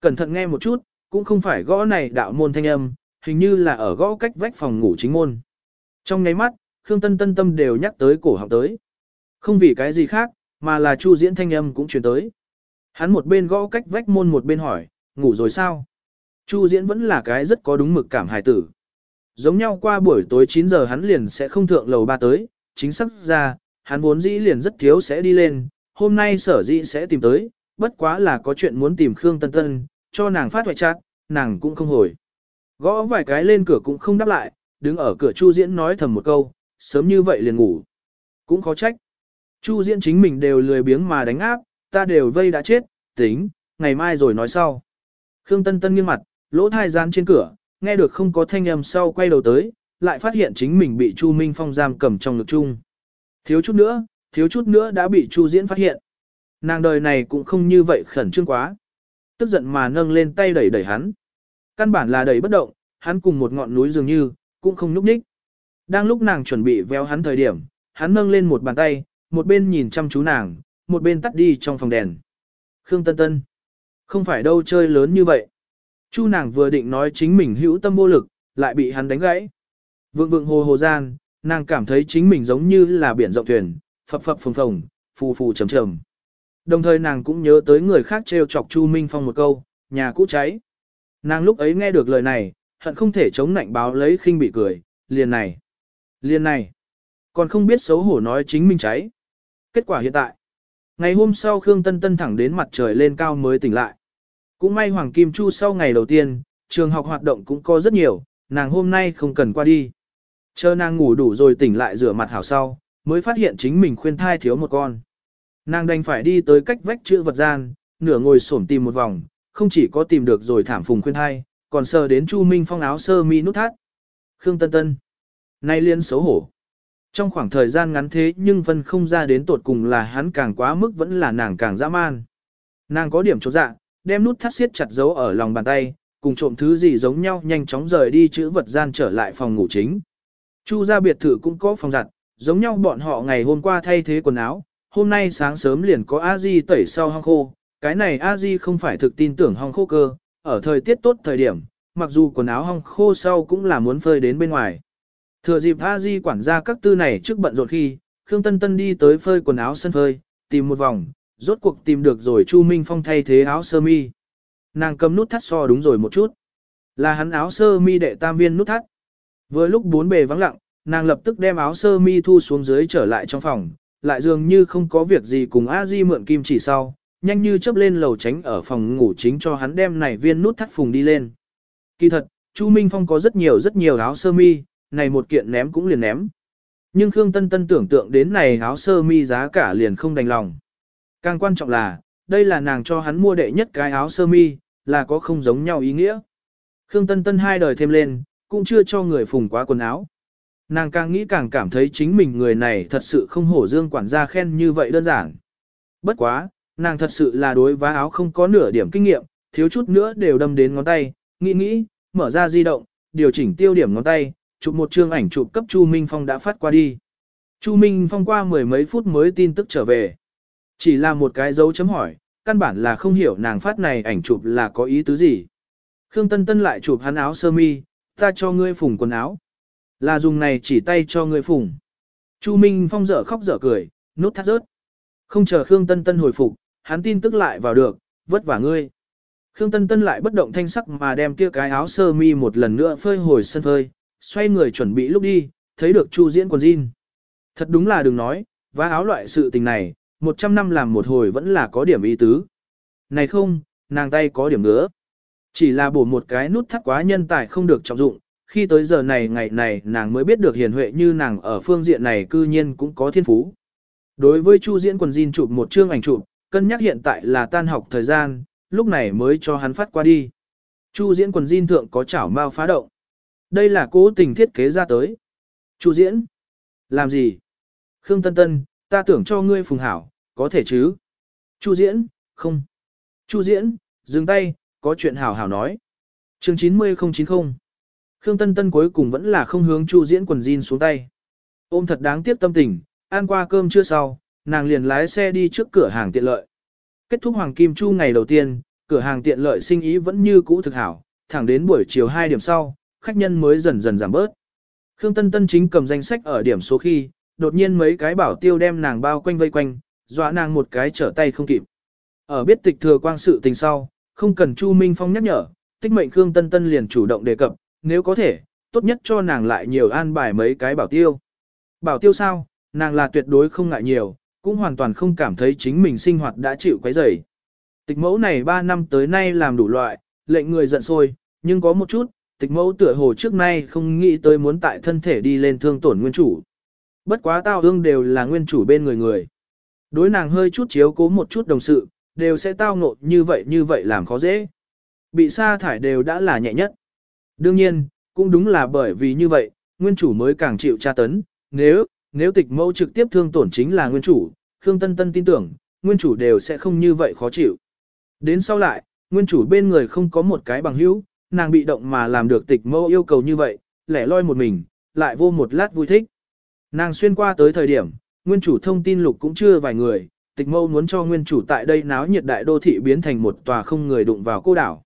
Cẩn thận nghe một chút, cũng không phải gõ này đạo môn thanh âm, hình như là ở gõ cách vách phòng ngủ chính môn. Trong nháy mắt, Khương Tân Tân tâm đều nhắc tới cổ họng tới. Không vì cái gì khác, mà là Chu Diễn thanh âm cũng truyền tới. Hắn một bên gõ cách vách môn một bên hỏi, ngủ rồi sao? Chu Diễn vẫn là cái rất có đúng mực cảm hài tử. Giống nhau qua buổi tối 9 giờ hắn liền sẽ không thượng lầu ba tới, chính xác ra, hắn vốn dĩ liền rất thiếu sẽ đi lên, hôm nay sở dĩ sẽ tìm tới, bất quá là có chuyện muốn tìm Khương Tân Tân, cho nàng phát hoại chát, nàng cũng không hồi. Gõ vài cái lên cửa cũng không đáp lại, đứng ở cửa Chu Diễn nói thầm một câu, sớm như vậy liền ngủ. Cũng khó trách. Chu Diễn chính mình đều lười biếng mà đánh áp, ta đều vây đã chết, tính, ngày mai rồi nói sau. Khương Tân Tân nghiêng mặt, lỗ thai gian trên cửa, nghe được không có thanh âm sau quay đầu tới, lại phát hiện chính mình bị Chu Minh Phong giam cầm trong ngực chung. Thiếu chút nữa, thiếu chút nữa đã bị Chu Diễn phát hiện. Nàng đời này cũng không như vậy khẩn trương quá. Tức giận mà nâng lên tay đẩy đẩy hắn. Căn bản là đẩy bất động, hắn cùng một ngọn núi dường như, cũng không nhúc nhích. Đang lúc nàng chuẩn bị véo hắn thời điểm, hắn nâng lên một bàn tay, một bên nhìn chăm chú nàng, một bên tắt đi trong phòng đèn. Khương Tân Tân. Không phải đâu chơi lớn như vậy. Chu nàng vừa định nói chính mình hữu tâm vô lực, lại bị hắn đánh gãy. Vượng vượng hồ hồ gian, nàng cảm thấy chính mình giống như là biển rộng thuyền, phập phập phồng phồng, phù phù trầm trầm. Đồng thời nàng cũng nhớ tới người khác trêu chọc Chu Minh Phong một câu, nhà cũ cháy. Nàng lúc ấy nghe được lời này, hận không thể chống nạnh báo lấy khinh bị cười, liền này, liền này. Còn không biết xấu hổ nói chính mình cháy. Kết quả hiện tại. Ngày hôm sau Khương Tân Tân thẳng đến mặt trời lên cao mới tỉnh lại. Cũng may Hoàng Kim Chu sau ngày đầu tiên, trường học hoạt động cũng có rất nhiều, nàng hôm nay không cần qua đi. Chờ nàng ngủ đủ rồi tỉnh lại rửa mặt hảo sau, mới phát hiện chính mình khuyên thai thiếu một con. Nàng đành phải đi tới cách vách chữ vật gian, nửa ngồi xổm tìm một vòng, không chỉ có tìm được rồi thảm phùng khuyên hai, còn sờ đến Chu Minh Phong áo sơ mi nút thắt. Khương Tân Tân. Nay liên xấu hổ. Trong khoảng thời gian ngắn thế nhưng Vân không ra đến tột cùng là hắn càng quá mức vẫn là nàng càng dã man. Nàng có điểm chỗ dạ, đem nút thắt siết chặt giấu ở lòng bàn tay, cùng trộm thứ gì giống nhau nhanh chóng rời đi chữ vật gian trở lại phòng ngủ chính. Chu ra biệt thự cũng có phòng giặt, giống nhau bọn họ ngày hôm qua thay thế quần áo, hôm nay sáng sớm liền có a di tẩy sau hong khô, cái này a di không phải thực tin tưởng hong khô cơ, ở thời tiết tốt thời điểm, mặc dù quần áo hong khô sau cũng là muốn phơi đến bên ngoài. Thừa dịp a di quản gia các tư này trước bận rộn khi, Khương Tân Tân đi tới phơi quần áo sân phơi, tìm một vòng, rốt cuộc tìm được rồi Chu Minh Phong thay thế áo sơ mi. Nàng cầm nút thắt so đúng rồi một chút. Là hắn áo sơ mi đệ tam viên nút thắt. Vừa lúc bốn bề vắng lặng, nàng lập tức đem áo sơ mi thu xuống dưới trở lại trong phòng, lại dường như không có việc gì cùng A Di mượn kim chỉ sau, nhanh như chớp lên lầu tránh ở phòng ngủ chính cho hắn đem này viên nút thắt phùng đi lên. Kỳ thật, Chu Minh Phong có rất nhiều rất nhiều áo sơ mi, này một kiện ném cũng liền ném. Nhưng Khương Tân Tân tưởng tượng đến này áo sơ mi giá cả liền không đành lòng. Càng quan trọng là, đây là nàng cho hắn mua đệ nhất cái áo sơ mi, là có không giống nhau ý nghĩa. Khương Tân Tân hai đời thêm lên, cũng chưa cho người phùng quá quần áo. Nàng càng nghĩ càng cảm thấy chính mình người này thật sự không hổ dương quản gia khen như vậy đơn giản. Bất quá, nàng thật sự là đối vá áo không có nửa điểm kinh nghiệm, thiếu chút nữa đều đâm đến ngón tay, nghĩ nghĩ, mở ra di động, điều chỉnh tiêu điểm ngón tay, chụp một chương ảnh chụp cấp Chu Minh Phong đã phát qua đi. Chu Minh Phong qua mười mấy phút mới tin tức trở về. Chỉ là một cái dấu chấm hỏi, căn bản là không hiểu nàng phát này ảnh chụp là có ý tứ gì. Khương Tân Tân lại chụp hắn áo sơ mi, ta cho ngươi phùng quần áo. Là dùng này chỉ tay cho người phụng. Chu Minh Phong dở khóc dở cười, nút thắt rớt. Không chờ Khương Tân Tân hồi phục, hắn tin tức lại vào được, vất vả ngươi. Khương Tân Tân lại bất động thanh sắc mà đem kia cái áo sơ mi một lần nữa phơi hồi sân phơi, xoay người chuẩn bị lúc đi, thấy được Chu Diễn quần jean. Thật đúng là đừng nói, vá áo loại sự tình này, 100 năm làm một hồi vẫn là có điểm ý tứ. Này không, nàng tay có điểm nữa. Chỉ là bổ một cái nút thắt quá nhân tài không được trọng dụng, khi tới giờ này ngày này nàng mới biết được hiền huệ như nàng ở phương diện này cư nhiên cũng có thiên phú. Đối với Chu Diễn quần jean chụp một chương ảnh chụp, cân nhắc hiện tại là tan học thời gian, lúc này mới cho hắn phát qua đi. Chu Diễn quần jean thượng có chảo mao phá động. Đây là cố tình thiết kế ra tới. Chu Diễn, làm gì? Khương Tân Tân, ta tưởng cho ngươi phùng hảo, có thể chứ? Chu Diễn, không. Chu Diễn, dừng tay, có chuyện hảo hảo nói. Chương 90090. Khương Tân Tân cuối cùng vẫn là không hướng Chu Diễn quần jean xuống tay. Ôm thật đáng tiếc tâm tình, ăn qua cơm chưa sau, nàng liền lái xe đi trước cửa hàng tiện lợi. Kết thúc Hoàng Kim Chu ngày đầu tiên, cửa hàng tiện lợi sinh ý vẫn như cũ thực hảo, thẳng đến buổi chiều 2 điểm sau, khách nhân mới dần dần giảm bớt. Khương Tân Tân chính cầm danh sách ở điểm số khi, đột nhiên mấy cái bảo tiêu đem nàng bao quanh vây quanh, dọa nàng một cái trở tay không kịp. Ở biết tịch thừa quang sự tình sau, không cần Chu Minh Phong nhắc nhở, tích mệnh Khương Tân Tân liền chủ động đề cập, nếu có thể, tốt nhất cho nàng lại nhiều an bài mấy cái bảo tiêu. Bảo tiêu sao, nàng là tuyệt đối không ngại nhiều, cũng hoàn toàn không cảm thấy chính mình sinh hoạt đã chịu quấy rầy. Tịch mẫu này 3 năm tới nay làm đủ loại, lệnh người giận sôi, nhưng có một chút, tịch mẫu tựa hồ trước nay không nghĩ tới muốn tại thân thể đi lên thương tổn nguyên chủ. Bất quá tao hương đều là nguyên chủ bên người người. Đối nàng hơi chút chiếu cố một chút đồng sự, đều sẽ tao ngộ như vậy như vậy làm khó dễ. Bị sa thải đều đã là nhẹ nhất. Đương nhiên, cũng đúng là bởi vì như vậy, nguyên chủ mới càng chịu tra tấn, nếu, nếu tịch mẫu trực tiếp thương tổn chính là nguyên chủ, Khương Tân Tân tin tưởng, nguyên chủ đều sẽ không như vậy khó chịu. Đến sau lại, nguyên chủ bên người không có một cái bằng hữu, nàng bị động mà làm được tịch mẫu yêu cầu như vậy, lẻ loi một mình, lại vô một lát vui thích. Nàng xuyên qua tới thời điểm, nguyên chủ thông tin lục cũng chưa vài người, tịch mẫu muốn cho nguyên chủ tại đây náo nhiệt đại đô thị biến thành một tòa không người đụng vào cô đảo.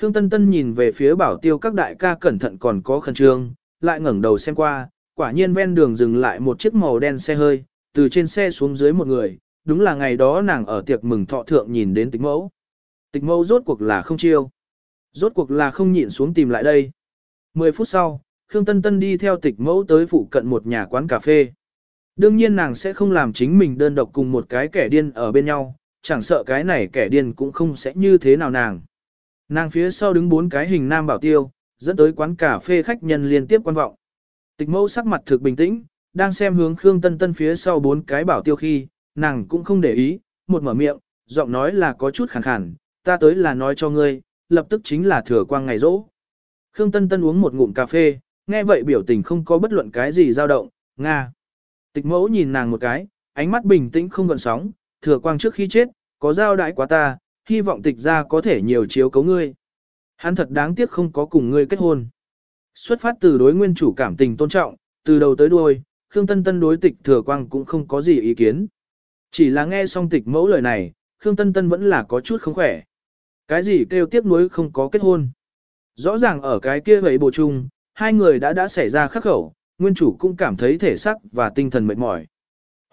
Khương Tân Tân nhìn về phía bảo tiêu các đại ca cẩn thận còn có khẩn trương, lại ngẩng đầu xem qua, quả nhiên ven đường dừng lại một chiếc màu đen xe hơi, từ trên xe xuống dưới một người, đúng là ngày đó nàng ở tiệc mừng thọ thượng nhìn đến tịch mẫu. Tịch mẫu rốt cuộc là không chiêu. Rốt cuộc là không nhịn xuống tìm lại đây. Mười phút sau, Khương Tân Tân đi theo tịch mẫu tới phụ cận một nhà quán cà phê. Đương nhiên nàng sẽ không làm chính mình đơn độc cùng một cái kẻ điên ở bên nhau, chẳng sợ cái này kẻ điên cũng không sẽ như thế nào nàng. Nàng phía sau đứng bốn cái hình nam bảo tiêu, dẫn tới quán cà phê khách nhân liên tiếp quan vọng. Tịch mẫu sắc mặt thực bình tĩnh, đang xem hướng Khương Tân Tân phía sau bốn cái bảo tiêu khi, nàng cũng không để ý, một mở miệng, giọng nói là có chút khàn khàn, ta tới là nói cho ngươi, lập tức chính là thừa quang ngày rỗ. Khương Tân Tân uống một ngụm cà phê, nghe vậy biểu tình không có bất luận cái gì dao động, nga. Tịch mẫu nhìn nàng một cái, ánh mắt bình tĩnh không gợn sóng, thừa quang trước khi chết, có giao đại quá ta, hy vọng tịch ra có thể nhiều chiếu cấu ngươi. Hắn thật đáng tiếc không có cùng ngươi kết hôn. Xuất phát từ đối nguyên chủ cảm tình tôn trọng, từ đầu tới đuôi, Khương Tân Tân đối tịch thừa quang cũng không có gì ý kiến. Chỉ là nghe xong tịch mẫu lời này, Khương Tân Tân vẫn là có chút không khỏe. Cái gì kêu tiếc nuối không có kết hôn. Rõ ràng ở cái kia vậy bổ chung, hai người đã đã xảy ra khắc khẩu, nguyên chủ cũng cảm thấy thể sắc và tinh thần mệt mỏi.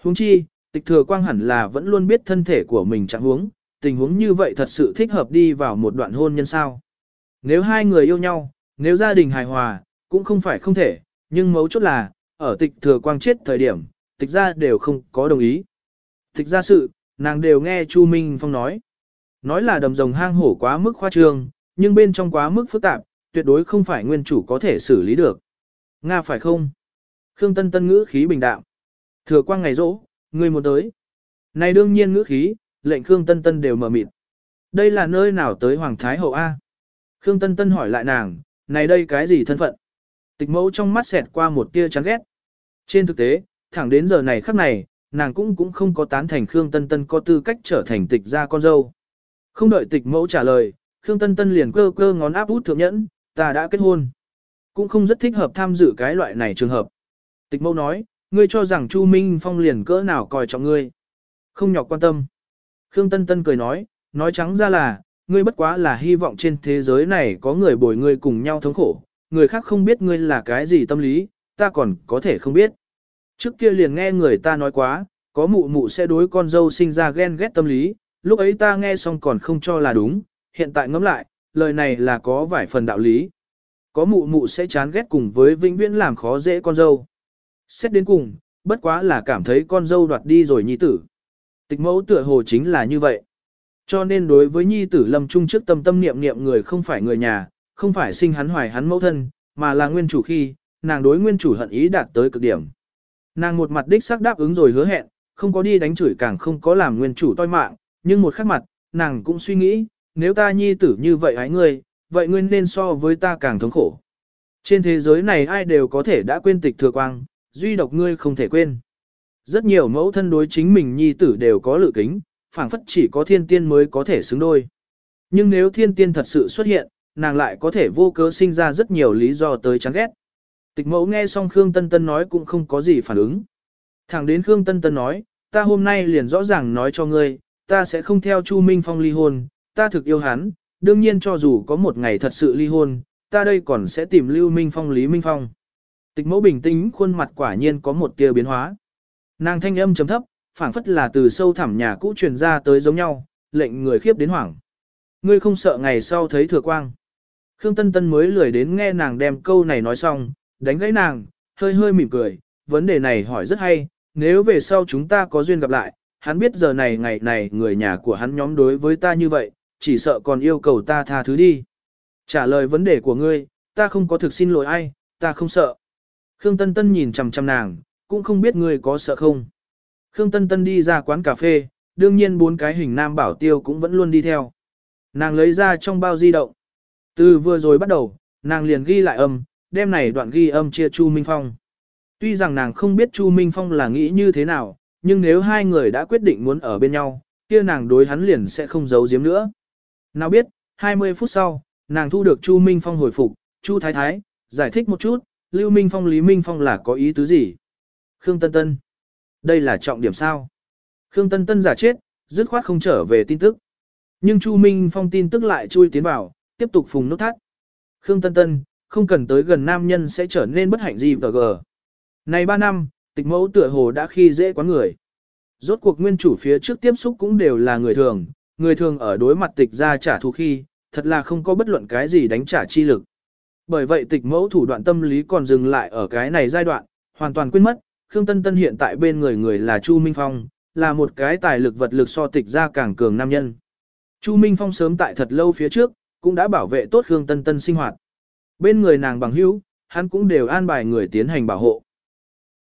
Huống chi, tịch thừa quang hẳn là vẫn luôn biết thân thể của mình trạng huống, tình huống như vậy thật sự thích hợp đi vào một đoạn hôn nhân sao. Nếu hai người yêu nhau, nếu gia đình hài hòa, cũng không phải không thể, nhưng mấu chốt là, ở tịch thừa quang chết thời điểm, tịch gia đều không có đồng ý. Tịch gia sự, nàng đều nghe Chu Minh Phong nói. Nói là đầm rồng hang hổ quá mức khoa trương, nhưng bên trong quá mức phức tạp, tuyệt đối không phải nguyên chủ có thể xử lý được. Nga phải không? Khương Tân Tân ngữ khí bình đạm. Thừa quang ngày rỗ, người một tới. Này đương nhiên ngữ khí, lệnh Khương Tân Tân đều mở mịt. Đây là nơi nào tới Hoàng Thái Hậu A? Khương Tân Tân hỏi lại nàng, này đây cái gì thân phận? Tịch mẫu trong mắt xẹt qua một tia chán ghét. Trên thực tế, thẳng đến giờ này khắc này, nàng cũng cũng không có tán thành Khương Tân Tân có tư cách trở thành tịch gia con dâu. Không đợi tịch mẫu trả lời, Khương Tân Tân liền cơ cơ ngón áp út thượng nhẫn, ta đã kết hôn. Cũng không rất thích hợp tham dự cái loại này trường hợp. Tịch mẫu nói, ngươi cho rằng Chu Minh Phong liền cỡ nào coi trọng ngươi. Không nhọc quan tâm. Khương Tân Tân cười nói, nói trắng ra là, ngươi bất quá là hy vọng trên thế giới này có người bồi ngươi cùng nhau thống khổ, người khác không biết ngươi là cái gì tâm lý, ta còn có thể không biết. Trước kia liền nghe người ta nói quá, có mụ mụ sẽ đối con dâu sinh ra ghen ghét tâm lý, lúc ấy ta nghe xong còn không cho là đúng, hiện tại ngẫm lại, lời này là có vài phần đạo lý. Có mụ mụ sẽ chán ghét cùng với vĩnh viễn làm khó dễ con dâu. Xét đến cùng, bất quá là cảm thấy con dâu đoạt đi rồi nhi tử. Tịch mẫu tựa hồ chính là như vậy. Cho nên đối với nhi tử lâm trung trước tâm tâm niệm niệm người không phải người nhà, không phải sinh hắn hoài hắn mẫu thân, mà là nguyên chủ khi, nàng đối nguyên chủ hận ý đạt tới cực điểm. Nàng một mặt đích xác đáp ứng rồi hứa hẹn, không có đi đánh chửi càng không có làm nguyên chủ toi mạng, nhưng một khắc mặt, nàng cũng suy nghĩ, nếu ta nhi tử như vậy hái ngươi, vậy ngươi nên so với ta càng thống khổ. Trên thế giới này ai đều có thể đã quên tịch thừa quang, duy độc ngươi không thể quên. Rất nhiều mẫu thân đối chính mình nhi tử đều có lự kính, phảng phất chỉ có thiên tiên mới có thể xứng đôi. Nhưng nếu thiên tiên thật sự xuất hiện, nàng lại có thể vô cớ sinh ra rất nhiều lý do tới chán ghét. Tịch mẫu nghe xong Khương Tân Tân nói cũng không có gì phản ứng. Thẳng đến Khương Tân Tân nói, ta hôm nay liền rõ ràng nói cho ngươi, ta sẽ không theo Chu Minh Phong ly hôn, ta thực yêu hắn, đương nhiên cho dù có một ngày thật sự ly hôn, ta đây còn sẽ tìm Lưu Minh Phong Lý Minh Phong. Tịch mẫu bình tĩnh khuôn mặt quả nhiên có một tia biến hóa. Nàng thanh âm trầm thấp, phảng phất là từ sâu thẳm nhà cũ truyền ra tới giống nhau, lệnh người khiếp đến hoảng. Ngươi không sợ ngày sau thấy thừa quang. Khương Tân Tân mới lười đến nghe nàng đem câu này nói xong, đánh gãy nàng, hơi hơi mỉm cười, vấn đề này hỏi rất hay, nếu về sau chúng ta có duyên gặp lại, hắn biết giờ này ngày này người nhà của hắn nhóm đối với ta như vậy, chỉ sợ còn yêu cầu ta tha thứ đi. Trả lời vấn đề của ngươi, ta không có thực xin lỗi ai, ta không sợ. Khương Tân Tân nhìn chằm chằm nàng, cũng không biết ngươi có sợ không. Khương Tân Tân đi ra quán cà phê, đương nhiên bốn cái hình nam bảo tiêu cũng vẫn luôn đi theo. Nàng lấy ra trong bao di động. Từ vừa rồi bắt đầu, nàng liền ghi lại âm, đem này đoạn ghi âm chia Chu Minh Phong. Tuy rằng nàng không biết Chu Minh Phong là nghĩ như thế nào, nhưng nếu hai người đã quyết định muốn ở bên nhau, kia nàng đối hắn liền sẽ không giấu giếm nữa. Nào biết, 20 phút sau, nàng thu được Chu Minh Phong hồi phục, Chu Thái Thái, giải thích một chút, Lưu Minh Phong Lý Minh Phong là có ý tứ gì? Khương Tân Tân. Đây là trọng điểm sao? Khương Tân Tân giả chết, dứt khoát không trở về tin tức. Nhưng Chu Minh Phong tin tức lại chui tiến vào, tiếp tục phùng nút thắt. Khương Tân Tân, không cần tới gần nam nhân sẽ trở nên bất hạnh gì và gờ. Này 3 năm, tịch mẫu tựa hồ đã khi dễ quá người. Rốt cuộc nguyên chủ phía trước tiếp xúc cũng đều là người thường, người thường ở đối mặt tịch ra trả thù khi, thật là không có bất luận cái gì đánh trả chi lực. Bởi vậy tịch mẫu thủ đoạn tâm lý còn dừng lại ở cái này giai đoạn, hoàn toàn quên mất, Khương Tân Tân hiện tại bên người người là Chu Minh Phong, là một cái tài lực vật lực so tịch ra càng cường nam nhân. Chu Minh Phong sớm tại thật lâu phía trước, cũng đã bảo vệ tốt Khương Tân Tân sinh hoạt. Bên người nàng bằng hữu, hắn cũng đều an bài người tiến hành bảo hộ.